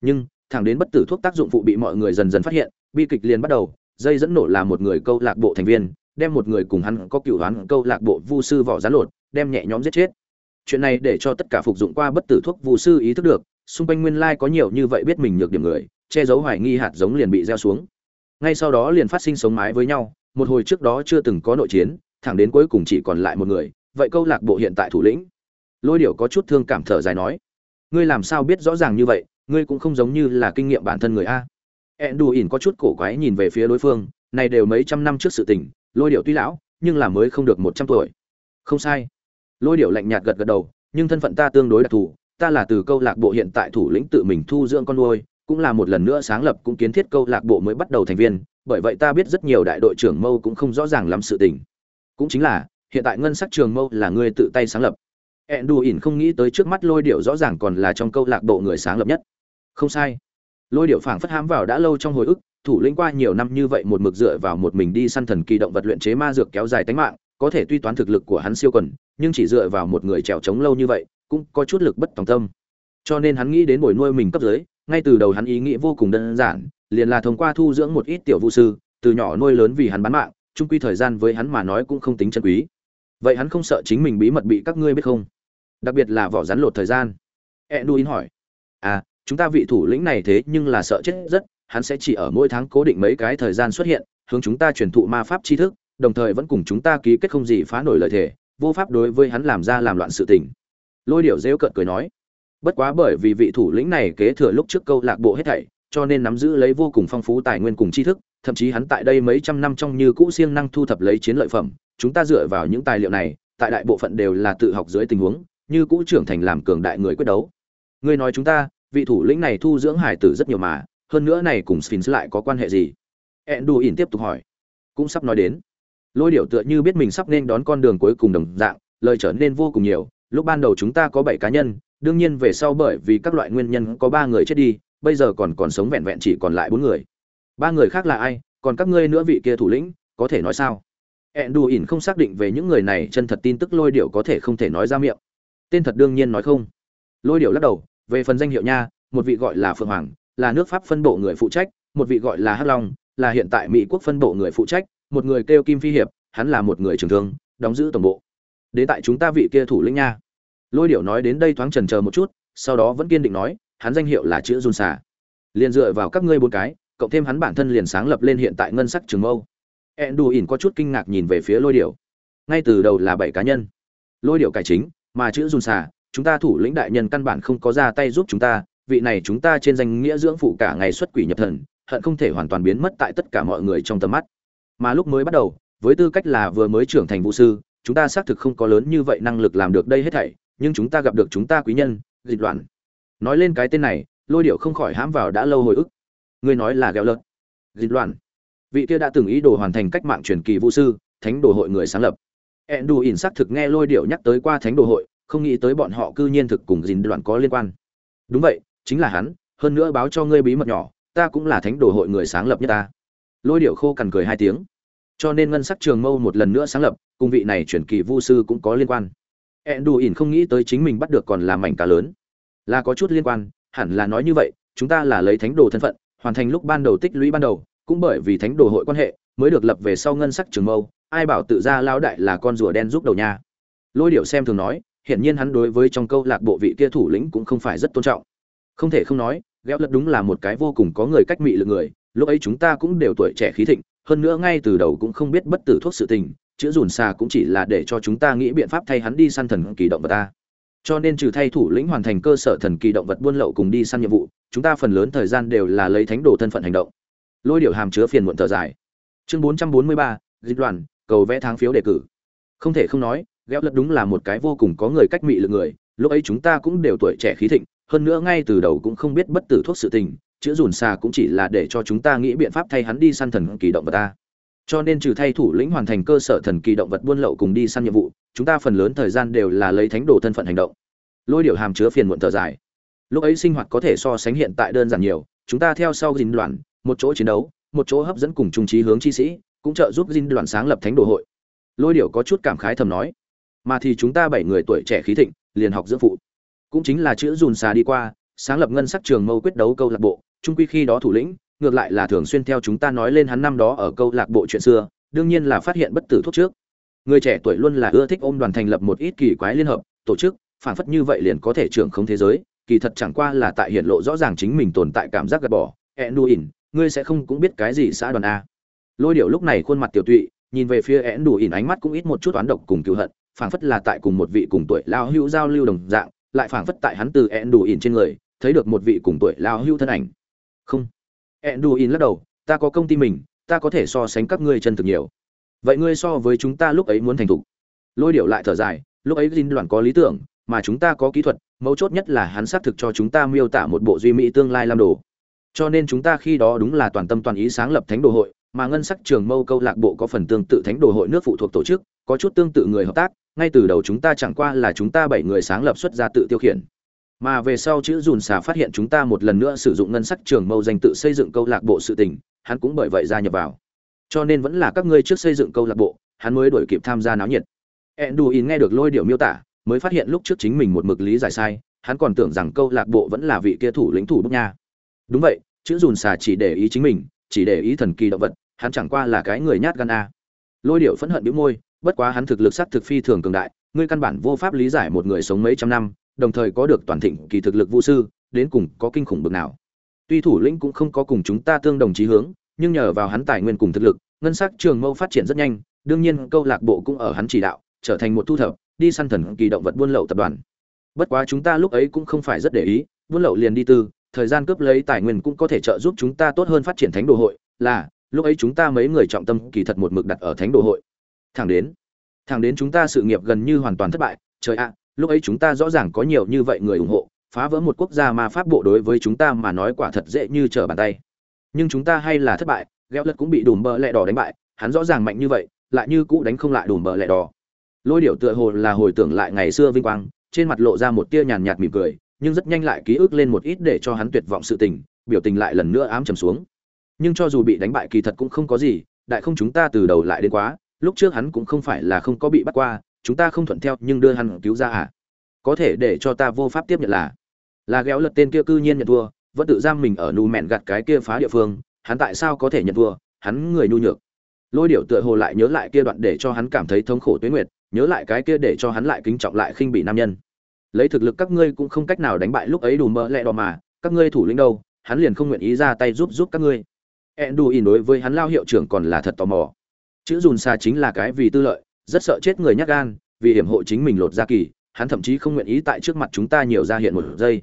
Nhưng, thẳng đến bất tử thuốc tác dụng phụ bị mọi người dần dần phát hiện bi kịch liền bắt đầu, dây dẫn nổ là một người câu lạc bộ thành viên, đem một người cùng hắn có cựu đoán câu lạc bộ vu sư vỏ rán lột, đem nhẹ nhóm giết chết. Chuyện này để cho tất cả phục dụng qua bất tử thuốc vu sư ý thức được, xung quanh nguyên lai có nhiều như vậy biết mình nhược điểm người, che giấu hoài nghi hạt giống liền bị gieo xuống. Ngay sau đó liền phát sinh sống mái với nhau, một hồi trước đó chưa từng có nội chiến, thẳng đến cuối cùng chỉ còn lại một người, vậy câu lạc bộ hiện tại thủ lĩnh. Lôi điệu có chút thương cảm thở dài nói, ngươi làm sao biết rõ ràng như vậy, ngươi cũng không giống như là kinh nghiệm bản thân người a ẹn đù ỉn có chút cổ quái nhìn về phía đối phương, này đều mấy trăm năm trước sự tình, lôi điệu tuy lão, nhưng là mới không được một trăm tuổi. Không sai. Lôi điệu lạnh nhạt gật gật đầu, nhưng thân phận ta tương đối đặc thù, ta là từ câu lạc bộ hiện tại thủ lĩnh tự mình thu dưỡng con nuôi, cũng là một lần nữa sáng lập cũng kiến thiết câu lạc bộ mới bắt đầu thành viên, bởi vậy ta biết rất nhiều đại đội trưởng mâu cũng không rõ ràng lắm sự tình. Cũng chính là, hiện tại ngân sắc trường mâu là ngươi tự tay sáng lập. Ẹn đù ỉn không nghĩ tới trước mắt lôi điệu rõ ràng còn là trong câu lạc bộ người sáng lập nhất. Không sai lôi điệu phảng phất hám vào đã lâu trong hồi ức, thủ lĩnh qua nhiều năm như vậy một mực dựa vào một mình đi săn thần kỳ động vật luyện chế ma dược kéo dài tánh mạng, có thể tuy toán thực lực của hắn siêu quần, nhưng chỉ dựa vào một người trèo trống lâu như vậy, cũng có chút lực bất tòng tâm. Cho nên hắn nghĩ đến bồi nuôi mình cấp dưới, ngay từ đầu hắn ý nghĩ vô cùng đơn giản, liền là thông qua thu dưỡng một ít tiểu vũ sư, từ nhỏ nuôi lớn vì hắn bán mạng, chung quy thời gian với hắn mà nói cũng không tính chân quý. Vậy hắn không sợ chính mình bí mật bị các ngươi biết không? Đặc biệt là vỏ rắn lột thời gian. Edduin hỏi. À chúng ta vị thủ lĩnh này thế nhưng là sợ chết rất, hắn sẽ chỉ ở mỗi tháng cố định mấy cái thời gian xuất hiện, hướng chúng ta truyền thụ ma pháp tri thức, đồng thời vẫn cùng chúng ta ký kết không gì phá nổi lợi thề, vô pháp đối với hắn làm ra làm loạn sự tình. Lôi điệu rêu cợt cười nói. Bất quá bởi vì vị thủ lĩnh này kế thừa lúc trước câu lạc bộ hết thảy, cho nên nắm giữ lấy vô cùng phong phú tài nguyên cùng tri thức, thậm chí hắn tại đây mấy trăm năm trong như cũ siêng năng thu thập lấy chiến lợi phẩm, chúng ta dựa vào những tài liệu này, tại đại bộ phận đều là tự học dưới tình huống, như cũ trưởng thành làm cường đại người quyết đấu. Ngươi nói chúng ta vị thủ lĩnh này thu dưỡng hải tử rất nhiều mà, hơn nữa này cùng sphinx lại có quan hệ gì? Enduin tiếp tục hỏi. Cũng sắp nói đến. Lôi điệu tựa như biết mình sắp nên đón con đường cuối cùng đồng dạng, lời trở nên vô cùng nhiều. Lúc ban đầu chúng ta có bảy cá nhân, đương nhiên về sau bởi vì các loại nguyên nhân có ba người chết đi, bây giờ còn còn sống vẹn vẹn chỉ còn lại bốn người. Ba người khác là ai? Còn các ngươi nữa vị kia thủ lĩnh, có thể nói sao? Ẹn đù ỉn không xác định về những người này, chân thật tin tức lôi điệu có thể không thể nói ra miệng. Tên thật đương nhiên nói không. Lôi điệu lắc đầu về phần danh hiệu nha, một vị gọi là phượng hoàng, là nước pháp phân bộ người phụ trách, một vị gọi là hắc long, là hiện tại mỹ quốc phân bộ người phụ trách, một người kêu kim phi hiệp, hắn là một người trường thương, đóng giữ tổng bộ. Đến tại chúng ta vị kia thủ lĩnh nha. Lôi Điểu nói đến đây thoáng trần chờ một chút, sau đó vẫn kiên định nói, hắn danh hiệu là chữ dun xà. Liền dựa vào các ngươi bốn cái, cộng thêm hắn bản thân liền sáng lập lên hiện tại ngân sắc trường mâu. Ỉn có chút kinh ngạc nhìn về phía lôi Điểu. ngay từ đầu là bảy cá nhân. Lôi Điểu cải chính, mà chữ dùn xà chúng ta thủ lĩnh đại nhân căn bản không có ra tay giúp chúng ta, vị này chúng ta trên danh nghĩa dưỡng phụ cả ngày xuất quỷ nhập thần, hận không thể hoàn toàn biến mất tại tất cả mọi người trong tầm mắt. Mà lúc mới bắt đầu, với tư cách là vừa mới trưởng thành vũ sư, chúng ta xác thực không có lớn như vậy năng lực làm được đây hết thảy, nhưng chúng ta gặp được chúng ta quý nhân dịch loạn nói lên cái tên này, lôi điệu không khỏi hãm vào đã lâu hồi ức. Ngươi nói là gẹo lợn. Dịch loạn vị kia đã từng ý đồ hoàn thành cách mạng truyền kỳ vũ sư, thánh đồ hội người sáng lập. Ẹn đù ỉn xác thực nghe lôi điệu nhắc tới qua thánh đồ hội không nghĩ tới bọn họ cư nhiên thực cùng dính đoạn có liên quan. Đúng vậy, chính là hắn, hơn nữa báo cho ngươi bí mật nhỏ, ta cũng là thánh đồ hội người sáng lập nhất ta. Lôi điệu khô cằn cười hai tiếng. Cho nên ngân sắc trường mâu một lần nữa sáng lập, cùng vị này chuyển kỳ vu sư cũng có liên quan. Ẹn đù ỉn không nghĩ tới chính mình bắt được còn là mảnh cá lớn. Là có chút liên quan, hẳn là nói như vậy, chúng ta là lấy thánh đồ thân phận, hoàn thành lúc ban đầu tích lũy ban đầu, cũng bởi vì thánh đồ hội quan hệ, mới được lập về sau ngân sắc trường mâu, ai bảo tự ra lao đại là con rùa đen giúp đầu nha. Lôi điệu xem thường nói hiển nhiên hắn đối với trong câu lạc bộ vị kia thủ lĩnh cũng không phải rất tôn trọng. Không thể không nói Gẹo lật đúng là một cái vô cùng có người cách mị lực người, lúc ấy chúng ta cũng đều tuổi trẻ khí thịnh, hơn nữa ngay từ đầu cũng không biết bất tử thuốc sự tình chữa dùn xà cũng chỉ là để cho chúng ta nghĩ biện pháp thay hắn đi săn thần kỳ động vật ta. Cho nên trừ thay thủ lĩnh hoàn thành cơ sở thần kỳ động vật buôn lậu cùng đi săn nhiệm vụ, chúng ta phần lớn thời gian đều là lấy thánh đồ thân phận hành động. Lôi điều hàm chứa phiền muộn thở dài. Chương bốn trăm bốn mươi ba, dịch đoàn cầu vẽ tháng phiếu đề cử. Không thể không nói gheo lật đúng là một cái vô cùng có người cách mị lực người, lúc ấy chúng ta cũng đều tuổi trẻ khí thịnh, hơn nữa ngay từ đầu cũng không biết bất tử thuốc sự tình, chữ dùn xà cũng chỉ là để cho chúng ta nghĩ biện pháp thay hắn đi săn thần kỳ động vật ta. Cho nên trừ thay thủ lĩnh hoàn thành cơ sở thần kỳ động vật buôn lậu cùng đi săn nhiệm vụ, chúng ta phần lớn thời gian đều là lấy thánh đồ thân phận hành động. Lôi điệu hàm chứa phiền muộn thở dài. Lúc ấy sinh hoạt có thể so sánh hiện tại đơn giản nhiều, chúng ta theo sau dinh loạn một chỗ chiến đấu, một chỗ hấp dẫn cùng trung trí hướng chi sĩ, cũng trợ giúp dinh đoàn sáng lập thánh đồ hội. Lôi điệu có chút cảm khái thầm nói mà thì chúng ta bảy người tuổi trẻ khí thịnh, liền học dưỡng phụ. Cũng chính là chữ dùn xà đi qua, sáng lập ngân sắc trường mâu quyết đấu câu lạc bộ trung quy khi đó thủ lĩnh, ngược lại là thường xuyên theo chúng ta nói lên hắn năm đó ở câu lạc bộ chuyện xưa, đương nhiên là phát hiện bất tử thuốc trước. Người trẻ tuổi luôn là ưa thích ôm đoàn thành lập một ít kỳ quái liên hợp, tổ chức, phản phất như vậy liền có thể trưởng không thế giới, kỳ thật chẳng qua là tại hiện lộ rõ ràng chính mình tồn tại cảm giác gạt bỏ. E nu ỉn, ngươi sẽ không cũng biết cái gì xã đoàn a. Lôi điệu lúc này khuôn mặt tiểu tụy, nhìn về phía e nu ỉn ánh mắt cũng ít một chút oán độc cùng cựu hận phảng phất là tại cùng một vị cùng tuổi lao hữu giao lưu đồng dạng, lại phảng phất tại hắn từ ẹn đủ ỉn trên người, thấy được một vị cùng tuổi lao hữu thân ảnh. Không. Ẹn đủ ỉn lắc đầu, ta có công ty mình, ta có thể so sánh các ngươi chân thực nhiều. Vậy ngươi so với chúng ta lúc ấy muốn thành thục. Lôi điệu lại thở dài, lúc ấy dinh đoàn có lý tưởng, mà chúng ta có kỹ thuật, mấu chốt nhất là hắn xác thực cho chúng ta miêu tả một bộ duy mỹ tương lai làm đồ. Cho nên chúng ta khi đó đúng là toàn tâm toàn ý sáng lập thánh đồ hội mà ngân sắc trường mâu câu lạc bộ có phần tương tự thánh đồ hội nước phụ thuộc tổ chức, có chút tương tự người hợp tác, ngay từ đầu chúng ta chẳng qua là chúng ta bảy người sáng lập xuất ra tự tiêu khiển. Mà về sau chữ dùn xà phát hiện chúng ta một lần nữa sử dụng ngân sắc trường mâu danh tự xây dựng câu lạc bộ sự tình, hắn cũng bởi vậy gia nhập vào. Cho nên vẫn là các ngươi trước xây dựng câu lạc bộ, hắn mới đổi kịp tham gia náo nhiệt. Enduin nghe được lôi điệu miêu tả, mới phát hiện lúc trước chính mình một mực lý giải sai, hắn còn tưởng rằng câu lạc bộ vẫn là vị kia thủ lĩnh thủ bút nha. Đúng vậy, chữ dùn xà chỉ để ý chính mình chỉ để ý thần kỳ động vật, hắn chẳng qua là cái người nhát gan a. Lôi điệu phẫn hận bĩu môi, bất quá hắn thực lực sắc thực phi thường cường đại, ngươi căn bản vô pháp lý giải một người sống mấy trăm năm, đồng thời có được toàn thịnh kỳ thực lực vũ sư, đến cùng có kinh khủng bực nào. Tuy thủ lĩnh cũng không có cùng chúng ta tương đồng chí hướng, nhưng nhờ vào hắn tài nguyên cùng thực lực, ngân sắc trường mâu phát triển rất nhanh, đương nhiên câu lạc bộ cũng ở hắn chỉ đạo, trở thành một thu thập, đi săn thần kỳ động vật buôn lậu tập đoàn. Bất quá chúng ta lúc ấy cũng không phải rất để ý, buôn lậu liền đi tư thời gian cướp lấy tài nguyên cũng có thể trợ giúp chúng ta tốt hơn phát triển thánh đồ hội, là, lúc ấy chúng ta mấy người trọng tâm kỳ thật một mực đặt ở thánh đồ hội. Thẳng đến thẳng đến chúng ta sự nghiệp gần như hoàn toàn thất bại, trời ạ, lúc ấy chúng ta rõ ràng có nhiều như vậy người ủng hộ, phá vỡ một quốc gia mà pháp bộ đối với chúng ta mà nói quả thật dễ như trở bàn tay. Nhưng chúng ta hay là thất bại gheo lật cũng bị đùm bờ lẹ đỏ đánh bại, hắn rõ ràng mạnh như vậy, lại như cũ đánh không lại đùm bờ lẹ đỏ. Lôi điệu tựa hồ là hồi tưởng lại ngày xưa vinh quang, trên mặt lộ ra một tia nhàn nhạt mỉm cười nhưng rất nhanh lại ký ức lên một ít để cho hắn tuyệt vọng sự tình, biểu tình lại lần nữa ám trầm xuống. Nhưng cho dù bị đánh bại kỳ thật cũng không có gì, đại không chúng ta từ đầu lại đến quá, lúc trước hắn cũng không phải là không có bị bắt qua, chúng ta không thuận theo nhưng đưa hắn cứu ra à? Có thể để cho ta vô pháp tiếp nhận là. Là ghéo lật tên kia cư nhiên nhận thua, vẫn tự giam mình ở nụ mẹn gạt cái kia phá địa phương, hắn tại sao có thể nhận thua? Hắn người nhu nhược. Lôi điệu tựa hồ lại nhớ lại kia đoạn để cho hắn cảm thấy thống khổ tuyết nguyệt, nhớ lại cái kia để cho hắn lại kính trọng lại khinh bị nam nhân lấy thực lực các ngươi cũng không cách nào đánh bại lúc ấy đủ mỡ lẹ đỏ mà, các ngươi thủ lĩnh đâu, hắn liền không nguyện ý ra tay giúp giúp các ngươi. Enduin đối với hắn lao hiệu trưởng còn là thật tò mò. Chữ dùn xa chính là cái vì tư lợi, rất sợ chết người nhát gan, vì hiểm hộ chính mình lột ra kỳ, hắn thậm chí không nguyện ý tại trước mặt chúng ta nhiều ra hiện một giây.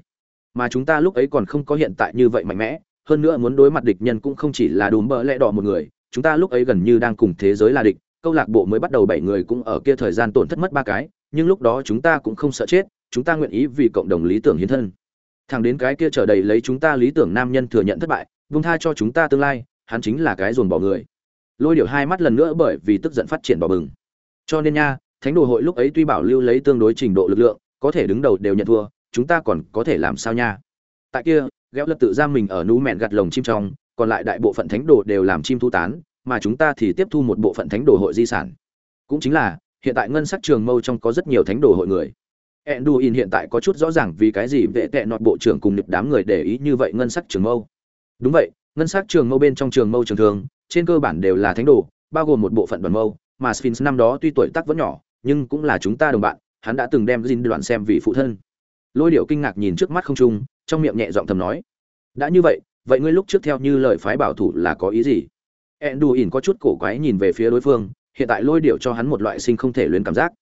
Mà chúng ta lúc ấy còn không có hiện tại như vậy mạnh mẽ, hơn nữa muốn đối mặt địch nhân cũng không chỉ là đùm bỡ lẽ đỏ một người, chúng ta lúc ấy gần như đang cùng thế giới là địch, câu lạc bộ mới bắt đầu bảy người cũng ở kia thời gian tổn thất mất ba cái, nhưng lúc đó chúng ta cũng không sợ chết chúng ta nguyện ý vì cộng đồng lý tưởng hiến thân. Thẳng đến cái kia trở đầy lấy chúng ta lý tưởng nam nhân thừa nhận thất bại, vung tha cho chúng ta tương lai, hắn chính là cái dồn bỏ người. Lôi điệu hai mắt lần nữa bởi vì tức giận phát triển bỏ bừng. Cho nên nha, thánh đồ hội lúc ấy tuy bảo lưu lấy tương đối trình độ lực lượng, có thể đứng đầu đều nhận thua, chúng ta còn có thể làm sao nha? Tại kia, ghéo lật tự giam mình ở nú mẹn gặt lồng chim trong, còn lại đại bộ phận thánh đồ đều làm chim thu tán, mà chúng ta thì tiếp thu một bộ phận thánh đồ hội di sản. Cũng chính là, hiện tại ngân sắc trường mâu trong có rất nhiều thánh đồ hội người. Enduin hiện tại có chút rõ ràng vì cái gì vệ tệ nọt bộ trưởng cùng nịp đám người để ý như vậy ngân sắc trường mâu. Đúng vậy, ngân sắc trường mâu bên trong trường mâu trường thường, trên cơ bản đều là thánh đồ, bao gồm một bộ phận đoàn mâu, mà Sphinx năm đó tuy tuổi tác vẫn nhỏ, nhưng cũng là chúng ta đồng bạn, hắn đã từng đem Jin đoạn xem vì phụ thân. Lôi Điệu kinh ngạc nhìn trước mắt không trung, trong miệng nhẹ giọng thầm nói: "Đã như vậy, vậy ngươi lúc trước theo như lời phái bảo thủ là có ý gì?" Enduin có chút cổ quái nhìn về phía đối phương, hiện tại Lôi Điệu cho hắn một loại sinh không thể luyến cảm giác.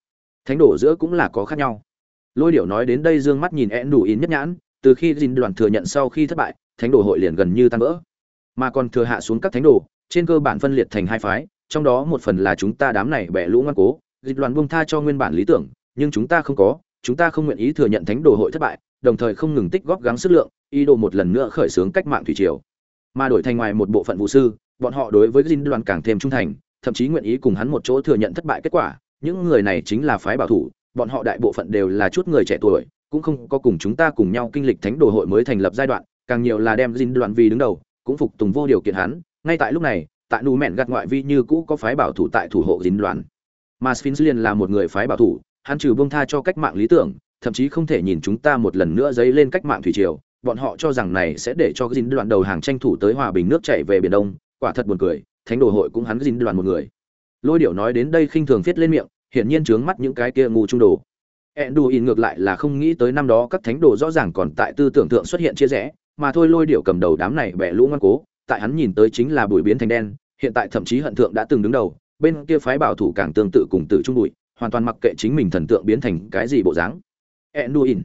Thánh đồ giữa cũng là có khác nhau lôi điệu nói đến đây dương mắt nhìn én đủ in nhất nhãn, từ khi dìn đoàn thừa nhận sau khi thất bại, thánh đồ hội liền gần như tan vỡ. Mà còn thừa hạ xuống các thánh đồ, trên cơ bản phân liệt thành hai phái, trong đó một phần là chúng ta đám này bẻ lũ ngoan cố. Dịch đoàn buông tha cho nguyên bản lý tưởng, nhưng chúng ta không có, chúng ta không nguyện ý thừa nhận thánh đồ hội thất bại, đồng thời không ngừng tích góp gắng sức lượng, ý đồ một lần nữa khởi xướng cách mạng thủy triều. Mà đổi thành ngoài một bộ phận vũ sư, bọn họ đối với dinh đoàn càng thêm trung thành, thậm chí nguyện ý cùng hắn một chỗ thừa nhận thất bại kết quả, những người này chính là phái bảo thủ bọn họ đại bộ phận đều là chút người trẻ tuổi, cũng không có cùng chúng ta cùng nhau kinh lịch thánh đồ hội mới thành lập giai đoạn, càng nhiều là đem dinh đoạn vì đứng đầu, cũng phục tùng vô điều kiện hắn. Ngay tại lúc này, tại nù mẹn gạt ngoại vi như cũ có phái bảo thủ tại thủ hộ dính đoàn mà sphinx liền là một người phái bảo thủ, hắn trừ bông tha cho cách mạng lý tưởng, thậm chí không thể nhìn chúng ta một lần nữa dấy lên cách mạng thủy triều. Bọn họ cho rằng này sẽ để cho dính đoàn đầu hàng tranh thủ tới hòa bình nước chảy về biển đông. Quả thật buồn cười, thánh đồ hội cũng hắn dính đoàn một người. Lôi điệu nói đến đây khinh thường viết lên miệng hiển nhiên trướng mắt những cái kia ngu trung đồ Enduin ngược lại là không nghĩ tới năm đó các thánh đồ rõ ràng còn tại tư tưởng thượng xuất hiện chia rẽ, mà thôi lôi điệu cầm đầu đám này bẻ lũ ngoan cố, tại hắn nhìn tới chính là bụi biến thành đen, hiện tại thậm chí hận thượng đã từng đứng đầu, bên kia phái bảo thủ càng tương tự cùng tự trung bụi, hoàn toàn mặc kệ chính mình thần tượng biến thành cái gì bộ dáng. Enduin.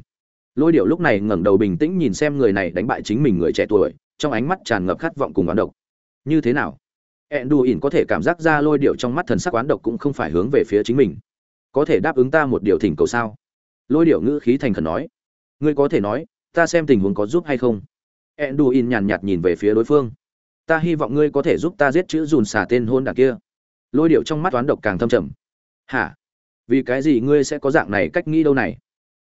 Lôi điệu lúc này ngẩng đầu bình tĩnh nhìn xem người này đánh bại chính mình người trẻ tuổi, trong ánh mắt tràn ngập khát vọng cùng oán độc. Như thế nào? Enduin có thể cảm giác ra lôi điệu trong mắt thần sắc oán độc cũng không phải hướng về phía chính mình. Có thể đáp ứng ta một điều thỉnh cầu sao? lôi điệu ngữ khí thành khẩn nói. Ngươi có thể nói, ta xem tình huống có giúp hay không? Enduin nhàn nhạt nhìn về phía đối phương. Ta hy vọng ngươi có thể giúp ta giết chữ dùn xả tên hôn đạc kia. Lôi điệu trong mắt toán độc càng thâm trầm. Hả? Vì cái gì ngươi sẽ có dạng này cách nghĩ đâu này?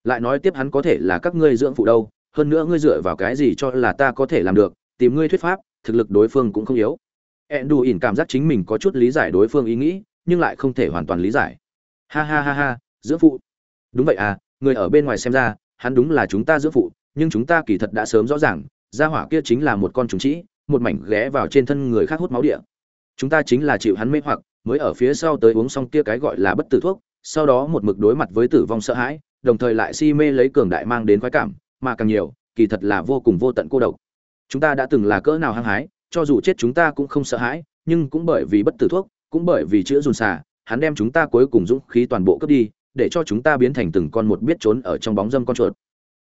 Lại nói tiếp hắn có thể là các ngươi dưỡng phụ đâu, hơn nữa ngươi dựa vào cái gì cho là ta có thể làm được, tìm ngươi thuyết pháp, thực lực đối phương cũng không yếu enduin cảm giác chính mình có chút lý giải đối phương ý nghĩ, nhưng lại không thể hoàn toàn lý giải. Ha ha ha ha dưỡng phụ. Đúng vậy à người ở bên ngoài xem ra, hắn đúng là chúng ta giữa phụ, nhưng chúng ta kỳ thật đã sớm rõ ràng, gia hỏa kia chính là một con trùng trĩ, một mảnh ghé vào trên thân người khác hút máu địa. Chúng ta chính là chịu hắn mê hoặc, mới ở phía sau tới uống xong kia cái gọi là bất tử thuốc, sau đó một mực đối mặt với tử vong sợ hãi, đồng thời lại si mê lấy cường đại mang đến khoái cảm, mà càng nhiều, kỳ thật là vô cùng vô tận cô độc. Chúng ta đã từng là cỡ nào hăng hái cho dù chết chúng ta cũng không sợ hãi, nhưng cũng bởi vì bất tử thuốc, cũng bởi vì chữa dùn xà, hắn đem chúng ta cuối cùng dũng khí toàn bộ cướp đi, để cho chúng ta biến thành từng con một biết trốn ở trong bóng dâm con chuột.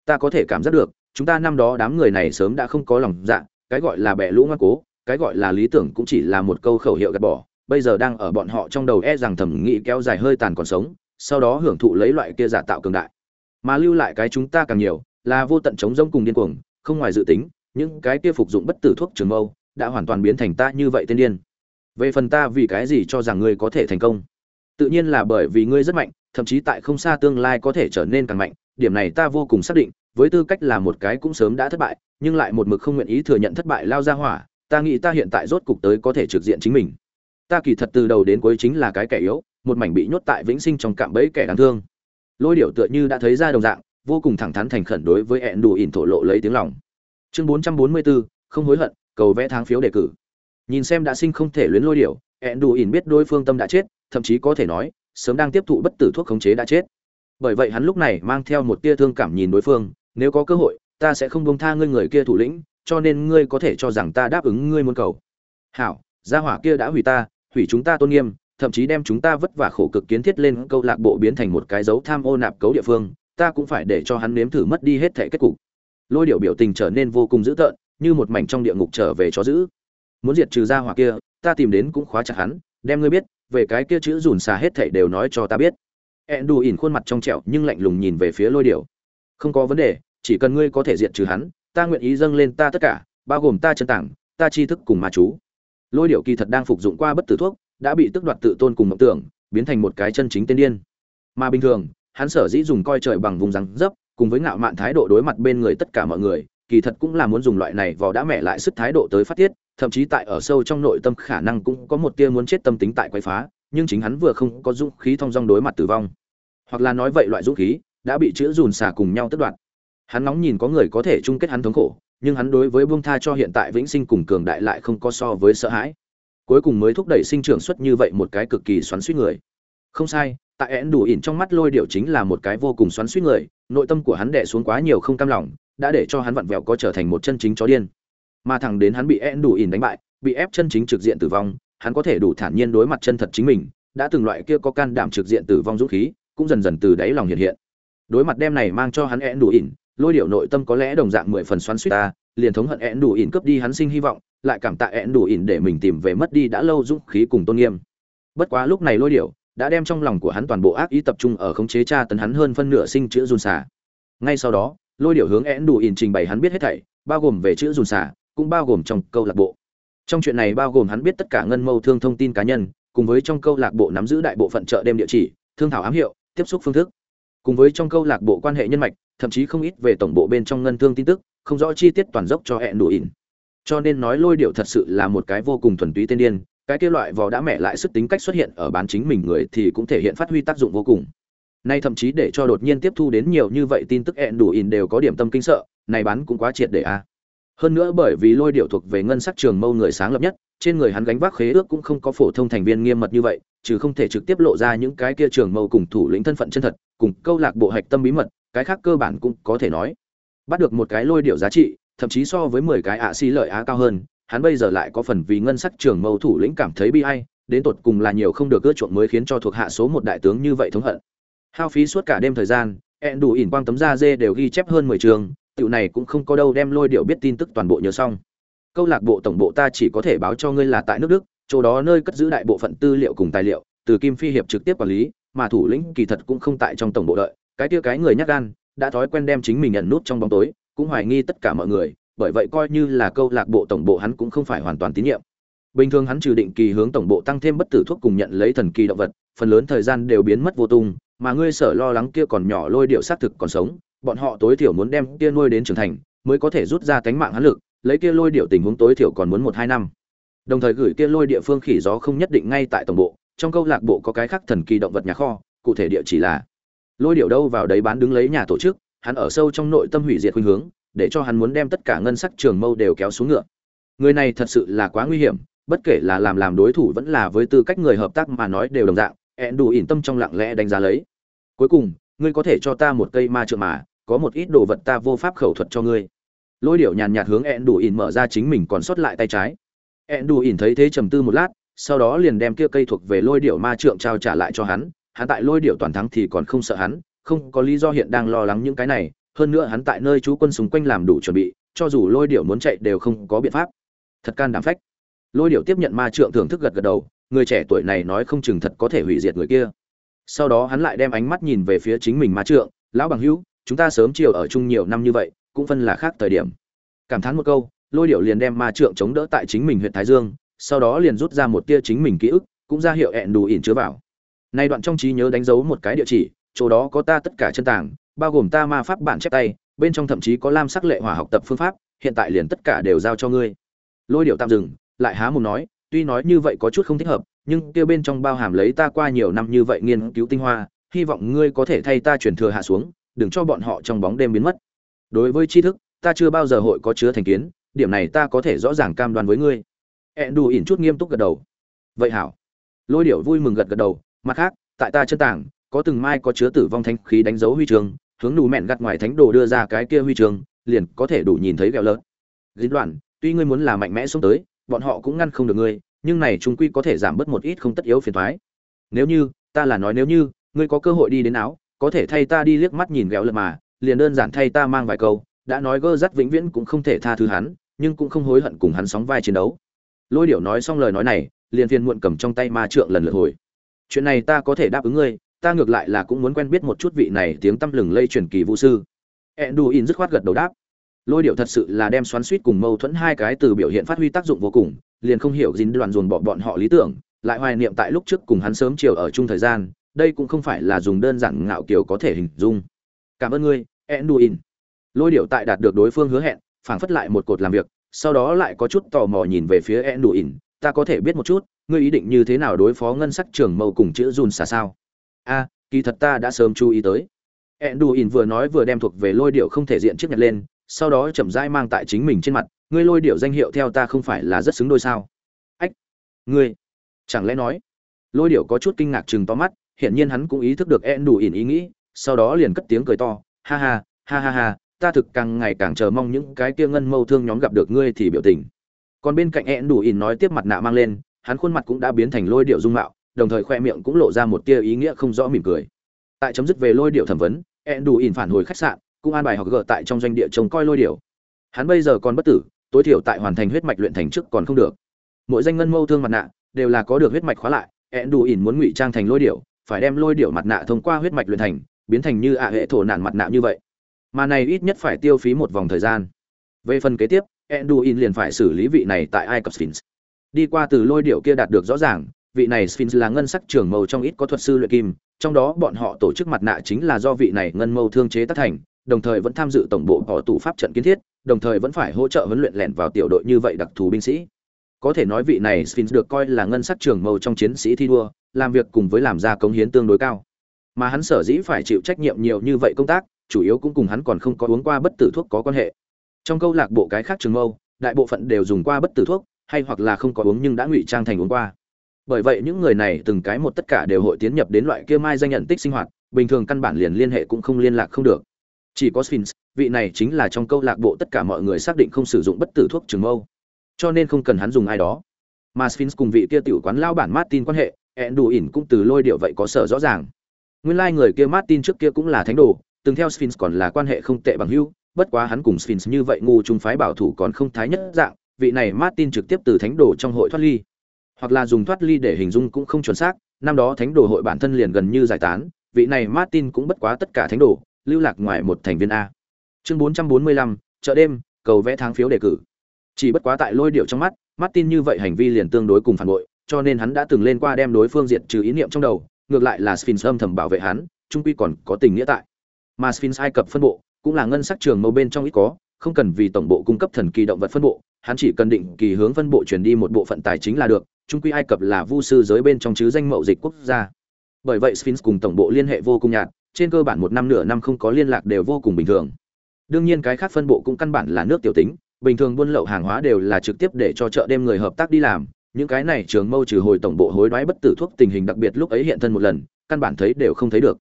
Ta có thể cảm giác được, chúng ta năm đó đám người này sớm đã không có lòng dạ cái gọi là bẻ lũ ngoan cố, cái gọi là lý tưởng cũng chỉ là một câu khẩu hiệu gạt bỏ, bây giờ đang ở bọn họ trong đầu e rằng thẩm nghĩ kéo dài hơi tàn còn sống, sau đó hưởng thụ lấy loại kia giả tạo cường đại. Mà lưu lại cái chúng ta càng nhiều, là vô tận chống rông cùng điên cuồng, không ngoài dự tính, những cái kia phục dụng bất tử thuốc trường mâu đã hoàn toàn biến thành ta như vậy tiên điên. Về phần ta vì cái gì cho rằng ngươi có thể thành công? Tự nhiên là bởi vì ngươi rất mạnh thậm chí tại không xa tương lai có thể trở nên càng mạnh. Điểm này ta vô cùng xác định với tư cách là một cái cũng sớm đã thất bại nhưng lại một mực không nguyện ý thừa nhận thất bại lao ra hỏa ta nghĩ ta hiện tại rốt cục tới có thể trực diện chính mình. Ta kỳ thật từ đầu đến cuối chính là cái kẻ yếu một mảnh bị nhốt tại vĩnh sinh trong cạm bẫy kẻ đáng thương. Lôi điệu tựa như đã thấy ra đồng dạng vô cùng thẳng thắn thành khẩn đối với ẹn đủ ỉn thổ lộ lấy tiếng lòng. Chương 444, không hối hận cầu vẽ tháng phiếu đề cử. Nhìn xem đã sinh không thể luyến lôi điểu, hẹn đủ ỉn biết đối phương tâm đã chết thậm chí có thể nói sớm đang tiếp thụ bất tử thuốc khống chế đã chết. Bởi vậy hắn lúc này mang theo một tia thương cảm nhìn đối phương nếu có cơ hội ta sẽ không buông tha ngươi người kia thủ lĩnh cho nên ngươi có thể cho rằng ta đáp ứng ngươi muốn cầu. Hảo gia hỏa kia đã hủy ta hủy chúng ta tôn nghiêm thậm chí đem chúng ta vất vả khổ cực kiến thiết lên câu lạc bộ biến thành một cái dấu tham ô nạp cấu địa phương ta cũng phải để cho hắn nếm thử mất đi hết thể kết cục. Lôi điệu biểu tình trở nên vô cùng dữ tợn như một mảnh trong địa ngục trở về chó giữ. Muốn diệt trừ ra hỏa kia, ta tìm đến cũng khóa chặt hắn, đem ngươi biết, về cái kia chữ dùn xà hết thảy đều nói cho ta biết. Ẹn đù ỉn khuôn mặt trong trẹo nhưng lạnh lùng nhìn về phía lôi điểu. Không có vấn đề, chỉ cần ngươi có thể diệt trừ hắn, ta nguyện ý dâng lên ta tất cả, bao gồm ta chân tảng, ta chi thức cùng ma chú. Lôi điểu kỳ thật đang phục dụng qua bất tử thuốc, đã bị tức đoạt tự tôn cùng mộng tưởng, biến thành một cái chân chính tiên điên. Mà bình thường, hắn sở dĩ dùng coi trời bằng vùng răng dấp, cùng với ngạo mạn thái độ đối mặt bên người tất cả mọi người kỳ thật cũng là muốn dùng loại này vò đã mẹ lại sức thái độ tới phát tiết, thậm chí tại ở sâu trong nội tâm khả năng cũng có một tia muốn chết tâm tính tại quấy phá, nhưng chính hắn vừa không có dũng khí thong dong đối mặt tử vong. Hoặc là nói vậy loại dũng khí đã bị chữa dùn xả cùng nhau tất đoạt. hắn nóng nhìn có người có thể chung kết hắn thống khổ, nhưng hắn đối với buông tha cho hiện tại vĩnh sinh cùng cường đại lại không có so với sợ hãi. Cuối cùng mới thúc đẩy sinh trưởng xuất như vậy một cái cực kỳ xoắn suýt người. Không sai, tại én đủ ỉn trong mắt lôi điệu chính là một cái vô cùng xoắn suýt người, nội tâm của hắn đè xuống quá nhiều không cam lòng đã để cho hắn vặn vẹo có trở thành một chân chính chó điên. Mà thằng đến hắn bị én đủ ỉn đánh bại, bị ép chân chính trực diện tử vong, hắn có thể đủ thản nhiên đối mặt chân thật chính mình, đã từng loại kia có can đảm trực diện tử vong dũng khí, cũng dần dần từ đáy lòng hiện hiện. Đối mặt đem này mang cho hắn én đủ ỉn, lôi điệu nội tâm có lẽ đồng dạng mười phần xoắn suýt ta, liền thống hận én đủ ỉn cướp đi hắn sinh hy vọng, lại cảm tạ én đủ ỉn để mình tìm về mất đi đã lâu dũng khí cùng tôn nghiêm. Bất quá lúc này lôi điệu đã đem trong lòng của hắn toàn bộ ác ý tập trung ở khống chế cha tấn hắn hơn phân nửa sinh chữa run xả. Ngay sau đó lôi điệu hướng én đủ ỉn trình bày hắn biết hết thảy, bao gồm về chữ dùn xả cũng bao gồm trong câu lạc bộ. Trong chuyện này bao gồm hắn biết tất cả ngân mâu thương thông tin cá nhân, cùng với trong câu lạc bộ nắm giữ đại bộ phận chợ đêm địa chỉ, thương thảo ám hiệu, tiếp xúc phương thức. Cùng với trong câu lạc bộ quan hệ nhân mạch, thậm chí không ít về tổng bộ bên trong ngân thương tin tức, không rõ chi tiết toàn dốc cho hẹn đủ ỉn. Cho nên nói lôi điệu thật sự là một cái vô cùng thuần túy tên điên, cái kia loại vò đã mẹ lại sức tính cách xuất hiện ở bán chính mình người thì cũng thể hiện phát huy tác dụng vô cùng nay thậm chí để cho đột nhiên tiếp thu đến nhiều như vậy tin tức ẹn đủ in đều có điểm tâm kinh sợ, này bán cũng quá triệt để a. Hơn nữa bởi vì lôi điệu thuộc về ngân sắc trường mâu người sáng lập nhất, trên người hắn gánh vác khế ước cũng không có phổ thông thành viên nghiêm mật như vậy chứ không thể trực tiếp lộ ra những cái kia trường mâu cùng thủ lĩnh thân phận chân thật, cùng câu lạc bộ hạch tâm bí mật, cái khác cơ bản cũng có thể nói. Bắt được một cái lôi điệu giá trị, thậm chí so với mười cái ạ xi lợi á cao hơn, hắn bây giờ lại có phần vì ngân sắc trường mâu thủ lĩnh cảm thấy bi ai, đến tột cùng là nhiều không được ưa chuộng mới khiến cho thuộc hạ số một đại tướng như vậy thống hận hao phí suốt cả đêm thời gian, ẹn đủ ỉn quang tấm da dê đều ghi chép hơn mười trường tựu này cũng không có đâu đem lôi điệu biết tin tức toàn bộ nhớ xong. Câu lạc bộ tổng bộ ta chỉ có thể báo cho ngươi là tại nước đức, chỗ đó nơi cất giữ đại bộ phận tư liệu cùng tài liệu, từ kim phi hiệp trực tiếp quản lý, mà thủ lĩnh kỳ thật cũng không tại trong tổng bộ đợi, cái kia cái người nhắc gan, đã thói quen đem chính mình nhận nút trong bóng tối, cũng hoài nghi tất cả mọi người, bởi vậy coi như là câu lạc bộ tổng bộ hắn cũng không phải hoàn toàn tín nhiệm. Bình thường hắn trừ định kỳ hướng tổng bộ tăng thêm bất tử thuốc cùng nhận lấy thần kỳ động vật, phần lớn thời gian đều biến mất vô tung mà ngươi sở lo lắng kia còn nhỏ lôi điệu xác thực còn sống, bọn họ tối thiểu muốn đem kia nuôi đến trưởng thành, mới có thể rút ra cánh mạng hắn lực, lấy kia lôi điệu tình huống tối thiểu còn muốn một hai năm. Đồng thời gửi kia lôi địa phương khỉ gió không nhất định ngay tại tổng bộ, trong câu lạc bộ có cái khác thần kỳ động vật nhà kho, cụ thể địa chỉ là lôi điệu đâu vào đấy bán đứng lấy nhà tổ chức, hắn ở sâu trong nội tâm hủy diệt khuynh hướng, để cho hắn muốn đem tất cả ngân sắc trường mâu đều kéo xuống ngựa. Người này thật sự là quá nguy hiểm, bất kể là làm làm đối thủ vẫn là với tư cách người hợp tác mà nói đều đồng dạng, ẹn đủ ỉn tâm trong lặng lẽ đánh giá lấy cuối cùng, ngươi có thể cho ta một cây ma trượng mà, có một ít đồ vật ta vô pháp khẩu thuật cho ngươi. Lôi điệu nhàn nhạt hướng ẹn đủ ỉn mở ra chính mình còn sót lại tay trái. Ẹn đủ ỉn thấy thế trầm tư một lát, sau đó liền đem kia cây thuộc về lôi điệu ma trượng trao trả lại cho hắn. Hắn tại lôi điệu toàn thắng thì còn không sợ hắn, không có lý do hiện đang lo lắng những cái này. Hơn nữa hắn tại nơi chú quân xung quanh làm đủ chuẩn bị, cho dù lôi điệu muốn chạy đều không có biện pháp. Thật can đảm phách. Lôi điệu tiếp nhận ma trượng thưởng thức gật gật đầu, người trẻ tuổi này nói không chừng thật có thể hủy diệt người kia sau đó hắn lại đem ánh mắt nhìn về phía chính mình ma trượng, lão bằng hữu, chúng ta sớm chiều ở chung nhiều năm như vậy, cũng phân là khác thời điểm. Cảm thán một câu, lôi điệu liền đem ma trượng chống đỡ tại chính mình huyện thái dương, sau đó liền rút ra một tia chính mình ký ức, cũng ra hiệu hẹn đủ ỉn chứa vào. Nay đoạn trong trí nhớ đánh dấu một cái địa chỉ, chỗ đó có ta tất cả chân tàng, bao gồm ta ma pháp bản chép tay, bên trong thậm chí có lam sắc lệ hỏa học tập phương pháp, hiện tại liền tất cả đều giao cho ngươi. Lôi điệu tạm dừng, lại há mồm nói tuy nói như vậy có chút không thích hợp, nhưng kia bên trong bao hàm lấy ta qua nhiều năm như vậy nghiên cứu tinh hoa, hy vọng ngươi có thể thay ta chuyển thừa hạ xuống, đừng cho bọn họ trong bóng đêm biến mất. Đối với tri thức, ta chưa bao giờ hội có chứa thành kiến, điểm này ta có thể rõ ràng cam đoan với ngươi. E Ẹn đủ ỉn chút nghiêm túc gật đầu. Vậy hảo. Lôi điệu vui mừng gật gật đầu, mặt khác, tại ta chân tảng, có từng mai có chứa tử vong thanh khí đánh dấu huy trường hướng nù mẹn gặt ngoài thánh đồ đưa ra cái kia huy trường liền có thể đủ nhìn thấy gẹo lớn dính đoạn, tuy ngươi muốn là mạnh mẽ xuống tới bọn họ cũng ngăn không được ngươi, nhưng này chúng quy có thể giảm bớt một ít không tất yếu phiền thoái nếu như, ta là nói nếu như, ngươi có cơ hội đi đến áo, có thể thay ta đi liếc mắt nhìn gẹo lợn mà, liền đơn giản thay ta mang vài câu, đã nói gơ dắt vĩnh viễn cũng không thể tha thứ hắn, nhưng cũng không hối hận cùng hắn sóng vai chiến đấu. Lôi điệu nói xong lời nói này, liền phiền muộn cầm trong tay ma trượng lần lượt hồi. Chuyện này ta có thể đáp ứng ngươi, ta ngược lại là cũng muốn quen biết một chút vị này tiếng tăm lừng lây truyền kỳ vũ sư. Enduin dứt khoát gật đầu đáp lôi điệu thật sự là đem xoắn suýt cùng mâu thuẫn hai cái từ biểu hiện phát huy tác dụng vô cùng, liền không hiểu dính đoàn dồn bỏ bọn họ lý tưởng, lại hoài niệm tại lúc trước cùng hắn sớm chiều ở chung thời gian, đây cũng không phải là dùng đơn giản ngạo kiều có thể hình dung. Cảm ơn ngươi, Enduin. Lôi điệu tại đạt được đối phương hứa hẹn, phảng phất lại một cột làm việc, sau đó lại có chút tò mò nhìn về phía Enduin, ta có thể biết một chút, ngươi ý định như thế nào đối phó ngân sắc trưởng mâu cùng chữ dùn xả sao? A, kỳ thật ta đã sớm chú ý tới. Enduin vừa nói vừa đem thuộc về lôi điệu không thể diện chiếc nhặt lên sau đó chậm rãi mang tại chính mình trên mặt, ngươi lôi điệu danh hiệu theo ta không phải là rất xứng đôi sao? Ách, ngươi? Chẳng lẽ nói? Lôi điệu có chút kinh ngạc chừng to mắt, hiển nhiên hắn cũng ý thức được en đủ ỉn ý nghĩ, sau đó liền cất tiếng cười to, ha ha ha ha ha, ta thực càng ngày càng chờ mong những cái kia ngân mâu thương nhóm gặp được ngươi thì biểu tình. Còn bên cạnh en đủ ỉn nói tiếp mặt nạ mang lên, hắn khuôn mặt cũng đã biến thành lôi điệu dung mạo, đồng thời khoe miệng cũng lộ ra một tia ý nghĩa không rõ mỉm cười. Tại chấm dứt về lôi điệu thẩm vấn ẹn đủ ỉn phản hồi khách sạn cũng an bài học gỡ tại trong doanh địa trông coi lôi điểu, hắn bây giờ còn bất tử tối thiểu tại hoàn thành huyết mạch luyện thành trước còn không được. Mỗi danh ngân mâu thương mặt nạ đều là có được huyết mạch khóa lại ẹn đủ ỉn muốn ngụy trang thành lôi điểu, phải đem lôi điểu mặt nạ thông qua huyết mạch luyện thành biến thành như ạ hệ thổ nạn mặt nạ như vậy. Mà này ít nhất phải tiêu phí một vòng thời gian. Về phần kế tiếp Enduin liền phải xử lý vị này tại Ai Cập Sphinx. Đi qua từ lôi điểu kia đạt được rõ ràng, vị này Sphinx là ngân sắc trưởng màu trong ít có thuật sư luyện kim, trong đó bọn họ tổ chức mặt nạ chính là do vị này ngân mâu thương chế tác thành, đồng thời vẫn tham dự tổng bộ bỏ tủ pháp trận kiến thiết, đồng thời vẫn phải hỗ trợ huấn luyện lẻn vào tiểu đội như vậy đặc thù binh sĩ có thể nói vị này Sphinx được coi là ngân sắc trường mâu trong chiến sĩ thi đua, làm việc cùng với làm ra cống hiến tương đối cao. Mà hắn sở dĩ phải chịu trách nhiệm nhiều như vậy công tác, chủ yếu cũng cùng hắn còn không có uống qua bất tử thuốc có quan hệ. Trong câu lạc bộ cái khác trường mâu, đại bộ phận đều dùng qua bất tử thuốc, hay hoặc là không có uống nhưng đã ngụy trang thành uống qua. Bởi vậy những người này từng cái một tất cả đều hội tiến nhập đến loại kia mai danh nhận tích sinh hoạt, bình thường căn bản liền liên hệ cũng không liên lạc không được. Chỉ có Sphinx, vị này chính là trong câu lạc bộ tất cả mọi người xác định không sử dụng bất tử thuốc trường mâu. Cho nên không cần hắn dùng ai đó. Mà sphinx cùng vị kia tiểu quán lao bản martin quan hệ ẹn đủ ỉn cũng từ lôi điệu vậy có sở rõ ràng. Nguyên lai người kia martin trước kia cũng là thánh đồ từng theo sphinx còn là quan hệ không tệ bằng hưu bất quá hắn cùng sphinx như vậy ngu trung phái bảo thủ còn không thái nhất dạng vị này martin trực tiếp từ thánh đồ trong hội thoát ly. Hoặc là dùng thoát ly để hình dung cũng không chuẩn xác năm đó thánh đồ hội bản thân liền gần như giải tán vị này martin cũng bất quá tất cả thánh đồ lưu lạc ngoài một thành viên a. Chương 445, chợ đêm cầu vẽ tháng phiếu đề cử. Chỉ bất quá tại lôi điệu trong mắt mắt tin như vậy hành vi liền tương đối cùng phản bội cho nên hắn đã từng lên qua đem đối phương diệt trừ ý niệm trong đầu ngược lại là sphinx âm thầm bảo vệ hắn trung quy còn có tình nghĩa tại. Mà sphinx ai cập phân bộ cũng là ngân sắc trường mâu bên trong ít có không cần vì tổng bộ cung cấp thần kỳ động vật phân bộ hắn chỉ cần định kỳ hướng phân bộ chuyển đi một bộ phận tài chính là được trung quy ai cập là vu sư giới bên trong chứ danh mậu dịch quốc gia. Bởi vậy sphinx cùng tổng bộ liên hệ vô cùng nhạt trên cơ bản một năm nửa năm không có liên lạc đều vô cùng bình thường. Đương nhiên cái khác phân bộ cũng căn bản là nước tiểu tính, bình thường buôn lậu hàng hóa đều là trực tiếp để cho chợ đêm người hợp tác đi làm. Những cái này trường mâu trừ hồi tổng bộ hối đoái bất tử thuốc tình hình đặc biệt lúc ấy hiện thân một lần, căn bản thấy đều không thấy được.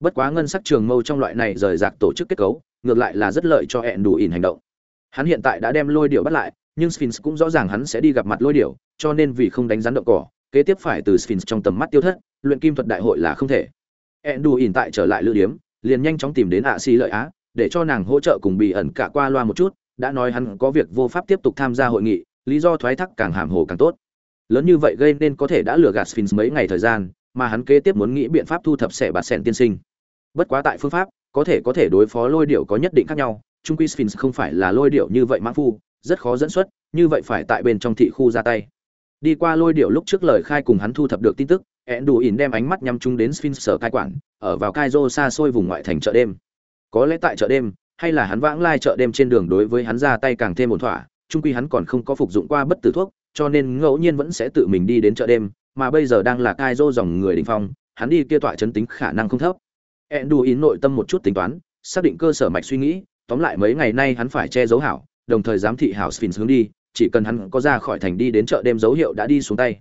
Bất quá ngân sắc trường mâu trong loại này rời rạc tổ chức kết cấu, ngược lại là rất lợi cho hẹn đủ ỉn hành động. Hắn hiện tại đã đem lôi điệu bắt lại, nhưng sphinx cũng rõ ràng hắn sẽ đi gặp mặt lôi điệu cho nên vì không đánh rắn động cỏ, kế tiếp phải từ sphinx trong tầm mắt tiêu thất, luyện kim thuật đại hội là không thể hẹn ỉn tại trở lại lữ điếm, liền nhanh chóng tìm đến ạ xi lợi á, để cho nàng hỗ trợ cùng bị ẩn cả qua loa một chút, đã nói hắn có việc vô pháp tiếp tục tham gia hội nghị, lý do thoái thác càng hàm hồ càng tốt. Lớn như vậy gây nên có thể đã lừa gạt sphinx mấy ngày thời gian, mà hắn kế tiếp muốn nghĩ biện pháp thu thập sẻ bạt sẻn tiên sinh. Bất quá tại phương pháp, có thể có thể đối phó lôi điệu có nhất định khác nhau trung quy sphinx không phải là lôi điệu như vậy mãn phu, rất khó dẫn xuất, như vậy phải tại bên trong thị khu ra tay. Đi qua lôi điệu lúc trước lời khai cùng hắn thu thập được tin tức ẹn đủ ỉn đem ánh mắt nhắm chung đến sphinx sở cai quản, ở vào Cairo xa xôi vùng ngoại thành chợ đêm. Có lẽ tại chợ đêm, hay là hắn vãng lai chợ đêm trên đường đối với hắn ra tay càng thêm ổn thỏa trung quy hắn còn không có phục dụng qua bất tử thuốc, cho nên ngẫu nhiên vẫn sẽ tự mình đi đến chợ đêm, mà bây giờ đang là cai rô dòng người đình phong, hắn đi kia tọa chấn tính khả năng không thấp. Enduin nội tâm một chút tính toán, xác định cơ sở mạch suy nghĩ, tóm lại mấy ngày nay hắn phải che giấu hảo, đồng thời giám thị hảo Sphinx hướng đi, chỉ cần hắn có ra khỏi thành đi đến chợ đêm dấu hiệu đã đi xuống tay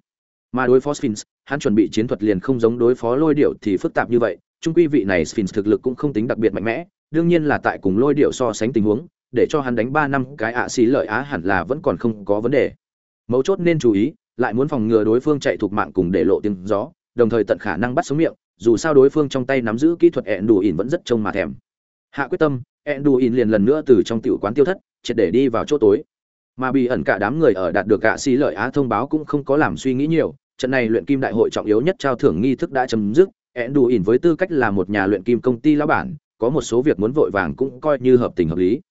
mà đối phó Sphinx, hắn chuẩn bị chiến thuật liền không giống đối phó lôi điệu thì phức tạp như vậy. Trung quy vị này Sphinx thực lực cũng không tính đặc biệt mạnh mẽ, đương nhiên là tại cùng lôi điệu so sánh tình huống, để cho hắn đánh ba năm, cái ạ xí lợi á hẳn là vẫn còn không có vấn đề. Mấu chốt nên chú ý, lại muốn phòng ngừa đối phương chạy thuộc mạng cùng để lộ tiếng gió, đồng thời tận khả năng bắt sống miệng, dù sao đối phương trong tay nắm giữ kỹ thuật ẹn đủ ỉn vẫn rất trông mà thèm. Hạ quyết tâm ẹn đủ ỉn liền lần nữa từ trong tiểu quán tiêu thất, triệt để đi vào chỗ tối. Mà bị ẩn cả đám người ở đạt được ạ xí lợi á thông báo cũng không có làm suy nghĩ nhiều trận này luyện kim đại hội trọng yếu nhất trao thưởng nghi thức đã chấm dứt ẹn đủ ỉn với tư cách là một nhà luyện kim công ty lão bản, có một số việc muốn vội vàng cũng coi như hợp tình hợp lý.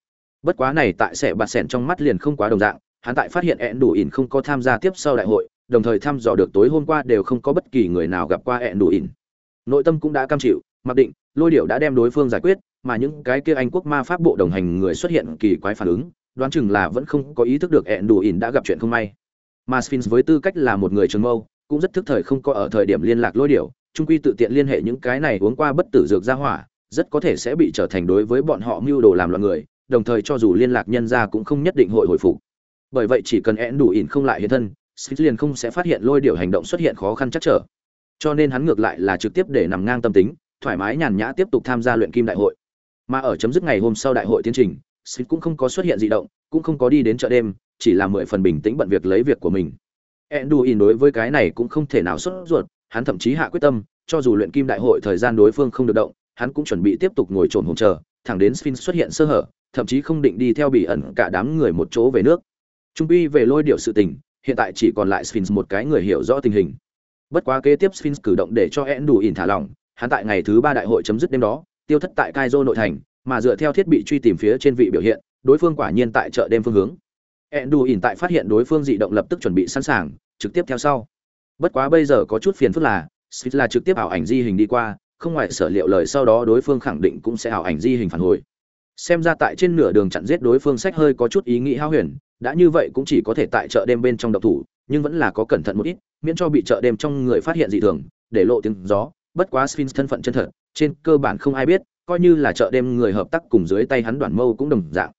Bất quá này tại sẻ bạt sẻn trong mắt liền không quá đồng dạng, hắn tại phát hiện ẹn đủ ỉn không có tham gia tiếp sau đại hội, đồng thời thăm dò được tối hôm qua đều không có bất kỳ người nào gặp qua ẹn đủ ỉn nội tâm cũng đã cam chịu, mặc định, lôi điệu đã đem đối phương giải quyết, mà những cái kia anh quốc ma pháp bộ đồng hành người xuất hiện kỳ quái phản ứng, đoán chừng là vẫn không có ý thức được ẹn đủ ỉn đã gặp chuyện không may. Mà sphinx với tư cách là một người trường mâu cũng rất thức thời không có ở thời điểm liên lạc lôi điểu trung quy tự tiện liên hệ những cái này uống qua bất tử dược ra hỏa, rất có thể sẽ bị trở thành đối với bọn họ mưu đồ làm loạn người, đồng thời cho dù liên lạc nhân ra cũng không nhất định hội hồi phục. Bởi vậy chỉ cần én đủ ỉn không lại hiện thân xích liền không sẽ phát hiện lôi điểu hành động xuất hiện khó khăn chắc trở. Cho nên hắn ngược lại là trực tiếp để nằm ngang tâm tính, thoải mái nhàn nhã tiếp tục tham gia luyện kim đại hội. Mà ở chấm dứt ngày hôm sau đại hội tiến trình xích cũng không có xuất hiện di động, cũng không có đi đến chợ đêm, chỉ là mười phần bình tĩnh bận việc lấy việc của mình. Enduin đối với cái này cũng không thể nào xuất ruột, hắn thậm chí hạ quyết tâm, cho dù luyện kim đại hội thời gian đối phương không được động, hắn cũng chuẩn bị tiếp tục ngồi trồn hồn chờ, thẳng đến Sphinx xuất hiện sơ hở, thậm chí không định đi theo bị ẩn cả đám người một chỗ về nước. Trung quy về lôi điệu sự tình, hiện tại chỉ còn lại Sphinx một cái người hiểu rõ tình hình. Bất quá kế tiếp Sphinx cử động để cho Enduin thả lỏng, hắn tại ngày thứ ba đại hội chấm dứt đêm đó, tiêu thất tại Kaizo nội thành, mà dựa theo thiết bị truy tìm phía trên vị biểu hiện, đối phương quả nhiên tại chợ đêm phương hướng. Enduin tại phát hiện đối phương dị động lập tức chuẩn bị sẵn sàng, trực tiếp theo sau. Bất quá bây giờ có chút phiền phức là, Swift là trực tiếp ảo ảnh di hình đi qua, không ngoài sở liệu lời sau đó đối phương khẳng định cũng sẽ ảo ảnh di hình phản hồi. Xem ra tại trên nửa đường chặn giết đối phương sách hơi có chút ý nghĩ hao huyền đã như vậy cũng chỉ có thể tại chợ đêm bên trong độc thủ nhưng vẫn là có cẩn thận một ít miễn cho bị chợ đêm trong người phát hiện dị thường để lộ tiếng gió. Bất quá sphinx thân phận chân thật trên cơ bản không ai biết coi như là chợ đêm người hợp tác cùng dưới tay hắn đoàn mâu cũng đồng dạng.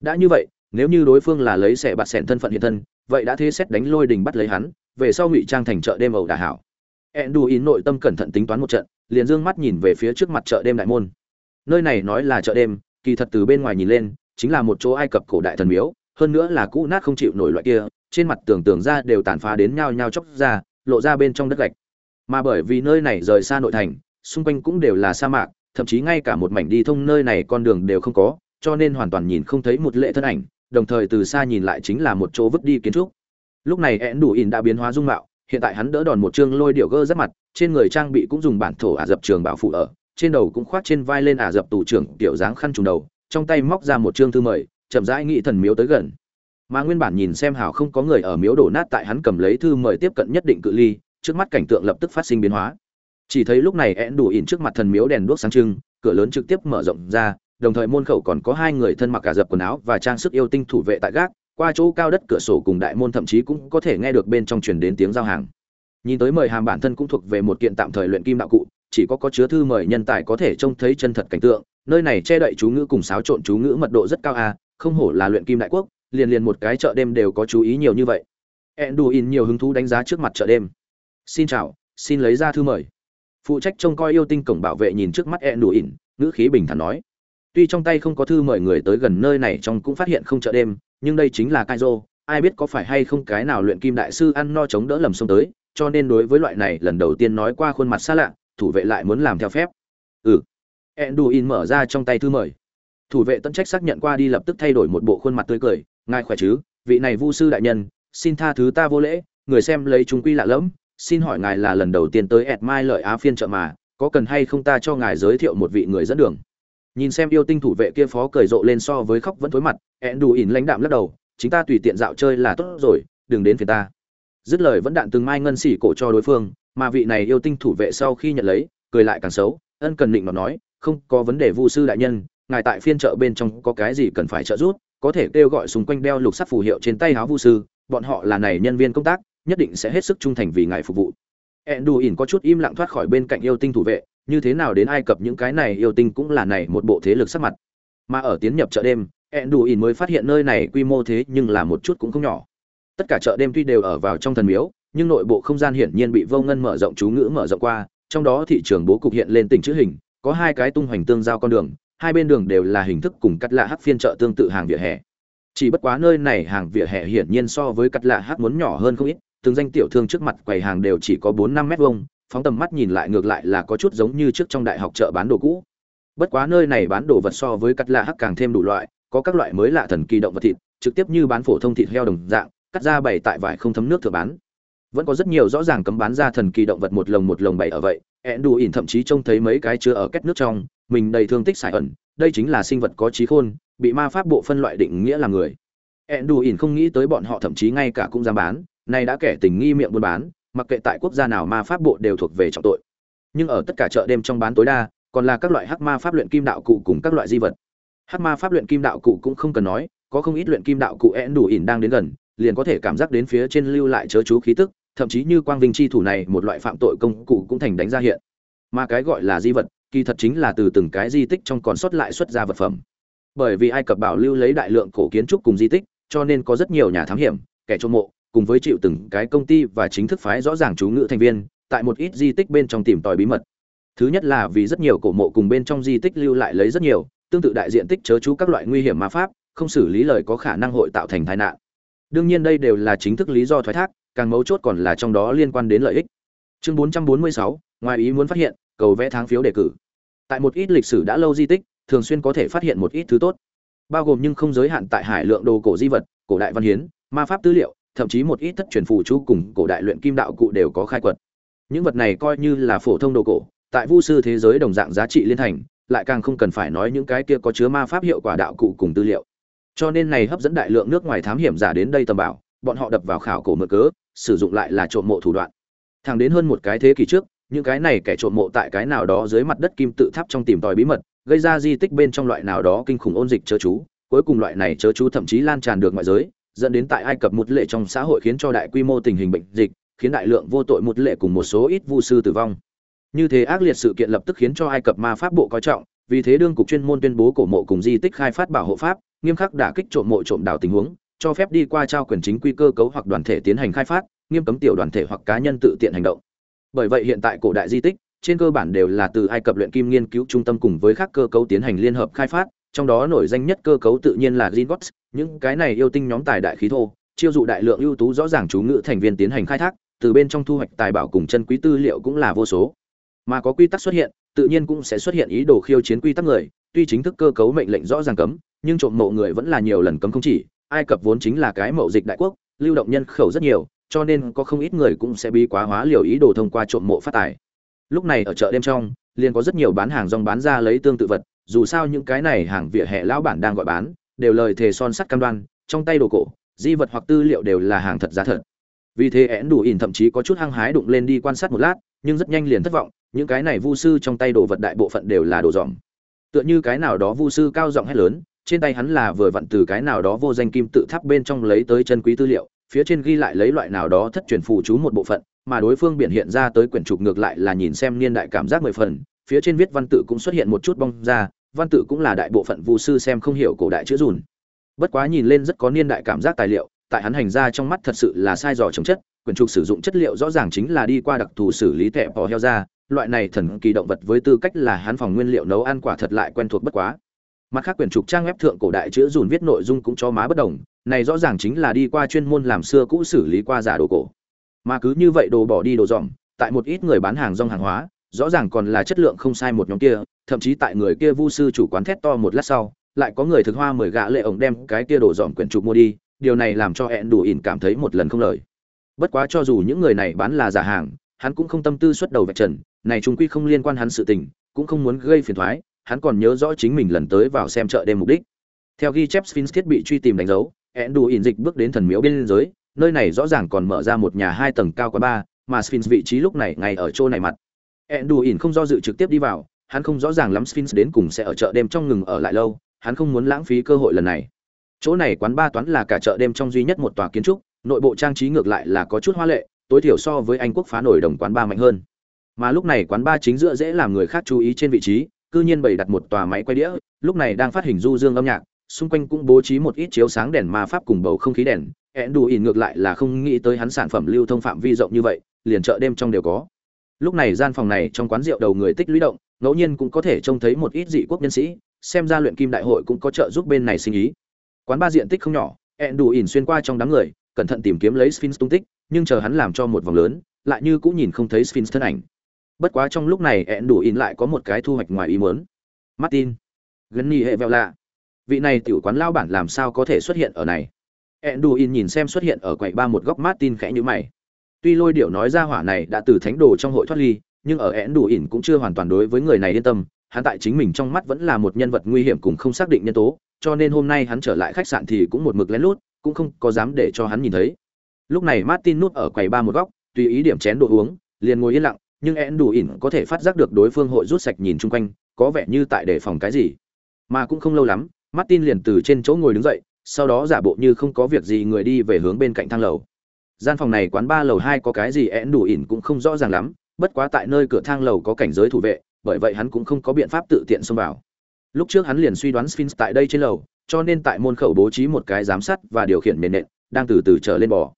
Đã như vậy nếu như đối phương là lấy xẻ bạt xẻn thân phận hiện thân vậy đã thế xét đánh lôi đình bắt lấy hắn về sau ngụy trang thành chợ đêm ẩu đà hảo Enduin nội tâm cẩn thận tính toán một trận, liền dương mắt nhìn về phía trước mặt chợ đêm đại môn. Nơi này nói là chợ đêm, kỳ thật từ bên ngoài nhìn lên, chính là một chỗ Ai Cập cổ đại thần miếu, hơn nữa là cũ nát không chịu nổi loại kia, trên mặt tường tường ra đều tàn phá đến nhau nhau chóc ra, lộ ra bên trong đất gạch. Mà bởi vì nơi này rời xa nội thành, xung quanh cũng đều là sa mạc, thậm chí ngay cả một mảnh đi thông nơi này con đường đều không có, cho nên hoàn toàn nhìn không thấy một lệ thân ảnh, đồng thời từ xa nhìn lại chính là một chỗ vứt đi kiến trúc. Lúc này eãn đủ ỉn đã biến hóa dung mạo, hiện tại hắn đỡ đòn một chương lôi điệu gơ rất mặt trên người trang bị cũng dùng bản thổ ả dập trường bảo phụ ở trên đầu cũng khoác trên vai lên ả dập tù trưởng tiểu dáng khăn trùng đầu trong tay móc ra một chương thư mời chậm rãi nghĩ thần miếu tới gần mà nguyên bản nhìn xem hảo không có người ở miếu đổ nát tại hắn cầm lấy thư mời tiếp cận nhất định cự ly trước mắt cảnh tượng lập tức phát sinh biến hóa chỉ thấy lúc này én đủ ỉn trước mặt thần miếu đèn đuốc sáng trưng cửa lớn trực tiếp mở rộng ra đồng thời môn khẩu còn có hai người thân mặc cả dập quần áo và trang sức yêu tinh thủ vệ tại gác. Qua chỗ cao đất cửa sổ cùng đại môn thậm chí cũng có thể nghe được bên trong truyền đến tiếng giao hàng. Nhìn tới mời hàm bản thân cũng thuộc về một kiện tạm thời luyện kim đạo cụ, chỉ có có chứa thư mời nhân tài có thể trông thấy chân thật cảnh tượng, nơi này che đậy chú ngữ cùng xáo trộn chú ngữ mật độ rất cao à không hổ là luyện kim đại quốc, liền liền một cái chợ đêm đều có chú ý nhiều như vậy. Enduin nhiều hứng thú đánh giá trước mặt chợ đêm. Xin chào, xin lấy ra thư mời. Phụ trách trông coi yêu tinh cổng bảo vệ nhìn trước mắt Enduin, ngữ khí bình thản nói tuy trong tay không có thư mời người tới gần nơi này trong cũng phát hiện không chợ đêm nhưng đây chính là Kaizo, ai biết có phải hay không cái nào luyện kim đại sư ăn no chống đỡ lầm sông tới, cho nên đối với loại này lần đầu tiên nói qua khuôn mặt xa lạ, thủ vệ lại muốn làm theo phép. Ừ. Enduin mở ra trong tay thư mời. Thủ vệ tận trách xác nhận qua đi lập tức thay đổi một bộ khuôn mặt tươi cười, ngài khỏe chứ, vị này Vu sư đại nhân, xin tha thứ ta vô lễ, người xem lấy chúng quy lạ lẫm, xin hỏi ngài là lần đầu tiên tới ẹt mai lợi á phiên chợ mà, có cần hay không ta cho ngài giới thiệu một vị người dẫn đường? Nhìn xem yêu tinh thủ vệ kia phó cười rộ lên so với khóc vẫn thối mặt ẹn đủ ỉn lãnh đạm lắc đầu, chính ta tùy tiện dạo chơi là tốt rồi, đừng đến phía ta. Dứt lời vẫn đạn từng mai ngân xỉ cổ cho đối phương, mà vị này yêu tinh thủ vệ sau khi nhận lấy, cười lại càng xấu, ân cần định nó nói, không có vấn đề vu sư đại nhân, ngài tại phiên chợ bên trong có cái gì cần phải trợ giúp, có thể kêu gọi xung quanh đeo lục sắc phù hiệu trên tay áo vu sư, bọn họ là này nhân viên công tác, nhất định sẽ hết sức trung thành vì ngài phục vụ. ẹn đủ ỉn có chút im lặng thoát khỏi bên cạnh yêu tinh thủ vệ như thế nào đến ai cập những cái này yêu tinh cũng là này một bộ thế lực sắc mặt. Mà ở tiến nhập chợ đêm, Enduin mới phát hiện nơi này quy mô thế nhưng là một chút cũng không nhỏ. Tất cả chợ đêm tuy đều ở vào trong thần miếu, nhưng nội bộ không gian hiển nhiên bị vô ngân mở rộng, chú ngữ mở rộng qua, trong đó thị trường bố cục hiện lên tình chữ hình, có hai cái tung hoành tương giao con đường, hai bên đường đều là hình thức cùng cắt lạ hắc phiên chợ tương tự hàng vỉa hè. Chỉ bất quá nơi này hàng vỉa hè hiển nhiên so với cắt lạ hắc muốn nhỏ hơn không ít, từng danh tiểu thương trước mặt quầy hàng đều chỉ có bốn năm mét vuông phóng tầm mắt nhìn lại ngược lại là có chút giống như trước trong đại học chợ bán đồ cũ. Bất quá nơi này bán đồ vật so với cắt lạ hắc càng thêm đủ loại, có các loại mới lạ thần kỳ động vật thịt, trực tiếp như bán phổ thông thịt heo đồng dạng, cắt ra bày tại vải không thấm nước thừa bán. Vẫn có rất nhiều rõ ràng cấm bán ra thần kỳ động vật một lồng một lồng bày ở vậy, ẹn đủ ỉn thậm chí trông thấy mấy cái chứa ở kết nước trong, mình đầy thương tích xài ẩn, đây chính là sinh vật có trí khôn, bị ma pháp bộ phân loại định nghĩa là người. Ẹn đủ ỉn không nghĩ tới bọn họ thậm chí ngay cả cũng dám bán, nay đã kẻ tình nghi miệng buôn bán mặc kệ tại quốc gia nào ma pháp bộ đều thuộc về trọng tội. Nhưng ở tất cả chợ đêm trong bán tối đa, còn là các loại hắc ma pháp luyện kim đạo cụ cùng các loại di vật. Hắc ma pháp luyện kim đạo cụ cũng không cần nói, có không ít luyện kim đạo cụ én đủ ỉn đang đến gần, liền có thể cảm giác đến phía trên lưu lại chớ chú khí tức, thậm chí như quang vinh chi thủ này, một loại phạm tội công cụ cũng thành đánh ra hiện. Mà cái gọi là di vật, kỳ thật chính là từ từng cái di tích trong còn sót lại xuất ra vật phẩm. Bởi vì ai cập bảo lưu lấy đại lượng cổ kiến trúc cùng di tích, cho nên có rất nhiều nhà thám hiểm, kẻ trộm mộ cùng với chịu từng cái công ty và chính thức phái rõ ràng chú ngữ thành viên, tại một ít di tích bên trong tìm tòi bí mật. Thứ nhất là vì rất nhiều cổ mộ cùng bên trong di tích lưu lại lấy rất nhiều, tương tự đại diện tích chớ chú các loại nguy hiểm ma pháp, không xử lý lời có khả năng hội tạo thành tai nạn. Đương nhiên đây đều là chính thức lý do thoái thác, càng mấu chốt còn là trong đó liên quan đến lợi ích. Chương 446, ngoài ý muốn phát hiện, cầu vẽ tháng phiếu đề cử. Tại một ít lịch sử đã lâu di tích, thường xuyên có thể phát hiện một ít thứ tốt, bao gồm nhưng không giới hạn tại hải lượng đồ cổ di vật, cổ đại văn hiến, ma pháp tư liệu, thậm chí một ít thất truyền phù chú cùng cổ đại luyện kim đạo cụ đều có khai quật. Những vật này coi như là phổ thông đồ cổ, tại vu sư thế giới đồng dạng giá trị liên thành, lại càng không cần phải nói những cái kia có chứa ma pháp hiệu quả đạo cụ cùng tư liệu. Cho nên này hấp dẫn đại lượng nước ngoài thám hiểm giả đến đây tầm bảo, bọn họ đập vào khảo cổ mượn cớ, sử dụng lại là trộm mộ thủ đoạn. Thẳng đến hơn một cái thế kỷ trước, những cái này kẻ trộm mộ tại cái nào đó dưới mặt đất kim tự tháp trong tìm tòi bí mật, gây ra di tích bên trong loại nào đó kinh khủng ôn dịch chớ chú cuối cùng loại này chớ chú thậm chí lan tràn được ngoại giới dẫn đến tại ai cập một lệ trong xã hội khiến cho đại quy mô tình hình bệnh dịch, khiến đại lượng vô tội một lệ cùng một số ít vu sư tử vong. Như thế ác liệt sự kiện lập tức khiến cho ai cập ma pháp bộ coi trọng, vì thế đương cục chuyên môn tuyên bố cổ mộ cùng di tích khai phát bảo hộ pháp, nghiêm khắc đả kích trộm mộ trộm đào tình huống, cho phép đi qua trao quyền chính quy cơ cấu hoặc đoàn thể tiến hành khai phát, nghiêm cấm tiểu đoàn thể hoặc cá nhân tự tiện hành động. Bởi vậy hiện tại cổ đại di tích, trên cơ bản đều là từ ai cập luyện kim nghiên cứu trung tâm cùng với các cơ cấu tiến hành liên hợp khai phát trong đó nổi danh nhất cơ cấu tự nhiên là Gringotts, những cái này yêu tinh nhóm tài đại khí thô, chiêu dụ đại lượng ưu tú rõ ràng chú ngữ thành viên tiến hành khai thác, từ bên trong thu hoạch tài bảo cùng chân quý tư liệu cũng là vô số. Mà có quy tắc xuất hiện, tự nhiên cũng sẽ xuất hiện ý đồ khiêu chiến quy tắc người, tuy chính thức cơ cấu mệnh lệnh rõ ràng cấm, nhưng trộm mộ người vẫn là nhiều lần cấm không chỉ, Ai Cập vốn chính là cái mậu dịch đại quốc, lưu động nhân khẩu rất nhiều, cho nên có không ít người cũng sẽ bị quá hóa liều ý đồ thông qua trộm mộ phát tài. Lúc này ở chợ đêm trong, liền có rất nhiều bán hàng rong bán ra lấy tương tự vật, dù sao những cái này hàng vỉa hè lão bản đang gọi bán, đều lời thề son sắt cam đoan, trong tay đồ cổ, di vật hoặc tư liệu đều là hàng thật giá thật. Vì thế én đủ ỉn thậm chí có chút hăng hái đụng lên đi quan sát một lát, nhưng rất nhanh liền thất vọng, những cái này vu sư trong tay đồ vật đại bộ phận đều là đồ dỏng. Tựa như cái nào đó vu sư cao giọng hét lớn, trên tay hắn là vừa vặn từ cái nào đó vô danh kim tự tháp bên trong lấy tới chân quý tư liệu, phía trên ghi lại lấy loại nào đó thất truyền phù chú một bộ phận, mà đối phương biểu hiện ra tới quyển trục ngược lại là nhìn xem niên đại cảm giác mười phần, phía trên viết văn tự cũng xuất hiện một chút bong ra, văn tự cũng là đại bộ phận vu sư xem không hiểu cổ đại chữ dùn. Bất quá nhìn lên rất có niên đại cảm giác tài liệu, tại hắn hành ra trong mắt thật sự là sai dò chống chất, quyển trục sử dụng chất liệu rõ ràng chính là đi qua đặc thù xử lý thẻ bò heo ra, loại này thần kỳ động vật với tư cách là hắn phòng nguyên liệu nấu ăn quả thật lại quen thuộc bất quá. Mặt khác quyển trục trang web thượng cổ đại chữ dùn viết nội dung cũng cho má bất đồng, này rõ ràng chính là đi qua chuyên môn làm xưa cũ xử lý qua giả đồ cổ. Mà cứ như vậy đồ bỏ đi đồ dòm tại một ít người bán hàng rong hàng hóa rõ ràng còn là chất lượng không sai một nhóm kia, thậm chí tại người kia vu sư chủ quán thét to một lát sau, lại có người thực hoa mười gạ lệ ổng đem cái kia đổ dọn quyển trục mua đi, điều này làm cho hẹn đủ ỉn cảm thấy một lần không lời. Bất quá cho dù những người này bán là giả hàng, hắn cũng không tâm tư xuất đầu vạch trần, này chúng quy không liên quan hắn sự tình, cũng không muốn gây phiền thoái, hắn còn nhớ rõ chính mình lần tới vào xem chợ đêm mục đích. Theo ghi chép sphinx thiết bị truy tìm đánh dấu hẹn đủ ỉn dịch bước đến thần miếu biên giới nơi này rõ ràng còn mở ra một nhà hai tầng cao quá ba mà sphinx vị trí lúc này ngay ở chỗ này mặt hẹn ỉn không do dự trực tiếp đi vào hắn không rõ ràng lắm Sphinx đến cùng sẽ ở chợ đêm trong ngừng ở lại lâu, hắn không muốn lãng phí cơ hội lần này. Chỗ này quán ba toán là cả chợ đêm trong duy nhất một tòa kiến trúc, nội bộ trang trí ngược lại là có chút hoa lệ, tối thiểu so với Anh quốc phá nổi đồng quán ba mạnh hơn. Mà lúc này quán ba chính giữa dễ làm người khác chú ý trên vị trí, cư nhiên bày đặt một tòa máy quay đĩa, lúc này đang phát hình du dương âm nhạc, xung quanh cũng bố trí một ít chiếu sáng đèn ma pháp cùng bầu không khí đèn. Hẹn đủ ỉn ngược lại là không nghĩ tới hắn sản phẩm lưu thông phạm vi rộng như vậy, liền chợ đêm trong đều có. Lúc này gian phòng này trong quán rượu đầu người tích lũy động, ngẫu nhiên cũng có thể trông thấy một ít dị quốc nhân sĩ xem ra luyện kim đại hội cũng có trợ giúp bên này sinh ý. Quán ba diện tích không nhỏ ẹn đủ ỉn xuyên qua trong đám người cẩn thận tìm kiếm lấy sphinx tung tích nhưng chờ hắn làm cho một vòng lớn lại như cũng nhìn không thấy sphinx thân ảnh. Bất quá trong lúc này ẹn đủ ỉn lại có một cái thu hoạch ngoài ý muốn. Martin gần nhì hệ vẹo lạ. Vị này tiểu quán lao bản làm sao có thể xuất hiện ở này? Ẹn đủ ỉn nhìn xem xuất hiện ở quầy ba một góc martin khẽ nhíu mày tuy lôi điệu nói ra hỏa này đã từ thánh đồ trong hội thoát ly, nhưng ở én đủ ỉn cũng chưa hoàn toàn đối với người này yên tâm. Hắn tại chính mình trong mắt vẫn là một nhân vật nguy hiểm cùng không xác định nhân tố, cho nên hôm nay hắn trở lại khách sạn thì cũng một mực lén lút, cũng không có dám để cho hắn nhìn thấy. Lúc này martin nút ở quầy ba một góc, tùy ý điểm chén đồ uống, liền ngồi yên lặng, nhưng én đủ ỉn có thể phát giác được đối phương hội rút sạch nhìn chung quanh, có vẻ như tại đề phòng cái gì. Mà cũng không lâu lắm, martin liền từ trên chỗ ngồi đứng dậy, sau đó giả bộ như không có việc gì người đi về hướng bên cạnh thang lầu gian phòng này quán ba lầu hai có cái gì én đủ ỉn cũng không rõ ràng lắm, bất quá tại nơi cửa thang lầu có cảnh giới thủ vệ, bởi vậy hắn cũng không có biện pháp tự tiện xông vào. Lúc trước hắn liền suy đoán sphinx tại đây trên lầu, cho nên tại môn khẩu bố trí một cái giám sát và điều khiển nền nện, đang từ từ trở lên bò.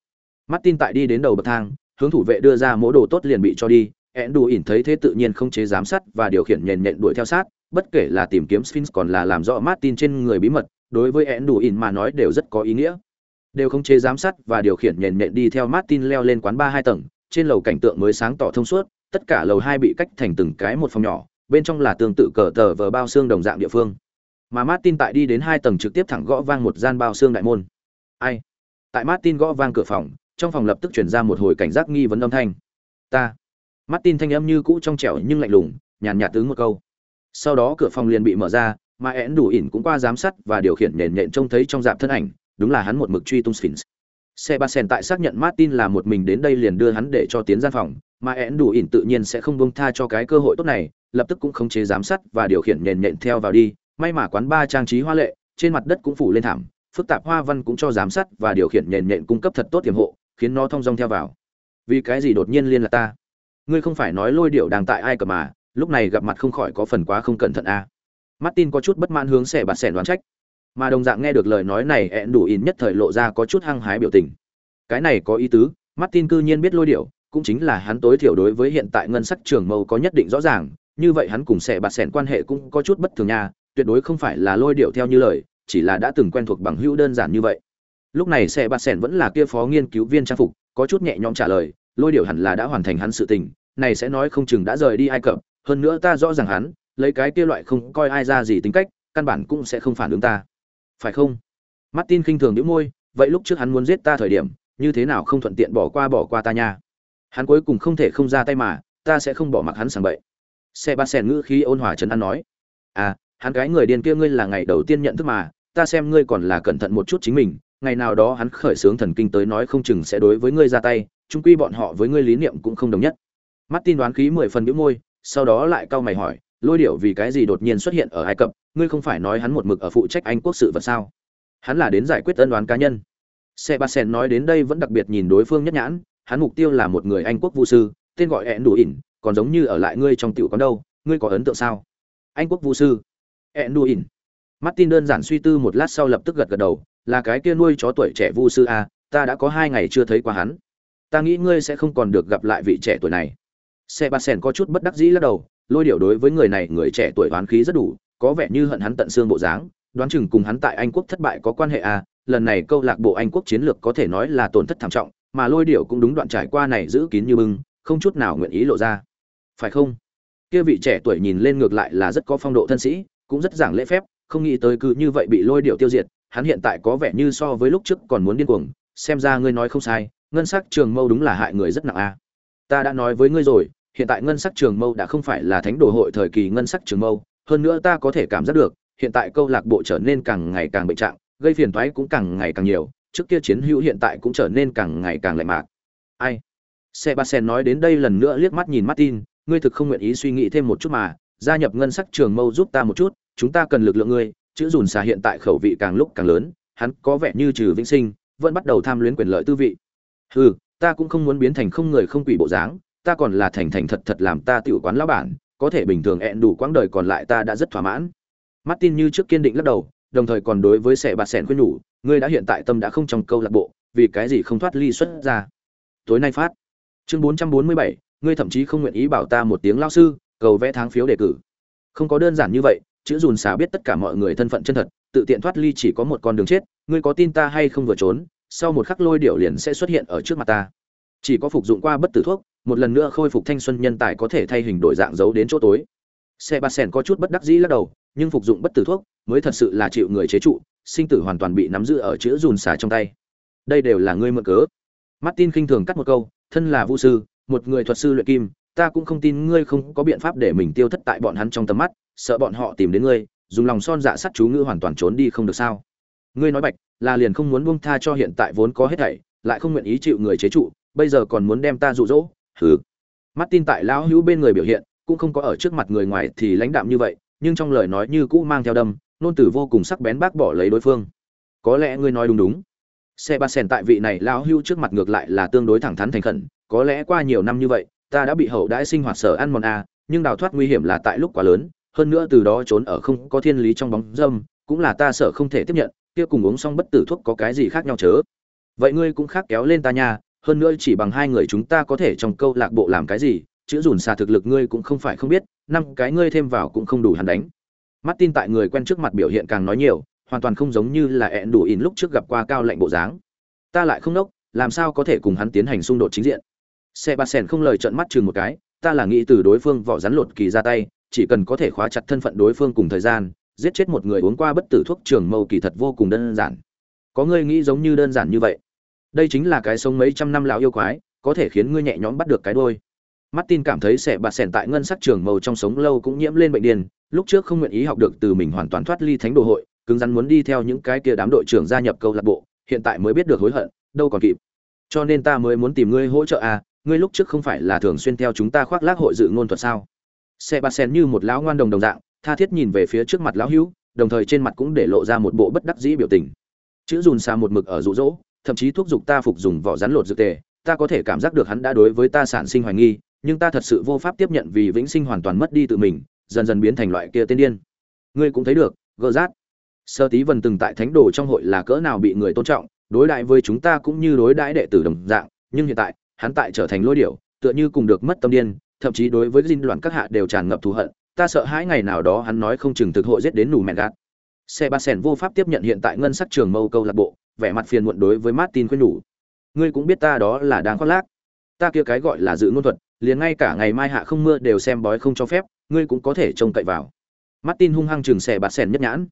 Martin tại đi đến đầu bậc thang, hướng thủ vệ đưa ra mỗi đồ tốt liền bị cho đi én đủ ỉn thấy thế tự nhiên không chế giám sát và điều khiển nền nện đuổi theo sát, bất kể là tìm kiếm sphinx còn là làm rõ martin trên người bí mật, đối với én đủ ỉn mà nói đều rất có ý nghĩa đều không chế giám sát và điều khiển nền nhện đi theo martin leo lên quán ba hai tầng, trên lầu cảnh tượng mới sáng tỏ thông suốt, tất cả lầu hai bị cách thành từng cái một phòng nhỏ, bên trong là tương tự cờ tờ vờ bao xương đồng dạng địa phương. Mà martin tại đi đến hai tầng trực tiếp thẳng gõ vang một gian bao xương đại môn. Ai? Tại martin gõ vang cửa phòng, trong phòng lập tức truyền ra một hồi cảnh giác nghi vấn âm thanh. Ta. Martin thanh âm như cũ trong trẻo nhưng lạnh lùng, nhàn nhạt tướng một câu. Sau đó cửa phòng liền bị mở ra, mà én đủ ỉn cũng qua giám sát và điều khiển nền nện trông thấy trong dạp thân ảnh đúng là hắn một mực truy tung sphinx. Sebastian tại xác nhận Martin là một mình đến đây liền đưa hắn để cho tiến gian phòng, mà én đủ ỉn tự nhiên sẽ không buông tha cho cái cơ hội tốt này, lập tức cũng khống chế giám sát và điều khiển nhện nhện theo vào đi. May mà quán ba trang trí hoa lệ trên mặt đất cũng phủ lên thảm phức tạp hoa văn cũng cho giám sát và điều khiển nhện nhện cung cấp thật tốt tiềm hộ khiến nó thông dong theo vào. Vì cái gì đột nhiên liên là ta? Ngươi không phải nói lôi điệu đang tại ai cờ mà lúc này gặp mặt không khỏi có phần quá không cẩn thận a à. martin có chút bất mãn hướng xẻ bạt xẻn đoán trách mà đồng dạng nghe được lời nói này ẹn đủ in nhất thời lộ ra có chút hăng hái biểu tình. Cái này có ý tứ, martin cư nhiên biết lôi điệu cũng chính là hắn tối thiểu đối với hiện tại ngân sắc trường mâu có nhất định rõ ràng, như vậy hắn cùng sẽ bạt sẻn quan hệ cũng có chút bất thường nha, tuyệt đối không phải là lôi điệu theo như lời, chỉ là đã từng quen thuộc bằng hữu đơn giản như vậy. Lúc này sẽ bạt sẻn vẫn là kia phó nghiên cứu viên trang phục, có chút nhẹ nhõm trả lời, lôi điệu hẳn là đã hoàn thành hắn sự tình, này sẽ nói không chừng đã rời đi ai cập, hơn nữa ta rõ ràng hắn, lấy cái kia loại không coi ai ra gì tính cách, căn bản cũng sẽ không phản ứng ta phải không? Martin khinh thường đĩu môi, vậy lúc trước hắn muốn giết ta thời điểm, như thế nào không thuận tiện bỏ qua bỏ qua ta nha? Hắn cuối cùng không thể không ra tay mà, ta sẽ không bỏ mặc hắn sàng bậy. Xe ba ngữ khí ôn hòa trấn an nói à hắn cái người điên kia ngươi là ngày đầu tiên nhận thức mà, ta xem ngươi còn là cẩn thận một chút chính mình, ngày nào đó hắn khởi xướng thần kinh tới nói không chừng sẽ đối với ngươi ra tay, chung quy bọn họ với ngươi lý niệm cũng không đồng nhất. Martin đoán khí mười phần bĩu môi, sau đó lại cau mày hỏi lôi điệu vì cái gì đột nhiên xuất hiện ở ai cập? Ngươi không phải nói hắn một mực ở phụ trách anh quốc sự vật sao? Hắn là đến giải quyết ân đoán cá nhân. Xe ba sen nói đến đây vẫn đặc biệt nhìn đối phương nhất nhãn hắn mục tiêu là một người anh quốc vu sư tên gọi hẹn đủ ỉn còn giống như ở lại ngươi trong tiểu có đâu ngươi có ấn tượng sao? Anh quốc vu sư? Hẹn đủ ỉn martin đơn giản suy tư một lát sau lập tức gật gật đầu là cái kia nuôi chó tuổi trẻ vu sư a ta đã có hai ngày chưa thấy qua hắn. Ta nghĩ ngươi sẽ không còn được gặp lại vị trẻ tuổi này. Xe ba sen có chút bất đắc dĩ lắc đầu, lôi điệu đối với người này người trẻ tuổi oán khí rất đủ, có vẻ như hận hắn tận xương bộ dáng, đoán chừng cùng hắn tại Anh quốc thất bại có quan hệ à, lần này câu lạc bộ Anh quốc chiến lược có thể nói là tổn thất thảm trọng, mà lôi điệu cũng đúng đoạn trải qua này giữ kín như bưng, không chút nào nguyện ý lộ ra. Phải không? Kia vị trẻ tuổi nhìn lên ngược lại là rất có phong độ thân sĩ, cũng rất giảng lễ phép, không nghĩ tới cứ như vậy bị lôi điệu tiêu diệt, hắn hiện tại có vẻ như so với lúc trước còn muốn điên cuồng, xem ra ngươi nói không sai, ngân sắc trường mâu đúng là hại người rất nặng a. À. Ta đã nói với ngươi rồi, hiện tại ngân sắc trường mâu đã không phải là thánh đồ hội thời kỳ ngân sắc trường mâu, hơn nữa ta có thể cảm giác được, hiện tại câu lạc bộ trở nên càng ngày càng bệnh trạng, gây phiền toái cũng càng ngày càng nhiều, trước kia chiến hữu hiện tại cũng trở nên càng ngày càng lạnh mạc. Ai? Sebastian nói đến đây lần nữa liếc mắt nhìn martin, ngươi thực không nguyện ý suy nghĩ thêm một chút mà, gia nhập ngân sắc trường mâu giúp ta một chút, chúng ta cần lực lượng ngươi, chữ dùn xà hiện tại khẩu vị càng lúc càng lớn, hắn có vẻ như trừ vĩnh sinh, vẫn bắt đầu tham luyến quyền lợi tư vị. Hừ, ta cũng không muốn biến thành không người không quỷ bộ dáng ta còn là thành thành thật thật làm ta tiểu quán lão bản, có thể bình thường ẹn đủ quãng đời còn lại ta đã rất thỏa mãn. Martin như trước kiên định lắc đầu, đồng thời còn đối với sẻ bạt sẻn khuyên nhủ, ngươi đã hiện tại tâm đã không trong câu lạc bộ, vì cái gì không thoát ly xuất ra. Tối nay phát. Chương 447, ngươi thậm chí không nguyện ý bảo ta một tiếng lão sư, cầu vẽ tháng phiếu đề cử. Không có đơn giản như vậy, chữ dùn xà biết tất cả mọi người thân phận chân thật, tự tiện thoát ly chỉ có một con đường chết, ngươi có tin ta hay không vừa trốn, sau một khắc lôi điệu liền sẽ xuất hiện ở trước mặt ta. Chỉ có phục dụng qua bất tử thuốc, một lần nữa khôi phục thanh xuân nhân tài có thể thay hình đổi dạng giấu đến chỗ tối. Sebastian có chút bất đắc dĩ lắc đầu, nhưng phục dụng bất tử thuốc mới thật sự là chịu người chế trụ, sinh tử hoàn toàn bị nắm giữ ở chữ dùn xả trong tay. Đây đều là ngươi mượn cớ. Martin khinh thường cắt một câu, thân là vũ sư, một người thuật sư luyện kim, ta cũng không tin ngươi không có biện pháp để mình tiêu thất tại bọn hắn trong tầm mắt, sợ bọn họ tìm đến ngươi, dùng lòng son dạ sắt chú ngữ hoàn toàn trốn đi không được sao? Ngươi nói bạch, là liền không muốn buông tha cho hiện tại vốn có hết thảy, lại không nguyện ý chịu người chế trụ, bây giờ còn muốn đem ta dụ dỗ hừ martin tại lão hữu bên người biểu hiện, cũng không có ở trước mặt người ngoài thì lãnh đạm như vậy, nhưng trong lời nói như cũ mang theo đâm, nôn tử vô cùng sắc bén bác bỏ lấy đối phương. Có lẽ ngươi nói đúng đúng. Sebastian tại vị này lão hữu trước mặt ngược lại là tương đối thẳng thắn thành khẩn, có lẽ qua nhiều năm như vậy, ta đã bị hậu đãi sinh hoạt sở ăn mòn a nhưng đào thoát nguy hiểm là tại lúc quá lớn, hơn nữa từ đó trốn ở không có thiên lý trong bóng dâm, cũng là ta sợ không thể tiếp nhận, kia cùng uống xong bất tử thuốc có cái gì khác nhau chớ? Vậy ngươi cũng khác kéo lên ta nha hơn nữa chỉ bằng hai người chúng ta có thể trong câu lạc bộ làm cái gì, chữ dùn xà thực lực ngươi cũng không phải không biết, năm cái ngươi thêm vào cũng không đủ hắn đánh. Martin tại người quen trước mặt biểu hiện càng nói nhiều, hoàn toàn không giống như là ẹn đủ in lúc trước gặp qua cao lệnh bộ dáng. Ta lại không nốc, làm sao có thể cùng hắn tiến hành xung đột chính diện? Xe ba sen không lời trợn mắt chừng một cái, ta là nghĩ từ đối phương vỏ rắn lột kỳ ra tay, chỉ cần có thể khóa chặt thân phận đối phương cùng thời gian, giết chết một người uống qua bất tử thuốc trường mâu kỳ thật vô cùng đơn giản. Có ngươi nghĩ giống như đơn giản như vậy? Đây chính là cái sống mấy trăm năm lão yêu quái, có thể khiến ngươi nhẹ nhõm bắt được cái đôi martin cảm thấy sẽ bạt sẻn tại ngân sắc trường màu trong sống lâu cũng nhiễm lên bệnh điên, lúc trước không nguyện ý học được từ mình hoàn toàn thoát ly thánh đồ hội, cứng rắn muốn đi theo những cái kia đám đội trưởng gia nhập câu lạc bộ, hiện tại mới biết được hối hận, đâu còn kịp. Cho nên ta mới muốn tìm ngươi hỗ trợ à ngươi lúc trước không phải là thường xuyên theo chúng ta khoác lác hội dự ngôn thuật sao? Xe bạt sen như một lão ngoan đồng đồng dạng, tha thiết nhìn về phía trước mặt lão hữu, đồng thời trên mặt cũng để lộ ra một bộ bất đắc dĩ biểu tình. Chữ dùn xa một mực ở rụ rỗ thậm chí thuốc giục ta phục dùng vỏ rắn lột dược tề, ta có thể cảm giác được hắn đã đối với ta sản sinh hoài nghi, nhưng ta thật sự vô pháp tiếp nhận vì vĩnh sinh hoàn toàn mất đi tự mình, dần dần biến thành loại kia tên điên. Ngươi cũng thấy được gỡ rát. Sơ tí vần từng tại thánh đồ trong hội là cỡ nào bị người tôn trọng, đối đại với chúng ta cũng như đối đãi đệ tử đồng dạng, nhưng hiện tại, hắn tại trở thành lôi điểu, tựa như cùng được mất tâm điên, thậm chí đối với dinh loạn các hạ đều tràn ngập thù hận, ta sợ hãi ngày nào đó hắn nói không chừng thực hội giết đến nù mẹn gạt xe ba sen vô pháp tiếp nhận hiện tại ngân sắc trường mâu câu lạc bộ, vẻ mặt phiền muộn đối với martin khuyên nhủ. Ngươi cũng biết ta đó là đang khoác lác. Ta kia cái gọi là dự ngôn thuật, liền ngay cả ngày mai hạ không mưa đều xem bói không cho phép, ngươi cũng có thể trông cậy vào. Martin hung hăng chừng xe bạt sen nhất nhãn.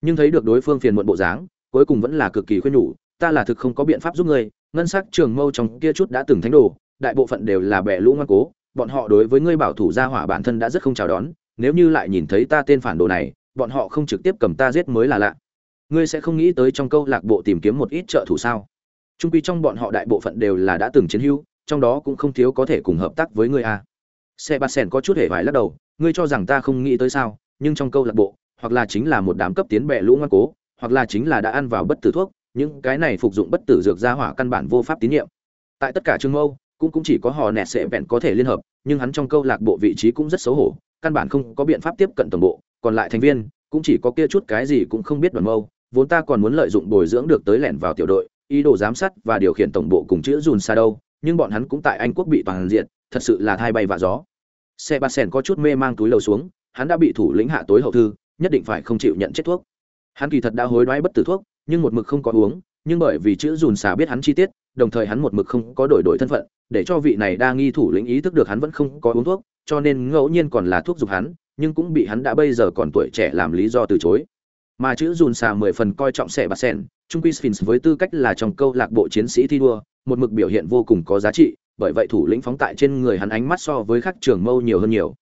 Nhưng thấy được đối phương phiền muộn bộ dáng, cuối cùng vẫn là cực kỳ khuyên nhủ, ta là thực không có biện pháp giúp ngươi, ngân sắc trường mâu trong kia chút đã từng thánh đồ, đại bộ phận đều là bẻ lũ ngoan cố, bọn họ đối với ngươi bảo thủ gia hỏa bản thân đã rất không chào đón, nếu như lại nhìn thấy ta tên phản đồ này bọn họ không trực tiếp cầm ta giết mới là lạ. Ngươi sẽ không nghĩ tới trong câu lạc bộ tìm kiếm một ít trợ thủ sao? Trung quy trong bọn họ đại bộ phận đều là đã từng chiến hữu, trong đó cũng không thiếu có thể cùng hợp tác với ngươi a à. xe bát sen có chút hề vải lắc đầu, ngươi cho rằng ta không nghĩ tới sao, nhưng trong câu lạc bộ, hoặc là chính là một đám cấp tiến bệ lũ ngoan cố, hoặc là chính là đã ăn vào bất tử thuốc, những cái này phục dụng bất tử dược gia hỏa căn bản vô pháp tín nhiệm. Tại tất cả trường mâu, cũng cũng chỉ có họ nẹt sẽ vẹn có thể liên hợp, nhưng hắn trong câu lạc bộ vị trí cũng rất xấu hổ, căn bản không có biện pháp tiếp cận tổng bộ còn lại thành viên, cũng chỉ có kia chút cái gì cũng không biết đoàn mâu, vốn ta còn muốn lợi dụng bồi dưỡng được tới lẻn vào tiểu đội, ý đồ giám sát và điều khiển tổng bộ cùng chữ dùn xa đâu, nhưng bọn hắn cũng tại anh quốc bị toàn diện, thật sự là thay bay và gió. Xe ba sen có chút mê mang túi lầu xuống, hắn đã bị thủ lĩnh hạ tối hậu thư, nhất định phải không chịu nhận chết thuốc. Hắn kỳ thật đã hối đoái bất tử thuốc, nhưng một mực không có uống, nhưng bởi vì chữ dùn xà biết hắn chi tiết, đồng thời hắn một mực không có đổi đổi thân phận, để cho vị này đa nghi thủ lĩnh ý thức được hắn vẫn không có uống thuốc, cho nên ngẫu nhiên còn là thuốc giục hắn nhưng cũng bị hắn đã bây giờ còn tuổi trẻ làm lý do từ chối. Mà chữ dùn xà mười phần coi trọng sẻ bạt sen trung quy sphinx với tư cách là trong câu lạc bộ chiến sĩ thi đua, một mực biểu hiện vô cùng có giá trị, bởi vậy thủ lĩnh phóng tại trên người hắn ánh mắt so với khắc trường mâu nhiều hơn nhiều.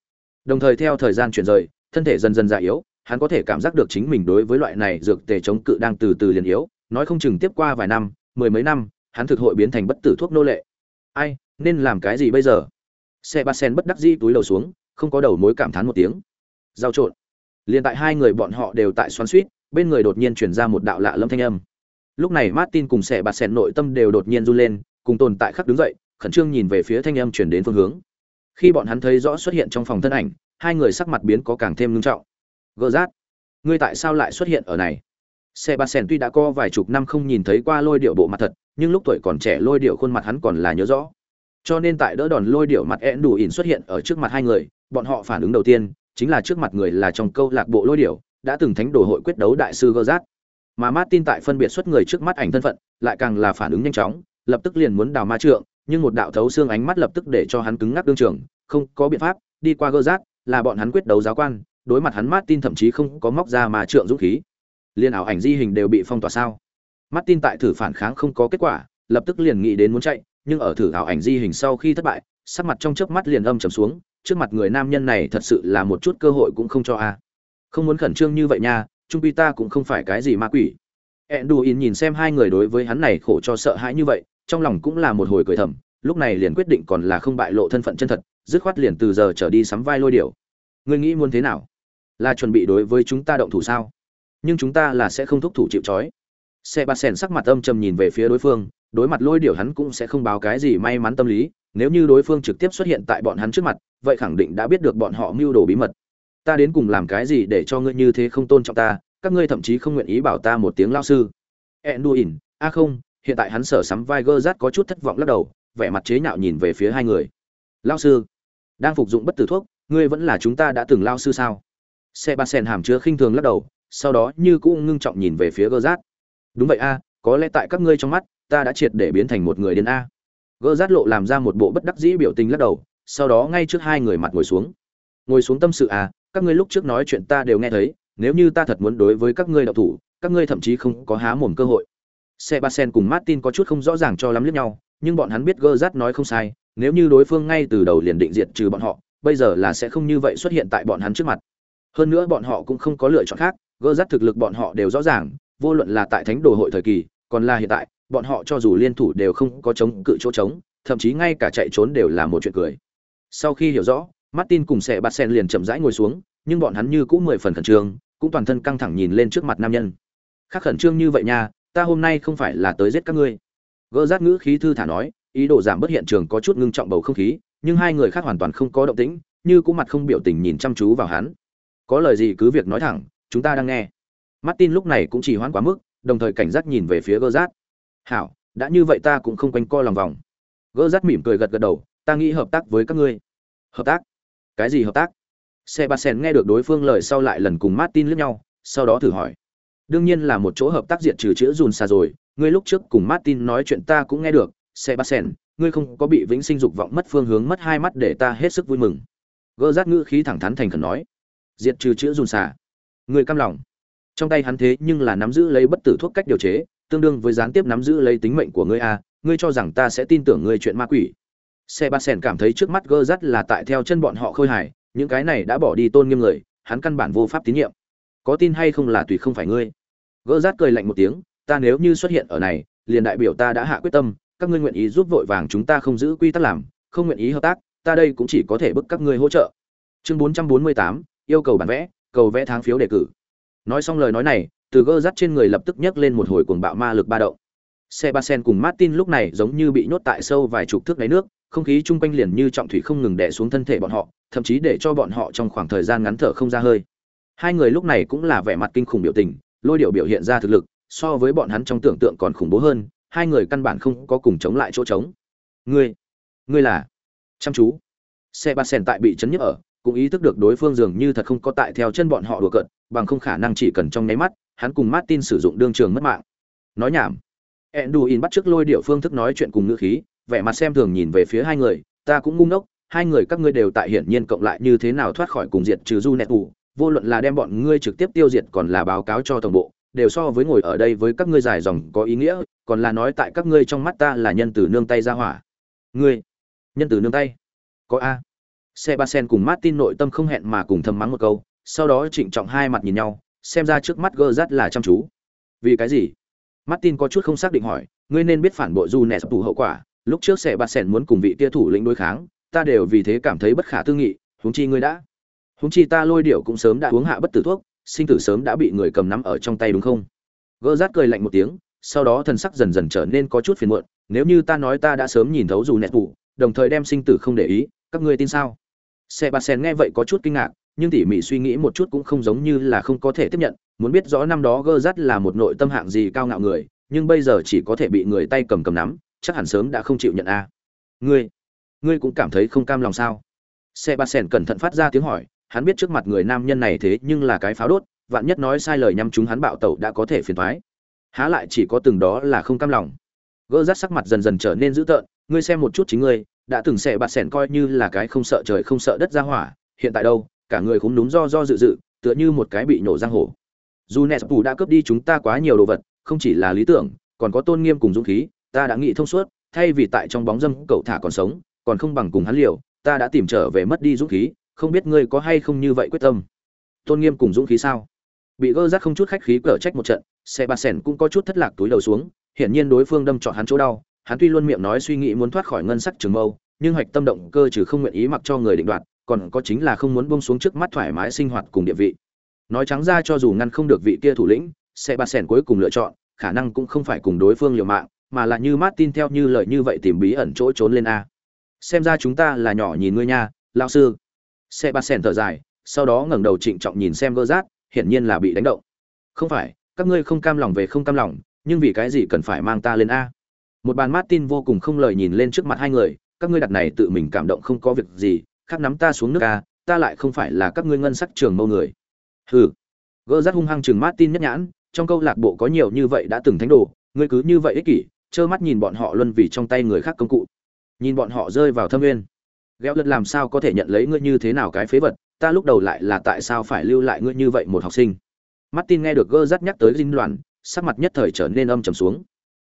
Đồng thời theo thời gian chuyển rời, thân thể dần dần già yếu, hắn có thể cảm giác được chính mình đối với loại này dược tề chống cự đang từ từ liền yếu, nói không chừng tiếp qua vài năm, mười mấy năm, hắn thực hội biến thành bất tử thuốc nô lệ. Ai, nên làm cái gì bây giờ? Xe ba sen bất đắc dĩ túi lầu xuống không có đầu mối cảm thán một tiếng. Giao trộn. Liền tại hai người bọn họ đều tại xoắn suýt, bên người đột nhiên chuyển ra một đạo lạ lâm thanh âm. Lúc này martin cùng sẻ bạt sẻn nội tâm đều đột nhiên run lên, cùng tồn tại khắc đứng dậy, khẩn trương nhìn về phía thanh âm chuyển đến phương hướng. Khi bọn hắn thấy rõ xuất hiện trong phòng thân ảnh, hai người sắc mặt biến có càng thêm ngưng trọng. Gỡ rát, ngươi tại sao lại xuất hiện ở này? Xe ba sen tuy đã có vài chục năm không nhìn thấy qua lôi điệu bộ mặt thật, nhưng lúc tuổi còn trẻ lôi điệu khuôn mặt hắn còn là nhớ rõ. Cho nên tại đỡ đòn lôi điệu mặt én đủ ỉn xuất hiện ở trước mặt hai người bọn họ phản ứng đầu tiên chính là trước mặt người là trong câu lạc bộ lôi điểu, đã từng thánh đồ hội quyết đấu đại sư gơ giác mà martin tại phân biệt xuất người trước mắt ảnh thân phận, lại càng là phản ứng nhanh chóng, lập tức liền muốn đào ma trượng, nhưng một đạo thấu xương ánh mắt lập tức để cho hắn cứng ngắc đương trường, không có biện pháp, đi qua gơ giác là bọn hắn quyết đấu giáo quan, đối mặt hắn martin thậm chí không có móc ra mà trượng dũng khí. Liên ảo ảnh di hình đều bị phong tỏa sao? Martin tại thử phản kháng không có kết quả, lập tức liền nghĩ đến muốn chạy, nhưng ở thử ảo ảnh di hình sau khi thất bại, sắc mặt trong chớp mắt liền âm trầm xuống trước mặt người nam nhân này thật sự là một chút cơ hội cũng không cho a. À. Không muốn khẩn trương như vậy nha, trung pi ta cũng không phải cái gì ma quỷ. Enduin nhìn xem hai người đối với hắn này khổ cho sợ hãi như vậy, trong lòng cũng là một hồi cười thầm, lúc này liền quyết định còn là không bại lộ thân phận chân thật, dứt khoát liền từ giờ trở đi sắm vai lôi điểu. Ngươi nghĩ muốn thế nào? Là chuẩn bị đối với chúng ta động thủ sao? Nhưng chúng ta là sẽ không thúc thủ chịu trói. Xe bạt sèn sắc mặt âm trầm nhìn về phía đối phương, đối mặt lôi điểu hắn cũng sẽ không báo cái gì may mắn tâm lý nếu như đối phương trực tiếp xuất hiện tại bọn hắn trước mặt, vậy khẳng định đã biết được bọn họ mưu đồ bí mật. Ta đến cùng làm cái gì để cho ngươi như thế không tôn trọng ta, các ngươi thậm chí không nguyện ý bảo ta một tiếng lao sư. Enduin, a không, hiện tại hắn sở sắm vai gơ rát có chút thất vọng lắc đầu, vẻ mặt chế nhạo nhìn về phía hai người. Lao sư, đang phục dụng bất tử thuốc, ngươi vẫn là chúng ta đã từng lao sư sao? Xe ba sen hàm chứa khinh thường lắc đầu, sau đó như cũng ngưng trọng nhìn về phía gơ rát đúng vậy a, có lẽ tại các ngươi trong mắt, ta đã triệt để biến thành một người điên a gơ rát lộ làm ra một bộ bất đắc dĩ biểu tình lắc đầu sau đó ngay trước hai người mặt ngồi xuống ngồi xuống tâm sự à các ngươi lúc trước nói chuyện ta đều nghe thấy nếu như ta thật muốn đối với các ngươi đạo thủ các ngươi thậm chí không có há mồm cơ hội Sẽ ba sen cùng Martin có chút không rõ ràng cho lắm liếc nhau, nhưng bọn hắn biết Gơ rát nói không sai, nếu như đối phương ngay từ đầu liền định diệt trừ bọn họ, bây giờ là sẽ không như vậy xuất hiện tại bọn hắn trước mặt. Hơn nữa bọn họ cũng không có lựa chọn khác, Gơ rát thực lực bọn họ đều rõ ràng, vô luận là tại Thánh Đồ hội thời kỳ, còn là hiện tại, bọn họ cho dù liên thủ đều không có chống cự chỗ trống, thậm chí ngay cả chạy trốn đều là một chuyện cười. Sau khi hiểu rõ, martin cùng Sẻ bạt sen liền chậm rãi ngồi xuống nhưng bọn hắn như cũng mười phần khẩn trương cũng toàn thân căng thẳng nhìn lên trước mặt nam nhân. Khác khẩn trương như vậy nha ta hôm nay không phải là tới giết các ngươi. Gỡ rát ngữ khí thư thả nói ý đồ giảm bớt hiện trường có chút ngưng trọng bầu không khí nhưng hai người khác hoàn toàn không có động tĩnh như cũng mặt không biểu tình nhìn chăm chú vào hắn. Có lời gì cứ việc nói thẳng chúng ta đang nghe. Martin lúc này cũng chỉ hoãn quá mức đồng thời cảnh giác nhìn về phía gỡ rát hảo đã như vậy ta cũng không quanh co lòng vòng gỡ rát mỉm cười gật gật đầu ta nghĩ hợp tác với các ngươi hợp tác cái gì hợp tác Sebastian nghe được đối phương lời sau lại lần cùng Martin lướt nhau, sau đó thử hỏi. Đương nhiên là một chỗ hợp tác diện trừ chữa dùn xa rồi, ngươi lúc trước cùng Martin nói chuyện ta cũng nghe được, Sebastian, ngươi không có bị vĩnh sinh dục vọng mất phương hướng mất hai mắt để ta hết sức vui mừng. Gơ rát ngữ khí thẳng thắn thành khẩn nói, diệt trừ chữa dùn xà. Ngươi cam lòng. Trong tay hắn thế nhưng là nắm giữ lấy bất tử thuốc cách điều chế, tương đương với gián tiếp nắm giữ lấy tính mệnh của ngươi a, ngươi cho rằng ta sẽ tin tưởng ngươi chuyện ma quỷ. Xe Ba Sen cảm thấy trước mắt gơ rắt là tại theo chân bọn họ khôi hài, những cái này đã bỏ đi tôn nghiêm người hắn căn bản vô pháp tín nhiệm. Có tin hay không là tùy không phải ngươi. Gơ rắt cười lạnh một tiếng ta nếu như xuất hiện ở này liền đại biểu ta đã hạ quyết tâm các ngươi nguyện ý giúp vội vàng chúng ta không giữ quy tắc làm không nguyện ý hợp tác ta đây cũng chỉ có thể bức các ngươi hỗ trợ. Chương 448, yêu cầu bản vẽ cầu vẽ tháng phiếu đề cử. Nói xong lời nói này từ gơ rắt trên người lập tức nhấc lên một hồi cuồng bạo ma lực ba động Sebastian cùng Martin lúc này giống như bị nhốt tại sâu vài chục thước đáy nước, không khí chung quanh liền như trọng thủy không ngừng đè xuống thân thể bọn họ, thậm chí để cho bọn họ trong khoảng thời gian ngắn thở không ra hơi. Hai người lúc này cũng là vẻ mặt kinh khủng biểu tình, lôi điệu biểu hiện ra thực lực, so với bọn hắn trong tưởng tượng còn khủng bố hơn, hai người căn bản không có cùng chống lại chỗ trống. Ngươi, ngươi là? Chăm chú. Sebastian tại bị chấn nhức ở, cũng ý thức được đối phương dường như thật không có tại theo chân bọn họ đùa cợt, bằng không khả năng chỉ cần trong nháy mắt, hắn cùng Martin sử dụng đương trường mất mạng. Nói nhảm. Enduin bắt trước lôi điệu phương thức nói chuyện cùng ngữ khí, vẻ mặt xem thường nhìn về phía hai người, ta cũng ngu ngốc, hai người các ngươi đều tại hiển nhiên cộng lại như thế nào thoát khỏi cùng diệt trừ du nẹt ủ vô luận là đem bọn ngươi trực tiếp tiêu diệt còn là báo cáo cho tổng bộ đều so với ngồi ở đây với các ngươi dài dòng có ý nghĩa còn là nói tại các ngươi trong mắt ta là nhân từ nương tay ra hỏa ngươi nhân từ nương tay có a Sebastian cùng Martin nội tâm không hẹn mà cùng thầm mắng một câu, sau đó trịnh trọng hai mặt nhìn nhau, xem ra trước mắt gơ rát là chăm chú. Vì cái gì? Martin có chút không xác định hỏi, ngươi nên biết phản bội Du Ness tù hậu quả, lúc trước Sebastian muốn cùng vị kia thủ lĩnh đối kháng, ta đều vì thế cảm thấy bất khả tư nghị huống chi ngươi đã huống chi ta lôi điệu cũng sớm đã uống hạ bất tử thuốc sinh tử sớm đã bị người cầm nắm ở trong tay đúng không Gerrard rát cười lạnh một tiếng sau đó thần sắc dần dần trở nên có chút phiền muộn nếu như ta nói ta đã sớm nhìn thấu dù nẹt vụ đồng thời đem sinh tử không để ý các ngươi tin sao Sebastian nghe vậy có chút kinh ngạc, nhưng tỉ mỉ suy nghĩ một chút cũng không giống như là không có thể tiếp nhận, muốn biết rõ năm đó gơ rắt là một nội tâm hạng gì cao ngạo người, nhưng bây giờ chỉ có thể bị người tay cầm cầm nắm, chắc hẳn sớm đã không chịu nhận a. Ngươi ngươi cũng cảm thấy không cam lòng sao? Sebastian cẩn thận phát ra tiếng hỏi, hắn biết trước mặt người nam nhân này thế nhưng là cái pháo đốt, vạn nhất nói sai lời nhằm chúng hắn bạo tẩu đã có thể phiền toái. Há lại chỉ có từng đó là không cam lòng. Gỡ rát sắc mặt dần dần trở nên dữ tợn, ngươi xem một chút chính ngươi đã từng sẽ bạt sẻn coi như là cái không sợ trời không sợ đất ra hỏa, hiện tại đâu, cả người cũng đúng do do dự dự, tựa như một cái bị nổ giang hổ dù nespu đã cướp đi chúng ta quá nhiều đồ vật, không chỉ là lý tưởng, còn có tôn nghiêm cùng dũng khí, ta đã nghĩ thông suốt, thay vì tại trong bóng dâm cậu thả còn sống, còn không bằng cùng hắn liều, ta đã tìm trở về mất đi dũng khí, không biết ngươi có hay không như vậy quyết tâm. Tôn nghiêm cùng dũng khí sao? Bị gơ rác không chút khách khí cở trách một trận xe bạt sẻn cũng có chút thất lạc túi đầu xuống, hiển nhiên đối phương đâm trọn hắn chỗ đau hắn tuy luôn miệng nói suy nghĩ muốn thoát khỏi ngân sắc trường mâu, nhưng hoạch tâm động cơ trừ không nguyện ý mặc cho người định đoạt, còn có chính là không muốn buông xuống trước mắt thoải mái sinh hoạt cùng địa vị. Nói trắng ra cho dù ngăn không được vị kia thủ lĩnh, Sẽ ba sẻn cuối cùng lựa chọn, khả năng cũng không phải cùng đối phương liều mạng, mà là như martin theo như lời như vậy tìm bí ẩn chỗ trốn lên a. Xem ra chúng ta là nhỏ nhìn ngươi nha, lão sư. Sẽ ba sen thở dài, sau đó ngẩng đầu trịnh trọng nhìn xem gơ rát hiển nhiên là bị đánh động. Không phải, các ngươi không cam lòng về không cam lòng, nhưng vì cái gì cần phải mang ta lên a? Một bàn martin vô cùng không lời nhìn lên trước mặt hai người, các ngươi đặt này tự mình cảm động không có việc gì, khác nắm ta xuống nước ca ta lại không phải là các ngươi ngân sắc trường mâu người. Hừ. Gơ rát hung hăng chừng martin nhất nhãn, trong câu lạc bộ có nhiều như vậy đã từng thánh đồ, ngươi cứ như vậy ích kỷ, trơ mắt nhìn bọn họ luân vì trong tay người khác công cụ. Nhìn bọn họ rơi vào thâm nguyên. Ghéo lật làm sao có thể nhận lấy ngươi như thế nào cái phế vật, ta lúc đầu lại là tại sao phải lưu lại ngươi như vậy một học sinh. Martin nghe được gơ rắt nhắc tới dinh đoàn sắc mặt nhất thời trở nên âm trầm xuống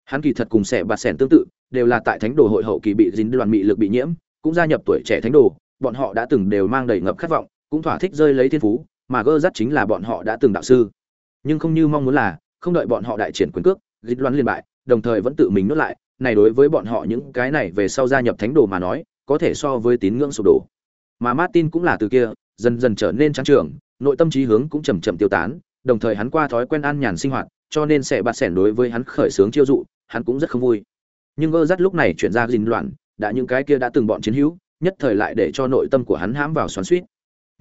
hắn kỳ thật cùng sẻ bạt sẻn tương tự, đều là tại thánh đồ hội hậu kỳ bị dính đoàn mị lực bị nhiễm, cũng gia nhập tuổi trẻ thánh đồ, bọn họ đã từng đều mang đầy ngập khát vọng, cũng thỏa thích rơi lấy thiên phú, mà gơ rắt chính là bọn họ đã từng đạo sư. Nhưng không như mong muốn là, không đợi bọn họ đại triển quyền cước, dính đoàn liên bại, đồng thời vẫn tự mình nuốt lại, này đối với bọn họ những cái này về sau gia nhập thánh đồ mà nói, có thể so với tín ngưỡng sụp đổ. Mà martin cũng là từ kia, dần dần trở nên trắng trưởng nội tâm trí hướng cũng chầm chậm tiêu tán, đồng thời hắn qua thói quen ăn nhàn sinh hoạt, cho nên sẽ bạt sẻn đối với hắn khởi sướng chiêu dụ hắn cũng rất không vui. Nhưng gơ rắt lúc này chuyển ra dình loạn, đã những cái kia đã từng bọn chiến hữu, nhất thời lại để cho nội tâm của hắn hãm vào xoắn suýt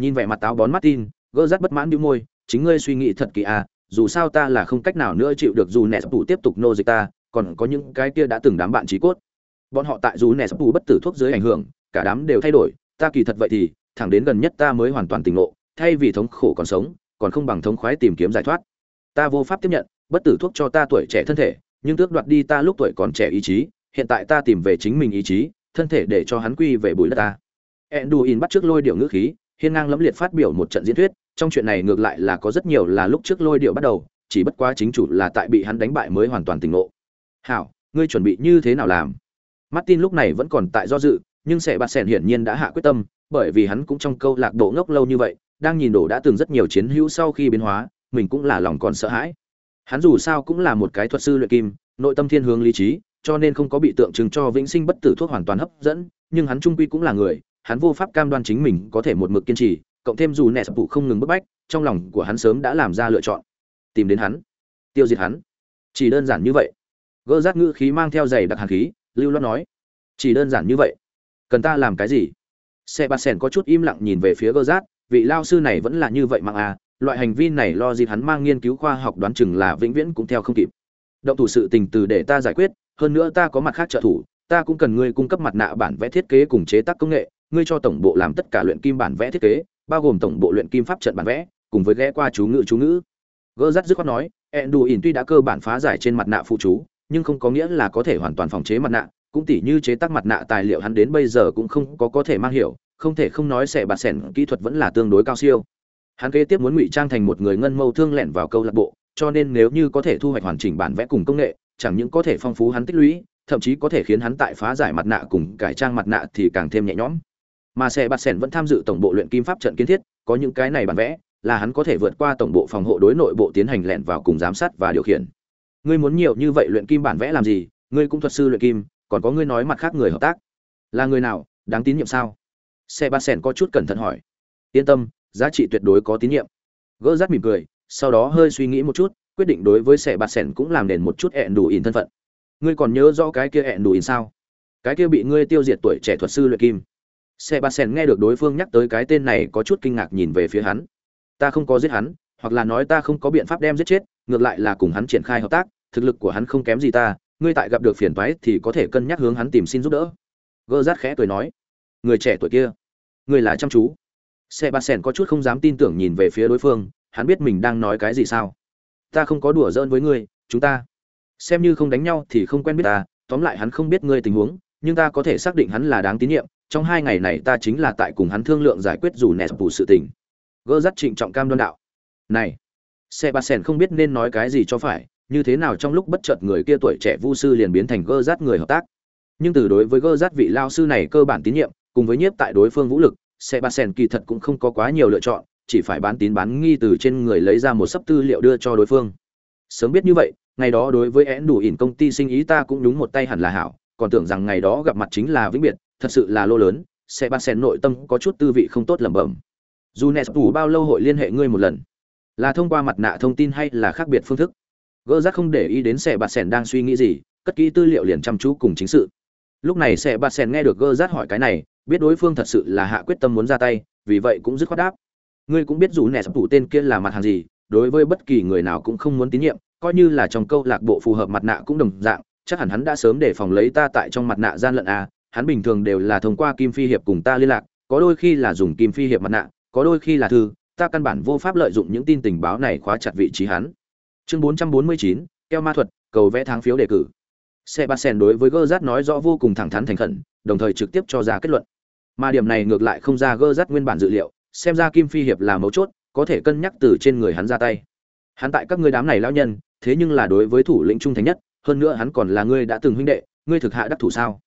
nhìn vẻ mặt táo bón martin gơ rắt bất mãn đĩu môi, chính ngươi suy nghĩ thật kỳ à dù sao ta là không cách nào nữa chịu được dù nẹt tủ tiếp tục nô dịch ta, còn có những cái kia đã từng đám bạn trí cốt. Bọn họ tại dù nẹt tủ bất tử thuốc dưới ảnh hưởng, cả đám đều thay đổi, ta kỳ thật vậy thì, thẳng đến gần nhất ta mới hoàn toàn tỉnh ngộ, thay vì thống khổ còn sống, còn không bằng thống khoái tìm kiếm giải thoát. Ta vô pháp tiếp nhận, bất tử thuốc cho ta tuổi trẻ thân thể nhưng tước đoạt đi ta lúc tuổi còn trẻ ý chí, hiện tại ta tìm về chính mình ý chí, thân thể để cho hắn quy về bụi đất ta. Enduin bắt trước lôi điệu ngữ khí, hiên ngang lẫm liệt phát biểu một trận diễn thuyết, trong chuyện này ngược lại là có rất nhiều là lúc trước lôi điệu bắt đầu, chỉ bất quá chính chủ là tại bị hắn đánh bại mới hoàn toàn tỉnh ngộ. Hảo, ngươi chuẩn bị như thế nào làm? Martin lúc này vẫn còn tại do dự, nhưng sẽ bạt sẻn hiển nhiên đã hạ quyết tâm, bởi vì hắn cũng trong câu lạc bộ ngốc lâu như vậy, đang nhìn đổ đã từng rất nhiều chiến hữu sau khi biến hóa, mình cũng là lòng còn sợ hãi hắn dù sao cũng là một cái thuật sư luyện kim, nội tâm thiên hướng lý trí, cho nên không có bị tượng trưng cho vĩnh sinh bất tử thuốc hoàn toàn hấp dẫn, nhưng hắn trung quy cũng là người, hắn vô pháp cam đoan chính mình có thể một mực kiên trì, cộng thêm dù nẹ sập phụ không ngừng bức bách, trong lòng của hắn sớm đã làm ra lựa chọn. Tìm đến hắn. Tiêu diệt hắn. Chỉ đơn giản như vậy. Gỡ rát ngữ khí mang theo giày đặc hàn khí, lưu loát nói. Chỉ đơn giản như vậy. Cần ta làm cái gì? Xe bạt sèn có chút im lặng nhìn về phía gỡ rát vị lao sư này vẫn là như vậy mạng à loại hành vi này lo gì hắn mang nghiên cứu khoa học đoán chừng là vĩnh viễn cũng theo không kịp. Động thủ sự tình từ để ta giải quyết, hơn nữa ta có mặt khác trợ thủ, ta cũng cần ngươi cung cấp mặt nạ bản vẽ thiết kế cùng chế tác công nghệ, ngươi cho tổng bộ làm tất cả luyện kim bản vẽ thiết kế, bao gồm tổng bộ luyện kim pháp trận bản vẽ, cùng với ghé qua chú ngữ chú ngữ. Gỡ rắt dứt khoát nói, enduin tuy đã cơ bản phá giải trên mặt nạ phụ chú, nhưng không có nghĩa là có thể hoàn toàn phòng chế mặt nạ, cũng tỉ như chế tác mặt nạ tài liệu hắn đến bây giờ cũng không có có thể mang hiểu, không thể không nói sẽ bạt sẻn kỹ thuật vẫn là tương đối cao siêu hắn kế tiếp muốn ngụy trang thành một người ngân mâu thương lẻn vào câu lạc bộ, cho nên nếu như có thể thu hoạch hoàn chỉnh bản vẽ cùng công nghệ, chẳng những có thể phong phú hắn tích lũy, thậm chí có thể khiến hắn tại phá giải mặt nạ cùng cải trang mặt nạ thì càng thêm nhẹ nhõm. Mà xe bạt sẻn vẫn tham dự tổng bộ luyện kim pháp trận kiến thiết, có những cái này bản vẽ, là hắn có thể vượt qua tổng bộ phòng hộ đối nội bộ tiến hành lẻn vào cùng giám sát và điều khiển. Ngươi muốn nhiều như vậy luyện kim bản vẽ làm gì? Ngươi cũng thuật sư luyện kim, còn có ngươi nói mặt khác người hợp tác. Là người nào? Đáng tín nhiệm sao? Xe bạt sẻn có chút cẩn thận hỏi. Yên tâm giá trị tuyệt đối có tín nhiệm. Gỡ rát mỉm cười, sau đó hơi suy nghĩ một chút, quyết định đối với Sẻ bạt sẻn cũng làm nền một chút hẹn đủ ỉn thân phận. Ngươi còn nhớ rõ cái kia hẹn đủ ỉn sao? Cái kia bị ngươi tiêu diệt tuổi trẻ thuật sư luyện kim. Sẻ bạt sẻn nghe được đối phương nhắc tới cái tên này có chút kinh ngạc nhìn về phía hắn. Ta không có giết hắn, hoặc là nói ta không có biện pháp đem giết chết, ngược lại là cùng hắn triển khai hợp tác, thực lực của hắn không kém gì ta, ngươi tại gặp được phiền toái thì có thể cân nhắc hướng hắn tìm xin giúp đỡ. Gơ rát khẽ cười nói, người trẻ tuổi kia người là chăm chú xe ba sen có chút không dám tin tưởng nhìn về phía đối phương, hắn biết mình đang nói cái gì sao? Ta không có đùa giỡn với ngươi, chúng ta xem như không đánh nhau thì không quen biết ta, tóm lại hắn không biết ngươi tình huống, nhưng ta có thể xác định hắn là đáng tín nhiệm, trong hai ngày này ta chính là tại cùng hắn thương lượng giải quyết dù nẹt bù sự tình. Gỡ dắt trịnh trọng cam đoan đạo. Này xe ba sen không biết nên nói cái gì cho phải, như thế nào trong lúc bất chợt người kia tuổi trẻ vu sư liền biến thành gơ rát người hợp tác. Nhưng từ đối với gơ rát vị lao sư này cơ bản tín nhiệm, cùng với nhiếp tại đối phương vũ lực xe ba sen kỳ thật cũng không có quá nhiều lựa chọn, chỉ phải bán tín bán nghi từ trên người lấy ra một sấp tư liệu đưa cho đối phương. Sớm biết như vậy, ngày đó đối với én đủ ỉn công ty sinh ý ta cũng đúng một tay hẳn là hảo, còn tưởng rằng ngày đó gặp mặt chính là vĩnh biệt, thật sự là lô lớn xe ba sen nội tâm có chút tư vị không tốt lẩm bẩm. Dù nè đủ bao lâu hội liên hệ ngươi một lần? Là thông qua mặt nạ thông tin hay là khác biệt phương thức? Gỡ rác không để ý đến xe bạt sèn đang suy nghĩ gì, cất kỹ tư liệu liền chăm chú cùng chính sự. Lúc này xe bạt sèn nghe được gỡ rác hỏi cái này biết đối phương thật sự là hạ quyết tâm muốn ra tay vì vậy cũng dứt khoát đáp. Ngươi cũng biết dù nẻ sắp thủ tên kia là mặt hàng gì đối với bất kỳ người nào cũng không muốn tín nhiệm coi như là trong câu lạc bộ phù hợp mặt nạ cũng đồng dạng chắc hẳn hắn đã sớm để phòng lấy ta tại trong mặt nạ gian lận à hắn bình thường đều là thông qua kim phi hiệp cùng ta liên lạc có đôi khi là dùng kim phi hiệp mặt nạ có đôi khi là thư ta căn bản vô pháp lợi dụng những tin tình báo này khóa chặt vị trí hắn. Chương 449, keo ma thuật cầu vẽ tháng phiếu đề cử. Sebastian đối với Gerrard nói rõ vô cùng thẳng thắn thành khẩn, đồng thời trực tiếp cho ra kết luận. Mà điểm này ngược lại không ra gơ rắt nguyên bản dự liệu, xem ra Kim Phi hiệp là mấu chốt, có thể cân nhắc từ trên người hắn ra tay. Hắn tại các ngươi đám này lão nhân, thế nhưng là đối với thủ lĩnh trung thành nhất, hơn nữa hắn còn là ngươi đã từng huynh đệ, ngươi thực hạ đắc thủ sao?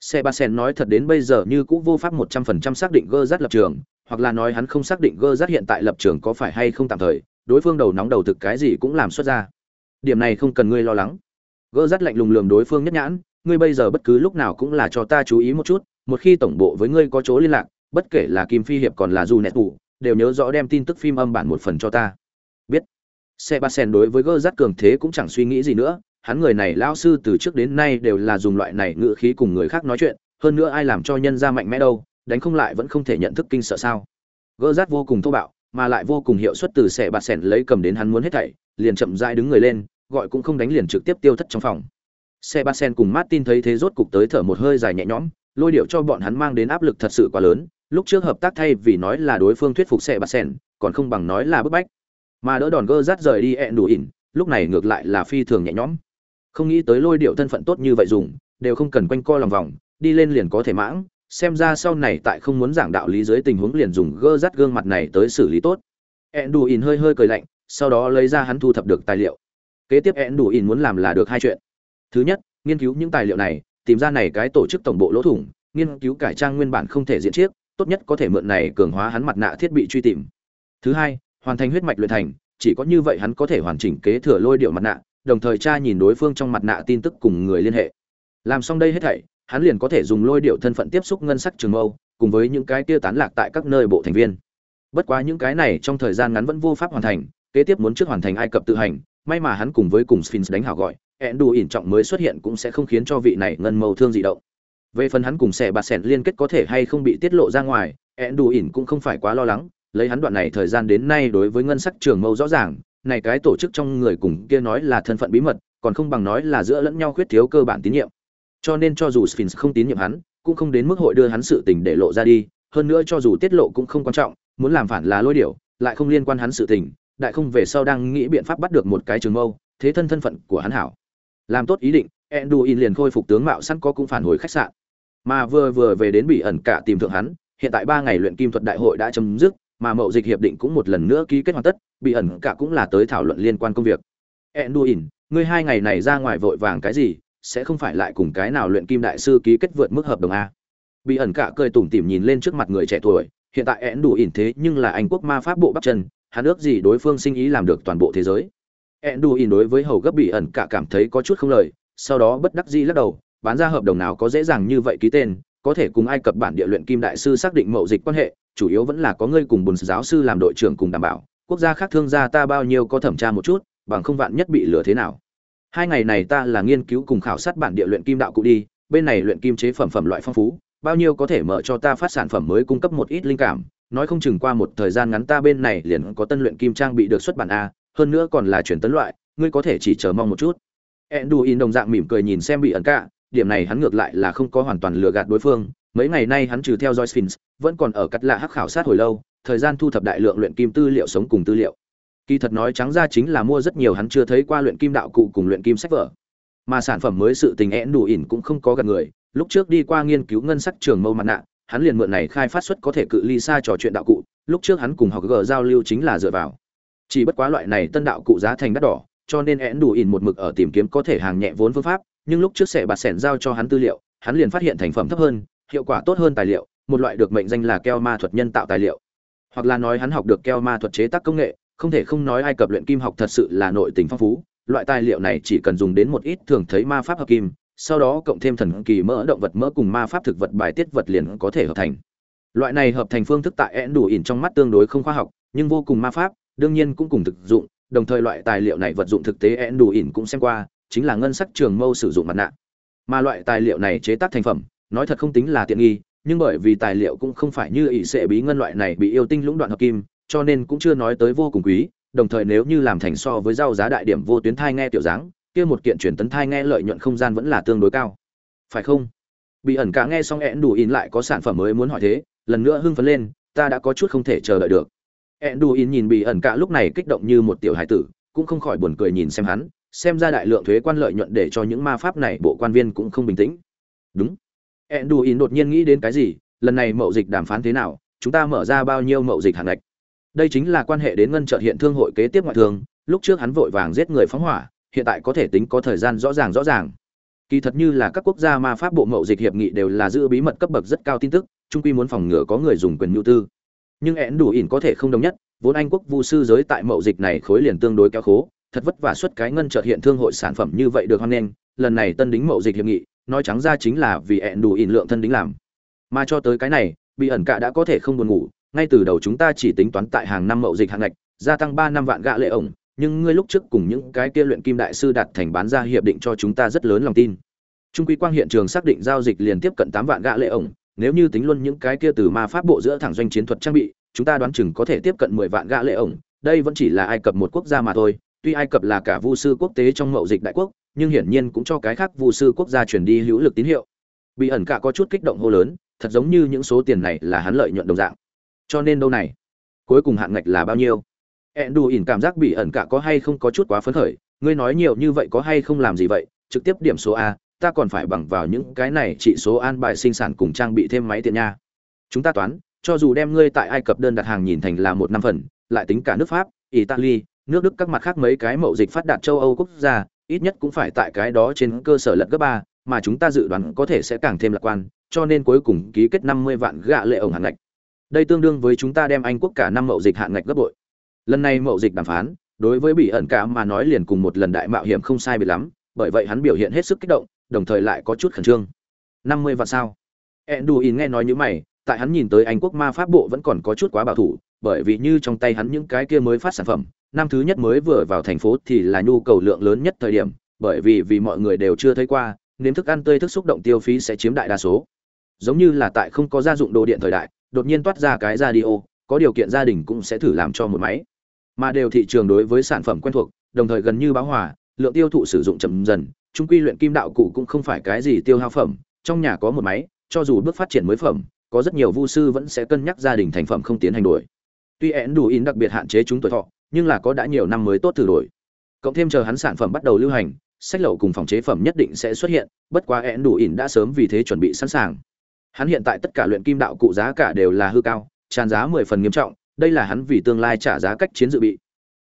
xe ba sen nói thật đến bây giờ như cũng vô pháp 100% xác định gơ rắt lập trường, hoặc là nói hắn không xác định gơ rắt hiện tại lập trường có phải hay không tạm thời, đối phương đầu nóng đầu thực cái gì cũng làm xuất ra. Điểm này không cần ngươi lo lắng. gơ rắt lạnh lùng lườm đối phương nhất nhãn, ngươi bây giờ bất cứ lúc nào cũng là cho ta chú ý một chút, một khi tổng bộ với ngươi có chỗ liên lạc, bất kể là kim phi hiệp còn là du nẹt tủ đều nhớ rõ đem tin tức phim âm bản một phần cho ta. Biết. Sebastian đối với gơ rát cường thế cũng chẳng suy nghĩ gì nữa hắn người này lão sư từ trước đến nay đều là dùng loại này ngữ khí cùng người khác nói chuyện hơn nữa ai làm cho nhân ra mạnh mẽ đâu đánh không lại vẫn không thể nhận thức kinh sợ sao. Gơ rát vô cùng thô bạo mà lại vô cùng hiệu suất từ xẻ Ba sẻn lấy cầm đến hắn muốn hết thảy liền chậm rãi đứng người lên gọi cũng không đánh liền trực tiếp tiêu thất trong phòng. Xe ba sen cùng martin thấy thế rốt cục tới thở một hơi dài nhẹ nhõm lôi điệu cho bọn hắn mang đến áp lực thật sự quá lớn, lúc trước hợp tác thay vì nói là đối phương thuyết phục xe ba sen còn không bằng nói là bức bách. Mà đỡ đòn gơ rát rời đi ẹn đủ ỉn, lúc này ngược lại là phi thường nhẹ nhõm. Không nghĩ tới lôi điệu thân phận tốt như vậy dùng, đều không cần quanh co lòng vòng, đi lên liền có thể mãng, xem ra sau này tại không muốn giảng đạo lý dưới tình huống liền dùng gơ rát gương mặt này tới xử lý tốt. Ẹn đủ ỉn hơi hơi cười lạnh, sau đó lấy ra hắn thu thập được tài liệu. Kế tiếp ẹn đủ ỉn muốn làm là được hai chuyện. Thứ nhất, nghiên cứu những tài liệu này tìm ra này cái tổ chức tổng bộ lỗ thủng, nghiên cứu cải trang nguyên bản không thể diễn chiếc, tốt nhất có thể mượn này cường hóa hắn mặt nạ thiết bị truy tìm. Thứ hai, hoàn thành huyết mạch luyện thành, chỉ có như vậy hắn có thể hoàn chỉnh kế thừa lôi điệu mặt nạ, đồng thời tra nhìn đối phương trong mặt nạ tin tức cùng người liên hệ. Làm xong đây hết thảy, hắn liền có thể dùng lôi điệu thân phận tiếp xúc ngân sắc trường mâu, cùng với những cái kia tán lạc tại các nơi bộ thành viên. Bất quá những cái này trong thời gian ngắn vẫn vô pháp hoàn thành, kế tiếp muốn trước hoàn thành ai cập tự hành, may mà hắn cùng với cùng sphinx đánh hảo gọi ẹn đủ ỉn trọng mới xuất hiện cũng sẽ không khiến cho vị này ngân mâu thương dị động. Về phần hắn cùng xẻ bạt sẻn liên kết có thể hay không bị tiết lộ ra ngoài, ẹn đủ ỉn cũng không phải quá lo lắng, lấy hắn đoạn này thời gian đến nay đối với ngân sắc trường mâu rõ ràng, này cái tổ chức trong người cùng kia nói là thân phận bí mật, còn không bằng nói là giữa lẫn nhau khuyết thiếu cơ bản tín nhiệm. Cho nên cho dù sphinx không tín nhiệm hắn, cũng không đến mức hội đưa hắn sự tình để lộ ra đi, hơn nữa cho dù tiết lộ cũng không quan trọng, muốn làm phản là lôi điểu, lại không liên quan hắn sự tình, đại không về sau đang nghĩ biện pháp bắt được một cái trường mâu, thế thân thân phận của hắn hảo làm tốt ý định, enduin liền khôi phục tướng mạo sẵn có cũng phản hồi khách sạn. Mà vừa vừa về đến bị ẩn cả tìm thượng hắn, hiện tại ba ngày luyện kim thuật đại hội đã chấm dứt, mà mậu dịch hiệp định cũng một lần nữa ký kết hoàn tất bị ẩn cả cũng là tới thảo luận liên quan công việc. Enduin, ngươi hai ngày này ra ngoài vội vàng cái gì, sẽ không phải lại cùng cái nào luyện kim đại sư ký kết vượt mức hợp đồng a? Bị ẩn cả cười tủm tỉm nhìn lên trước mặt người trẻ tuổi, hiện tại én đủ ỉn thế nhưng là anh quốc ma pháp bộ bắp chân, hắn ước gì đối phương sinh ý làm được toàn bộ thế giới. Enduin đối với hầu gấp bị ẩn cả cảm thấy có chút không lời, sau đó bất đắc dĩ lắc đầu, bán ra hợp đồng nào có dễ dàng như vậy ký tên, có thể cùng ai cập bản địa luyện kim đại sư xác định mậu dịch quan hệ, chủ yếu vẫn là có ngươi cùng bùn giáo sư làm đội trưởng cùng đảm bảo, quốc gia khác thương gia ta bao nhiêu có thẩm tra một chút, bằng không vạn nhất bị lừa thế nào. Hai ngày này ta là nghiên cứu cùng khảo sát bản địa luyện kim đạo cụ đi, bên này luyện kim chế phẩm phẩm loại phong phú, bao nhiêu có thể mở cho ta phát sản phẩm mới cung cấp một ít linh cảm, nói không chừng qua một thời gian ngắn ta bên này liền có tân luyện kim trang bị được xuất bản a hơn nữa còn là chuyển tấn loại, ngươi có thể chỉ chờ mong một chút. Enduin đồng dạng mỉm cười nhìn xem bị ẩn cả điểm này hắn ngược lại là không có hoàn toàn lừa gạt đối phương. Mấy ngày nay hắn trừ theo dõi Sphinx vẫn còn ở cắt lạ hắc khảo sát hồi lâu, thời gian thu thập đại lượng luyện kim tư liệu sống cùng tư liệu. Kỳ thật nói trắng ra chính là mua rất nhiều hắn chưa thấy qua luyện kim đạo cụ cùng luyện kim sách vở. Mà sản phẩm mới sự tình én đủ ỉn cũng không có gần người, lúc trước đi qua nghiên cứu ngân sách trường mâu mặt nạ, hắn liền mượn này khai phát xuất có thể cự ly xa trò chuyện đạo cụ, lúc trước hắn cùng học g giao lưu chính là dựa vào chỉ bất quá loại này tân đạo cụ giá thành đắt đỏ, cho nên én đủ ỉn một mực ở tìm kiếm có thể hàng nhẹ vốn phương pháp, nhưng lúc trước sẻ bạt sẻn giao cho hắn tư liệu, hắn liền phát hiện thành phẩm thấp hơn, hiệu quả tốt hơn tài liệu, một loại được mệnh danh là keo ma thuật nhân tạo tài liệu. Hoặc là nói hắn học được keo ma thuật chế tác công nghệ, không thể không nói ai cập luyện kim học thật sự là nội tình phong phú, loại tài liệu này chỉ cần dùng đến một ít thường thấy ma pháp hợp kim, sau đó cộng thêm thần kỳ mỡ động vật mỡ cùng ma pháp thực vật bài tiết vật liền có thể hợp thành. Loại này hợp thành phương thức tại én đủ ỉn trong mắt tương đối không khoa học, nhưng vô cùng ma pháp đương nhiên cũng cùng thực dụng, đồng thời loại tài liệu này vật dụng thực tế én đủ ỉn cũng xem qua, chính là ngân sắc trường mâu sử dụng mặt nạ. Mà loại tài liệu này chế tác thành phẩm, nói thật không tính là tiện nghi, nhưng bởi vì tài liệu cũng không phải như ỷ sệ bí ngân loại này bị yêu tinh lũng đoạn hợp kim, cho nên cũng chưa nói tới vô cùng quý, đồng thời nếu như làm thành so với rau giá đại điểm vô tuyến thai nghe tiểu dáng, kia một kiện truyền tấn thai nghe lợi nhuận không gian vẫn là tương đối cao. Phải không? Bị ẩn cả nghe xong ẹn đủ in lại có sản phẩm mới muốn hỏi thế, lần nữa hưng phấn lên, ta đã có chút không thể chờ đợi được. Enduin nhìn bị ẩn cả lúc này kích động như một tiểu hải tử, cũng không khỏi buồn cười nhìn xem hắn, xem ra đại lượng thuế quan lợi nhuận để cho những ma pháp này bộ quan viên cũng không bình tĩnh. Đúng. Enduin đột nhiên nghĩ đến cái gì, lần này mậu dịch đàm phán thế nào, chúng ta mở ra bao nhiêu mậu dịch hàng ngạch? Đây chính là quan hệ đến ngân chợ hiện thương hội kế tiếp ngoại thương, lúc trước hắn vội vàng giết người phóng hỏa, hiện tại có thể tính có thời gian rõ ràng rõ ràng. Kỳ thật như là các quốc gia ma pháp bộ mậu dịch hiệp nghị đều là giữ bí mật cấp bậc rất cao tin tức, chung quy muốn phòng ngừa có người dùng quyền nhu tư nhưng én đủ ỉn có thể không đồng nhất, vốn anh quốc vu sư giới tại mậu dịch này khối liền tương đối kéo khố, thật vất vả xuất cái ngân trợ hiện thương hội sản phẩm như vậy được hoan nghênh, lần này tân đính mậu dịch hiệp nghị, nói trắng ra chính là vì én đủ ỉn lượng thân đính làm. Mà cho tới cái này, bị ẩn cả đã có thể không buồn ngủ, ngay từ đầu chúng ta chỉ tính toán tại hàng năm mậu dịch hạng ngạch, gia tăng ba năm vạn gạ lệ ổng, nhưng ngươi lúc trước cùng những cái kia luyện kim đại sư đạt thành bán ra hiệp định cho chúng ta rất lớn lòng tin. Trung quy quang hiện trường xác định giao dịch liền tiếp cận tám vạn gạ lệ ổng nếu như tính luôn những cái kia từ ma pháp bộ giữa thẳng doanh chiến thuật trang bị, chúng ta đoán chừng có thể tiếp cận mười vạn gạ lệ ổng. Đây vẫn chỉ là ai cập một quốc gia mà thôi. Tuy ai cập là cả vu sư quốc tế trong mậu dịch đại quốc, nhưng hiển nhiên cũng cho cái khác vu sư quốc gia truyền đi hữu lực tín hiệu. Bị ẩn cả có chút kích động hô lớn, thật giống như những số tiền này là hắn lợi nhuận đồng dạng. Cho nên đâu này? Cuối cùng hạn ngạch là bao nhiêu? Ẹn đù ỉn cảm giác bị ẩn cả có hay không có chút quá phấn khởi. Ngươi nói nhiều như vậy có hay không làm gì vậy? Trực tiếp điểm số a ta còn phải bằng vào những cái này trị số an bài sinh sản cùng trang bị thêm máy tiện nha. Chúng ta toán, cho dù đem ngươi tại ai cập đơn đặt hàng nhìn thành là một năm phần, lại tính cả nước pháp, italy, nước đức các mặt khác mấy cái mậu dịch phát đạt châu âu quốc gia, ít nhất cũng phải tại cái đó trên cơ sở lật gấp ba, mà chúng ta dự đoán có thể sẽ càng thêm lạc quan, cho nên cuối cùng ký kết năm mươi vạn gạ lệ ổng hạn ngạch. Đây tương đương với chúng ta đem anh quốc cả năm mậu dịch hạn ngạch gấp bội. Lần này mậu dịch đàm phán, đối với bị ẩn cả mà nói liền cùng một lần đại mạo hiểm không sai biệt lắm, bởi vậy hắn biểu hiện hết sức kích động đồng thời lại có chút khẩn trương. Năm mươi vạn sao? Enduin nghe nói như mày, tại hắn nhìn tới anh quốc ma pháp bộ vẫn còn có chút quá bảo thủ, bởi vì như trong tay hắn những cái kia mới phát sản phẩm, năm thứ nhất mới vừa vào thành phố thì là nhu cầu lượng lớn nhất thời điểm, bởi vì vì mọi người đều chưa thấy qua, nếm thức ăn tươi thức xúc động tiêu phí sẽ chiếm đại đa số. Giống như là tại không có gia dụng đồ điện thời đại, đột nhiên toát ra cái radio, có điều kiện gia đình cũng sẽ thử làm cho một máy. Mà đều thị trường đối với sản phẩm quen thuộc, đồng thời gần như báo hòa, lượng tiêu thụ sử dụng chậm dần trung quy luyện kim đạo cụ cũng không phải cái gì tiêu hao phẩm, trong nhà có một máy, cho dù bước phát triển mới phẩm, có rất nhiều vu sư vẫn sẽ cân nhắc gia đình thành phẩm không tiến hành đổi. Tuy én đủ in đặc biệt hạn chế chúng tuổi thọ, nhưng là có đã nhiều năm mới tốt thử đổi. Cộng thêm chờ hắn sản phẩm bắt đầu lưu hành, sách lậu cùng phòng chế phẩm nhất định sẽ xuất hiện, bất quá én đủ in đã sớm vì thế chuẩn bị sẵn sàng. Hắn hiện tại tất cả luyện kim đạo cụ giá cả đều là hư cao, tràn giá mười phần nghiêm trọng, đây là hắn vì tương lai trả giá cách chiến dự bị.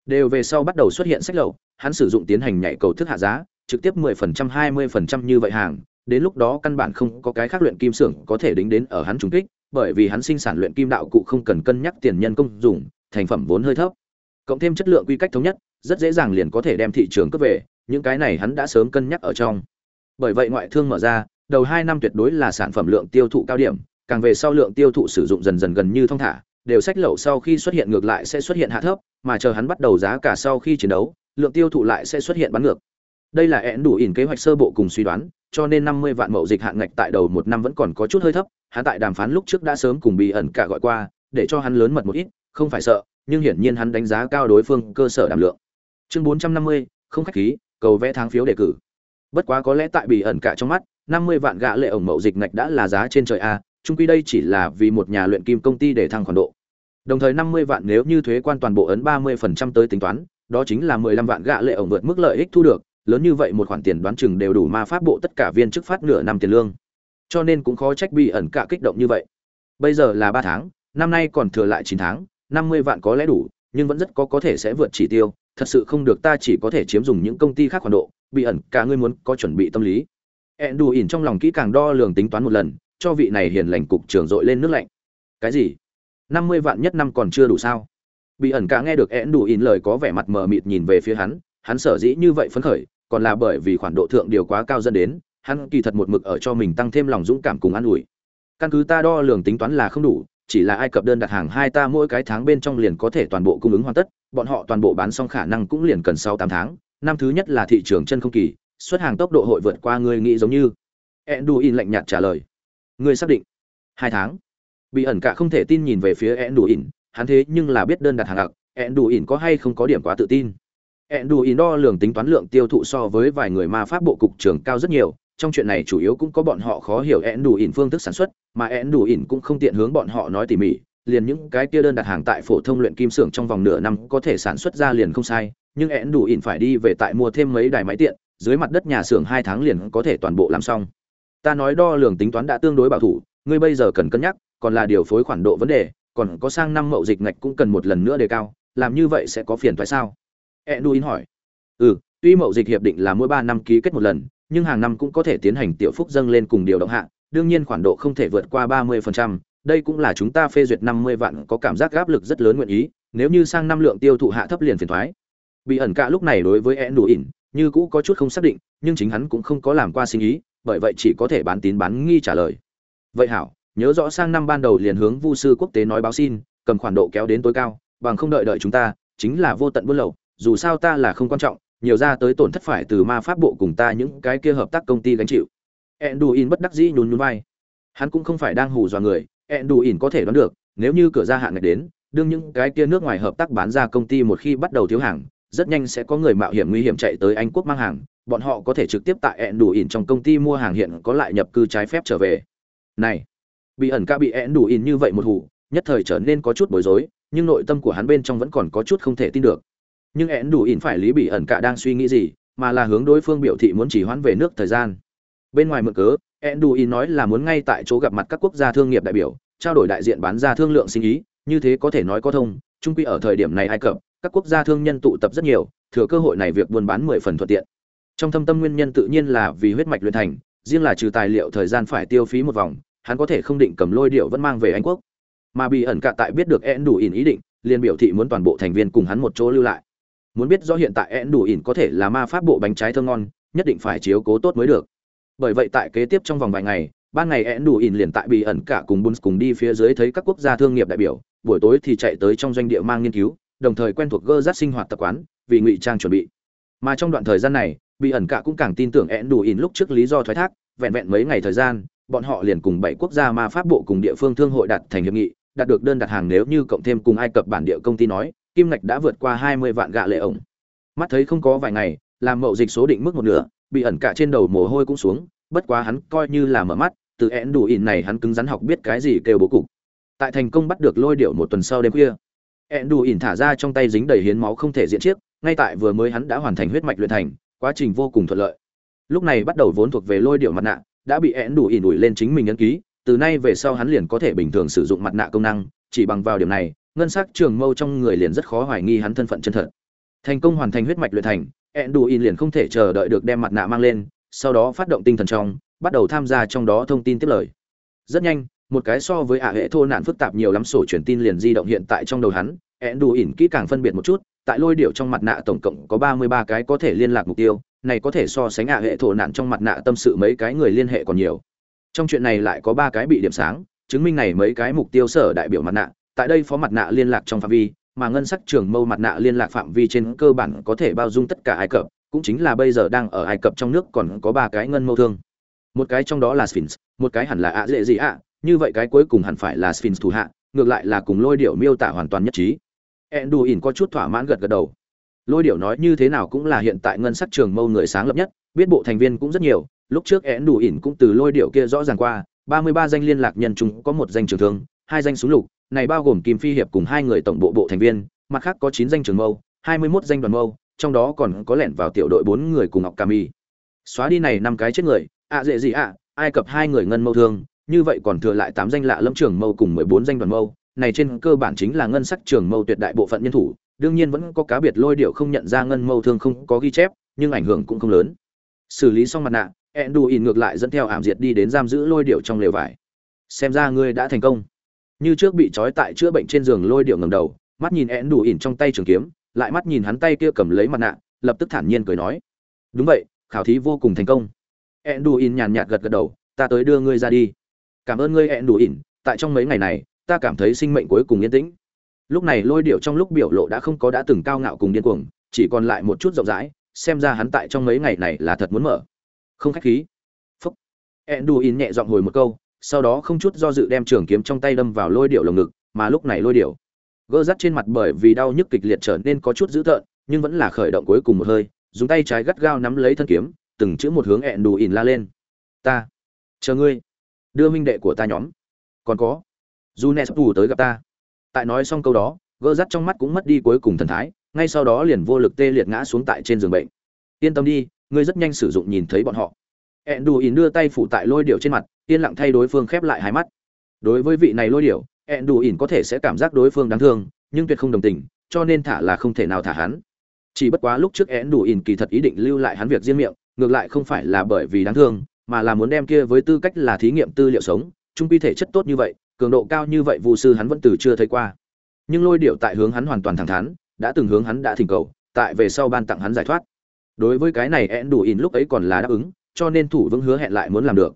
Đều về sau bắt đầu xuất hiện sách lậu, hắn sử dụng tiến hành nhảy cầu thức hạ giá trực tiếp mười phần trăm, hai mươi phần trăm như vậy hàng, đến lúc đó căn bản không có cái khác luyện kim xưởng có thể đính đến ở hắn trùng kích, bởi vì hắn sinh sản luyện kim đạo cụ không cần cân nhắc tiền nhân công dùng thành phẩm vốn hơi thấp. Cộng thêm chất lượng quy cách thống nhất, rất dễ dàng liền có thể đem thị trường cướp về, những cái này hắn đã sớm cân nhắc ở trong. Bởi vậy ngoại thương mở ra, đầu hai năm tuyệt đối là sản phẩm lượng tiêu thụ cao điểm, càng về sau lượng tiêu thụ sử dụng dần dần gần như thông thả, đều sách lậu sau khi xuất hiện ngược lại sẽ xuất hiện hạ thấp, mà chờ hắn bắt đầu giá cả sau khi chiến đấu, lượng tiêu thụ lại sẽ xuất hiện bắn ngược đây là én đủ ỉn kế hoạch sơ bộ cùng suy đoán, cho nên năm mươi vạn mậu dịch hạn ngạch tại đầu một năm vẫn còn có chút hơi thấp, hắn tại đàm phán lúc trước đã sớm cùng bị ẩn cả gọi qua, để cho hắn lớn mật một ít, không phải sợ, nhưng hiển nhiên hắn đánh giá cao đối phương cơ sở đảm lượng. Chương bốn trăm năm mươi, không khách khí, cầu vẽ tháng phiếu đề cử. Bất quá có lẽ tại bị ẩn cả trong mắt, năm mươi vạn gạ lệ ổng mậu dịch ngạch đã là giá trên trời a trung quy đây chỉ là vì một nhà luyện kim công ty để thăng khoản độ. Đồng thời năm mươi vạn nếu như thuế quan toàn bộ ấn ba mươi phần trăm tới tính toán, đó chính là mười lăm vạn gạ lệ ổng vượt mức lợi ích thu được lớn như vậy một khoản tiền đoán chừng đều đủ ma pháp bộ tất cả viên chức phát nửa năm tiền lương. Cho nên cũng khó trách bị ẩn cả kích động như vậy. Bây giờ là ba tháng, năm nay còn thừa lại chín tháng, năm mươi vạn có lẽ đủ, nhưng vẫn rất có có thể sẽ vượt chỉ tiêu. Thật sự không được, ta chỉ có thể chiếm dùng những công ty khác khoản độ. Bị ẩn cả ngươi muốn có chuẩn bị tâm lý. Ẹn đù ỉn trong lòng kỹ càng đo lường tính toán một lần, cho vị này hiền lành cục trưởng dội lên nước lạnh. Cái gì? Năm mươi vạn nhất năm còn chưa đủ sao? Bị ẩn cả nghe được ẹn đù ỉn lời có vẻ mặt mờ mịt nhìn về phía hắn hắn sở dĩ như vậy phấn khởi còn là bởi vì khoản độ thượng điều quá cao dẫn đến, hắn kỳ thật một mực ở cho mình tăng thêm lòng dũng cảm cùng an ủi. Căn cứ ta đo lường tính toán là không đủ, chỉ là ai cập đơn đặt hàng hai ta mỗi cái tháng bên trong liền có thể toàn bộ cung ứng hoàn tất, bọn họ toàn bộ bán xong khả năng cũng liền cần sau tám tháng, năm thứ nhất là thị trường chân không kỳ, xuất hàng tốc độ hội vượt qua người nghĩ giống như. Enduin lạnh nhạt trả lời. Người xác định. Hai tháng. Bị ẩn cả không thể tin nhìn về phía Enduin, hắn thế nhưng là biết đơn đặt hàng ặc Enduin có hay không có điểm quá tự tin. Enduin đo lường tính toán lượng tiêu thụ so với vài người ma pháp bộ cục trưởng cao rất nhiều, trong chuyện này chủ yếu cũng có bọn họ khó hiểu Enduin phương thức sản xuất, mà Enduin cũng không tiện hướng bọn họ nói tỉ mỉ, liền những cái kia đơn đặt hàng tại phổ thông luyện kim xưởng trong vòng nửa năm có thể sản xuất ra liền không sai, nhưng Enduin phải đi về tại mua thêm mấy đài máy tiện, dưới mặt đất nhà xưởng hai tháng liền có thể toàn bộ làm xong. Ta nói đo lường tính toán đã tương đối bảo thủ, ngươi bây giờ cần cân nhắc, còn là điều phối khoản độ vấn đề, còn có sang năm mậu dịch ngạch cũng cần một lần nữa đề cao, làm như vậy sẽ có phiền phải sao? Edwin hỏi. Ừ tuy mậu dịch hiệp định là mỗi ba năm ký kết một lần nhưng hàng năm cũng có thể tiến hành tiểu phúc dâng lên cùng điều động hạ đương nhiên khoản độ không thể vượt qua ba mươi phần trăm. đây cũng là chúng ta phê duyệt năm mươi vạn có cảm giác áp lực rất lớn nguyện ý nếu như sang năm lượng tiêu thụ hạ thấp liền phiền thoái. Bị ẩn cả lúc này đối với Edwin, như cũ có chút không xác định nhưng chính hắn cũng không có làm qua suy nghĩ, bởi vậy chỉ có thể bán tín bán nghi trả lời. Vậy hảo nhớ rõ sang năm ban đầu liền hướng vu sư quốc tế nói báo xin cầm khoản độ kéo đến tối cao bằng không đợi đợi chúng ta chính là vô tận buôn lậu dù sao ta là không quan trọng, nhiều ra tới tổn thất phải từ ma pháp bộ cùng ta những cái kia hợp tác công ty gánh chịu. Enduin bất đắc dĩ nhún nhún vai. Hắn cũng không phải đang hù dọa người, enduin có thể đoán được, nếu như cửa ra hạn ngạch đến, đương những cái kia nước ngoài hợp tác bán ra công ty một khi bắt đầu thiếu hàng, rất nhanh sẽ có người mạo hiểm nguy hiểm chạy tới anh quốc mang hàng, bọn họ có thể trực tiếp tại enduin trong công ty mua hàng hiện có lại nhập cư trái phép trở về. Này, bị ẩn ca bị enduin như vậy một hù, nhất thời trở nên có chút bối rối, nhưng nội tâm của hắn bên trong vẫn còn có chút không thể tin được nhưng én đủ ỉn phải lý bị ẩn cả đang suy nghĩ gì, mà là hướng đối phương biểu thị muốn chỉ hoãn về nước thời gian. Bên ngoài mượn cớ én đủ ỉn nói là muốn ngay tại chỗ gặp mặt các quốc gia thương nghiệp đại biểu, trao đổi đại diện bán ra thương lượng sinh ý, như thế có thể nói có thông trung quy ở thời điểm này ai cập, các quốc gia thương nhân tụ tập rất nhiều, thừa cơ hội này việc buôn bán mười phần thuận tiện. Trong thâm tâm nguyên nhân tự nhiên là vì huyết mạch luyện thành, riêng là trừ tài liệu thời gian phải tiêu phí một vòng, hắn có thể không định cầm lôi điệu vẫn mang về anh quốc. Mà bị ẩn cả tại biết được én đủ ỉn ý định, liền biểu thị muốn toàn bộ thành viên cùng hắn một chỗ lưu lại muốn biết rõ hiện tại én đủ ỉn có thể là ma pháp bộ bánh trái thơm ngon, nhất định phải chiếu cố tốt mới được. Bởi vậy tại kế tiếp trong vòng vài ngày, ban ngày én đủ ỉn liền tại bị ẩn cả cùng bun cùng đi phía dưới thấy các quốc gia thương nghiệp đại biểu, buổi tối thì chạy tới trong doanh địa mang nghiên cứu, đồng thời quen thuộc gơ rát sinh hoạt tập quán, vì ngụy trang chuẩn bị. Mà trong đoạn thời gian này bị ẩn cả cũng càng tin tưởng én đủ ỉn lúc trước lý do thoái thác, vẹn vẹn mấy ngày thời gian, bọn họ liền cùng bảy quốc gia ma pháp bộ cùng địa phương thương hội đặt thành hiệp nghị, đạt được đơn đặt hàng nếu như cộng thêm cùng ai cập bản địa công ty nói kim ngạch đã vượt qua hai mươi vạn gạ lệ ổng. Mắt thấy không có vài ngày, làm mậu dịch số định mức một nửa, bị ẩn cả trên đầu mồ hôi cũng xuống, bất quá hắn coi như là mở mắt, từ én đủ ỉn này hắn cứng rắn học biết cái gì kêu bố cục. Tại thành công bắt được lôi điệu một tuần sau đêm khuya én đủ ỉn thả ra trong tay dính đầy hiến máu không thể diễn chiếc, ngay tại vừa mới hắn đã hoàn thành huyết mạch luyện thành, quá trình vô cùng thuận lợi. Lúc này bắt đầu vốn thuộc về lôi điệu mặt nạ, đã bị én đủ ỉn ủi lên chính mình ấn ký, từ nay về sau hắn liền có thể bình thường sử dụng mặt nạ công năng, chỉ bằng vào điểm này ngân sắc trường mâu trong người liền rất khó hoài nghi hắn thân phận chân thật. Thành công hoàn thành huyết mạch luyện thành, enduin liền không thể chờ đợi được đem mặt nạ mang lên, sau đó phát động tinh thần trong, bắt đầu tham gia trong đó thông tin tiếp lời. Rất nhanh, một cái so với ả hệ thô nạn phức tạp nhiều lắm sổ truyền tin liền di động hiện tại trong đầu hắn, enduin kỹ càng phân biệt một chút, tại lôi điệu trong mặt nạ tổng cộng có ba mươi ba cái có thể liên lạc mục tiêu, này có thể so sánh ả hệ thổ nạn trong mặt nạ tâm sự mấy cái người liên hệ còn nhiều. Trong chuyện này lại có ba cái bị điểm sáng, chứng minh này mấy cái mục tiêu sở đại biểu mặt nạ tại đây phó mặt nạ liên lạc trong phạm vi, mà ngân sắc trường mâu mặt nạ liên lạc phạm vi trên cơ bản có thể bao dung tất cả ai cập, cũng chính là bây giờ đang ở ai cập trong nước còn có ba cái ngân mâu thương. Một cái trong đó là sphinx, một cái hẳn là ạ dễ gì ạ, như vậy cái cuối cùng hẳn phải là sphinx thủ hạ, ngược lại là cùng lôi điệu miêu tả hoàn toàn nhất trí. Enduin có chút thỏa mãn gật gật đầu. Lôi điệu nói như thế nào cũng là hiện tại ngân sắc trường mâu người sáng lập nhất, biết bộ thành viên cũng rất nhiều, lúc trước enduin cũng từ lôi điệu kia rõ ràng qua, ba mươi ba danh liên lạc nhân chúng có một danh trường thương hai danh súng lục này bao gồm Kim Phi hiệp cùng hai người tổng bộ bộ thành viên, mặt khác có chín danh trường mâu, 21 danh đoàn mâu, trong đó còn có lẻn vào tiểu đội bốn người cùng Ngọc Cami. Xóa đi này năm cái chết người, ạ à dễ gì ạ, ai cập hai người ngân mâu thương, như vậy còn thừa lại tám danh lạ lâm trường mâu cùng 14 danh đoàn mâu, này trên cơ bản chính là ngân sắc trường mâu tuyệt đại bộ phận nhân thủ, đương nhiên vẫn có cá biệt lôi điệu không nhận ra ngân mâu thương không có ghi chép, nhưng ảnh hưởng cũng không lớn. Xử lý xong mặt nạ, Enduin ngược lại dẫn theo ảm diệt đi đến giam giữ lôi điệu trong lều vải. Xem ra ngươi đã thành công như trước bị trói tại chữa bệnh trên giường lôi điệu ngầm đầu, mắt nhìn én đủ ỉn trong tay trường kiếm, lại mắt nhìn hắn tay kia cầm lấy mặt nạ, lập tức thản nhiên cười nói, đúng vậy, khảo thí vô cùng thành công. én đủ ỉn nhàn nhạt gật gật đầu, ta tới đưa ngươi ra đi. Cảm ơn ngươi én đủ ỉn, tại trong mấy ngày này, ta cảm thấy sinh mệnh cuối cùng yên tĩnh. Lúc này lôi điệu trong lúc biểu lộ đã không có đã từng cao ngạo cùng điên cuồng, chỉ còn lại một chút rộng rãi, xem ra hắn tại trong mấy ngày này là thật muốn mở. Không khách khí. Phúc. én đủ ỉn nhẹ giọng hồi một câu sau đó không chút do dự đem trường kiếm trong tay đâm vào lôi điệu lồng ngực, mà lúc này lôi điệu gỡ rắt trên mặt bởi vì đau nhức kịch liệt trở nên có chút dữ tợn, nhưng vẫn là khởi động cuối cùng một hơi, dùng tay trái gắt gao nắm lấy thân kiếm, từng chữ một hướng ẹn đù ỉn la lên. Ta, chờ ngươi, đưa minh đệ của ta nhóm. Còn có du sắp tù tới gặp ta. Tại nói xong câu đó, gỡ rắt trong mắt cũng mất đi cuối cùng thần thái, ngay sau đó liền vô lực tê liệt ngã xuống tại trên giường bệnh. Yên tâm đi, ngươi rất nhanh sử dụng nhìn thấy bọn họ ẹn đù ỉn đưa tay phủ tại lôi điệu trên mặt, yên lặng thay đối phương khép lại hai mắt. Đối với vị này lôi điểu ẹn đủ ỉn có thể sẽ cảm giác đối phương đáng thương, nhưng tuyệt không đồng tình, cho nên thả là không thể nào thả hắn. Chỉ bất quá lúc trước Én đủ ỉn kỳ thật ý định lưu lại hắn việc riêng miệng, ngược lại không phải là bởi vì đáng thương, mà là muốn đem kia với tư cách là thí nghiệm tư liệu sống, trung quy thể chất tốt như vậy, cường độ cao như vậy vụ sư hắn vẫn từ chưa thấy qua. Nhưng lôi điệu tại hướng hắn hoàn toàn thẳng thắn, đã từng hướng hắn đã thỉnh cầu, tại về sau ban tặng hắn giải thoát. Đối với cái này Én đủ ỉn lúc ấy còn là đáp ứng cho nên thủ vững hứa hẹn lại muốn làm được.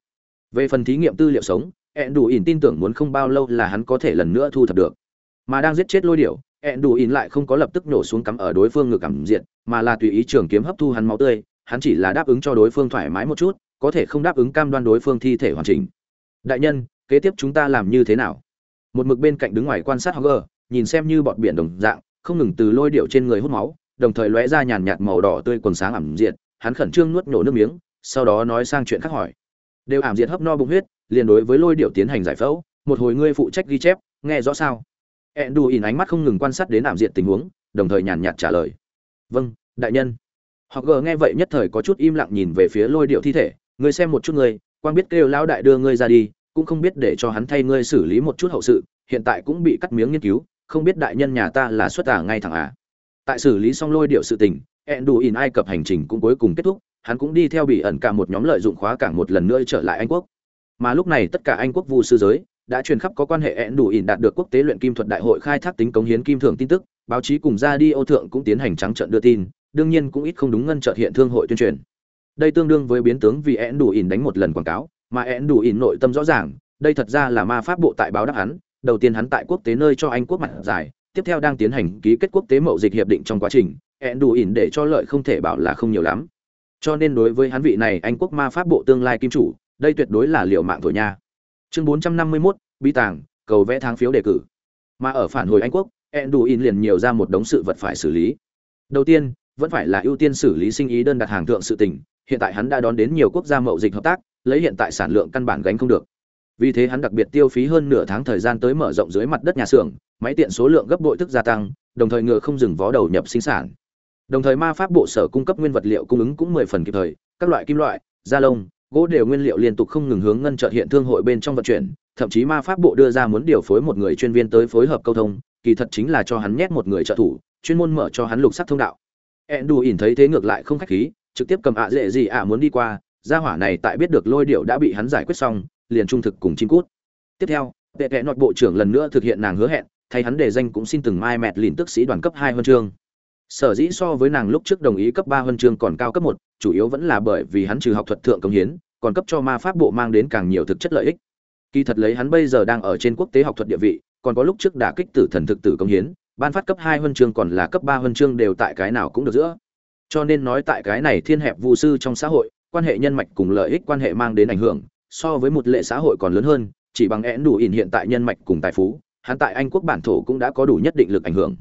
Về phần thí nghiệm tư liệu sống ẹn đủ ỉn tin tưởng muốn không bao lâu là hắn có thể lần nữa thu thập được. Mà đang giết chết lôi điểu ẹn đủ ỉn lại không có lập tức nổ xuống cắm ở đối phương ngược cảm diện mà là tùy ý trường kiếm hấp thu hắn máu tươi hắn chỉ là đáp ứng cho đối phương thoải mái một chút có thể không đáp ứng cam đoan đối phương thi thể hoàn chỉnh. Đại nhân kế tiếp chúng ta làm như thế nào? Một mực bên cạnh đứng ngoài quan sát Hogger, nhìn xem như bọn biển đồng dạng không ngừng từ lôi điệu trên người hút máu đồng thời lóe ra nhàn nhạt màu đỏ tươi quần sáng ẩm diệt hắn khẩn trương nuốt nhổ nước miếng sau đó nói sang chuyện khác hỏi. Đều ảm diệt hấp no bụng huyết, liền đối với lôi điệu tiến hành giải phẫu, một hồi ngươi phụ trách ghi chép, nghe rõ sao? E ẹn đù ỉn ánh mắt không ngừng quan sát đến ảm diệt tình huống, đồng thời nhàn nhạt trả lời. Vâng đại nhân. Họ gờ nghe vậy nhất thời có chút im lặng nhìn về phía lôi điệu thi thể, ngươi xem một chút ngươi quan biết kêu lão đại đưa ngươi ra đi, cũng không biết để cho hắn thay ngươi xử lý một chút hậu sự, hiện tại cũng bị cắt miếng nghiên cứu, không biết đại nhân nhà ta là xuất tả ngay thẳng à. Tại xử lý xong lôi điệu sự tình e ẹn đù ỉn ai cập hành trình cũng cuối cùng kết thúc hắn cũng đi theo bị ẩn cả một nhóm lợi dụng khóa cảng một lần nữa trở lại anh quốc. Mà lúc này tất cả anh quốc vu sư giới đã truyền khắp có quan hệ ẹn đủ ỉn đạt được quốc tế luyện kim thuật đại hội khai thác tính cống hiến kim thưởng tin tức, báo chí cùng ra đi ô thượng cũng tiến hành trắng trận đưa tin, đương nhiên cũng ít không đúng ngân trợt hiện thương hội tuyên truyền. Đây tương đương với biến tướng vì ẹn đủ ỉn đánh một lần quảng cáo, mà ẹn đủ ỉn nội tâm rõ ràng, đây thật ra là ma pháp bộ tại báo đáp hắn, đầu tiên hắn tại quốc tế nơi cho anh quốc mặt dài tiếp theo đang tiến hành ký kết quốc tế mậu dịch hiệp định trong quá trình ẹn đủ ỉn để cho lợi không thể bảo là không nhiều lắm cho nên đối với hắn vị này anh quốc ma pháp bộ tương lai kim chủ đây tuyệt đối là liệu mạng thổi nha. Chương 451, bí tàng cầu vẽ tháng phiếu đề cử. Mà ở phản hồi anh quốc enduin liền nhiều ra một đống sự vật phải xử lý. Đầu tiên vẫn phải là ưu tiên xử lý sinh ý đơn đặt hàng thượng sự tình hiện tại hắn đã đón đến nhiều quốc gia mậu dịch hợp tác lấy hiện tại sản lượng căn bản gánh không được. Vì thế hắn đặc biệt tiêu phí hơn nửa tháng thời gian tới mở rộng dưới mặt đất nhà xưởng máy tiện số lượng gấp bội thức gia tăng đồng thời ngựa không dừng vó đầu nhập sinh sản đồng thời ma pháp bộ sở cung cấp nguyên vật liệu cung ứng cũng mười phần kịp thời, các loại kim loại, da lông, gỗ đều nguyên liệu liên tục không ngừng hướng ngân trợ hiện thương hội bên trong vận chuyển, thậm chí ma pháp bộ đưa ra muốn điều phối một người chuyên viên tới phối hợp câu thông, kỳ thật chính là cho hắn nhét một người trợ thủ, chuyên môn mở cho hắn lục sắc thông đạo. Ẹn ỉn thấy thế ngược lại không khách khí, trực tiếp cầm ạ dễ gì ạ muốn đi qua, gia hỏa này tại biết được lôi điệu đã bị hắn giải quyết xong, liền trung thực cùng chim cút. Tiếp theo vệ kệ nội bộ trưởng lần nữa thực hiện nàng hứa hẹn, thay hắn đề danh cũng xin từng mai mẹt lìn tức sĩ đoàn cấp hai huân chương sở dĩ so với nàng lúc trước đồng ý cấp ba huân chương còn cao cấp một, chủ yếu vẫn là bởi vì hắn trừ học thuật thượng công hiến, còn cấp cho ma pháp bộ mang đến càng nhiều thực chất lợi ích. Kỳ thật lấy hắn bây giờ đang ở trên quốc tế học thuật địa vị, còn có lúc trước đã kích tử thần thực tử công hiến, ban phát cấp hai huân chương còn là cấp ba huân chương đều tại cái nào cũng được giữa. Cho nên nói tại cái này thiên hẹp vu sư trong xã hội, quan hệ nhân mạch cùng lợi ích quan hệ mang đến ảnh hưởng, so với một lệ xã hội còn lớn hơn, chỉ bằng én đủ ỉn hiện tại nhân mạch cùng tài phú, hắn tại anh quốc bản thổ cũng đã có đủ nhất định lực ảnh hưởng.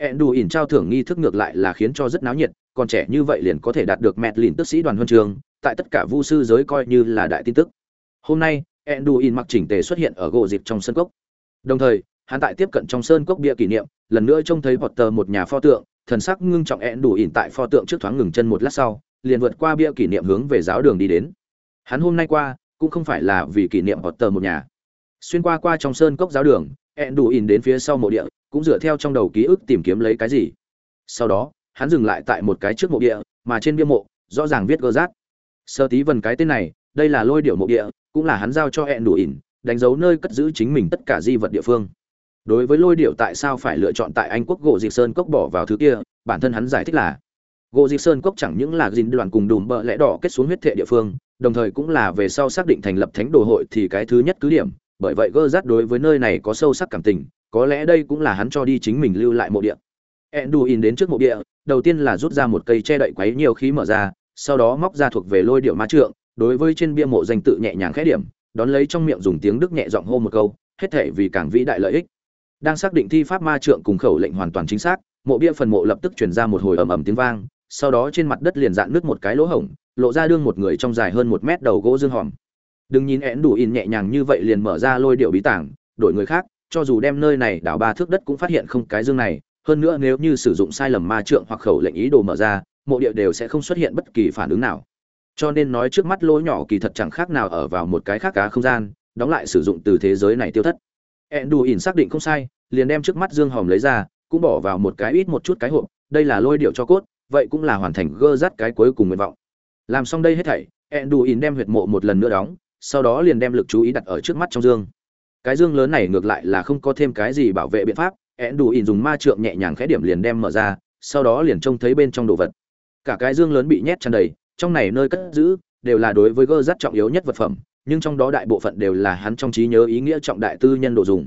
Enduin đủ ỉn trao thưởng nghi thức ngược lại là khiến cho rất náo nhiệt, còn trẻ như vậy liền có thể đạt được mẹt lìn tức sĩ đoàn huân trường, tại tất cả vu sư giới coi như là đại tin tức. Hôm nay, enduin mặc chỉnh tề xuất hiện ở gỗ dịp trong sân cốc. Đồng thời, hắn tại tiếp cận trong sơn cốc bia kỷ niệm, lần nữa trông thấy potter một nhà pho tượng, thần sắc ngưng trọng enduin tại pho tượng trước thoáng ngừng chân một lát sau, liền vượt qua bia kỷ niệm hướng về giáo đường đi đến. Hắn hôm nay qua, cũng không phải là vì kỷ niệm potter một nhà. Xuyên qua qua trong sơn cốc giáo đường, enduin đến phía sau mộ địa cũng dựa theo trong đầu ký ức tìm kiếm lấy cái gì. Sau đó, hắn dừng lại tại một cái trước mộ địa, mà trên bia mộ, rõ ràng viết gơ rát. Sơ tí vần cái tên này, đây là lôi điệu mộ địa, cũng là hắn giao cho hẹn đủ ỉn, đánh dấu nơi cất giữ chính mình tất cả di vật địa phương. Đối với lôi điệu tại sao phải lựa chọn tại anh quốc gỗ diệp sơn cốc bỏ vào thứ kia, bản thân hắn giải thích là, gỗ diệp sơn cốc chẳng những là dinh đoàn cùng đùm bợ lẽ đỏ kết xuống huyết thệ địa phương, đồng thời cũng là về sau xác định thành lập thánh đồ hội thì cái thứ nhất cứ điểm, bởi vậy gơ rát đối với nơi này có sâu sắc cảm tình có lẽ đây cũng là hắn cho đi chính mình lưu lại mộ địa Enduin đến trước mộ địa, đầu tiên là rút ra một cây che đậy quấy nhiều khí mở ra, sau đó móc ra thuộc về lôi điệu ma trượng, đối với trên bia mộ danh tự nhẹ nhàng khẽ điểm, đón lấy trong miệng dùng tiếng đức nhẹ giọng hô một câu, hết thể vì càng vĩ đại lợi ích. Đang xác định thi pháp ma trượng cùng khẩu lệnh hoàn toàn chính xác, mộ bia phần mộ lập tức truyền ra một hồi ầm ầm tiếng vang, sau đó trên mặt đất liền dạn nước một cái lỗ hổng, lộ ra đương một người trong dài hơn một mét đầu gỗ dương hòm. Đừng nhìn én đủ in nhẹ nhàng như vậy liền mở ra lôi điệu bí tảng, đổi người khác, cho dù đem nơi này đào ba thước đất cũng phát hiện không cái dương này, hơn nữa nếu như sử dụng sai lầm ma trượng hoặc khẩu lệnh ý đồ mở ra mộ địa đều sẽ không xuất hiện bất kỳ phản ứng nào. Cho nên nói trước mắt lỗ nhỏ kỳ thật chẳng khác nào ở vào một cái khác cá không gian đóng lại sử dụng từ thế giới này tiêu thất. Ẹn đù ỉn xác định không sai liền đem trước mắt dương hòm lấy ra cũng bỏ vào một cái ít một chút cái hộp đây là lôi điệu cho cốt vậy cũng là hoàn thành gơ rắt cái cuối cùng nguyện vọng. Làm xong đây hết thảy ẹn đù ỉn đem huyệt mộ một lần nữa đóng sau đó liền đem lực chú ý đặt ở trước mắt trong dương cái dương lớn này ngược lại là không có thêm cái gì bảo vệ biện pháp ẹn đủ ỉn dùng ma trượng nhẹ nhàng khẽ điểm liền đem mở ra, sau đó liền trông thấy bên trong đồ vật. Cả cái dương lớn bị nhét tràn đầy, trong này nơi cất giữ, đều là đối với gơ rất trọng yếu nhất vật phẩm, nhưng trong đó đại bộ phận đều là hắn trong trí nhớ ý nghĩa trọng đại tư nhân đồ dùng.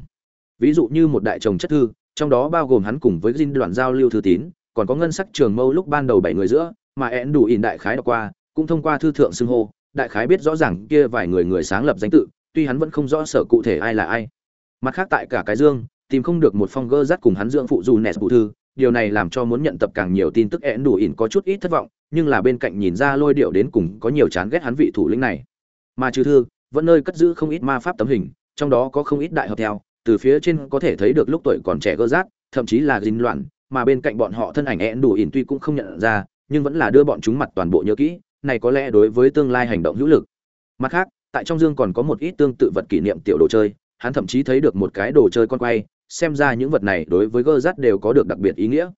Ví dụ như một đại chồng chất thư, trong đó bao gồm hắn cùng với dinh đoạn giao lưu thư tín, còn có ngân sắc trường mâu lúc ban đầu bảy người giữa, mà ẹn đủ ỉn đại khái đọc qua, cũng thông qua thư thượng xưng hô, đại khái biết rõ ràng kia vài người người sáng lập danh tự tuy hắn vẫn không rõ sở cụ thể ai là ai. Mặt khác tại cả cái dương, tìm không được một phong gơ rắt cùng hắn dưỡng phụ dù nẹt bụ thư, điều này làm cho muốn nhận tập càng nhiều tin tức én đủ ỉn có chút ít thất vọng, nhưng là bên cạnh nhìn ra lôi điệu đến cùng có nhiều chán ghét hắn vị thủ lĩnh này. Mà trừ thư, vẫn nơi cất giữ không ít ma pháp tấm hình, trong đó có không ít đại hợp theo, từ phía trên có thể thấy được lúc tuổi còn trẻ gơ rát thậm chí là dính loạn, mà bên cạnh bọn họ thân ảnh én đủ ỉn tuy cũng không nhận ra, nhưng vẫn là đưa bọn chúng mặt toàn bộ nhớ kỹ, này có lẽ đối với tương lai hành động hữu lực. Mặt khác tại trong dương còn có một ít tương tự vật kỷ niệm tiểu đồ chơi, hắn thậm chí thấy được một cái đồ chơi con quay, xem ra những vật này đối với gơ rát đều có được đặc biệt ý nghĩa.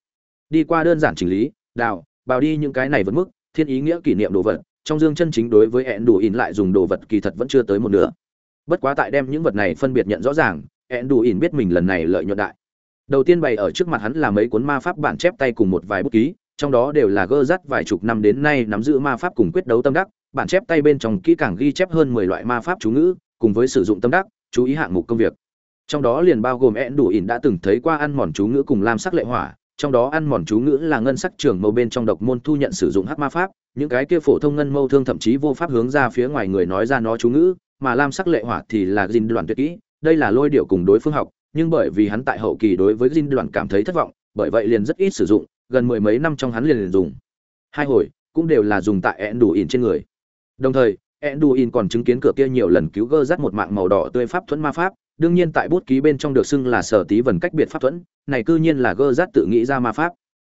Đi qua đơn giản chỉnh lý, đào, bào đi những cái này vẫn mức, thiên ý nghĩa kỷ niệm đồ vật, trong dương chân chính đối với ẹn đủ ỉn lại dùng đồ vật kỳ thật vẫn chưa tới một nửa. Bất quá tại đem những vật này phân biệt nhận rõ ràng ẹn đủ ỉn biết mình lần này lợi nhuận đại. Đầu tiên bày ở trước mặt hắn là mấy cuốn ma pháp bản chép tay cùng một vài bút ký, trong đó đều là gơ rắt vài chục năm đến nay nắm giữ ma pháp cùng quyết đấu tâm đắc bản chép tay bên trong kỹ càng ghi chép hơn mười loại ma pháp chú ngữ cùng với sử dụng tâm đắc chú ý hạng mục công việc. Trong đó liền bao gồm én đủ ỉn đã từng thấy qua ăn mòn chú ngữ cùng lam sắc lệ hỏa trong đó ăn mòn chú ngữ là ngân sắc trường mâu bên trong độc môn thu nhận sử dụng hắc ma pháp những cái kia phổ thông ngân mâu thương thậm chí vô pháp hướng ra phía ngoài người nói ra nó chú ngữ mà lam sắc lệ hỏa thì là dinh đoàn tuyệt kỹ đây là lôi điệu cùng đối phương học nhưng bởi vì hắn tại hậu kỳ đối với dinh đoàn cảm thấy thất vọng bởi vậy liền rất ít sử dụng gần mười mấy năm trong hắn liền, liền dùng. Hai hồi cũng đều là dùng tại én đủ ỉn trên người đồng thời, Enduin còn chứng kiến cửa kia nhiều lần cứu gơ dắt một mạng màu đỏ tươi pháp thuẫn ma pháp, đương nhiên tại bút ký bên trong được xưng là sở tí vần cách biệt pháp thuẫn, này cư nhiên là gơ rát tự nghĩ ra ma pháp.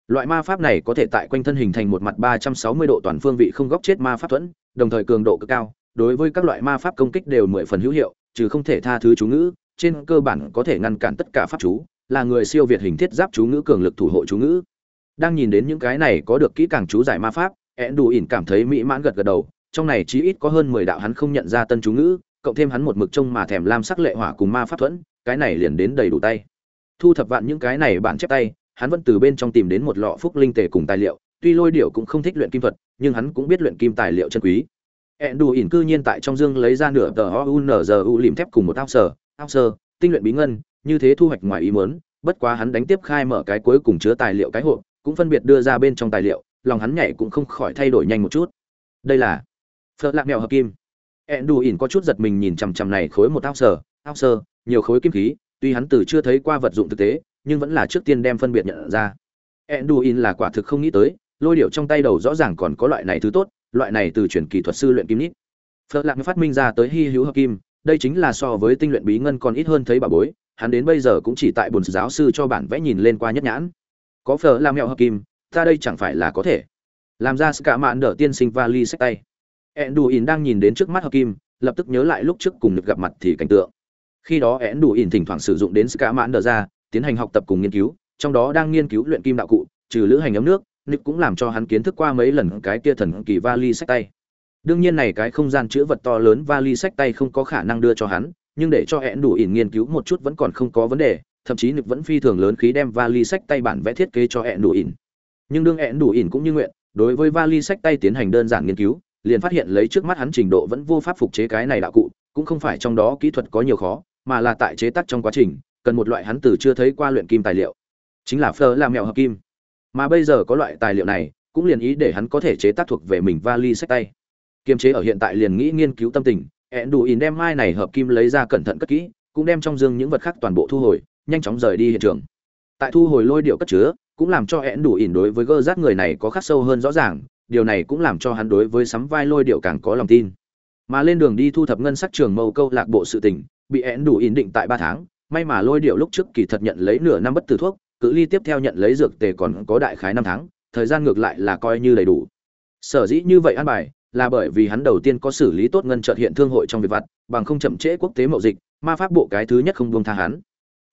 Loại ma pháp này có thể tại quanh thân hình thành một mặt ba trăm sáu mươi độ toàn phương vị không góc chết ma pháp thuẫn, đồng thời cường độ cực cao, đối với các loại ma pháp công kích đều mười phần hữu hiệu, trừ không thể tha thứ chú ngữ, trên cơ bản có thể ngăn cản tất cả pháp chú, là người siêu việt hình thiết giáp chú ngữ cường lực thủ hộ chú ngữ. Đang nhìn đến những cái này có được kỹ càng chú giải ma pháp, Enduin ỉn cảm thấy mỹ mãn gật gật đầu trong này chí ít có hơn mười đạo hắn không nhận ra tân chú ngữ cộng thêm hắn một mực trông mà thèm lam sắc lệ hỏa cùng ma pháp thuẫn cái này liền đến đầy đủ tay. Thu thập vạn những cái này bản chép tay hắn vẫn từ bên trong tìm đến một lọ phúc linh tề cùng tài liệu tuy lôi điệu cũng không thích luyện kim thuật nhưng hắn cũng biết luyện kim tài liệu chân quý. Ẹn đù ỉn cư nhiên tại trong dương lấy ra nửa tờ ounzu lìm thép cùng một ao sở ao sơ tinh luyện bí ngân như thế thu hoạch ngoài ý muốn, bất quá hắn đánh tiếp khai mở cái cuối cùng chứa tài liệu cái hộp cũng phân biệt đưa ra bên trong tài liệu lòng hắn nhảy cũng không khỏi thay đổi nhanh một chút. Đây là phật lạc mèo hợp kim. Ẹn ỉn có chút giật mình nhìn chằm chằm này khối một ao sở ao sơ nhiều khối kim khí, tuy hắn từ chưa thấy qua vật dụng thực tế, nhưng vẫn là trước tiên đem phân biệt nhận ra. Enduin là quả thực không nghĩ tới, lôi điệu trong tay đầu rõ ràng còn có loại này thứ tốt, loại này từ chuyển kỳ thuật sư luyện kim nít. Phật lạc phát minh ra tới hy hữu hợp kim, đây chính là so với tinh luyện bí ngân còn ít hơn thấy bà bối, hắn đến bây giờ cũng chỉ tại bồn giáo sư cho bản vẽ nhìn lên qua nhất nhãn. Có phở làm mẹo hợp kim, ta đây chẳng phải là có thể. Làm ra cả mạn đỡ tiên sinh vali sách tay enduin đang nhìn đến trước mắt hợp kim, lập tức nhớ lại lúc trước cùng được gặp mặt thì cảnh tượng. Khi đó én đủ ỉn thỉnh thoảng sử dụng đến ska mãn đờ ra tiến hành học tập cùng nghiên cứu, trong đó đang nghiên cứu luyện kim đạo cụ, trừ lữ hành ấm nước, Nick cũng làm cho hắn kiến thức qua mấy lần cái kia thần kỳ vali sách tay. Đương nhiên này cái không gian chữ vật to lớn vali sách tay không có khả năng đưa cho hắn, nhưng để cho én đủ ỉn nghiên cứu một chút vẫn còn không có vấn đề, thậm chí Nick vẫn phi thường lớn khí đem vali sách tay bản vẽ thiết kế cho én đủ ỉn nhưng đương én đủ ỉn cũng như nguyện, đối với vali sách tay tiến hành đơn giản nghiên cứu liền phát hiện lấy trước mắt hắn trình độ vẫn vô pháp phục chế cái này đạo cụ, cũng không phải trong đó kỹ thuật có nhiều khó, mà là tại chế tác trong quá trình, cần một loại hắn từ chưa thấy qua luyện kim tài liệu. Chính là phơ làm mèo hợp kim. Mà bây giờ có loại tài liệu này, cũng liền ý để hắn có thể chế tác thuộc về mình vali sách tay. Kiềm chế ở hiện tại liền nghĩ nghiên cứu tâm tình ẹn đủ ỉn đem mai này hợp kim lấy ra cẩn thận cất kỹ, cũng đem trong dương những vật khác toàn bộ thu hồi, nhanh chóng rời đi hiện trường. Tại thu hồi lôi điệu cất chứa, cũng làm cho ẹn đủ ỉn đối với gơ rát người này có khắc sâu hơn rõ ràng điều này cũng làm cho hắn đối với sắm vai lôi điệu càng có lòng tin. Mà lên đường đi thu thập ngân sắc trường mâu câu lạc bộ sự tình, bị én đủ ỉn định tại ba tháng, may mà lôi điệu lúc trước kỳ thật nhận lấy nửa năm bất tử thuốc, cự ly tiếp theo nhận lấy dược tề còn có đại khái năm tháng, thời gian ngược lại là coi như đầy đủ. Sở dĩ như vậy an bài, là bởi vì hắn đầu tiên có xử lý tốt ngân trợt hiện thương hội trong việc vặt, bằng không chậm trễ quốc tế mậu dịch, ma pháp bộ cái thứ nhất không buông tha hắn.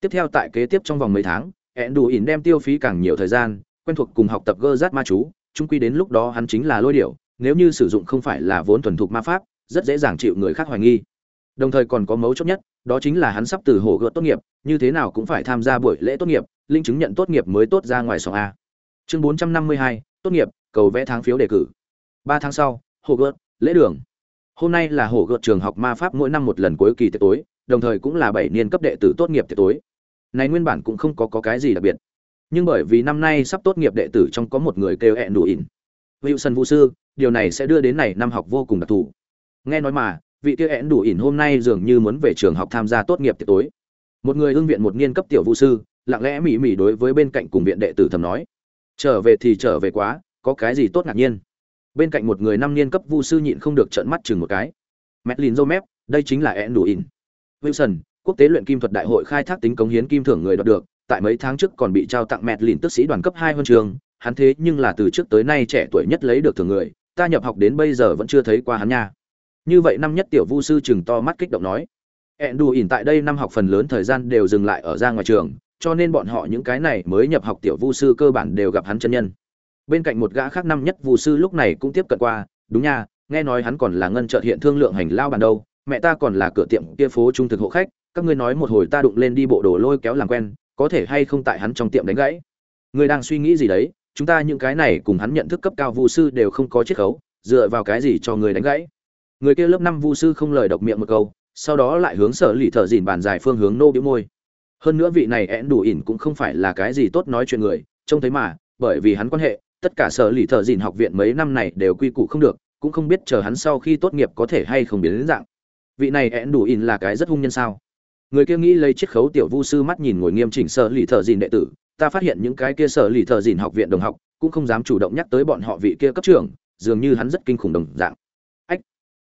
Tiếp theo tại kế tiếp trong vòng mấy tháng hẹn đủ ỉn đem tiêu phí càng nhiều thời gian, quen thuộc cùng học tập gơ rát ma chú chung quy đến lúc đó hắn chính là lôi điệu nếu như sử dụng không phải là vốn thuần thục ma pháp rất dễ dàng chịu người khác hoài nghi. Đồng thời còn có mấu chốt nhất đó chính là hắn sắp từ hồ gợt tốt nghiệp như thế nào cũng phải tham gia buổi lễ tốt nghiệp linh chứng nhận tốt nghiệp mới tốt ra ngoài sòng a. Chương bốn trăm năm mươi hai tốt nghiệp cầu vẽ tháng phiếu đề cử. Ba tháng sau hồ gợt lễ đường. Hôm nay là hổ gợt trường học ma pháp mỗi năm một lần cuối kỳ tiệc tối đồng thời cũng là bảy niên cấp đệ tử tốt nghiệp tiệc tối. Này nguyên bản cũng không có, có cái gì đặc biệt nhưng bởi vì năm nay sắp tốt nghiệp đệ tử trong có một người kêu hẹn đủ ỉn. Wilson vũ sư, điều này sẽ đưa đến này năm học vô cùng đặc thù. Nghe nói mà, vị kia hẹn đủ ỉn hôm nay dường như muốn về trường học tham gia tốt nghiệp tiệc tối. Một người ương viện một niên cấp tiểu vũ sư, lặng lẽ mỉ mỉ đối với bên cạnh cùng viện đệ tử thầm nói. Trở về thì trở về quá, có cái gì tốt ngạc nhiên. Bên cạnh một người năm niên cấp vu sư nhịn không được trợn mắt chừng một cái. Mét lìn dâu mép đây chính là ed đủ ỉn. Wilson, quốc tế luyện kim thuật đại hội khai thác tính cống hiến kim thưởng người đoạt được tại mấy tháng trước còn bị trao tặng mẹt lìn tức sĩ đoàn cấp hai huân trường, hắn thế nhưng là từ trước tới nay trẻ tuổi nhất lấy được thường người, ta nhập học đến bây giờ vẫn chưa thấy qua hắn nha. Như vậy năm nhất tiểu vu sư chừng to mắt kích động nói ẹn đủ ỉn tại đây năm học phần lớn thời gian đều dừng lại ở ra ngoài trường, cho nên bọn họ những cái này mới nhập học tiểu vu sư cơ bản đều gặp hắn chân nhân. Bên cạnh một gã khác năm nhất vu sư lúc này cũng tiếp cận qua, đúng nha, nghe nói hắn còn là ngân trợt hiện thương lượng hành lao bàn đâu, mẹ ta còn là cửa tiệm kia phố trung thực hộ khách, các ngươi nói một hồi ta đụng lên đi bộ đồ lôi kéo làm quen có thể hay không tại hắn trong tiệm đánh gãy. Người đang suy nghĩ gì đấy? Chúng ta những cái này cùng hắn nhận thức cấp cao vu sư đều không có chiết khấu, dựa vào cái gì cho người đánh gãy? Người kia lớp năm vu sư không lời độc miệng một câu, sau đó lại hướng sở lì thợ dìn bàn dài phương hướng nô biếu môi. Hơn nữa vị này én đủ ỉn cũng không phải là cái gì tốt nói chuyện người, trông thấy mà, bởi vì hắn quan hệ, tất cả sở lì thợ dìn học viện mấy năm này đều quy củ không được, cũng không biết chờ hắn sau khi tốt nghiệp có thể hay không biến đến dạng. Vị này én đủ ỉn là cái rất hung nhân sao? Người kia nghĩ lấy chiếc khấu tiểu vu sư mắt nhìn ngồi nghiêm chỉnh sở lì thợ dìn đệ tử, ta phát hiện những cái kia sở lì thợ dìn học viện đồng học cũng không dám chủ động nhắc tới bọn họ vị kia cấp trưởng, dường như hắn rất kinh khủng đồng dạng. Ách,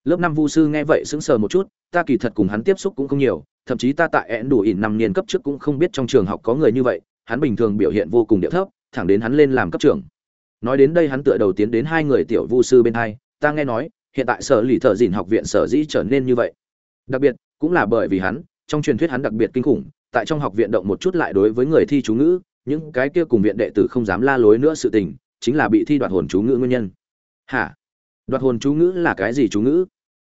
lớp năm vu sư nghe vậy sững sờ một chút, ta kỳ thật cùng hắn tiếp xúc cũng không nhiều, thậm chí ta tại én đủ ỉn năm niên cấp trước cũng không biết trong trường học có người như vậy, hắn bình thường biểu hiện vô cùng điệu thấp, thẳng đến hắn lên làm cấp trưởng. Nói đến đây hắn tựa đầu tiến đến hai người tiểu vu sư bên hai, ta nghe nói, hiện tại sở lì thợ dìn học viện sở dĩ trở nên như vậy. Đặc biệt, cũng là bởi vì hắn trong truyền thuyết hắn đặc biệt kinh khủng tại trong học viện động một chút lại đối với người thi chú ngữ những cái kia cùng viện đệ tử không dám la lối nữa sự tình chính là bị thi đoạt hồn chú ngữ nguyên nhân. Hả? Đoạt hồn chú ngữ là cái gì chú ngữ?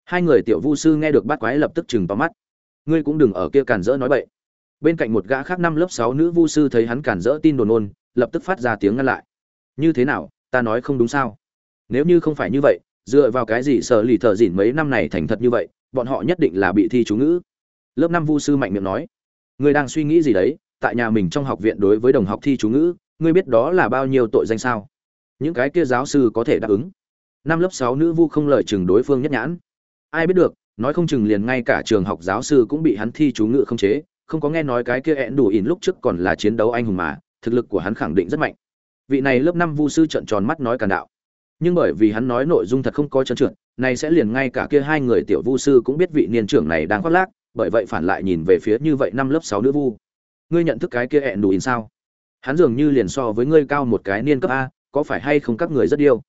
Hai người tiểu vu sư nghe được bát quái lập tức chừng to mắt. Ngươi cũng đừng ở kia cản rỡ nói bậy. Bên cạnh một gã khác năm lớp sáu nữ vu sư thấy hắn cản rỡ tin đồn luôn, lập tức phát ra tiếng ngăn lại. Như thế nào? Ta nói không đúng sao? Nếu như không phải như vậy dựa vào cái gì sở lì thợ dỉn mấy năm này thành thật như vậy bọn họ nhất định là bị thi chú ngữ lớp năm vu sư mạnh miệng nói, ngươi đang suy nghĩ gì đấy? Tại nhà mình trong học viện đối với đồng học thi chú ngữ, ngươi biết đó là bao nhiêu tội danh sao? Những cái kia giáo sư có thể đáp ứng. Năm lớp sáu nữ vu không lời chừng đối phương nhất nhãn. Ai biết được, nói không chừng liền ngay cả trường học giáo sư cũng bị hắn thi chú ngữ không chế, không có nghe nói cái kia ẹn đủ ỉn lúc trước còn là chiến đấu anh hùng mà, thực lực của hắn khẳng định rất mạnh. Vị này lớp năm vu sư trợn tròn mắt nói càn đạo. Nhưng bởi vì hắn nói nội dung thật không có trơn trượt này sẽ liền ngay cả kia hai người tiểu vu sư cũng biết vị niên trưởng này đang khoác lác bởi vậy phản lại nhìn về phía như vậy năm lớp sáu nữ vu. Ngươi nhận thức cái kia ẹn đủ ỉn sao? Hắn dường như liền so với ngươi cao một cái niên cấp a có phải hay không các người rất yêu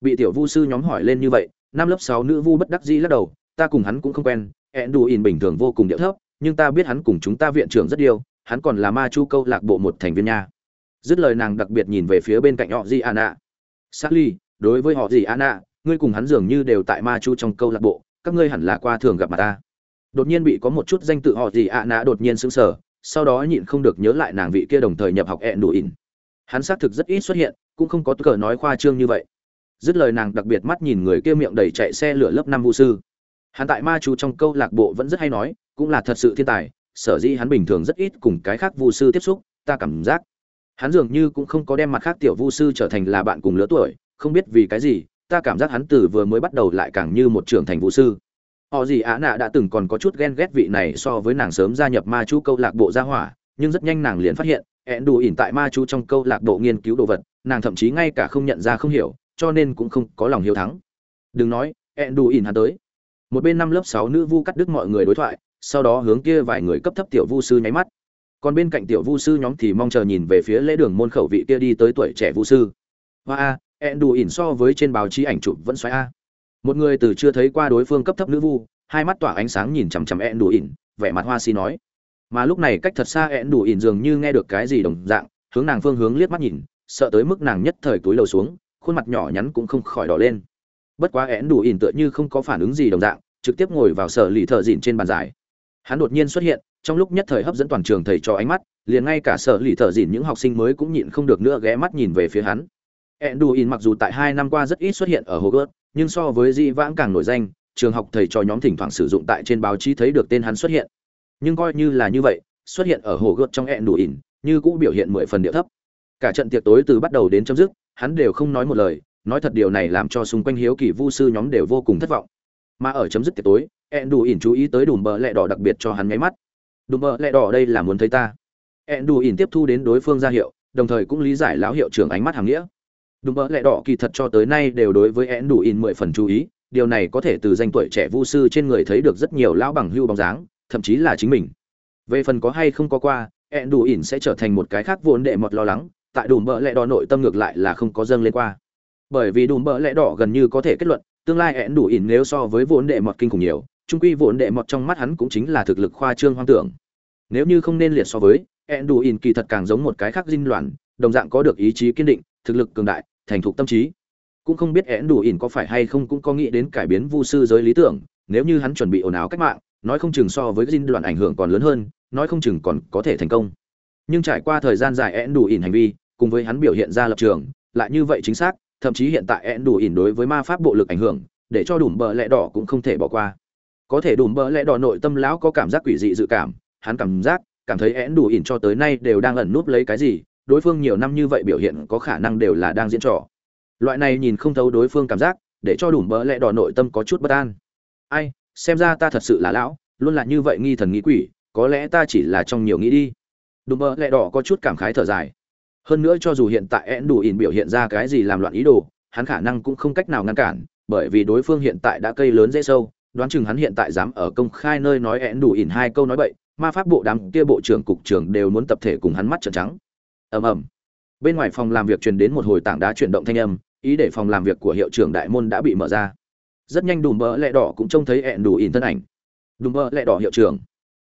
bị tiểu vu sư nhóm hỏi lên như vậy năm lớp sáu nữ vu bất đắc dĩ lắc đầu ta cùng hắn cũng không quen ẹn đủ ỉn bình thường vô cùng điệu thấp nhưng ta biết hắn cùng chúng ta viện trưởng rất yêu hắn còn là ma chu câu lạc bộ một thành viên nha. Dứt lời nàng đặc biệt nhìn về phía bên cạnh họ di an ạ Sally, đối với họ gì an ạ ngươi cùng hắn dường như đều tại ma chu trong câu lạc bộ các ngươi hẳn là qua thường gặp mặt ta đột nhiên bị có một chút danh tự họ gì ạ nã đột nhiên sững sờ, sau đó nhịn không được nhớ lại nàng vị kia đồng thời nhập học ẹn đủ ỉn. Hắn xác thực rất ít xuất hiện, cũng không có cờ nói khoa trương như vậy. Dứt lời nàng đặc biệt mắt nhìn người kia miệng đầy chạy xe lửa lớp năm vũ sư. Hắn tại ma chú trong câu lạc bộ vẫn rất hay nói, cũng là thật sự thiên tài, sở dĩ hắn bình thường rất ít cùng cái khác vu sư tiếp xúc, ta cảm giác. Hắn dường như cũng không có đem mặt khác tiểu vu sư trở thành là bạn cùng lứa tuổi, không biết vì cái gì, ta cảm giác hắn từ vừa mới bắt đầu lại càng như một trưởng thành vũ sư họ gì á nạ đã từng còn có chút ghen ghét vị này so với nàng sớm gia nhập ma chú câu lạc bộ gia hỏa, nhưng rất nhanh nàng liền phát hiện ẹn đủ ỉn tại ma chú trong câu lạc bộ nghiên cứu đồ vật, nàng thậm chí ngay cả không nhận ra không hiểu, cho nên cũng không có lòng hiếu thắng. Đừng nói ẹn đủ ỉn hắn tới. Một bên năm lớp sáu nữ vu cắt đứt mọi người đối thoại, sau đó hướng kia vài người cấp thấp tiểu vu sư nháy mắt. Còn bên cạnh tiểu vu sư nhóm thì mong chờ nhìn về phía lễ đường môn khẩu vị kia đi tới tuổi trẻ vu sư. Hoa a ẹn đủ ỉn so với trên báo chí ảnh chụp vẫn xoáy a một người từ chưa thấy qua đối phương cấp thấp nữ vu, hai mắt tỏa ánh sáng nhìn chằm chằm ẹn đủ ỉn vẻ mặt hoa si nói. Mà lúc này cách thật xa ẹn đủ ỉn dường như nghe được cái gì đồng dạng, hướng nàng phương hướng liếc mắt nhìn, sợ tới mức nàng nhất thời túi lầu xuống, khuôn mặt nhỏ nhắn cũng không khỏi đỏ lên. Bất quá én đủ ỉn tựa như không có phản ứng gì đồng dạng, trực tiếp ngồi vào sở lì thợ dịn trên bàn giải. Hắn đột nhiên xuất hiện, trong lúc nhất thời hấp dẫn toàn trường thầy cho ánh mắt, liền ngay cả sở lì thợ dịn những học sinh mới cũng nhịn không được nữa ghé mắt nhìn về phía hắn. Én đủ ỉn mặc dù tại hai năm qua rất ít xuất hiện ở hồ gớt nhưng so với di vãng càng nổi danh, trường học thầy trò nhóm thỉnh thoảng sử dụng tại trên báo chí thấy được tên hắn xuất hiện. Nhưng coi như là như vậy, xuất hiện ở hồ gợt trong hẹn đủ ỉn, như cũ biểu hiện mười phần địa thấp. Cả trận tiệc tối từ bắt đầu đến chấm dứt, hắn đều không nói một lời, nói thật điều này làm cho xung quanh hiếu kỳ vu sư nhóm đều vô cùng thất vọng. Mà ở chấm dứt tiệc tối hẹn đủ ỉn chú ý tới đùm bờ lẹ đỏ đặc biệt cho hắn nháy mắt. Đùm bờ lẹ đỏ đây là muốn thấy ta. Hẹn đủ ỉn tiếp thu đến đối phương ra hiệu, đồng thời cũng lý giải lão hiệu trưởng ánh mắt hàng nghĩa đúng mỡ lẹ đỏ kỳ thật cho tới nay đều đối với én đủ ỉn mười phần chú ý. Điều này có thể từ danh tuổi trẻ vu sư trên người thấy được rất nhiều lão bằng hưu bóng dáng, thậm chí là chính mình. Về phần có hay không có qua én đủ ỉn sẽ trở thành một cái khác vốn đệ mọt lo lắng. Tại đủ mỡ lẽ đỏ nội tâm ngược lại là không có dâng lên qua. Bởi vì đủ mỡ lẽ đỏ gần như có thể kết luận, tương lai én đủ ỉn nếu so với vốn đệ mọt kinh khủng nhiều, trung quy vốn đệ mọt trong mắt hắn cũng chính là thực lực khoa trương hoang tưởng. Nếu như không nên liệt so với én đủ ỉn kỳ thật càng giống một cái khác dinh loạn, đồng dạng có được ý chí kiên định, thực lực cường đại thành thục tâm trí. Cũng không biết én đủ ỉn có phải hay không cũng có nghĩ đến cải biến vu sư giới lý tưởng, nếu như hắn chuẩn bị ồn ào cách mạng, nói không chừng so với dinh đoạn ảnh hưởng còn lớn hơn, nói không chừng còn có thể thành công. Nhưng trải qua thời gian dài én đủ ỉn hành vi, cùng với hắn biểu hiện ra lập trường, lại như vậy chính xác, thậm chí hiện tại én đủ ỉn đối với ma pháp bộ lực ảnh hưởng, để cho đủ bờ lẽ đỏ cũng không thể bỏ qua. Có thể đủ bờ lẽ đỏ nội tâm lão có cảm giác quỷ dị dự cảm, hắn cảm giác, cảm thấy én đủ ỉn cho tới nay đều đang ẩn núp lấy cái gì đối phương nhiều năm như vậy biểu hiện có khả năng đều là đang diễn trò. Loại này nhìn không thấu đối phương cảm giác, để cho đủ mỡ lẽ đỏ nội tâm có chút bất an. Ai, xem ra ta thật sự là lão, luôn là như vậy nghi thần nghĩ quỷ, có lẽ ta chỉ là trong nhiều nghĩ đi. Đùm mỡ lẽ đỏ có chút cảm khái thở dài. Hơn nữa cho dù hiện tại én đủ ỉn biểu hiện ra cái gì làm loạn ý đồ, hắn khả năng cũng không cách nào ngăn cản, bởi vì đối phương hiện tại đã cây lớn dễ sâu, đoán chừng hắn hiện tại dám ở công khai nơi nói én đủ ỉn hai câu nói bậy, ma pháp bộ đám kia bộ trưởng cục trưởng đều muốn tập thể cùng hắn mắt trợn trắng ầm ầm. Bên ngoài phòng làm việc truyền đến một hồi tảng đá chuyển động thanh âm, ý để phòng làm việc của hiệu trưởng đại môn đã bị mở ra. Rất nhanh đùm bỡ lẹ đỏ cũng trông thấy ẹn đủ ỉn thân ảnh. Đùm bỡ lẹ đỏ hiệu trưởng.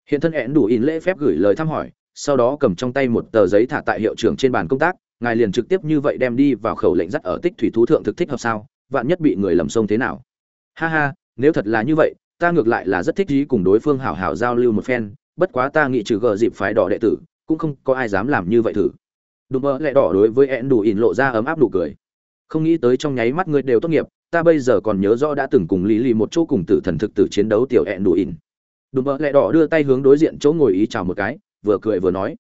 Hiện thân ẹn đủ ỉn lễ phép gửi lời thăm hỏi, sau đó cầm trong tay một tờ giấy thả tại hiệu trưởng trên bàn công tác, ngài liền trực tiếp như vậy đem đi vào khẩu lệnh dắt ở tích thủy thú thượng thực thích hợp sao? Vạn nhất bị người lầm sông thế nào? Ha ha, nếu thật là như vậy, ta ngược lại là rất thích ý cùng đối phương hảo hảo giao lưu một phen, bất quá ta nghĩ trừ gờ dịp phái đỏ đệ tử, cũng không có ai dám làm như vậy thử đùm bơ lẹ đỏ đối với ẹn đủ ỉn lộ ra ấm áp đủ cười. Không nghĩ tới trong nháy mắt ngươi đều tốt nghiệp, ta bây giờ còn nhớ rõ đã từng cùng lý lì một chỗ cùng tử thần thực tử chiến đấu tiểu ẹn đủ ỉn. Đùm bơ lẹ đỏ đưa tay hướng đối diện chỗ ngồi ý chào một cái, vừa cười vừa nói.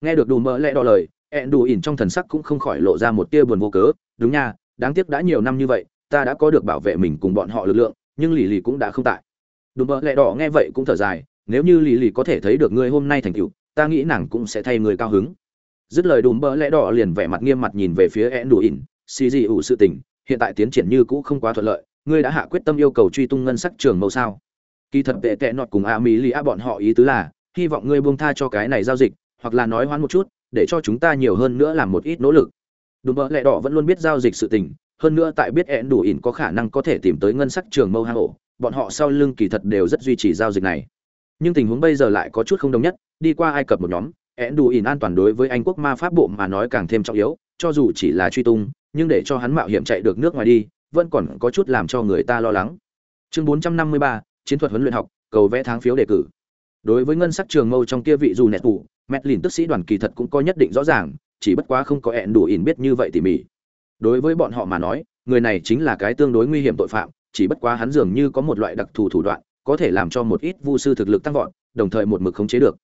Nghe được đùm bơ lẹ đỏ lời ẹn đủ ỉn trong thần sắc cũng không khỏi lộ ra một tia buồn vô cớ, đúng nha, đáng tiếc đã nhiều năm như vậy, ta đã có được bảo vệ mình cùng bọn họ lực lượng, nhưng lì lì cũng đã không tại. Đùm bơ lẹ đỏ nghe vậy cũng thở dài, nếu như lì lì có thể thấy được ngươi hôm nay thành tựu, ta nghĩ nàng cũng sẽ thay người cao hứng dứt lời đùm bỡ lẽ đỏ liền vẻ mặt nghiêm mặt nhìn về phía ẹn đủ ỉn, xì gì ủ sự tình, hiện tại tiến triển như cũ không quá thuận lợi, ngươi đã hạ quyết tâm yêu cầu truy tung ngân sắc trường mẫu sao? Kỳ thật tệ tệ nọt cùng a mỹ lì a bọn họ ý tứ là, hy vọng ngươi buông tha cho cái này giao dịch, hoặc là nói hoãn một chút, để cho chúng ta nhiều hơn nữa làm một ít nỗ lực. Đùm bỡ lẽ đỏ vẫn luôn biết giao dịch sự tình, hơn nữa tại biết ẹn đủ ỉn có khả năng có thể tìm tới ngân sắc trường mâu hang ổ, bọn họ sau lưng kỳ thật đều rất duy trì giao dịch này. Nhưng tình huống bây giờ lại có chút không đồng nhất, đi qua ai cập một nhóm ẹn đủ ỉn an toàn đối với anh quốc ma pháp bộ mà nói càng thêm trọng yếu cho dù chỉ là truy tung nhưng để cho hắn mạo hiểm chạy được nước ngoài đi vẫn còn có chút làm cho người ta lo lắng. Chương 453, chiến thuật huấn luyện học cầu vẽ tháng phiếu đề cử. Đối với ngân sắc trường mâu trong kia vị dù nẹt tủ mẹt lìn tức sĩ đoàn kỳ thật cũng có nhất định rõ ràng chỉ bất quá không có ẹn đủ ỉn biết như vậy tỉ mỉ. Đối với bọn họ mà nói người này chính là cái tương đối nguy hiểm tội phạm chỉ bất quá hắn dường như có một loại đặc thù thủ đoạn có thể làm cho một ít vu sư thực lực tăng vọt đồng thời một mực khống chế được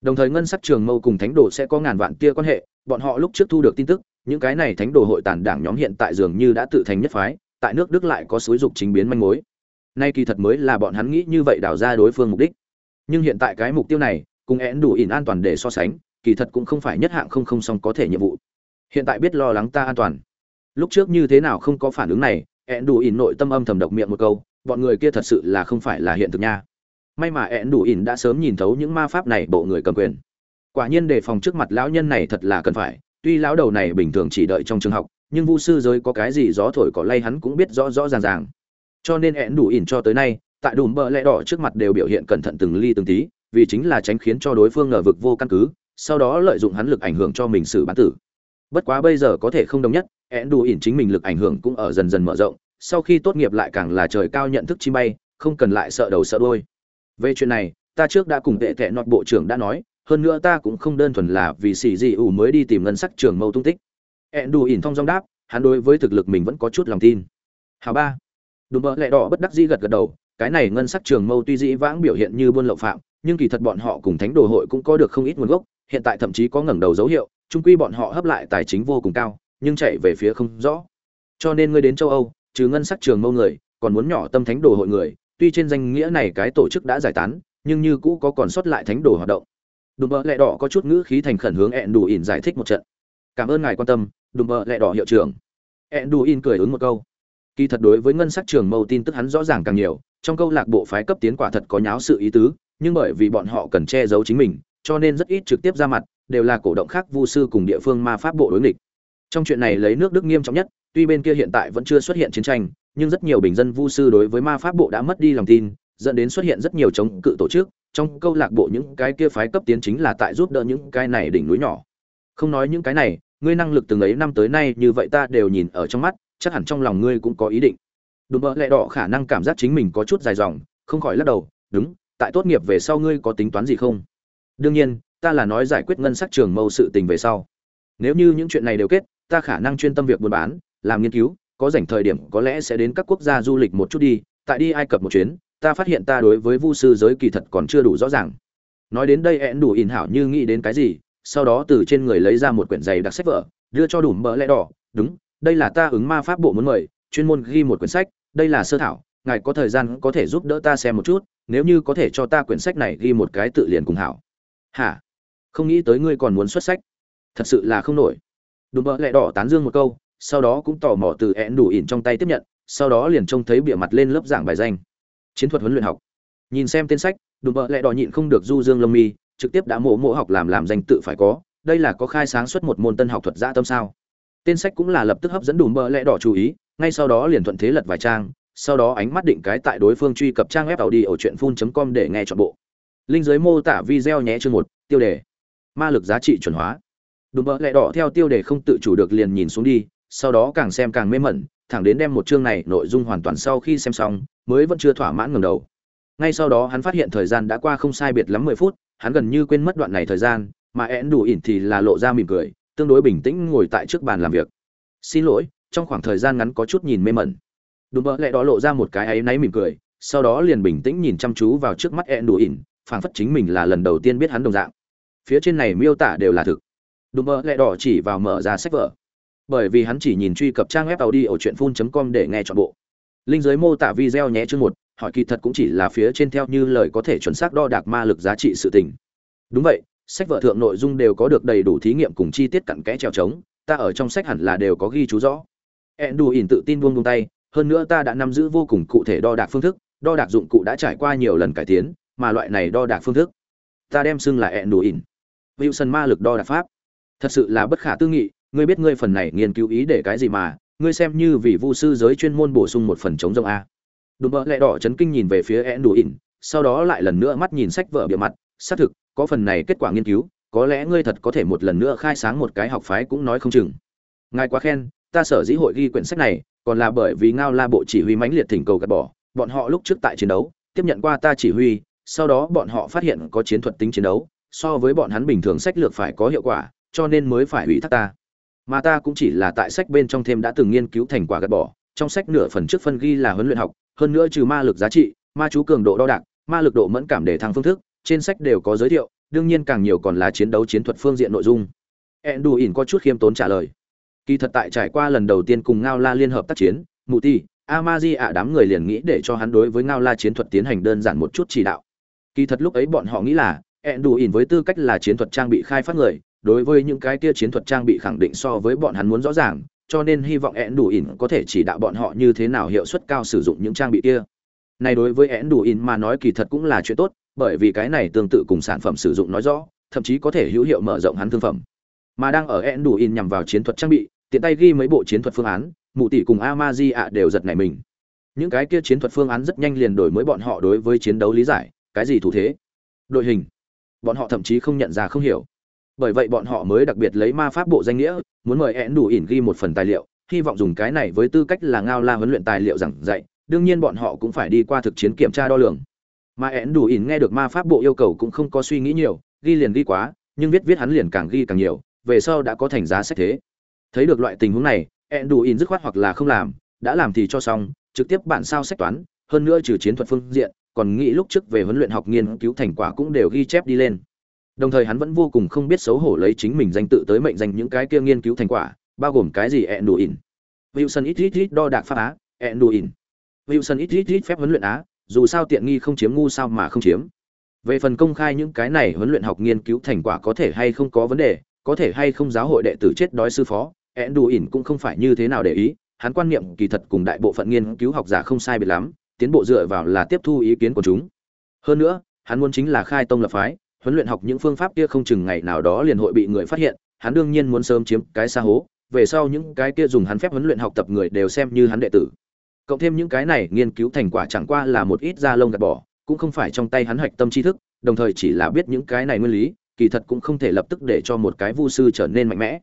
đồng thời ngân sắc trường mâu cùng thánh đồ sẽ có ngàn vạn tia quan hệ, bọn họ lúc trước thu được tin tức, những cái này thánh đồ hội tàn đảng nhóm hiện tại dường như đã tự thành nhất phái, tại nước đức lại có xúi dục chính biến manh mối. Nay kỳ thật mới là bọn hắn nghĩ như vậy đào ra đối phương mục đích. Nhưng hiện tại cái mục tiêu này, cùng én đủ ỉn an toàn để so sánh, kỳ thật cũng không phải nhất hạng không không song có thể nhiệm vụ. Hiện tại biết lo lắng ta an toàn. Lúc trước như thế nào không có phản ứng này én đủ ỉn nội tâm âm thầm độc miệng một câu, bọn người kia thật sự là không phải là hiện thực nha may mà ẹn đủ ỉn đã sớm nhìn thấu những ma pháp này, bộ người cầm quyền. Quả nhiên đề phòng trước mặt lão nhân này thật là cần phải. Tuy lão đầu này bình thường chỉ đợi trong trường học, nhưng vu sư giới có cái gì gió thổi cỏ lay hắn cũng biết rõ rõ ràng ràng. Cho nên ẹn đủ ỉn cho tới nay, tại đùm bờ lẽ đỏ trước mặt đều biểu hiện cẩn thận từng ly từng tí, vì chính là tránh khiến cho đối phương ngờ vực vô căn cứ, sau đó lợi dụng hắn lực ảnh hưởng cho mình xử bán tử. Bất quá bây giờ có thể không đồng nhất ẹn đủ ỉn chính mình lực ảnh hưởng cũng ở dần dần mở rộng, sau khi tốt nghiệp lại càng là trời cao nhận thức chi bay, không cần lại sợ đầu sợ đôi về chuyện này, ta trước đã cùng tệ tệ nọt bộ trưởng đã nói, hơn nữa ta cũng không đơn thuần là vì xì gì ủ mới đi tìm ngân sắc trường mâu tung tích. Ẹn đủ ỉn thong dong đáp, hắn đối với thực lực mình vẫn có chút lòng tin. Hào ba. Đùm bợ lẹ đỏ bất đắc dĩ gật gật đầu, cái này ngân sắc trường mâu tuy dĩ vãng biểu hiện như buôn lậu phạm, nhưng kỳ thật bọn họ cùng thánh đồ hội cũng có được không ít nguồn gốc, hiện tại thậm chí có ngẩng đầu dấu hiệu trung quy bọn họ hấp lại tài chính vô cùng cao, nhưng chạy về phía không rõ. Cho nên ngươi đến châu âu, trừ ngân sắc trường mâu người, còn muốn nhỏ tâm thánh đồ hội người tuy trên danh nghĩa này cái tổ chức đã giải tán, nhưng như cũ có còn sót lại thánh đồ hoạt động. Đùm bợ lẹ đỏ có chút ngữ khí thành khẩn hướng ẹn đủ ỉn giải thích một trận. Cảm ơn ngài quan tâm, đùm bợ lẹ đỏ hiệu trưởng. Ẹn đủ ỉn cười ứng một câu. Kỳ thật đối với ngân sắc trường mâu tin tức hắn rõ ràng càng nhiều, trong câu lạc bộ phái cấp tiến quả thật có nháo sự ý tứ, nhưng bởi vì bọn họ cần che giấu chính mình, cho nên rất ít trực tiếp ra mặt, đều là cổ động khác vu sư cùng địa phương ma pháp bộ đối nghịch. Trong chuyện này lấy nước đức nghiêm trọng nhất, tuy bên kia hiện tại vẫn chưa xuất hiện chiến tranh nhưng rất nhiều bình dân vu sư đối với ma pháp bộ đã mất đi lòng tin, dẫn đến xuất hiện rất nhiều chống cự tổ chức. Trong câu lạc bộ những cái kia phái cấp tiến chính là tại giúp đỡ những cái này đỉnh núi nhỏ. Không nói những cái này, ngươi năng lực từng ấy năm tới nay như vậy ta đều nhìn ở trong mắt, chắc hẳn trong lòng ngươi cũng có ý định. Đùm bỡ lẹ đỏ khả năng cảm giác chính mình có chút dài dòng, không khỏi lắc đầu, đúng, tại tốt nghiệp về sau ngươi có tính toán gì không? Đương nhiên, ta là nói giải quyết ngân sách trường mâu sự tình về sau. Nếu như những chuyện này đều kết, ta khả năng chuyên tâm việc buôn bán, làm nghiên cứu có dành thời điểm có lẽ sẽ đến các quốc gia du lịch một chút đi, tại đi ai cập một chuyến, ta phát hiện ta đối với vu sư giới kỳ thật còn chưa đủ rõ ràng. Nói đến đây én đủ in hảo như nghĩ đến cái gì, sau đó từ trên người lấy ra một quyển giày đặc sách vở, đưa cho đủ mỡ lẽ đỏ, đúng, đây là ta ứng ma pháp bộ muốn mời, chuyên môn ghi một quyển sách, đây là sơ thảo, ngài có thời gian có thể giúp đỡ ta xem một chút, nếu như có thể cho ta quyển sách này ghi một cái tự liền cùng hảo. Hả? Không nghĩ tới ngươi còn muốn xuất sách. Thật sự là không nổi. Đùm bỡ lẹ đỏ tán dương một câu sau đó cũng tò mò từ én đủ ỉn trong tay tiếp nhận, sau đó liền trông thấy bịa mặt lên lớp giảng bài danh. Chiến thuật huấn luyện học. Nhìn xem tên sách, đùm bỡ lẹ đỏ nhịn không được du dương lâm mi, trực tiếp đã mổ mổ học làm làm danh tự phải có, đây là có khai sáng xuất một môn tân học thuật gia tâm sao. Tên sách cũng là lập tức hấp dẫn đùm bỡ lẹ đỏ chú ý, ngay sau đó liền thuận thế lật vài trang, sau đó ánh mắt định cái tại đối phương truy cập trang web tàu đi ở truyện phun.com để nghe chọn bộ. Linh giới mô tả video nhé chương một, tiêu đề. Ma lực giá trị chuẩn hóa. Đùm bỡ lẹ đỏ theo tiêu đề không tự chủ được liền nhìn xuống đi sau đó càng xem càng mê mẩn, thẳng đến đem một chương này nội dung hoàn toàn sau khi xem xong, mới vẫn chưa thỏa mãn ngầm đầu. Ngay sau đó hắn phát hiện thời gian đã qua không sai biệt lắm mười phút, hắn gần như quên mất đoạn này thời gian, mà én đủ ỉn thì là lộ ra mỉm cười, tương đối bình tĩnh ngồi tại trước bàn làm việc. Xin lỗi, trong khoảng thời gian ngắn có chút nhìn mê mẩn. Đùm bỡ lẽ đó lộ ra một cái áy náy mỉm cười, sau đó liền bình tĩnh nhìn chăm chú vào trước mắt én đủ ỉn, phảng phất chính mình là lần đầu tiên biết hắn đồng dạng. Phía trên này miêu tả đều là thực. Đùm bỡ lẽ đỏ chỉ vào mở ra sách vở bởi vì hắn chỉ nhìn truy cập trang web tàu đi ở truyện phun.com để nghe chọn bộ. Linh giới mô tả video nhé chương một, hỏi kỳ thật cũng chỉ là phía trên theo như lời có thể chuẩn xác đo đạc ma lực giá trị sự tình. Đúng vậy, sách vở thượng nội dung đều có được đầy đủ thí nghiệm cùng chi tiết cặn kẽ treo trống, ta ở trong sách hẳn là đều có ghi chú rõ. Endu ỉn tự tin buông buông tay, hơn nữa ta đã nắm giữ vô cùng cụ thể đo đạc phương thức, đo đạc dụng cụ đã trải qua nhiều lần cải tiến, mà loại này đo đạc phương thức, ta đem xưng là endu ỉn wilson ma lực đo đạc pháp, thật sự là bất khả tư nghị ngươi biết ngươi phần này nghiên cứu ý để cái gì mà, ngươi xem như vì vu sư giới chuyên môn bổ sung một phần chống rông a. Đùm bỡ lẹ đỏ chấn kinh nhìn về phía én đủ ỉn sau đó lại lần nữa mắt nhìn sách vở bịa mặt, xác thực, có phần này kết quả nghiên cứu, có lẽ ngươi thật có thể một lần nữa khai sáng một cái học phái cũng nói không chừng. Ngài quá khen, ta sở dĩ hội ghi quyển sách này, còn là bởi vì ngao la bộ chỉ huy mãnh liệt thỉnh cầu gạt bỏ, bọn họ lúc trước tại chiến đấu, tiếp nhận qua ta chỉ huy, sau đó bọn họ phát hiện có chiến thuật tính chiến đấu, so với bọn hắn bình thường sách lược phải có hiệu quả, cho nên mới phải ủy thác ta mà ta cũng chỉ là tại sách bên trong thêm đã từng nghiên cứu thành quả gạt bỏ. Trong sách nửa phần trước phân ghi là huấn luyện học, hơn nữa trừ ma lực giá trị, ma chú cường độ đo đạc, ma lực độ mẫn cảm để thăng phương thức, trên sách đều có giới thiệu, đương nhiên càng nhiều còn là chiến đấu chiến thuật phương diện nội dung. Endu ỉn có chút khiêm tốn trả lời. Kỳ thật tại trải qua lần đầu tiên cùng ngao la liên hợp tác chiến mụ ti amazi ạ đám người liền nghĩ để cho hắn đối với ngao la chiến thuật tiến hành đơn giản một chút chỉ đạo. Kỳ thật lúc ấy bọn họ nghĩ là endu ỉn với tư cách là chiến thuật trang bị khai phát người đối với những cái kia chiến thuật trang bị khẳng định so với bọn hắn muốn rõ ràng, cho nên hy vọng én đủ ỉn có thể chỉ đạo bọn họ như thế nào hiệu suất cao sử dụng những trang bị kia. Này đối với én đủ ỉn mà nói kỳ thật cũng là chuyện tốt, bởi vì cái này tương tự cùng sản phẩm sử dụng nói rõ, thậm chí có thể hữu hiệu mở rộng hắn thương phẩm. Mà đang ở én đủ ỉn nhằm vào chiến thuật trang bị, tiện tay ghi mấy bộ chiến thuật phương án, mụ tỷ cùng Amaji ạ đều giật nảy mình. Những cái kia chiến thuật phương án rất nhanh liền đổi mới bọn họ đối với chiến đấu lý giải, cái gì thủ thế? Đội hình. Bọn họ thậm chí không nhận ra, không hiểu bởi vậy bọn họ mới đặc biệt lấy ma pháp bộ danh nghĩa, muốn mời én đủ ỉn ghi một phần tài liệu, hy vọng dùng cái này với tư cách là ngao la huấn luyện tài liệu giảng dạy, đương nhiên bọn họ cũng phải đi qua thực chiến kiểm tra đo lường. Mà én đủ ỉn nghe được ma pháp bộ yêu cầu cũng không có suy nghĩ nhiều, ghi liền ghi quá, nhưng viết viết hắn liền càng ghi càng nhiều, về sau đã có thành giá sách thế. Thấy được loại tình huống này én đủ ỉn dứt khoát hoặc là không làm, đã làm thì cho xong, trực tiếp bản sao sách toán, hơn nữa trừ chiến thuật phương diện, còn nghĩ lúc trước về huấn luyện học nghiên cứu thành quả cũng đều ghi chép đi lên đồng thời hắn vẫn vô cùng không biết xấu hổ lấy chính mình danh tự tới mệnh danh những cái kia nghiên cứu thành quả, bao gồm cái gì ẹn đủ ỉn wilson ít ít ít đo đạc pháp á ẹn đủ ỉn wilson ít ít ít phép huấn luyện á, dù sao tiện nghi không chiếm ngu sao mà không chiếm. Về phần công khai những cái này huấn luyện học nghiên cứu thành quả có thể hay không có vấn đề, có thể hay không giáo hội đệ tử chết đói sư phó ẹn đủ ỉn cũng không phải như thế nào để ý, hắn quan niệm kỳ thật cùng đại bộ phận nghiên cứu học giả không sai biệt lắm, tiến bộ dựa vào là tiếp thu ý kiến của chúng. Hơn nữa, hắn muốn chính là khai tông lập phái huấn luyện học những phương pháp kia không chừng ngày nào đó liền hội bị người phát hiện, hắn đương nhiên muốn sớm chiếm cái xa hố, về sau những cái kia dùng hắn phép huấn luyện học tập người đều xem như hắn đệ tử. Cộng thêm những cái này nghiên cứu thành quả chẳng qua là một ít da lông gạt bỏ, cũng không phải trong tay hắn hạch tâm tri thức, đồng thời chỉ là biết những cái này nguyên lý, kỳ thật cũng không thể lập tức để cho một cái vu sư trở nên mạnh mẽ.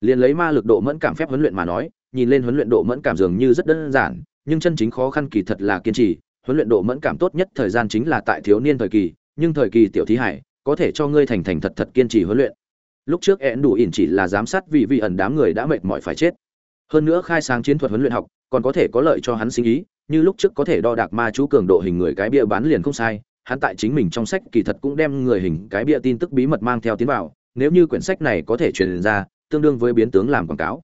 Liền lấy ma lực độ mẫn cảm phép huấn luyện mà nói, nhìn lên huấn luyện độ mẫn cảm dường như rất đơn giản, nhưng chân chính khó khăn kỳ thật là kiên trì. Huấn luyện độ mẫn cảm tốt nhất thời gian chính là tại thiếu niên thời kỳ, nhưng thời kỳ tiểu thí hải có thể cho ngươi thành thành thật thật kiên trì huấn luyện. Lúc trước én đủ ỉn chỉ là giám sát vì vị ẩn đám người đã mệt mỏi phải chết. Hơn nữa khai sáng chiến thuật huấn luyện học, còn có thể có lợi cho hắn sinh ý, như lúc trước có thể đo đạc ma chú cường độ hình người cái bia bán liền không sai, hắn tại chính mình trong sách kỳ thật cũng đem người hình cái bia tin tức bí mật mang theo tiến vào, nếu như quyển sách này có thể truyền ra, tương đương với biến tướng làm quảng cáo.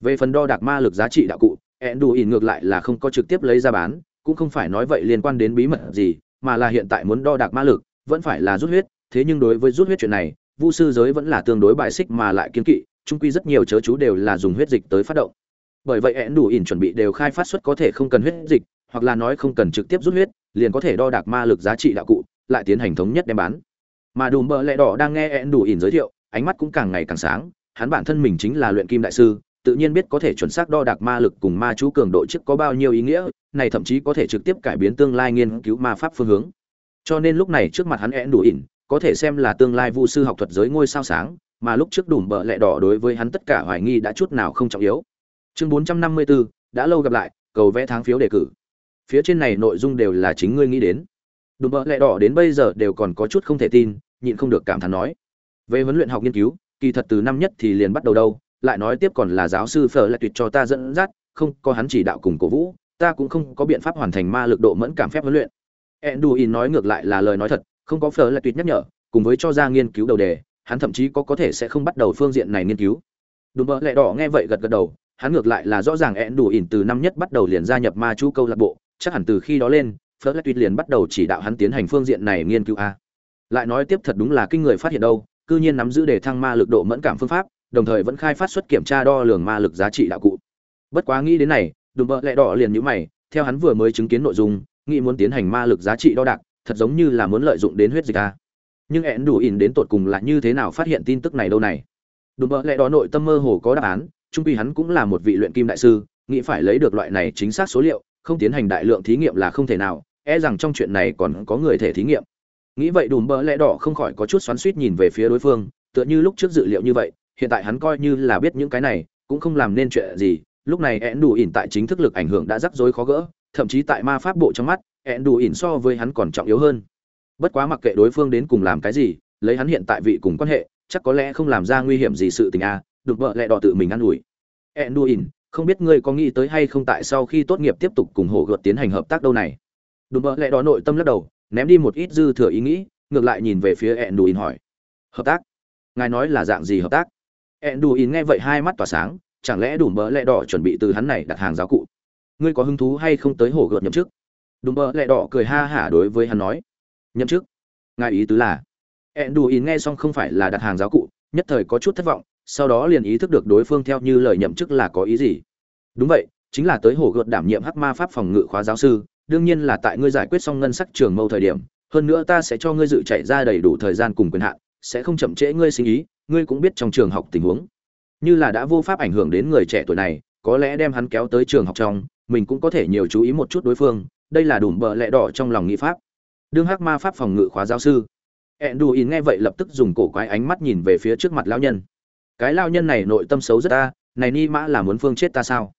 Về phần đo đạc ma lực giá trị đạo cụ ẹn đủ ỉn ngược lại là không có trực tiếp lấy ra bán, cũng không phải nói vậy liên quan đến bí mật gì, mà là hiện tại muốn đo đạc ma lực, vẫn phải là rút huyết thế nhưng đối với rút huyết chuyện này, vu sư giới vẫn là tương đối bài xích mà lại kiên kỵ trung quy rất nhiều chớ chú đều là dùng huyết dịch tới phát động. Bởi vậy én đủ ỉn chuẩn bị đều khai phát xuất có thể không cần huyết dịch, hoặc là nói không cần trực tiếp rút huyết, liền có thể đo đạc ma lực giá trị đạo cụ, lại tiến hành thống nhất đem bán. Mà đùm bợ lẹ đỏ đang nghe én đủ ỉn giới thiệu, ánh mắt cũng càng ngày càng sáng, hắn bản thân mình chính là luyện kim đại sư, tự nhiên biết có thể chuẩn xác đo đạc ma lực cùng ma chú cường độ trước có bao nhiêu ý nghĩa, này thậm chí có thể trực tiếp cải biến tương lai nghiên cứu ma pháp phương hướng. Cho nên lúc này trước mặt hắn én đủ ỉn có thể xem là tương lai vu sư học thuật giới ngôi sao sáng mà lúc trước đùm bợ lẹ đỏ đối với hắn tất cả hoài nghi đã chút nào không trọng yếu. Chương 454, đã lâu gặp lại cầu vẽ tháng phiếu đề cử. Phía trên này nội dung đều là chính ngươi nghĩ đến. Đùm bợ lẹ đỏ đến bây giờ đều còn có chút không thể tin nhịn không được cảm thán nói. Về huấn luyện học nghiên cứu kỳ thật từ năm nhất thì liền bắt đầu đâu lại nói tiếp còn là giáo sư phở lại tuyệt cho ta dẫn dắt không có hắn chỉ đạo cùng cổ vũ ta cũng không có biện pháp hoàn thành ma lực độ mẫn cảm phép huấn luyện. Enduin nói ngược lại là lời nói thật không có phở lại tuyệt nhắc nhở, cùng với cho ra nghiên cứu đầu đề, hắn thậm chí có có thể sẽ không bắt đầu phương diện này nghiên cứu. Đùm bợ lẹ đỏ nghe vậy gật gật đầu, hắn ngược lại là rõ ràng ẹn đủ ỉn từ năm nhất bắt đầu liền gia nhập ma chu câu lạc bộ, chắc hẳn từ khi đó lên phớt lại tuyệt liền bắt đầu chỉ đạo hắn tiến hành phương diện này nghiên cứu a. Lại nói tiếp thật đúng là kinh người phát hiện đâu, cư nhiên nắm giữ để thăng ma lực độ mẫn cảm phương pháp, đồng thời vẫn khai phát xuất kiểm tra đo lường ma lực giá trị đạo cụ. Bất quá nghĩ đến này đùm bợ lẹ đỏ liền nhíu mày, theo hắn vừa mới chứng kiến nội dung, nghĩ muốn tiến hành ma lực giá trị đo đạc thật giống như là muốn lợi dụng đến huyết dịch a nhưng ẹn đủ ỉn đến tột cùng là như thế nào phát hiện tin tức này đâu này? Đùm bợ lẽ đó nội tâm mơ hồ có đáp án trung quy hắn cũng là một vị luyện kim đại sư, nghĩ phải lấy được loại này chính xác số liệu, không tiến hành đại lượng thí nghiệm là không thể nào e rằng trong chuyện này còn có người thể thí nghiệm. Nghĩ vậy đùm bợ lẽ đỏ không khỏi có chút xoắn suýt nhìn về phía đối phương, tựa như lúc trước dự liệu như vậy, hiện tại hắn coi như là biết những cái này, cũng không làm nên chuyện gì, lúc này ẹn đủ ỉn tại chính thức lực ảnh hưởng đã rắc rối khó gỡ, thậm chí tại ma pháp bộ trong mắt ẹn đủ ỉn so với hắn còn trọng yếu hơn. Bất quá mặc kệ đối phương đến cùng làm cái gì, lấy hắn hiện tại vị cùng quan hệ, chắc có lẽ không làm ra nguy hiểm gì sự tình a đục vợ lẹ đỏ tự mình ă n ủi. Ẹn đủ ỉn, không biết ngươi có nghĩ tới hay không tại sau khi tốt nghiệp tiếp tục cùng hồ gợt tiến hành hợp tác đâu này? Đùm vợ lẹ đỏ nội tâm lắc đầu, ném đi một ít dư thừa ý nghĩ, ngược lại nhìn về phía ẹn đủ ỉn hỏi. Hợp tác? Ngài nói là dạng gì hợp tác? Ẹn đủ ỉn nghe vậy hai mắt tỏa sáng, chẳng lẽ đủ mỡ lẹ đỏ chuẩn bị từ hắn này đặt hàng giáo cụ? Ngươi có hứng thú hay không tới hồ gợt nhậm chức? Đùm bơ lẹ đỏ cười ha hả đối với hắn nói. Nhậm chức. Ngài ý tứ là ẹn đù in nghe xong không phải là đặt hàng giáo cụ, nhất thời có chút thất vọng, sau đó liền ý thức được đối phương theo như lời nhậm chức là có ý gì. Đúng vậy, chính là tới hồ gợt đảm nhiệm hắc ma pháp phòng ngự khóa giáo sư, đương nhiên là tại ngươi giải quyết xong ngân sắc trường mâu thời điểm, hơn nữa ta sẽ cho ngươi dự chạy ra đầy đủ thời gian cùng quyền hạn, sẽ không chậm trễ ngươi sinh ý, ngươi cũng biết trong trường học tình huống. Như là đã vô pháp ảnh hưởng đến người trẻ tuổi này, có lẽ đem hắn kéo tới trường học trong, mình cũng có thể nhiều chú ý một chút đối phương đây là đủ bờ lẹ đỏ trong lòng nghị pháp. Đương hắc ma pháp phòng ngự khóa giáo sư. Enduin nghe vậy lập tức dùng cổ quái ánh mắt nhìn về phía trước mặt lão nhân. Cái lao nhân này nội tâm xấu rất ta, này ni mã là muốn phương chết ta sao?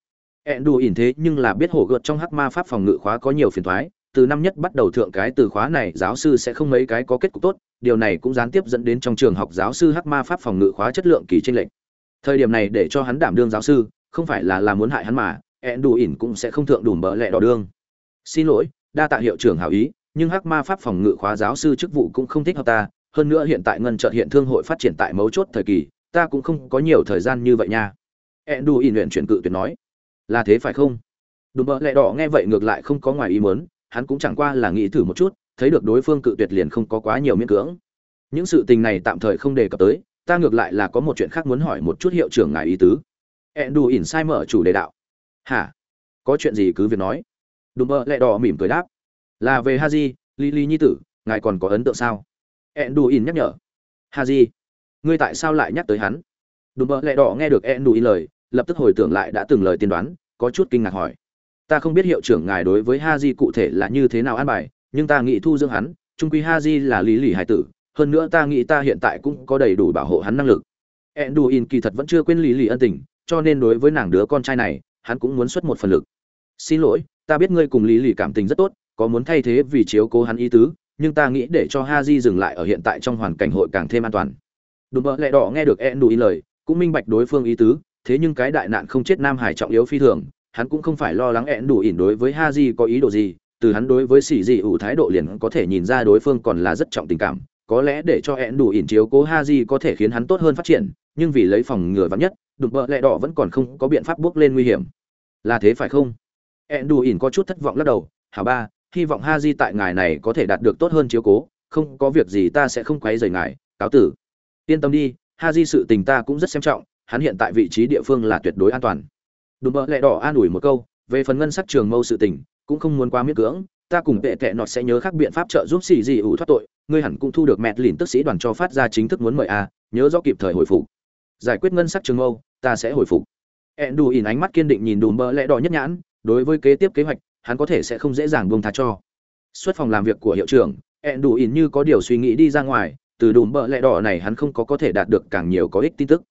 Ẹn đù ỉn thế nhưng là biết hổ gợt trong hắc ma pháp phòng ngự khóa có nhiều phiền thoái từ năm nhất bắt đầu thượng cái từ khóa này giáo sư sẽ không mấy cái có kết cục tốt, điều này cũng gián tiếp dẫn đến trong trường học giáo sư hắc ma pháp phòng ngự khóa chất lượng kỳ tranh lệch. Thời điểm này để cho hắn đảm đương giáo sư, không phải là làm muốn hại hắn mà ẹn đù ỉn cũng sẽ không thượng đủ bỡ lẹ đỏ đương xin lỗi, đa tạ hiệu trưởng hảo ý, nhưng hắc ma pháp phòng ngự khóa giáo sư chức vụ cũng không thích hợp ta, hơn nữa hiện tại ngân trợ hiện thương hội phát triển tại mấu chốt thời kỳ, ta cũng không có nhiều thời gian như vậy nha. Endu in luyện chuyển cự tuyệt nói. Là thế phải không? Đùm bợ lẹ đỏ nghe vậy ngược lại không có ngoài ý muốn, hắn cũng chẳng qua là nghĩ thử một chút, thấy được đối phương cự tuyệt liền không có quá nhiều miễn cưỡng. Những sự tình này tạm thời không đề cập tới, ta ngược lại là có một chuyện khác muốn hỏi một chút hiệu trưởng ngài ý tứ. Endu in sai mở chủ đề đạo. Hả? Có chuyện gì cứ việc nói đùm bơ lẹ đỏ mỉm cười đáp. Là về haji lily nhi tử, ngài còn có ấn tượng sao? Endu in nhắc nhở. Haji, ngươi tại sao lại nhắc tới hắn? Đùm bơ lẹ đỏ nghe được endu in lời, lập tức hồi tưởng lại đã từng lời tiên đoán, có chút kinh ngạc hỏi. Ta không biết hiệu trưởng ngài đối với haji cụ thể là như thế nào an bài, nhưng ta nghĩ thu dưỡng hắn trung quy haji là lý lì hải tử, hơn nữa ta nghĩ ta hiện tại cũng có đầy đủ bảo hộ hắn năng lực. Enduin kỳ thật vẫn chưa quên lý lì ân tình, cho nên đối với nàng đứa con trai này, hắn cũng muốn xuất một phần lực. Xin lỗi ta biết ngươi cùng lý lì cảm tình rất tốt, có muốn thay thế vì chiếu cố hắn ý tứ, nhưng ta nghĩ để cho ha di dừng lại ở hiện tại trong hoàn cảnh hội càng thêm an toàn. Đùm bợ lẹ đỏ nghe được e ý lời, cũng minh bạch đối phương ý tứ, thế nhưng cái đại nạn không chết nam hải trọng yếu phi thường, hắn cũng không phải lo lắng e đủ ỉn đối với ha di có ý đồ gì, từ hắn đối với xỉ dị ủ thái độ liền có thể nhìn ra đối phương còn là rất trọng tình cảm, có lẽ để cho e đủ ỉn chiếu cố ha di có thể khiến hắn tốt hơn phát triển, nhưng vì lấy phòng ngừa vắng nhất đúng bợ lẹ đỏ vẫn còn không có biện pháp bước lên nguy hiểm. Là thế phải không? Enduin có chút thất vọng lắc đầu, hảo ba, hy vọng ha tại ngài này có thể đạt được tốt hơn chiếu cố, không có việc gì ta sẽ không quấy rầy ngài, cáo tử. Yên tâm đi ha sự tình ta cũng rất xem trọng, hắn hiện tại vị trí địa phương là tuyệt đối an toàn. Đùm bỡ lẹ đỏ an ủi một câu, về phần ngân sắc trường mâu sự tình, cũng không muốn quá miễn cưỡng, ta cùng tệ tệ nọt sẽ nhớ khác biện pháp trợ giúp xì gì ủ thoát tội, ngươi hẳn cũng thu được mẹt lìn tức sĩ đoàn cho phát ra chính thức muốn mời a, nhớ rõ kịp thời hồi phục. Giải quyết ngân sắc trường mâu, ta sẽ hồi phục. Enduin ánh mắt kiên định nhìn đùm bỡ lẹ đỏ nhất nhãn đối với kế tiếp kế hoạch, hắn có thể sẽ không dễ dàng buông tha cho. Xuất phòng làm việc của hiệu trưởng ẹn đủ ỉn như có điều suy nghĩ đi ra ngoài, từ đùm bợ lẹ đỏ này hắn không có có thể đạt được càng nhiều có ích tin tức.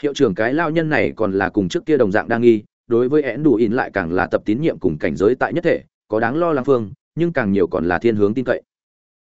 Hiệu trưởng cái lao nhân này còn là cùng trước kia đồng dạng đang nghi, đối với ẹn đủ ỉn lại càng là tập tín nhiệm cùng cảnh giới tại nhất thể, có đáng lo lắng phương, nhưng càng nhiều còn là thiên hướng tin cậy.